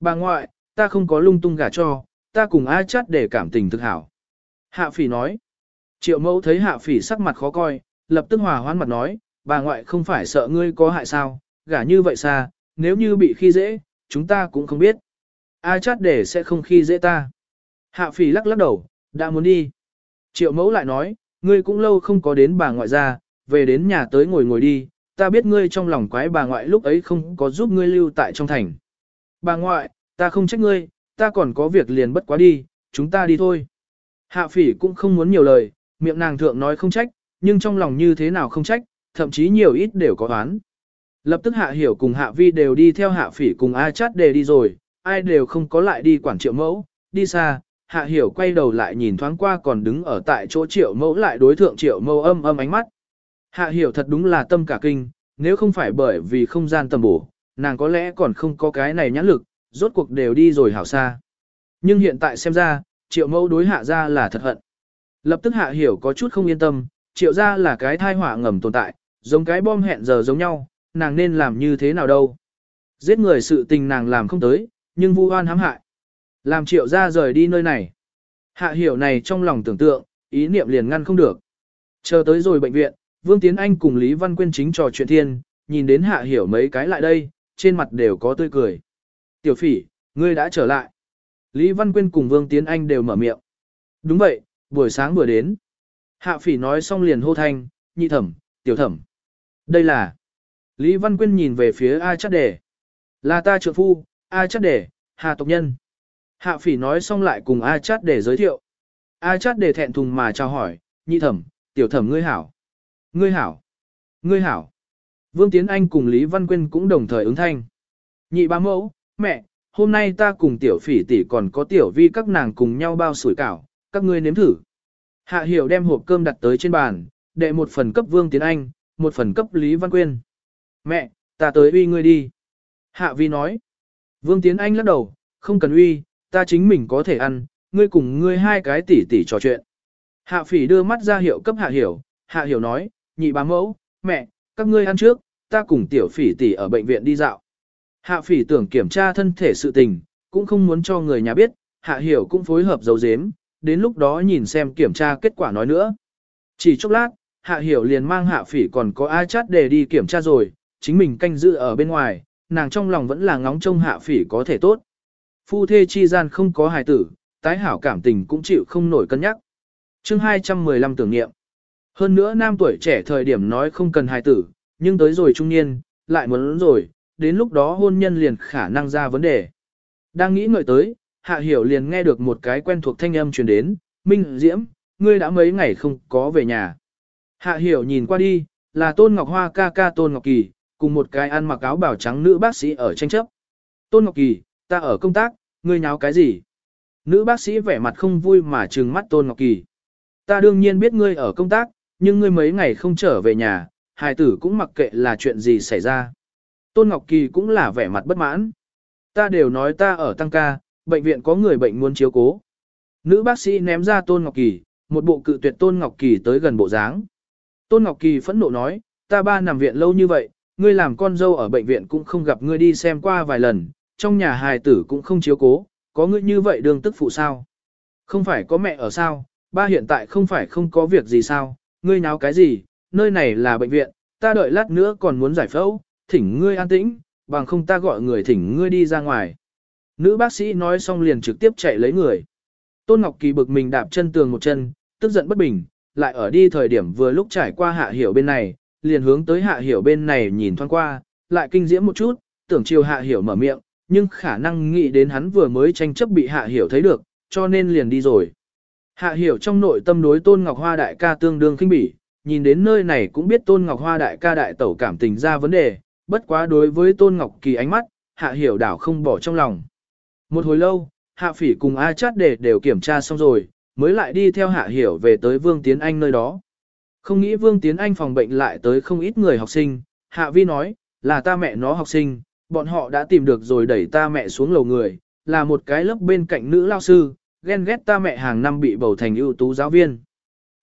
Bà ngoại, ta không có lung tung gả cho, ta cùng A chát để cảm tình thực hảo. Hạ Phỉ nói. Triệu mẫu thấy Hạ Phỉ sắc mặt khó coi, lập tức hòa hoãn mặt nói, bà ngoại không phải sợ ngươi có hại sao, gả như vậy xa, nếu như bị khi dễ, chúng ta cũng không biết. A chát để sẽ không khi dễ ta. Hạ phỉ lắc lắc đầu, đã muốn đi. Triệu mẫu lại nói, ngươi cũng lâu không có đến bà ngoại ra, về đến nhà tới ngồi ngồi đi, ta biết ngươi trong lòng quái bà ngoại lúc ấy không có giúp ngươi lưu tại trong thành. Bà ngoại, ta không trách ngươi, ta còn có việc liền bất quá đi, chúng ta đi thôi. Hạ phỉ cũng không muốn nhiều lời, miệng nàng thượng nói không trách, nhưng trong lòng như thế nào không trách, thậm chí nhiều ít đều có oán. Lập tức hạ hiểu cùng hạ vi đều đi theo hạ phỉ cùng A chát đề đi rồi, ai đều không có lại đi quản triệu mẫu, đi xa, hạ hiểu quay đầu lại nhìn thoáng qua còn đứng ở tại chỗ triệu mẫu lại đối thượng triệu mẫu âm âm ánh mắt. Hạ hiểu thật đúng là tâm cả kinh, nếu không phải bởi vì không gian tầm bổ, nàng có lẽ còn không có cái này nhãn lực, rốt cuộc đều đi rồi hảo xa. Nhưng hiện tại xem ra, triệu mẫu đối hạ ra là thật hận. Lập tức hạ hiểu có chút không yên tâm, triệu ra là cái thai họa ngầm tồn tại, giống cái bom hẹn giờ giống nhau, nàng nên làm như thế nào đâu. Giết người sự tình nàng làm không tới, nhưng vu oan hãm hại. Làm triệu ra rời đi nơi này. Hạ hiểu này trong lòng tưởng tượng, ý niệm liền ngăn không được. Chờ tới rồi bệnh viện, Vương Tiến Anh cùng Lý Văn Quyên chính trò chuyện thiên, nhìn đến hạ hiểu mấy cái lại đây, trên mặt đều có tươi cười. Tiểu phỉ, ngươi đã trở lại. Lý Văn Quyên cùng Vương Tiến Anh đều mở miệng. Đúng vậy, buổi sáng vừa đến. Hạ phỉ nói xong liền hô thanh, nhị thẩm, tiểu thẩm. Đây là... Lý Văn Quyên nhìn về phía A chắc đề. Là ta trượng phu, A chắc đề, Hà tộc nhân. Hạ phỉ nói xong lại cùng A Chắc Đề giới thiệu. A Chắc Đề thẹn thùng mà chào hỏi, nhị thẩm, tiểu thẩm ngươi hảo. Ngươi hảo. Ngươi hảo. Vương Tiến Anh cùng Lý Văn Quyên cũng đồng thời ứng thanh. Nhị ba mẫu, mẹ, hôm nay ta cùng tiểu phỉ tỷ còn có tiểu vi các nàng cùng nhau bao sủi cảo, các ngươi nếm thử. Hạ hiểu đem hộp cơm đặt tới trên bàn, đệ một phần cấp Vương Tiến Anh, một phần cấp Lý Văn Quyên. Mẹ, ta tới uy ngươi đi. Hạ vi nói. Vương Tiến Anh lắc đầu, không cần uy, ta chính mình có thể ăn, ngươi cùng ngươi hai cái tỷ tỷ trò chuyện. Hạ phỉ đưa mắt ra hiệu cấp hạ hiểu, hạ hiểu nói, nhị bá mẫu, mẹ, các ngươi ăn trước, ta cùng tiểu phỉ tỷ ở bệnh viện đi dạo. Hạ phỉ tưởng kiểm tra thân thể sự tình, cũng không muốn cho người nhà biết, hạ hiểu cũng phối hợp dấu dếm, đến lúc đó nhìn xem kiểm tra kết quả nói nữa. Chỉ chốc lát, hạ hiểu liền mang hạ phỉ còn có A chát để đi kiểm tra rồi, chính mình canh giữ ở bên ngoài, nàng trong lòng vẫn là ngóng trông hạ phỉ có thể tốt. Phu thê chi gian không có hài tử, tái hảo cảm tình cũng chịu không nổi cân nhắc. chương 215 tưởng niệm. Hơn nữa nam tuổi trẻ thời điểm nói không cần hài tử, nhưng tới rồi trung niên, lại muốn rồi, đến lúc đó hôn nhân liền khả năng ra vấn đề. Đang nghĩ ngợi tới, Hạ Hiểu liền nghe được một cái quen thuộc thanh âm truyền đến, Minh Diễm, ngươi đã mấy ngày không có về nhà. Hạ Hiểu nhìn qua đi, là Tôn Ngọc Hoa ca ca Tôn Ngọc Kỳ, cùng một cái ăn mặc áo bảo trắng nữ bác sĩ ở tranh chấp. Tôn Ngọc Kỳ, ta ở công tác, ngươi nháo cái gì? Nữ bác sĩ vẻ mặt không vui mà trừng mắt Tôn Ngọc Kỳ. Ta đương nhiên biết ngươi ở công tác, nhưng ngươi mấy ngày không trở về nhà, hài tử cũng mặc kệ là chuyện gì xảy ra. Tôn Ngọc Kỳ cũng là vẻ mặt bất mãn. Ta đều nói ta ở tăng ca, bệnh viện có người bệnh muốn chiếu cố. Nữ bác sĩ ném ra Tôn Ngọc Kỳ, một bộ cự tuyệt Tôn Ngọc Kỳ tới gần bộ dáng. Tôn Ngọc Kỳ phẫn nộ nói, ta ba nằm viện lâu như vậy, ngươi làm con dâu ở bệnh viện cũng không gặp ngươi đi xem qua vài lần, trong nhà hài tử cũng không chiếu cố, có ngươi như vậy đường tức phụ sao? Không phải có mẹ ở sao, ba hiện tại không phải không có việc gì sao, ngươi náo cái gì, nơi này là bệnh viện, ta đợi lát nữa còn muốn giải phẫu, thỉnh ngươi an tĩnh, bằng không ta gọi người thỉnh ngươi đi ra ngoài. Nữ bác sĩ nói xong liền trực tiếp chạy lấy người. Tôn Ngọc Kỳ bực mình đạp chân tường một chân, tức giận bất bình, lại ở đi thời điểm vừa lúc trải qua hạ hiểu bên này, liền hướng tới hạ hiểu bên này nhìn thoáng qua, lại kinh diễm một chút, tưởng chiều hạ hiểu mở miệng, nhưng khả năng nghĩ đến hắn vừa mới tranh chấp bị hạ hiểu thấy được, cho nên liền đi rồi. Hạ hiểu trong nội tâm đối Tôn Ngọc Hoa đại ca tương đương khinh bỉ, nhìn đến nơi này cũng biết Tôn Ngọc Hoa đại ca đại tẩu cảm tình ra vấn đề, bất quá đối với Tôn Ngọc Kỳ ánh mắt, hạ hiểu đảo không bỏ trong lòng. Một hồi lâu, hạ phỉ cùng A chát để đều kiểm tra xong rồi, mới lại đi theo hạ hiểu về tới Vương Tiến Anh nơi đó. Không nghĩ Vương Tiến Anh phòng bệnh lại tới không ít người học sinh, hạ vi nói, là ta mẹ nó học sinh, bọn họ đã tìm được rồi đẩy ta mẹ xuống lầu người, là một cái lớp bên cạnh nữ lao sư, ghen ghét ta mẹ hàng năm bị bầu thành ưu tú giáo viên.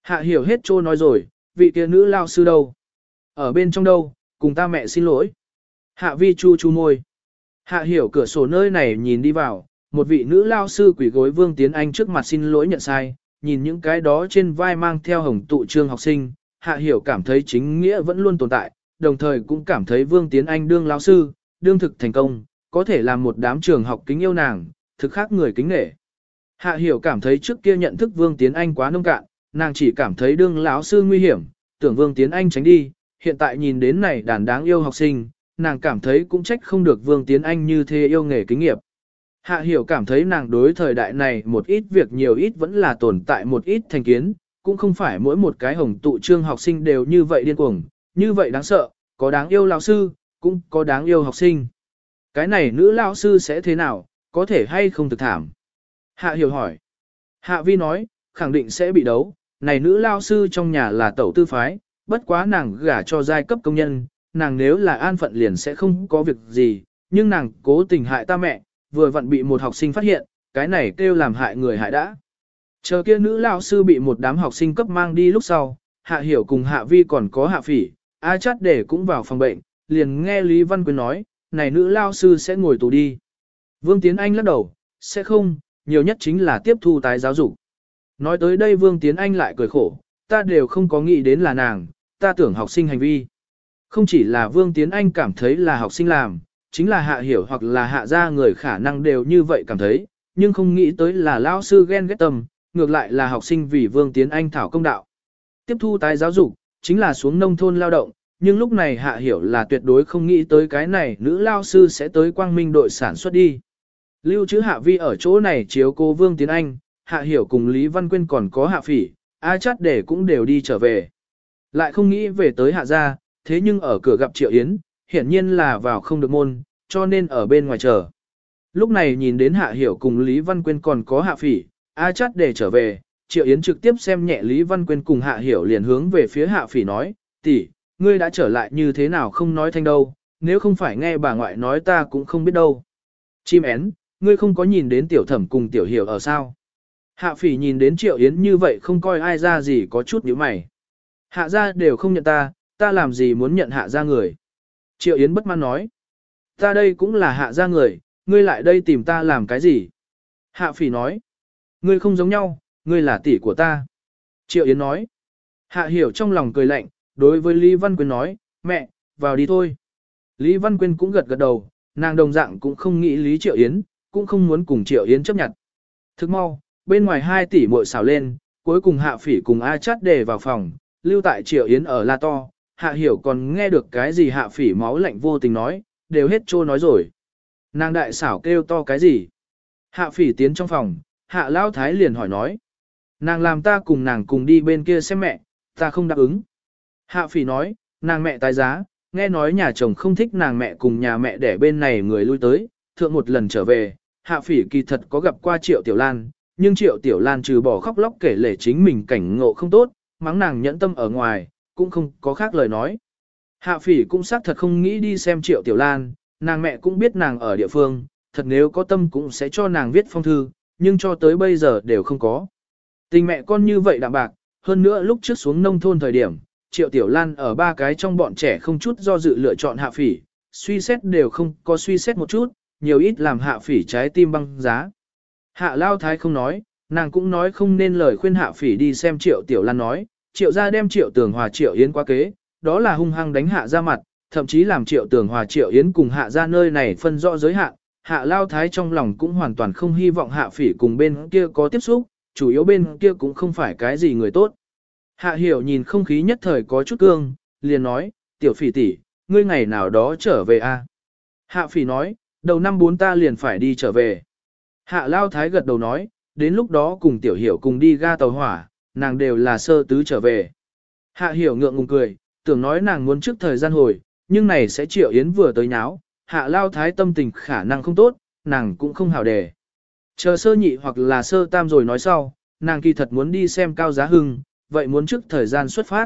Hạ hiểu hết trô nói rồi, vị kia nữ lao sư đâu? Ở bên trong đâu, cùng ta mẹ xin lỗi. Hạ vi chu chu môi. Hạ hiểu cửa sổ nơi này nhìn đi vào, một vị nữ lao sư quỷ gối Vương Tiến Anh trước mặt xin lỗi nhận sai, nhìn những cái đó trên vai mang theo hồng tụ trương học sinh, hạ hiểu cảm thấy chính nghĩa vẫn luôn tồn tại, đồng thời cũng cảm thấy Vương Tiến Anh đương lao sư, đương thực thành công, có thể làm một đám trường học kính yêu nàng, thực khác người kính nể. Hạ hiểu cảm thấy trước kia nhận thức Vương Tiến Anh quá nông cạn, nàng chỉ cảm thấy đương lão sư nguy hiểm, tưởng Vương Tiến Anh tránh đi, hiện tại nhìn đến này đàn đáng yêu học sinh, nàng cảm thấy cũng trách không được Vương Tiến Anh như thế yêu nghề kinh nghiệp. Hạ hiểu cảm thấy nàng đối thời đại này một ít việc nhiều ít vẫn là tồn tại một ít thành kiến, cũng không phải mỗi một cái hồng tụ trương học sinh đều như vậy điên cuồng, như vậy đáng sợ, có đáng yêu lão sư, cũng có đáng yêu học sinh. Cái này nữ lão sư sẽ thế nào, có thể hay không thực thảm? Hạ hiểu hỏi. Hạ vi nói, khẳng định sẽ bị đấu, này nữ lao sư trong nhà là tẩu tư phái, bất quá nàng gả cho giai cấp công nhân, nàng nếu là an phận liền sẽ không có việc gì, nhưng nàng cố tình hại ta mẹ, vừa vặn bị một học sinh phát hiện, cái này kêu làm hại người hại đã. Chờ kia nữ lao sư bị một đám học sinh cấp mang đi lúc sau, hạ hiểu cùng hạ vi còn có hạ phỉ, A chát để cũng vào phòng bệnh, liền nghe Lý Văn Quyên nói, này nữ lao sư sẽ ngồi tù đi. Vương Tiến Anh lắc đầu, sẽ không, nhiều nhất chính là tiếp thu tái giáo dục. Nói tới đây Vương Tiến Anh lại cười khổ, ta đều không có nghĩ đến là nàng, ta tưởng học sinh hành vi. Không chỉ là Vương Tiến Anh cảm thấy là học sinh làm, chính là hạ hiểu hoặc là hạ ra người khả năng đều như vậy cảm thấy, nhưng không nghĩ tới là lao sư ghen ghét tâm, ngược lại là học sinh vì Vương Tiến Anh thảo công đạo. Tiếp thu tái giáo dục, chính là xuống nông thôn lao động, nhưng lúc này hạ hiểu là tuyệt đối không nghĩ tới cái này nữ lao sư sẽ tới quang minh đội sản xuất đi. Lưu trữ hạ vi ở chỗ này chiếu cô Vương Tiến Anh, hạ hiểu cùng Lý Văn Quyên còn có hạ phỉ, A chát để cũng đều đi trở về. Lại không nghĩ về tới hạ gia, thế nhưng ở cửa gặp Triệu Yến, hiển nhiên là vào không được môn, cho nên ở bên ngoài chờ. Lúc này nhìn đến hạ hiểu cùng Lý Văn Quyên còn có hạ phỉ, A chát để trở về, Triệu Yến trực tiếp xem nhẹ Lý Văn Quyên cùng hạ hiểu liền hướng về phía hạ phỉ nói, tỷ, ngươi đã trở lại như thế nào không nói thanh đâu, nếu không phải nghe bà ngoại nói ta cũng không biết đâu. Chim én, ngươi không có nhìn đến tiểu thẩm cùng tiểu hiểu ở sao. Hạ phỉ nhìn đến triệu yến như vậy không coi ai ra gì có chút nhíu mày. Hạ gia đều không nhận ta, ta làm gì muốn nhận hạ ra người. Triệu yến bất mãn nói. Ta đây cũng là hạ ra người, ngươi lại đây tìm ta làm cái gì? Hạ phỉ nói. Ngươi không giống nhau, ngươi là tỷ của ta. Triệu yến nói. Hạ hiểu trong lòng cười lạnh, đối với Lý Văn Quyên nói, mẹ, vào đi thôi. Lý Văn Quyên cũng gật gật đầu, nàng đồng dạng cũng không nghĩ Lý Triệu Yến, cũng không muốn cùng Triệu Yến chấp nhận. Thức mau, bên ngoài hai tỷ muội xào lên, cuối cùng Hạ Phỉ cùng A Chát đề vào phòng, lưu tại Triệu Yến ở La To, Hạ Hiểu còn nghe được cái gì Hạ Phỉ máu lạnh vô tình nói, đều hết trô nói rồi. Nàng đại xảo kêu to cái gì? Hạ Phỉ tiến trong phòng, Hạ Lao Thái liền hỏi nói. Nàng làm ta cùng nàng cùng đi bên kia xem mẹ, ta không đáp ứng. Hạ Phỉ nói, nàng mẹ tái giá, nghe nói nhà chồng không thích nàng mẹ cùng nhà mẹ để bên này người lui tới, thượng một lần trở về, hạ phỉ kỳ thật có gặp qua triệu tiểu lan, nhưng Triệu Tiểu Lan trừ bỏ khóc lóc kể lể chính mình cảnh ngộ không tốt, mắng nàng nhẫn tâm ở ngoài, cũng không có khác lời nói. Hạ phỉ cũng xác thật không nghĩ đi xem Triệu Tiểu Lan, nàng mẹ cũng biết nàng ở địa phương, thật nếu có tâm cũng sẽ cho nàng viết phong thư, nhưng cho tới bây giờ đều không có. Tình mẹ con như vậy đạm bạc, hơn nữa lúc trước xuống nông thôn thời điểm, Triệu Tiểu Lan ở ba cái trong bọn trẻ không chút do dự lựa chọn hạ phỉ, suy xét đều không có suy xét một chút, nhiều ít làm hạ phỉ trái tim băng giá. Hạ Lao Thái không nói, nàng cũng nói không nên lời khuyên hạ phỉ đi xem Triệu Tiểu Lan nói, Triệu gia đem Triệu Tường Hòa Triệu Yến qua kế, đó là hung hăng đánh hạ ra mặt, thậm chí làm Triệu Tường Hòa Triệu Yến cùng hạ ra nơi này phân rõ giới hạn. Hạ Lao Thái trong lòng cũng hoàn toàn không hy vọng hạ phỉ cùng bên kia có tiếp xúc, chủ yếu bên kia cũng không phải cái gì người tốt. Hạ hiểu nhìn không khí nhất thời có chút cương, liền nói, tiểu phỉ tỷ, ngươi ngày nào đó trở về a? À? Hạ phỉ nói, đầu năm bốn ta liền phải đi trở về. Hạ lao thái gật đầu nói, đến lúc đó cùng tiểu hiểu cùng đi ga tàu hỏa, nàng đều là sơ tứ trở về. Hạ hiểu ngượng ngùng cười, tưởng nói nàng muốn trước thời gian hồi, nhưng này sẽ triệu yến vừa tới nháo, hạ lao thái tâm tình khả năng không tốt, nàng cũng không hảo đề. Chờ sơ nhị hoặc là sơ tam rồi nói sau, nàng kỳ thật muốn đi xem cao giá hưng, vậy muốn trước thời gian xuất phát.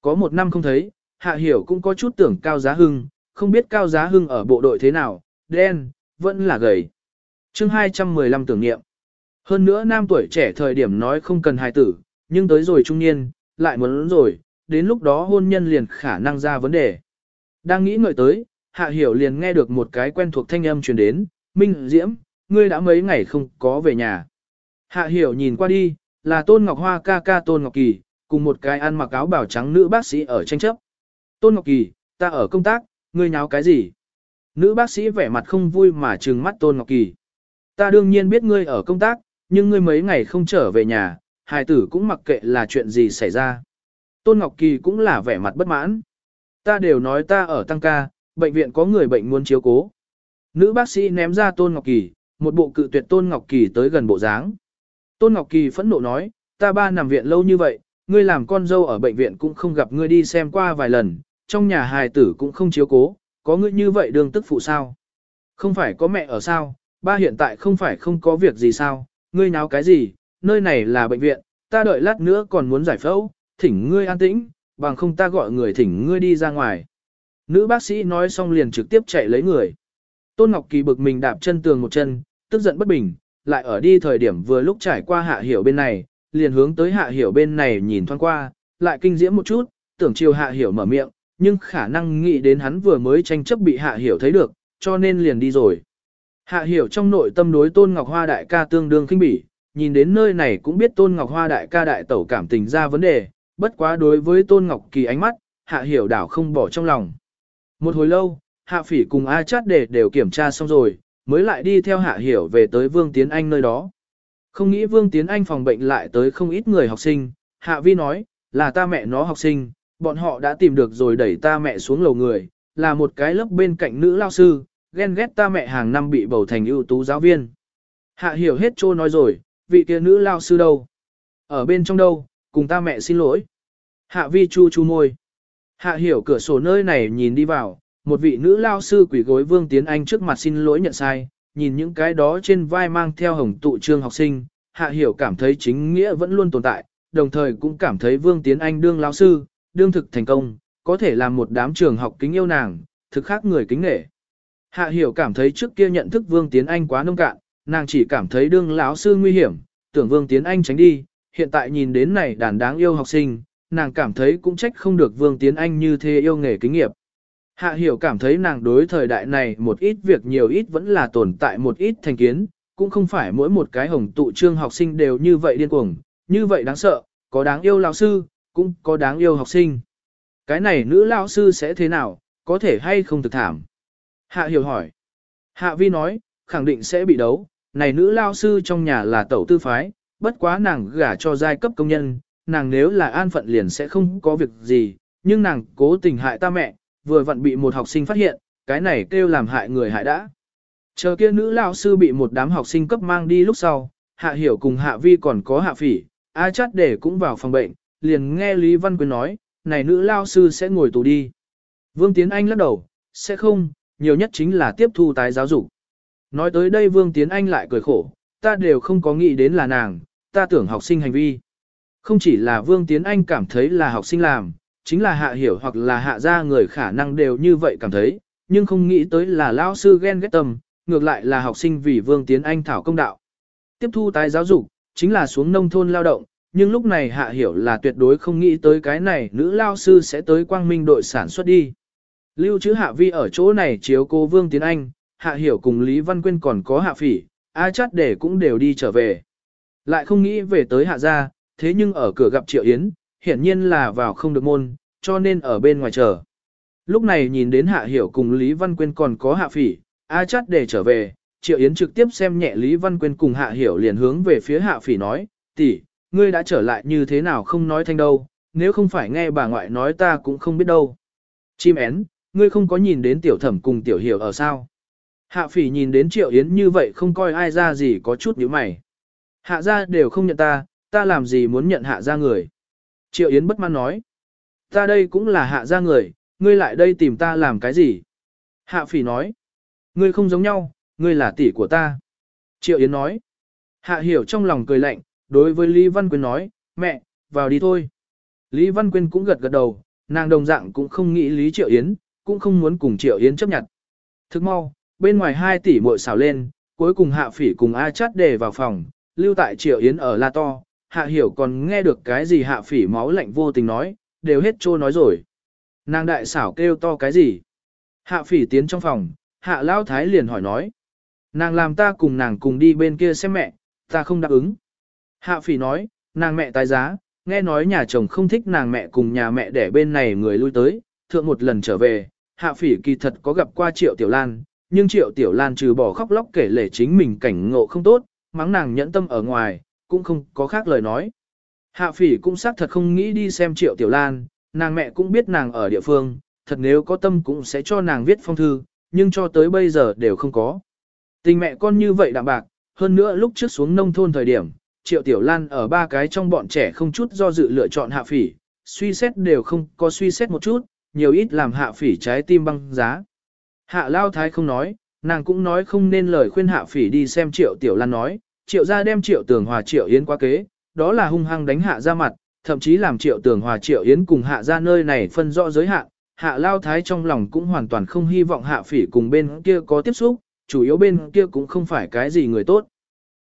Có một năm không thấy, hạ hiểu cũng có chút tưởng cao giá hưng, không biết cao giá hưng ở bộ đội thế nào, đen, vẫn là gầy. chương 215 tưởng niệm. Hơn nữa nam tuổi trẻ thời điểm nói không cần hài tử, nhưng tới rồi trung niên, lại muốn rồi, đến lúc đó hôn nhân liền khả năng ra vấn đề. Đang nghĩ ngợi tới, hạ hiểu liền nghe được một cái quen thuộc thanh âm truyền đến, Minh Diễm, ngươi đã mấy ngày không có về nhà. Hạ hiểu nhìn qua đi, là Tôn Ngọc Hoa ca ca Tôn Ngọc Kỳ, cùng một cái ăn mặc áo bảo trắng nữ bác sĩ ở tranh chấp. Tôn Ngọc Kỳ, ta ở công tác, ngươi nháo cái gì? Nữ bác sĩ vẻ mặt không vui mà trừng mắt Tôn Ngọc Kỳ. Ta đương nhiên biết ngươi ở công tác, nhưng ngươi mấy ngày không trở về nhà, hài tử cũng mặc kệ là chuyện gì xảy ra. Tôn Ngọc Kỳ cũng là vẻ mặt bất mãn. Ta đều nói ta ở tăng ca, bệnh viện có người bệnh muốn chiếu cố. Nữ bác sĩ ném ra Tôn Ngọc Kỳ, một bộ cự tuyệt Tôn Ngọc Kỳ tới gần bộ dáng. Tôn Ngọc Kỳ phẫn nộ nói, ta ba nằm viện lâu như vậy, ngươi làm con dâu ở bệnh viện cũng không gặp ngươi đi xem qua vài lần, trong nhà hài tử cũng không chiếu cố, có ngươi như vậy đương tức phụ sao? Không phải có mẹ ở sao, ba hiện tại không phải không có việc gì sao, ngươi náo cái gì, nơi này là bệnh viện, ta đợi lát nữa còn muốn giải phẫu, thỉnh ngươi an tĩnh, bằng không ta gọi người thỉnh ngươi đi ra ngoài. Nữ bác sĩ nói xong liền trực tiếp chạy lấy người. Tôn Ngọc Kỳ bực mình đạp chân tường một chân, tức giận bất bình, lại ở đi thời điểm vừa lúc trải qua hạ hiểu bên này, liền hướng tới hạ hiểu bên này nhìn thoáng qua, lại kinh diễm một chút, tưởng chiều hạ hiểu mở miệng, nhưng khả năng nghĩ đến hắn vừa mới tranh chấp bị hạ hiểu thấy được, cho nên liền đi rồi. Hạ hiểu trong nội tâm đối tôn ngọc hoa đại ca tương đương kinh bỉ, nhìn đến nơi này cũng biết tôn ngọc hoa đại ca đại tẩu cảm tình ra vấn đề, bất quá đối với tôn ngọc kỳ ánh mắt, hạ hiểu đảo không bỏ trong lòng. Một hồi lâu, hạ phỉ cùng A chát để đều kiểm tra xong rồi, mới lại đi theo hạ hiểu về tới Vương Tiến Anh nơi đó. Không nghĩ Vương Tiến Anh phòng bệnh lại tới không ít người học sinh, hạ vi nói, là ta mẹ nó học sinh, bọn họ đã tìm được rồi đẩy ta mẹ xuống lầu người, là một cái lớp bên cạnh nữ lao sư, ghen ghét ta mẹ hàng năm bị bầu thành ưu tú giáo viên. Hạ hiểu hết trô nói rồi, vị kia nữ lao sư đâu? Ở bên trong đâu, cùng ta mẹ xin lỗi. Hạ vi chu chu môi. Hạ hiểu cửa sổ nơi này nhìn đi vào, một vị nữ lao sư quỷ gối Vương Tiến Anh trước mặt xin lỗi nhận sai, nhìn những cái đó trên vai mang theo hồng tụ trương học sinh, hạ hiểu cảm thấy chính nghĩa vẫn luôn tồn tại, đồng thời cũng cảm thấy Vương Tiến Anh đương lao sư, đương thực thành công, có thể làm một đám trường học kính yêu nàng, thực khác người kính nể. Hạ hiểu cảm thấy trước kia nhận thức Vương Tiến Anh quá nông cạn, nàng chỉ cảm thấy đương lão sư nguy hiểm, tưởng Vương Tiến Anh tránh đi, hiện tại nhìn đến này đàn đáng yêu học sinh, nàng cảm thấy cũng trách không được Vương Tiến Anh như thế yêu nghề kinh nghiệp. Hạ hiểu cảm thấy nàng đối thời đại này một ít việc nhiều ít vẫn là tồn tại một ít thành kiến, cũng không phải mỗi một cái hồng tụ trương học sinh đều như vậy điên cuồng, như vậy đáng sợ, có đáng yêu lão sư, cũng có đáng yêu học sinh. Cái này nữ lão sư sẽ thế nào, có thể hay không thực thảm? Hạ hiểu hỏi. Hạ vi nói, khẳng định sẽ bị đấu, này nữ lao sư trong nhà là tẩu tư phái, bất quá nàng gả cho giai cấp công nhân, nàng nếu là an phận liền sẽ không có việc gì, nhưng nàng cố tình hại ta mẹ, vừa vặn bị một học sinh phát hiện, cái này kêu làm hại người hại đã. Chờ kia nữ lao sư bị một đám học sinh cấp mang đi lúc sau, hạ hiểu cùng hạ vi còn có hạ phỉ, a chát để cũng vào phòng bệnh, liền nghe Lý Văn Quyên nói, này nữ lao sư sẽ ngồi tù đi. Vương Tiến Anh lắc đầu, sẽ không, nhiều nhất chính là tiếp thu tái giáo dục. Nói tới đây Vương Tiến Anh lại cười khổ, ta đều không có nghĩ đến là nàng, ta tưởng học sinh hành vi. Không chỉ là Vương Tiến Anh cảm thấy là học sinh làm, chính là hạ hiểu hoặc là hạ ra người khả năng đều như vậy cảm thấy, nhưng không nghĩ tới là lao sư ghen ghét tâm, ngược lại là học sinh vì Vương Tiến Anh thảo công đạo. Tiếp thu tái giáo dục, chính là xuống nông thôn lao động, nhưng lúc này hạ hiểu là tuyệt đối không nghĩ tới cái này nữ lao sư sẽ tới quang minh đội sản xuất đi. Lưu trữ hạ vi ở chỗ này chiếu cô Vương Tiến Anh, hạ hiểu cùng Lý Văn Quyên còn có hạ phỉ, A chát để cũng đều đi trở về. Lại không nghĩ về tới hạ gia, thế nhưng ở cửa gặp Triệu Yến, hiển nhiên là vào không được môn, cho nên ở bên ngoài chờ. Lúc này nhìn đến hạ hiểu cùng Lý Văn Quyên còn có hạ phỉ, A chát để trở về, Triệu Yến trực tiếp xem nhẹ Lý Văn Quyên cùng hạ hiểu liền hướng về phía hạ phỉ nói, tỷ, ngươi đã trở lại như thế nào không nói thanh đâu, nếu không phải nghe bà ngoại nói ta cũng không biết đâu. Chim én, ngươi không có nhìn đến tiểu thẩm cùng tiểu hiểu ở sao. Hạ phỉ nhìn đến triệu yến như vậy không coi ai ra gì có chút nhíu mày. Hạ ra đều không nhận ta, ta làm gì muốn nhận hạ ra người. Triệu yến bất mãn nói. Ta đây cũng là hạ ra người, ngươi lại đây tìm ta làm cái gì? Hạ phỉ nói. Ngươi không giống nhau, ngươi là tỷ của ta. Triệu yến nói. Hạ hiểu trong lòng cười lạnh, đối với Lý Văn Quyên nói, mẹ, vào đi thôi. Lý Văn Quyên cũng gật gật đầu, nàng đồng dạng cũng không nghĩ Lý Triệu Yến, cũng không muốn cùng Triệu Yến chấp nhận. Thức mau, bên ngoài hai tỷ muội xào lên, cuối cùng Hạ Phỉ cùng A Chát đề vào phòng, lưu tại Triệu Yến ở La To, Hạ Hiểu còn nghe được cái gì Hạ Phỉ máu lạnh vô tình nói, đều hết trô nói rồi. Nàng đại xảo kêu to cái gì? Hạ Phỉ tiến trong phòng, Hạ Lao Thái liền hỏi nói. Nàng làm ta cùng nàng cùng đi bên kia xem mẹ, ta không đáp ứng. Hạ Phỉ nói, nàng mẹ tái giá, nghe nói nhà chồng không thích nàng mẹ cùng nhà mẹ để bên này người lui tới, thượng một lần trở về, Hạ Phỉ kỳ thật có gặp qua Triệu Tiểu Lan, nhưng Triệu Tiểu Lan trừ bỏ khóc lóc kể lể chính mình cảnh ngộ không tốt, mắng nàng nhẫn tâm ở ngoài, cũng không có khác lời nói. Hạ Phỉ cũng xác thật không nghĩ đi xem Triệu Tiểu Lan, nàng mẹ cũng biết nàng ở địa phương, thật nếu có tâm cũng sẽ cho nàng viết phong thư, nhưng cho tới bây giờ đều không có. Tình mẹ con như vậy đạm bạc, hơn nữa lúc trước xuống nông thôn thời điểm, Triệu Tiểu Lan ở ba cái trong bọn trẻ không chút do dự lựa chọn hạ phỉ, suy xét đều không có suy xét một chút, nhiều ít làm hạ phỉ trái tim băng giá. Hạ Lao Thái không nói, nàng cũng nói không nên lời khuyên hạ phỉ đi xem Triệu Tiểu Lan nói, Triệu ra đem Triệu Tường Hòa Triệu Yến qua kế, đó là hung hăng đánh hạ ra mặt, thậm chí làm Triệu Tường Hòa Triệu Yến cùng hạ ra nơi này phân rõ giới hạn. Hạ Lao Thái trong lòng cũng hoàn toàn không hy vọng hạ phỉ cùng bên kia có tiếp xúc, chủ yếu bên kia cũng không phải cái gì người tốt.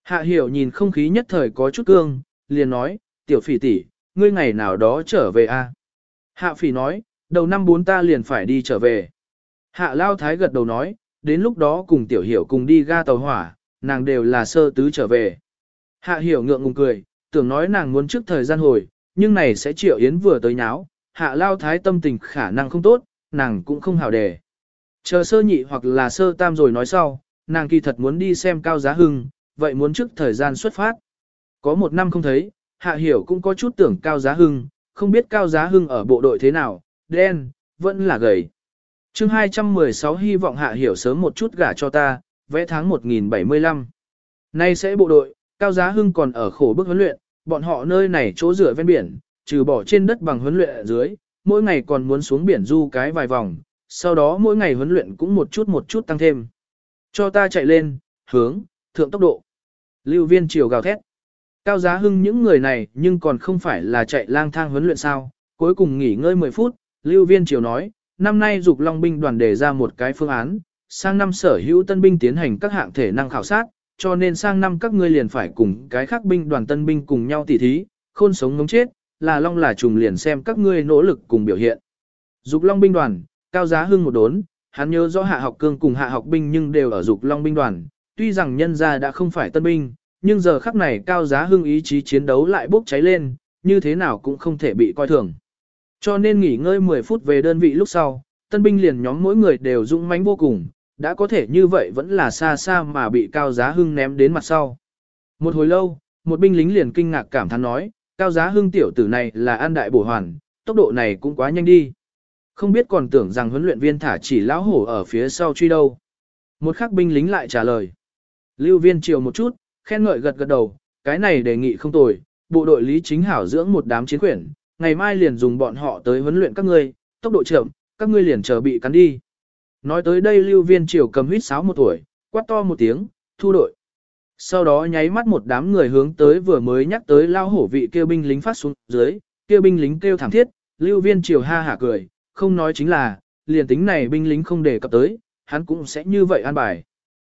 Hạ hiểu nhìn không khí nhất thời có chút cương, liền nói, tiểu phỉ tỷ, ngươi ngày nào đó trở về a? À? Hạ phỉ nói, đầu năm bốn ta liền phải đi trở về. Hạ lao thái gật đầu nói, đến lúc đó cùng tiểu hiểu cùng đi ga tàu hỏa, nàng đều là sơ tứ trở về. Hạ hiểu ngượng ngùng cười, tưởng nói nàng muốn trước thời gian hồi, nhưng này sẽ triệu yến vừa tới nháo, hạ lao thái tâm tình khả năng không tốt, nàng cũng không hào đề. Chờ sơ nhị hoặc là sơ tam rồi nói sau, nàng kỳ thật muốn đi xem cao giá hưng, vậy muốn trước thời gian xuất phát. Có một năm không thấy, Hạ Hiểu cũng có chút tưởng Cao Giá Hưng, không biết Cao Giá Hưng ở bộ đội thế nào, đen, vẫn là gầy chương 216 hy vọng Hạ Hiểu sớm một chút gả cho ta, vẽ tháng 1075. Nay sẽ bộ đội, Cao Giá Hưng còn ở khổ bức huấn luyện, bọn họ nơi này chỗ rửa ven biển, trừ bỏ trên đất bằng huấn luyện ở dưới, mỗi ngày còn muốn xuống biển du cái vài vòng, sau đó mỗi ngày huấn luyện cũng một chút một chút tăng thêm. Cho ta chạy lên, hướng, thượng tốc độ. Lưu viên triều gào thét. Cao giá hưng những người này nhưng còn không phải là chạy lang thang huấn luyện sao. Cuối cùng nghỉ ngơi 10 phút, Lưu viên triều nói, năm nay dục Long binh đoàn đề ra một cái phương án, sang năm sở hữu tân binh tiến hành các hạng thể năng khảo sát, cho nên sang năm các ngươi liền phải cùng cái khác binh đoàn tân binh cùng nhau tỉ thí, khôn sống ngống chết, là Long là trùng liền xem các ngươi nỗ lực cùng biểu hiện. Dục Long binh đoàn, cao giá hưng một đốn, hắn nhớ rõ hạ học cương cùng hạ học binh nhưng đều ở dục Long binh đoàn, tuy rằng nhân gia đã không phải tân binh, nhưng giờ khắc này cao giá hưng ý chí chiến đấu lại bốc cháy lên, như thế nào cũng không thể bị coi thường. Cho nên nghỉ ngơi 10 phút về đơn vị lúc sau, tân binh liền nhóm mỗi người đều dũng mãnh vô cùng, đã có thể như vậy vẫn là xa xa mà bị cao giá hưng ném đến mặt sau. Một hồi lâu, một binh lính liền kinh ngạc cảm thán nói, cao giá hưng tiểu tử này là an đại bổ hoàn, tốc độ này cũng quá nhanh đi. Không biết còn tưởng rằng huấn luyện viên thả chỉ lão hổ ở phía sau truy đâu. Một khắc binh lính lại trả lời. Lưu viên chiều một chút, khen ngợi gật gật đầu, cái này đề nghị không tồi, bộ đội lý chính hảo dưỡng một đám chiến quyển, ngày mai liền dùng bọn họ tới huấn luyện các ngươi, tốc độ chậm, các ngươi liền chờ bị cắn đi. Nói tới đây lưu viên triều cầm huyết sáo một tuổi, quát to một tiếng, thu đội. Sau đó nháy mắt một đám người hướng tới vừa mới nhắc tới lao hổ vị kêu binh lính phát xuống dưới, kêu binh lính kêu thảm thiết, lưu viên triều ha hả cười, không nói chính là, liền tính này binh lính không đề cập tới, hắn cũng sẽ như vậy an bài.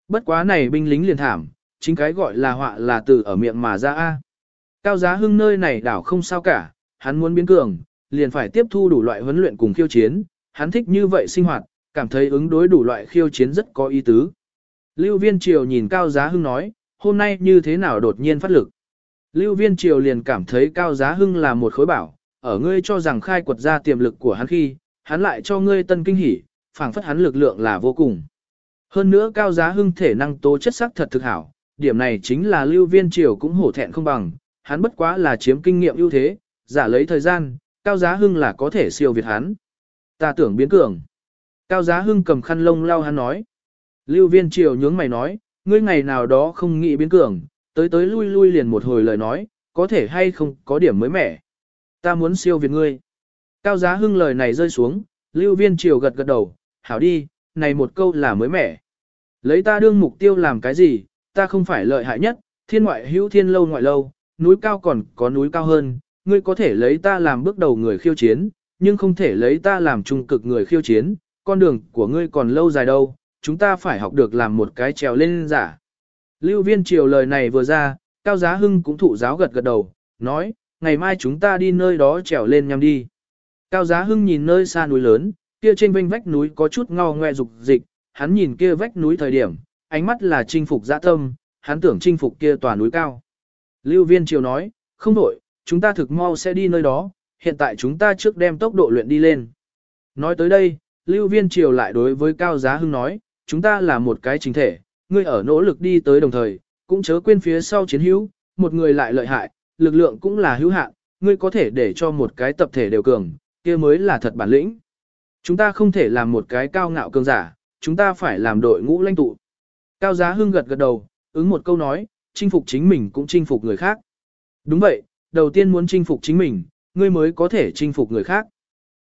Bất quá này binh lính liền thảm, chính cái gọi là họa là từ ở miệng mà ra a. Cao giá hưng nơi này đảo không sao cả, hắn muốn biến cường, liền phải tiếp thu đủ loại huấn luyện cùng khiêu chiến, hắn thích như vậy sinh hoạt, cảm thấy ứng đối đủ loại khiêu chiến rất có ý tứ. Lưu Viên Triều nhìn Cao Giá Hưng nói, hôm nay như thế nào đột nhiên phát lực. Lưu Viên Triều liền cảm thấy Cao Giá Hưng là một khối bảo, ở ngươi cho rằng khai quật ra tiềm lực của hắn khi, hắn lại cho ngươi tân kinh hỉ, phảng phất hắn lực lượng là vô cùng. Hơn nữa Cao Giá Hưng thể năng tố chất sắc thật thực hảo, điểm này chính là Lưu Viên Triều cũng hổ thẹn không bằng, hắn bất quá là chiếm kinh nghiệm ưu thế, giả lấy thời gian, Cao Giá Hưng là có thể siêu việt hắn. Ta tưởng biến cường. Cao Giá Hưng cầm khăn lông lau hắn nói. Lưu Viên Triều nhướng mày nói, ngươi ngày nào đó không nghĩ biến cường, tới tới lui lui liền một hồi lời nói, có thể hay không có điểm mới mẻ. Ta muốn siêu việt ngươi. Cao Giá Hưng lời này rơi xuống, Lưu Viên Triều gật gật đầu, hảo đi, này một câu là mới mẻ. Lấy ta đương mục tiêu làm cái gì, ta không phải lợi hại nhất, thiên ngoại hữu thiên lâu ngoại lâu, núi cao còn có núi cao hơn, ngươi có thể lấy ta làm bước đầu người khiêu chiến, nhưng không thể lấy ta làm trung cực người khiêu chiến, con đường của ngươi còn lâu dài đâu, chúng ta phải học được làm một cái trèo lên giả. Lưu viên triều lời này vừa ra, Cao Giá Hưng cũng thụ giáo gật gật đầu, nói, ngày mai chúng ta đi nơi đó trèo lên nhằm đi. Cao Giá Hưng nhìn nơi xa núi lớn, kia trên vênh vách núi có chút ngao ngoe dục dịch, hắn nhìn kia vách núi thời điểm, ánh mắt là chinh phục dã tâm, hắn tưởng chinh phục kia tòa núi cao. Lưu viên triều nói, không đổi, chúng ta thực mau sẽ đi nơi đó, hiện tại chúng ta trước đem tốc độ luyện đi lên. Nói tới đây, Lưu viên triều lại đối với Cao Giá Hưng nói, chúng ta là một cái chính thể, ngươi ở nỗ lực đi tới đồng thời, cũng chớ quên phía sau chiến hữu, một người lại lợi hại, lực lượng cũng là hữu hạn, ngươi có thể để cho một cái tập thể đều cường, kia mới là thật bản lĩnh. Chúng ta không thể làm một cái cao ngạo cường giả, chúng ta phải làm đội ngũ lãnh tụ. Cao Giá Hưng gật gật đầu, ứng một câu nói, chinh phục chính mình cũng chinh phục người khác. Đúng vậy, đầu tiên muốn chinh phục chính mình, ngươi mới có thể chinh phục người khác.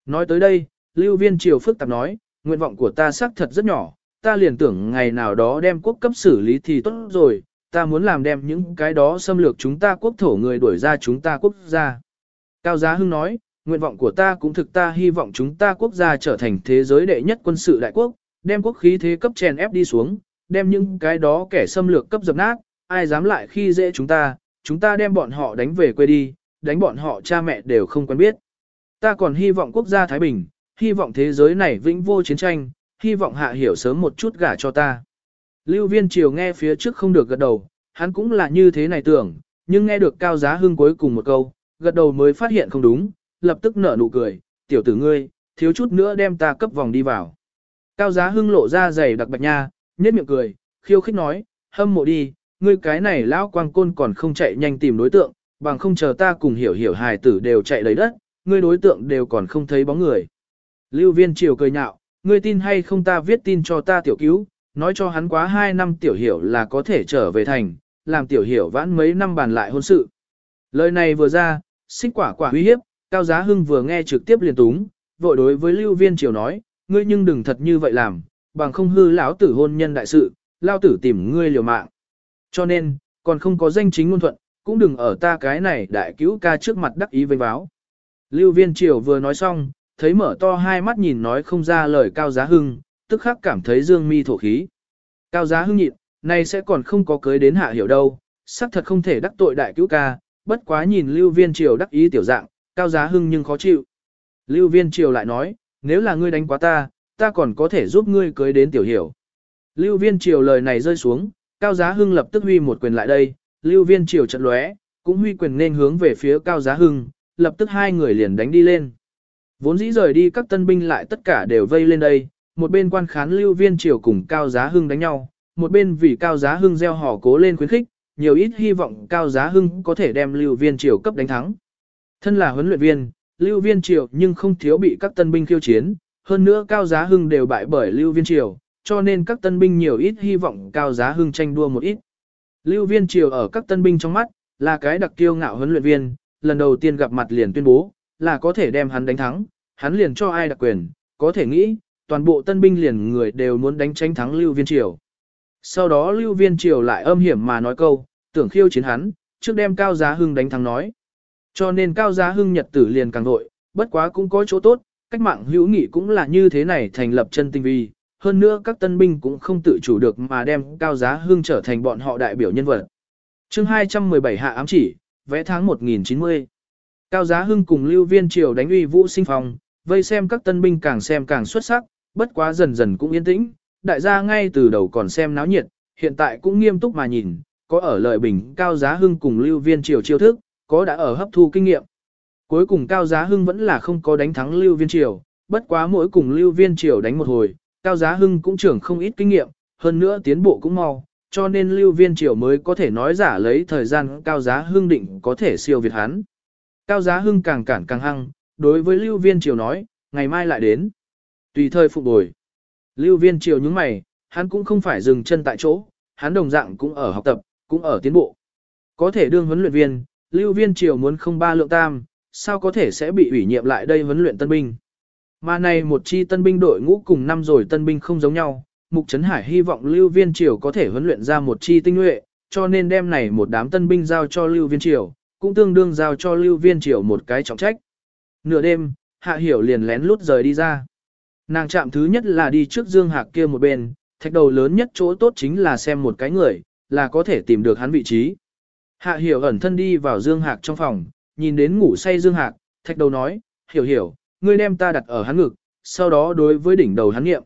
Nói tới đây, Lưu Viên Triều phức tạp nói, nguyện vọng của ta xác thật rất nhỏ, ta liền tưởng ngày nào đó đem quốc cấp xử lý thì tốt rồi, ta muốn làm đem những cái đó xâm lược chúng ta quốc thổ người đuổi ra chúng ta quốc gia. Cao Giá Hưng nói, nguyện vọng của ta cũng thực ta hy vọng chúng ta quốc gia trở thành thế giới đệ nhất quân sự đại quốc, đem quốc khí thế cấp chèn ép đi xuống, đem những cái đó kẻ xâm lược cấp dập nát, ai dám lại khi dễ chúng ta, chúng ta đem bọn họ đánh về quê đi, đánh bọn họ cha mẹ đều không quen biết. Ta còn hy vọng quốc gia Thái Bình, hy vọng thế giới này vĩnh vô chiến tranh, hy vọng hạ hiểu sớm một chút gả cho ta. Lưu viên triều nghe phía trước không được gật đầu, hắn cũng là như thế này tưởng, nhưng nghe được cao giá hưng cuối cùng một câu, gật đầu mới phát hiện không đúng, lập tức nở nụ cười, tiểu tử ngươi, thiếu chút nữa đem ta cấp vòng đi vào. Cao giá hưng lộ ra giày đặc bạch nha, nhếch miệng cười, khiêu khích nói, hâm mộ đi, ngươi cái này lão quang côn còn không chạy nhanh tìm đối tượng, bằng không chờ ta cùng hiểu hiểu hài tử đều chạy lấy đất, ngươi đối tượng đều còn không thấy bóng người. Lưu viên triều cười nhạo, ngươi tin hay không ta viết tin cho ta tiểu cứu, nói cho hắn quá 2 năm tiểu hiểu là có thể trở về thành, làm tiểu hiểu vãn mấy năm bàn lại hôn sự. Lời này vừa ra, xích quả quả uy hiếp, Cao Giá Hưng vừa nghe trực tiếp liền túng, vội đối với Lưu Viên Triều nói, ngươi nhưng đừng thật như vậy làm, bằng không hư lão tử hôn nhân đại sự, lao tử tìm ngươi liều mạng. Cho nên, còn không có danh chính ngôn thuận, cũng đừng ở ta cái này đại cứu ca trước mặt đắc ý vây báo. Lưu Viên Triều vừa nói xong, thấy mở to hai mắt nhìn nói không ra lời Cao Giá Hưng, tức khắc cảm thấy dương mi thổ khí. Cao Giá Hưng nhịn, nay sẽ còn không có cưới đến hạ hiểu đâu, xác thật không thể đắc tội đại cứu ca, bất quá nhìn Lưu Viên Triều đắc ý tiểu dạng, Cao Giá Hưng nhưng khó chịu. Lưu Viên Triều lại nói, nếu là ngươi đánh quá ta, ta còn có thể giúp ngươi cưới đến tiểu hiểu. Lưu Viên Triều lời này rơi xuống, Cao Giá Hưng lập tức huy một quyền lại đây, Lưu Viên Triều trận lóe, cũng huy quyền nên hướng về phía Cao Giá Hưng, lập tức hai người liền đánh đi lên. Vốn dĩ rời đi các tân binh lại tất cả đều vây lên đây, một bên quan khán Lưu Viên Triều cùng Cao Giá Hưng đánh nhau, một bên vì Cao Giá Hưng gieo hò cố lên khuyến khích, nhiều ít hy vọng Cao Giá Hưng có thể đem Lưu Viên Triều cấp đánh thắng. Thân là huấn luyện viên, Lưu Viên Triều nhưng không thiếu bị các tân binh khiêu chiến, hơn nữa Cao Giá Hưng đều bại bởi Lưu Viên Triều, cho nên các tân binh nhiều ít hy vọng Cao Giá Hưng tranh đua một ít. Lưu Viên Triều ở các tân binh trong mắt, là cái đặc kiêu ngạo huấn luyện viên, lần đầu tiên gặp mặt liền tuyên bố, là có thể đem hắn đánh thắng, hắn liền cho ai đặc quyền, có thể nghĩ, toàn bộ tân binh liền người đều muốn đánh tranh thắng Lưu Viên Triều. Sau đó Lưu Viên Triều lại âm hiểm mà nói câu, tưởng khiêu chiến hắn, trước đem Cao Giá Hưng đánh thắng nói. Cho nên Cao Giá Hưng nhật tử liền càng đội, bất quá cũng có chỗ tốt, cách mạng hữu nghị cũng là như thế này thành lập chân tinh vi, hơn nữa các tân binh cũng không tự chủ được mà đem Cao Giá Hưng trở thành bọn họ đại biểu nhân vật. chương 217 hạ ám chỉ, vẽ tháng 1090. Cao Giá Hưng cùng Lưu Viên Triều đánh uy vũ sinh phòng, vây xem các tân binh càng xem càng xuất sắc, bất quá dần dần cũng yên tĩnh, đại gia ngay từ đầu còn xem náo nhiệt, hiện tại cũng nghiêm túc mà nhìn, có ở lợi bình Cao Giá Hưng cùng Lưu Viên Triều chiêu thức, có đã ở hấp thu kinh nghiệm. Cuối cùng Cao Giá Hưng vẫn là không có đánh thắng Lưu Viên Triều, bất quá mỗi cùng Lưu Viên Triều đánh một hồi, Cao Giá Hưng cũng trưởng không ít kinh nghiệm, hơn nữa tiến bộ cũng mau, cho nên Lưu Viên Triều mới có thể nói giả lấy thời gian Cao Giá Hưng định có thể siêu việt hắn. Cao Giá Hưng càng cản càng hăng, đối với Lưu Viên Triều nói, ngày mai lại đến. Tùy thời phục bồi. Lưu Viên Triều nhướng mày, hắn cũng không phải dừng chân tại chỗ, hắn đồng dạng cũng ở học tập, cũng ở tiến bộ. Có thể đương huấn luyện viên, Lưu Viên Triều muốn không ba lượng tam, sao có thể sẽ bị ủy nhiệm lại đây huấn luyện tân binh. Mà này một chi tân binh đội ngũ cùng năm rồi tân binh không giống nhau, Mục Trấn Hải hy vọng Lưu Viên Triều có thể huấn luyện ra một chi tinh nhuệ, cho nên đem này một đám tân binh giao cho Lưu Viên Triều, cũng tương đương giao cho Lưu Viên Triều một cái trọng trách. Nửa đêm, Hạ Hiểu liền lén lút rời đi ra. Nàng chạm thứ nhất là đi trước Dương Hạc kia một bên, thạch đầu lớn nhất chỗ tốt chính là xem một cái người, là có thể tìm được hắn vị trí. Hạ Hiểu ẩn thân đi vào Dương Hạc trong phòng, nhìn đến ngủ say Dương Hạc, thạch đầu nói, hiểu hiểu, ngươi đem ta đặt ở hắn ngực, sau đó đối với đỉnh đầu hắn nghiệm.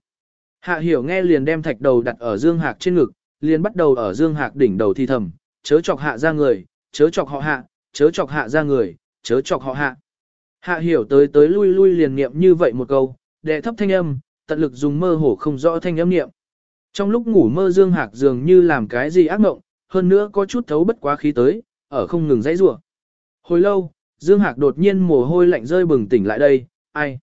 Hạ Hiểu nghe liền đem thạch đầu đặt ở Dương Hạc trên ngực, liền bắt đầu ở Dương Hạc đỉnh đầu thi thầm, chớ chọc hạ ra người, chớ chọc họ hạ, chớ chọc hạ ra người, chớ chọc họ hạ. Hạ hiểu tới tới lui lui liền niệm như vậy một câu, đệ thấp thanh âm, tận lực dùng mơ hồ không rõ thanh âm niệm. Trong lúc ngủ mơ Dương Hạc dường như làm cái gì ác mộng, hơn nữa có chút thấu bất quá khí tới, ở không ngừng dãy rủa. Hồi lâu, Dương Hạc đột nhiên mồ hôi lạnh rơi bừng tỉnh lại đây, ai?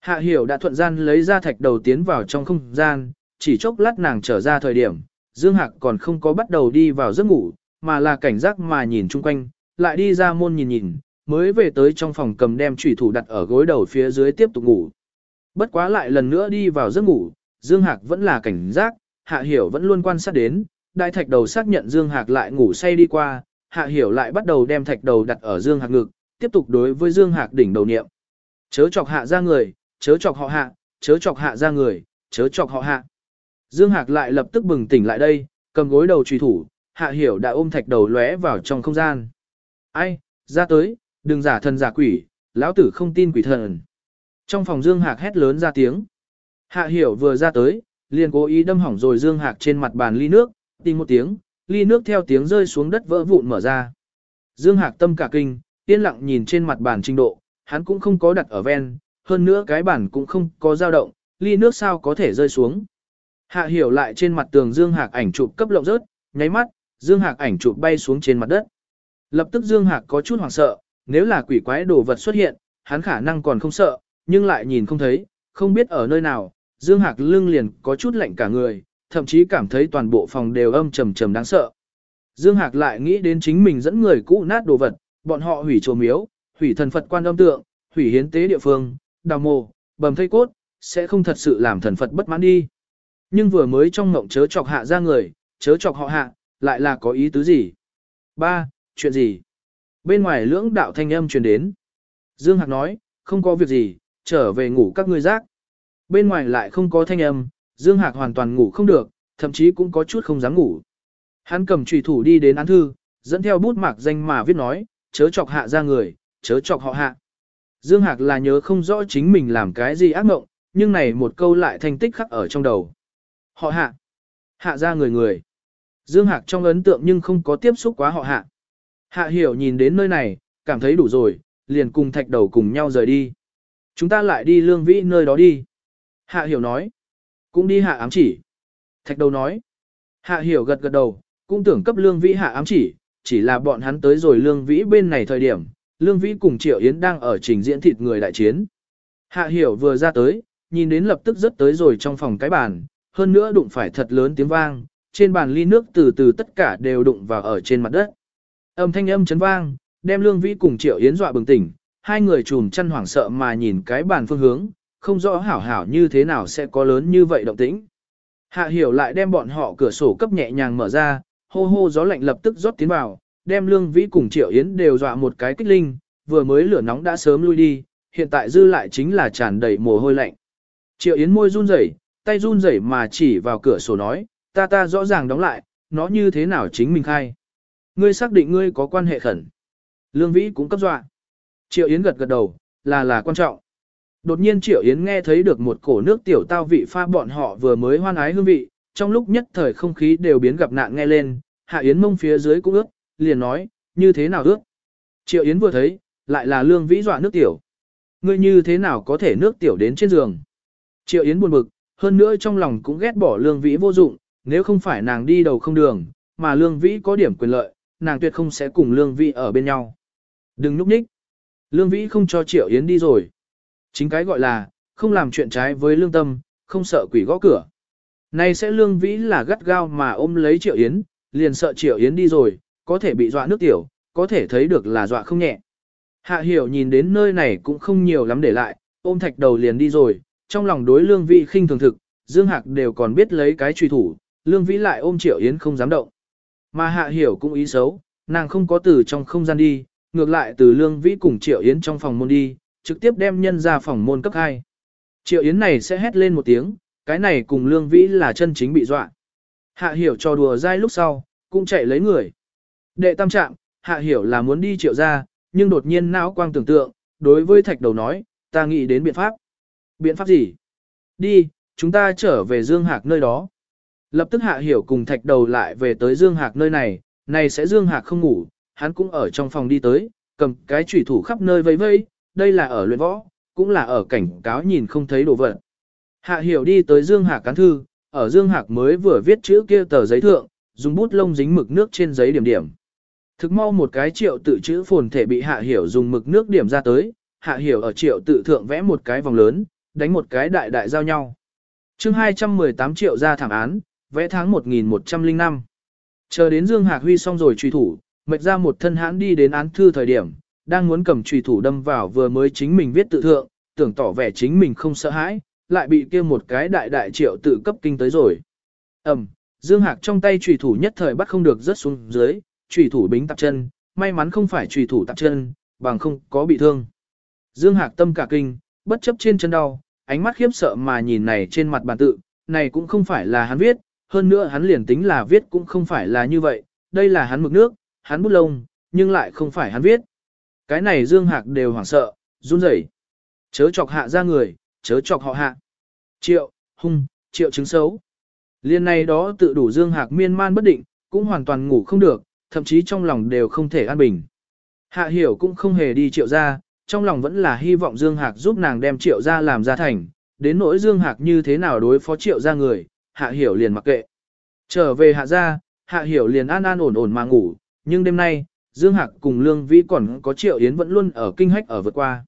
Hạ hiểu đã thuận gian lấy ra thạch đầu tiến vào trong không gian, chỉ chốc lát nàng trở ra thời điểm, Dương Hạc còn không có bắt đầu đi vào giấc ngủ, mà là cảnh giác mà nhìn chung quanh, lại đi ra môn nhìn nhìn, mới về tới trong phòng cầm đem chủy thủ đặt ở gối đầu phía dưới tiếp tục ngủ. Bất quá lại lần nữa đi vào giấc ngủ, Dương Hạc vẫn là cảnh giác, Hạ Hiểu vẫn luôn quan sát đến, đại thạch đầu xác nhận Dương Hạc lại ngủ say đi qua, Hạ Hiểu lại bắt đầu đem thạch đầu đặt ở Dương Hạc ngực, tiếp tục đối với Dương Hạc đỉnh đầu niệm. Chớ chọc hạ ra người, chớ chọc họ hạ, chớ chọc hạ ra người, chớ chọc họ hạ. Dương Hạc lại lập tức bừng tỉnh lại đây, cầm gối đầu truy thủ, Hạ Hiểu đã ôm thạch đầu lóe vào trong không gian. Ai, ra tới, đừng giả thần giả quỷ, lão tử không tin quỷ thần. Trong phòng Dương Hạc hét lớn ra tiếng. Hạ Hiểu vừa ra tới, liền cố ý đâm hỏng rồi Dương Hạc trên mặt bàn ly nước, tìm một tiếng, ly nước theo tiếng rơi xuống đất vỡ vụn mở ra. Dương Hạc tâm cả kinh, yên lặng nhìn trên mặt bàn trình độ, hắn cũng không có đặt ở ven, hơn nữa cái bản cũng không có dao động, ly nước sao có thể rơi xuống. Hạ hiểu lại trên mặt tường Dương Hạc ảnh chụp cấp lộng rớt, nháy mắt, Dương Hạc ảnh chụp bay xuống trên mặt đất. Lập tức Dương Hạc có chút hoảng sợ, nếu là quỷ quái đồ vật xuất hiện, hắn khả năng còn không sợ, nhưng lại nhìn không thấy, không biết ở nơi nào, Dương Hạc lưng liền có chút lạnh cả người, thậm chí cảm thấy toàn bộ phòng đều âm trầm trầm đáng sợ. Dương Hạc lại nghĩ đến chính mình dẫn người cũ nát đồ vật, bọn họ hủy chùa miếu, hủy thần Phật quan âm tượng, hủy hiến tế địa phương, đào mồ, bầm thây cốt, sẽ không thật sự làm thần Phật bất mãn đi. Nhưng vừa mới trong mộng chớ chọc hạ ra người, chớ chọc họ hạ, lại là có ý tứ gì? Ba, chuyện gì? Bên ngoài lưỡng đạo thanh âm truyền đến. Dương Hạc nói, không có việc gì, trở về ngủ các ngươi giác Bên ngoài lại không có thanh âm, Dương Hạc hoàn toàn ngủ không được, thậm chí cũng có chút không dám ngủ. Hắn cầm trùy thủ đi đến án thư, dẫn theo bút mạc danh mà viết nói, chớ chọc hạ ra người, chớ chọc họ hạ. Dương Hạc là nhớ không rõ chính mình làm cái gì ác mộng, nhưng này một câu lại thanh tích khắc ở trong đầu. Họ hạ. Hạ ra người người. Dương Hạc trong ấn tượng nhưng không có tiếp xúc quá họ hạ. Hạ hiểu nhìn đến nơi này, cảm thấy đủ rồi, liền cùng thạch đầu cùng nhau rời đi. Chúng ta lại đi lương vĩ nơi đó đi. Hạ hiểu nói. Cũng đi hạ ám chỉ. Thạch đầu nói. Hạ hiểu gật gật đầu, cũng tưởng cấp lương vĩ hạ ám chỉ, chỉ là bọn hắn tới rồi lương vĩ bên này thời điểm, lương vĩ cùng triệu yến đang ở trình diễn thịt người đại chiến. Hạ hiểu vừa ra tới, nhìn đến lập tức rất tới rồi trong phòng cái bàn, hơn nữa đụng phải thật lớn tiếng vang, trên bàn ly nước từ từ tất cả đều đụng vào ở trên mặt đất. Âm thanh âm chấn vang, đem lương vĩ cùng triệu yến dọa bừng tỉnh, hai người chùm chăn hoảng sợ mà nhìn cái bàn phương hướng, không rõ hảo hảo như thế nào sẽ có lớn như vậy động tĩnh. Hạ hiểu lại đem bọn họ cửa sổ cấp nhẹ nhàng mở ra, hô hô gió lạnh lập tức rót tiến vào, đem lương vĩ cùng triệu yến đều dọa một cái kích linh, vừa mới lửa nóng đã sớm lui đi, hiện tại dư lại chính là tràn đầy mồ hôi lạnh. Triệu yến môi run rẩy, tay run rẩy mà chỉ vào cửa sổ nói, ta ta rõ ràng đóng lại, nó như thế nào chính mình khai. Ngươi xác định ngươi có quan hệ khẩn. Lương vĩ cũng cấp dọa. Triệu yến gật gật đầu, là là quan trọng. Đột nhiên Triệu Yến nghe thấy được một cổ nước tiểu tao vị pha bọn họ vừa mới hoan ái hương vị, trong lúc nhất thời không khí đều biến gặp nạn nghe lên, Hạ Yến mông phía dưới cũng ướt, liền nói, như thế nào ước Triệu Yến vừa thấy, lại là lương vĩ dọa nước tiểu. Ngươi như thế nào có thể nước tiểu đến trên giường. Triệu Yến buồn bực, hơn nữa trong lòng cũng ghét bỏ lương vĩ vô dụng, nếu không phải nàng đi đầu không đường, mà lương vĩ có điểm quyền lợi, nàng tuyệt không sẽ cùng lương vĩ ở bên nhau. Đừng núp ních. Lương vĩ không cho Triệu Yến đi rồi. Chính cái gọi là, không làm chuyện trái với lương tâm, không sợ quỷ gõ cửa. Này sẽ lương vĩ là gắt gao mà ôm lấy triệu yến, liền sợ triệu yến đi rồi, có thể bị dọa nước tiểu, có thể thấy được là dọa không nhẹ. Hạ hiểu nhìn đến nơi này cũng không nhiều lắm để lại, ôm thạch đầu liền đi rồi, trong lòng đối lương vị khinh thường thực, Dương Hạc đều còn biết lấy cái truy thủ, lương vĩ lại ôm triệu yến không dám động. Mà hạ hiểu cũng ý xấu, nàng không có từ trong không gian đi, ngược lại từ lương vĩ cùng triệu yến trong phòng môn đi, trực tiếp đem nhân ra phòng môn cấp 2. Triệu Yến này sẽ hét lên một tiếng, cái này cùng Lương Vĩ là chân chính bị dọa. Hạ hiểu cho đùa dai lúc sau, cũng chạy lấy người. Đệ tam trạng, hạ hiểu là muốn đi triệu ra, nhưng đột nhiên não quang tưởng tượng, đối với thạch đầu nói, ta nghĩ đến biện pháp. Biện pháp gì? Đi, chúng ta trở về Dương Hạc nơi đó. Lập tức hạ hiểu cùng thạch đầu lại về tới Dương Hạc nơi này, này sẽ Dương Hạc không ngủ, hắn cũng ở trong phòng đi tới, cầm cái chủy thủ khắp nơi vây vây, đây là ở luyện võ, cũng là ở cảnh cáo nhìn không thấy đồ vật. Hạ hiểu đi tới Dương Hạc cán thư, ở Dương Hạc mới vừa viết chữ kia tờ giấy thượng, dùng bút lông dính mực nước trên giấy điểm điểm. Thực mau một cái triệu tự chữ phồn thể bị Hạ hiểu dùng mực nước điểm ra tới, Hạ hiểu ở triệu tự thượng vẽ một cái vòng lớn, đánh một cái đại đại giao nhau. chương 218 triệu ra thảm án, vẽ tháng 1105. Chờ đến Dương Hạc Huy xong rồi truy thủ, mệt ra một thân hãn đi đến án thư thời điểm, đang muốn cầm truy thủ đâm vào vừa mới chính mình viết tự thượng, tưởng tỏ vẻ chính mình không sợ hãi, lại bị kia một cái đại đại triệu tự cấp kinh tới rồi. Ẩm, Dương Hạc trong tay truy thủ nhất thời bắt không được rớt xuống dưới, trùy thủ bính tạp chân, may mắn không phải trùy thủ tạp chân, bằng không có bị thương. Dương Hạc tâm cả kinh, bất chấp trên chân đau, ánh mắt khiếp sợ mà nhìn này trên mặt bản tự, này cũng không phải là hắn viết, hơn nữa hắn liền tính là viết cũng không phải là như vậy, đây là hắn mực nước, hắn bút lông, nhưng lại không phải hắn viết. Cái này Dương Hạc đều hoảng sợ, run rẩy. Chớ chọc hạ ra người, chớ chọc họ hạ. Triệu, hung, triệu chứng xấu. Liên này đó tự đủ Dương Hạc miên man bất định, cũng hoàn toàn ngủ không được, thậm chí trong lòng đều không thể an bình. Hạ hiểu cũng không hề đi triệu gia, trong lòng vẫn là hy vọng Dương Hạc giúp nàng đem triệu gia làm ra thành, đến nỗi Dương Hạc như thế nào đối phó triệu gia người, hạ hiểu liền mặc kệ. Trở về hạ gia, hạ hiểu liền an an ổn ổn mà ngủ, nhưng đêm nay, Dương Hạc cùng Lương Vĩ còn có Triệu Yến vẫn luôn ở kinh hách ở vượt qua.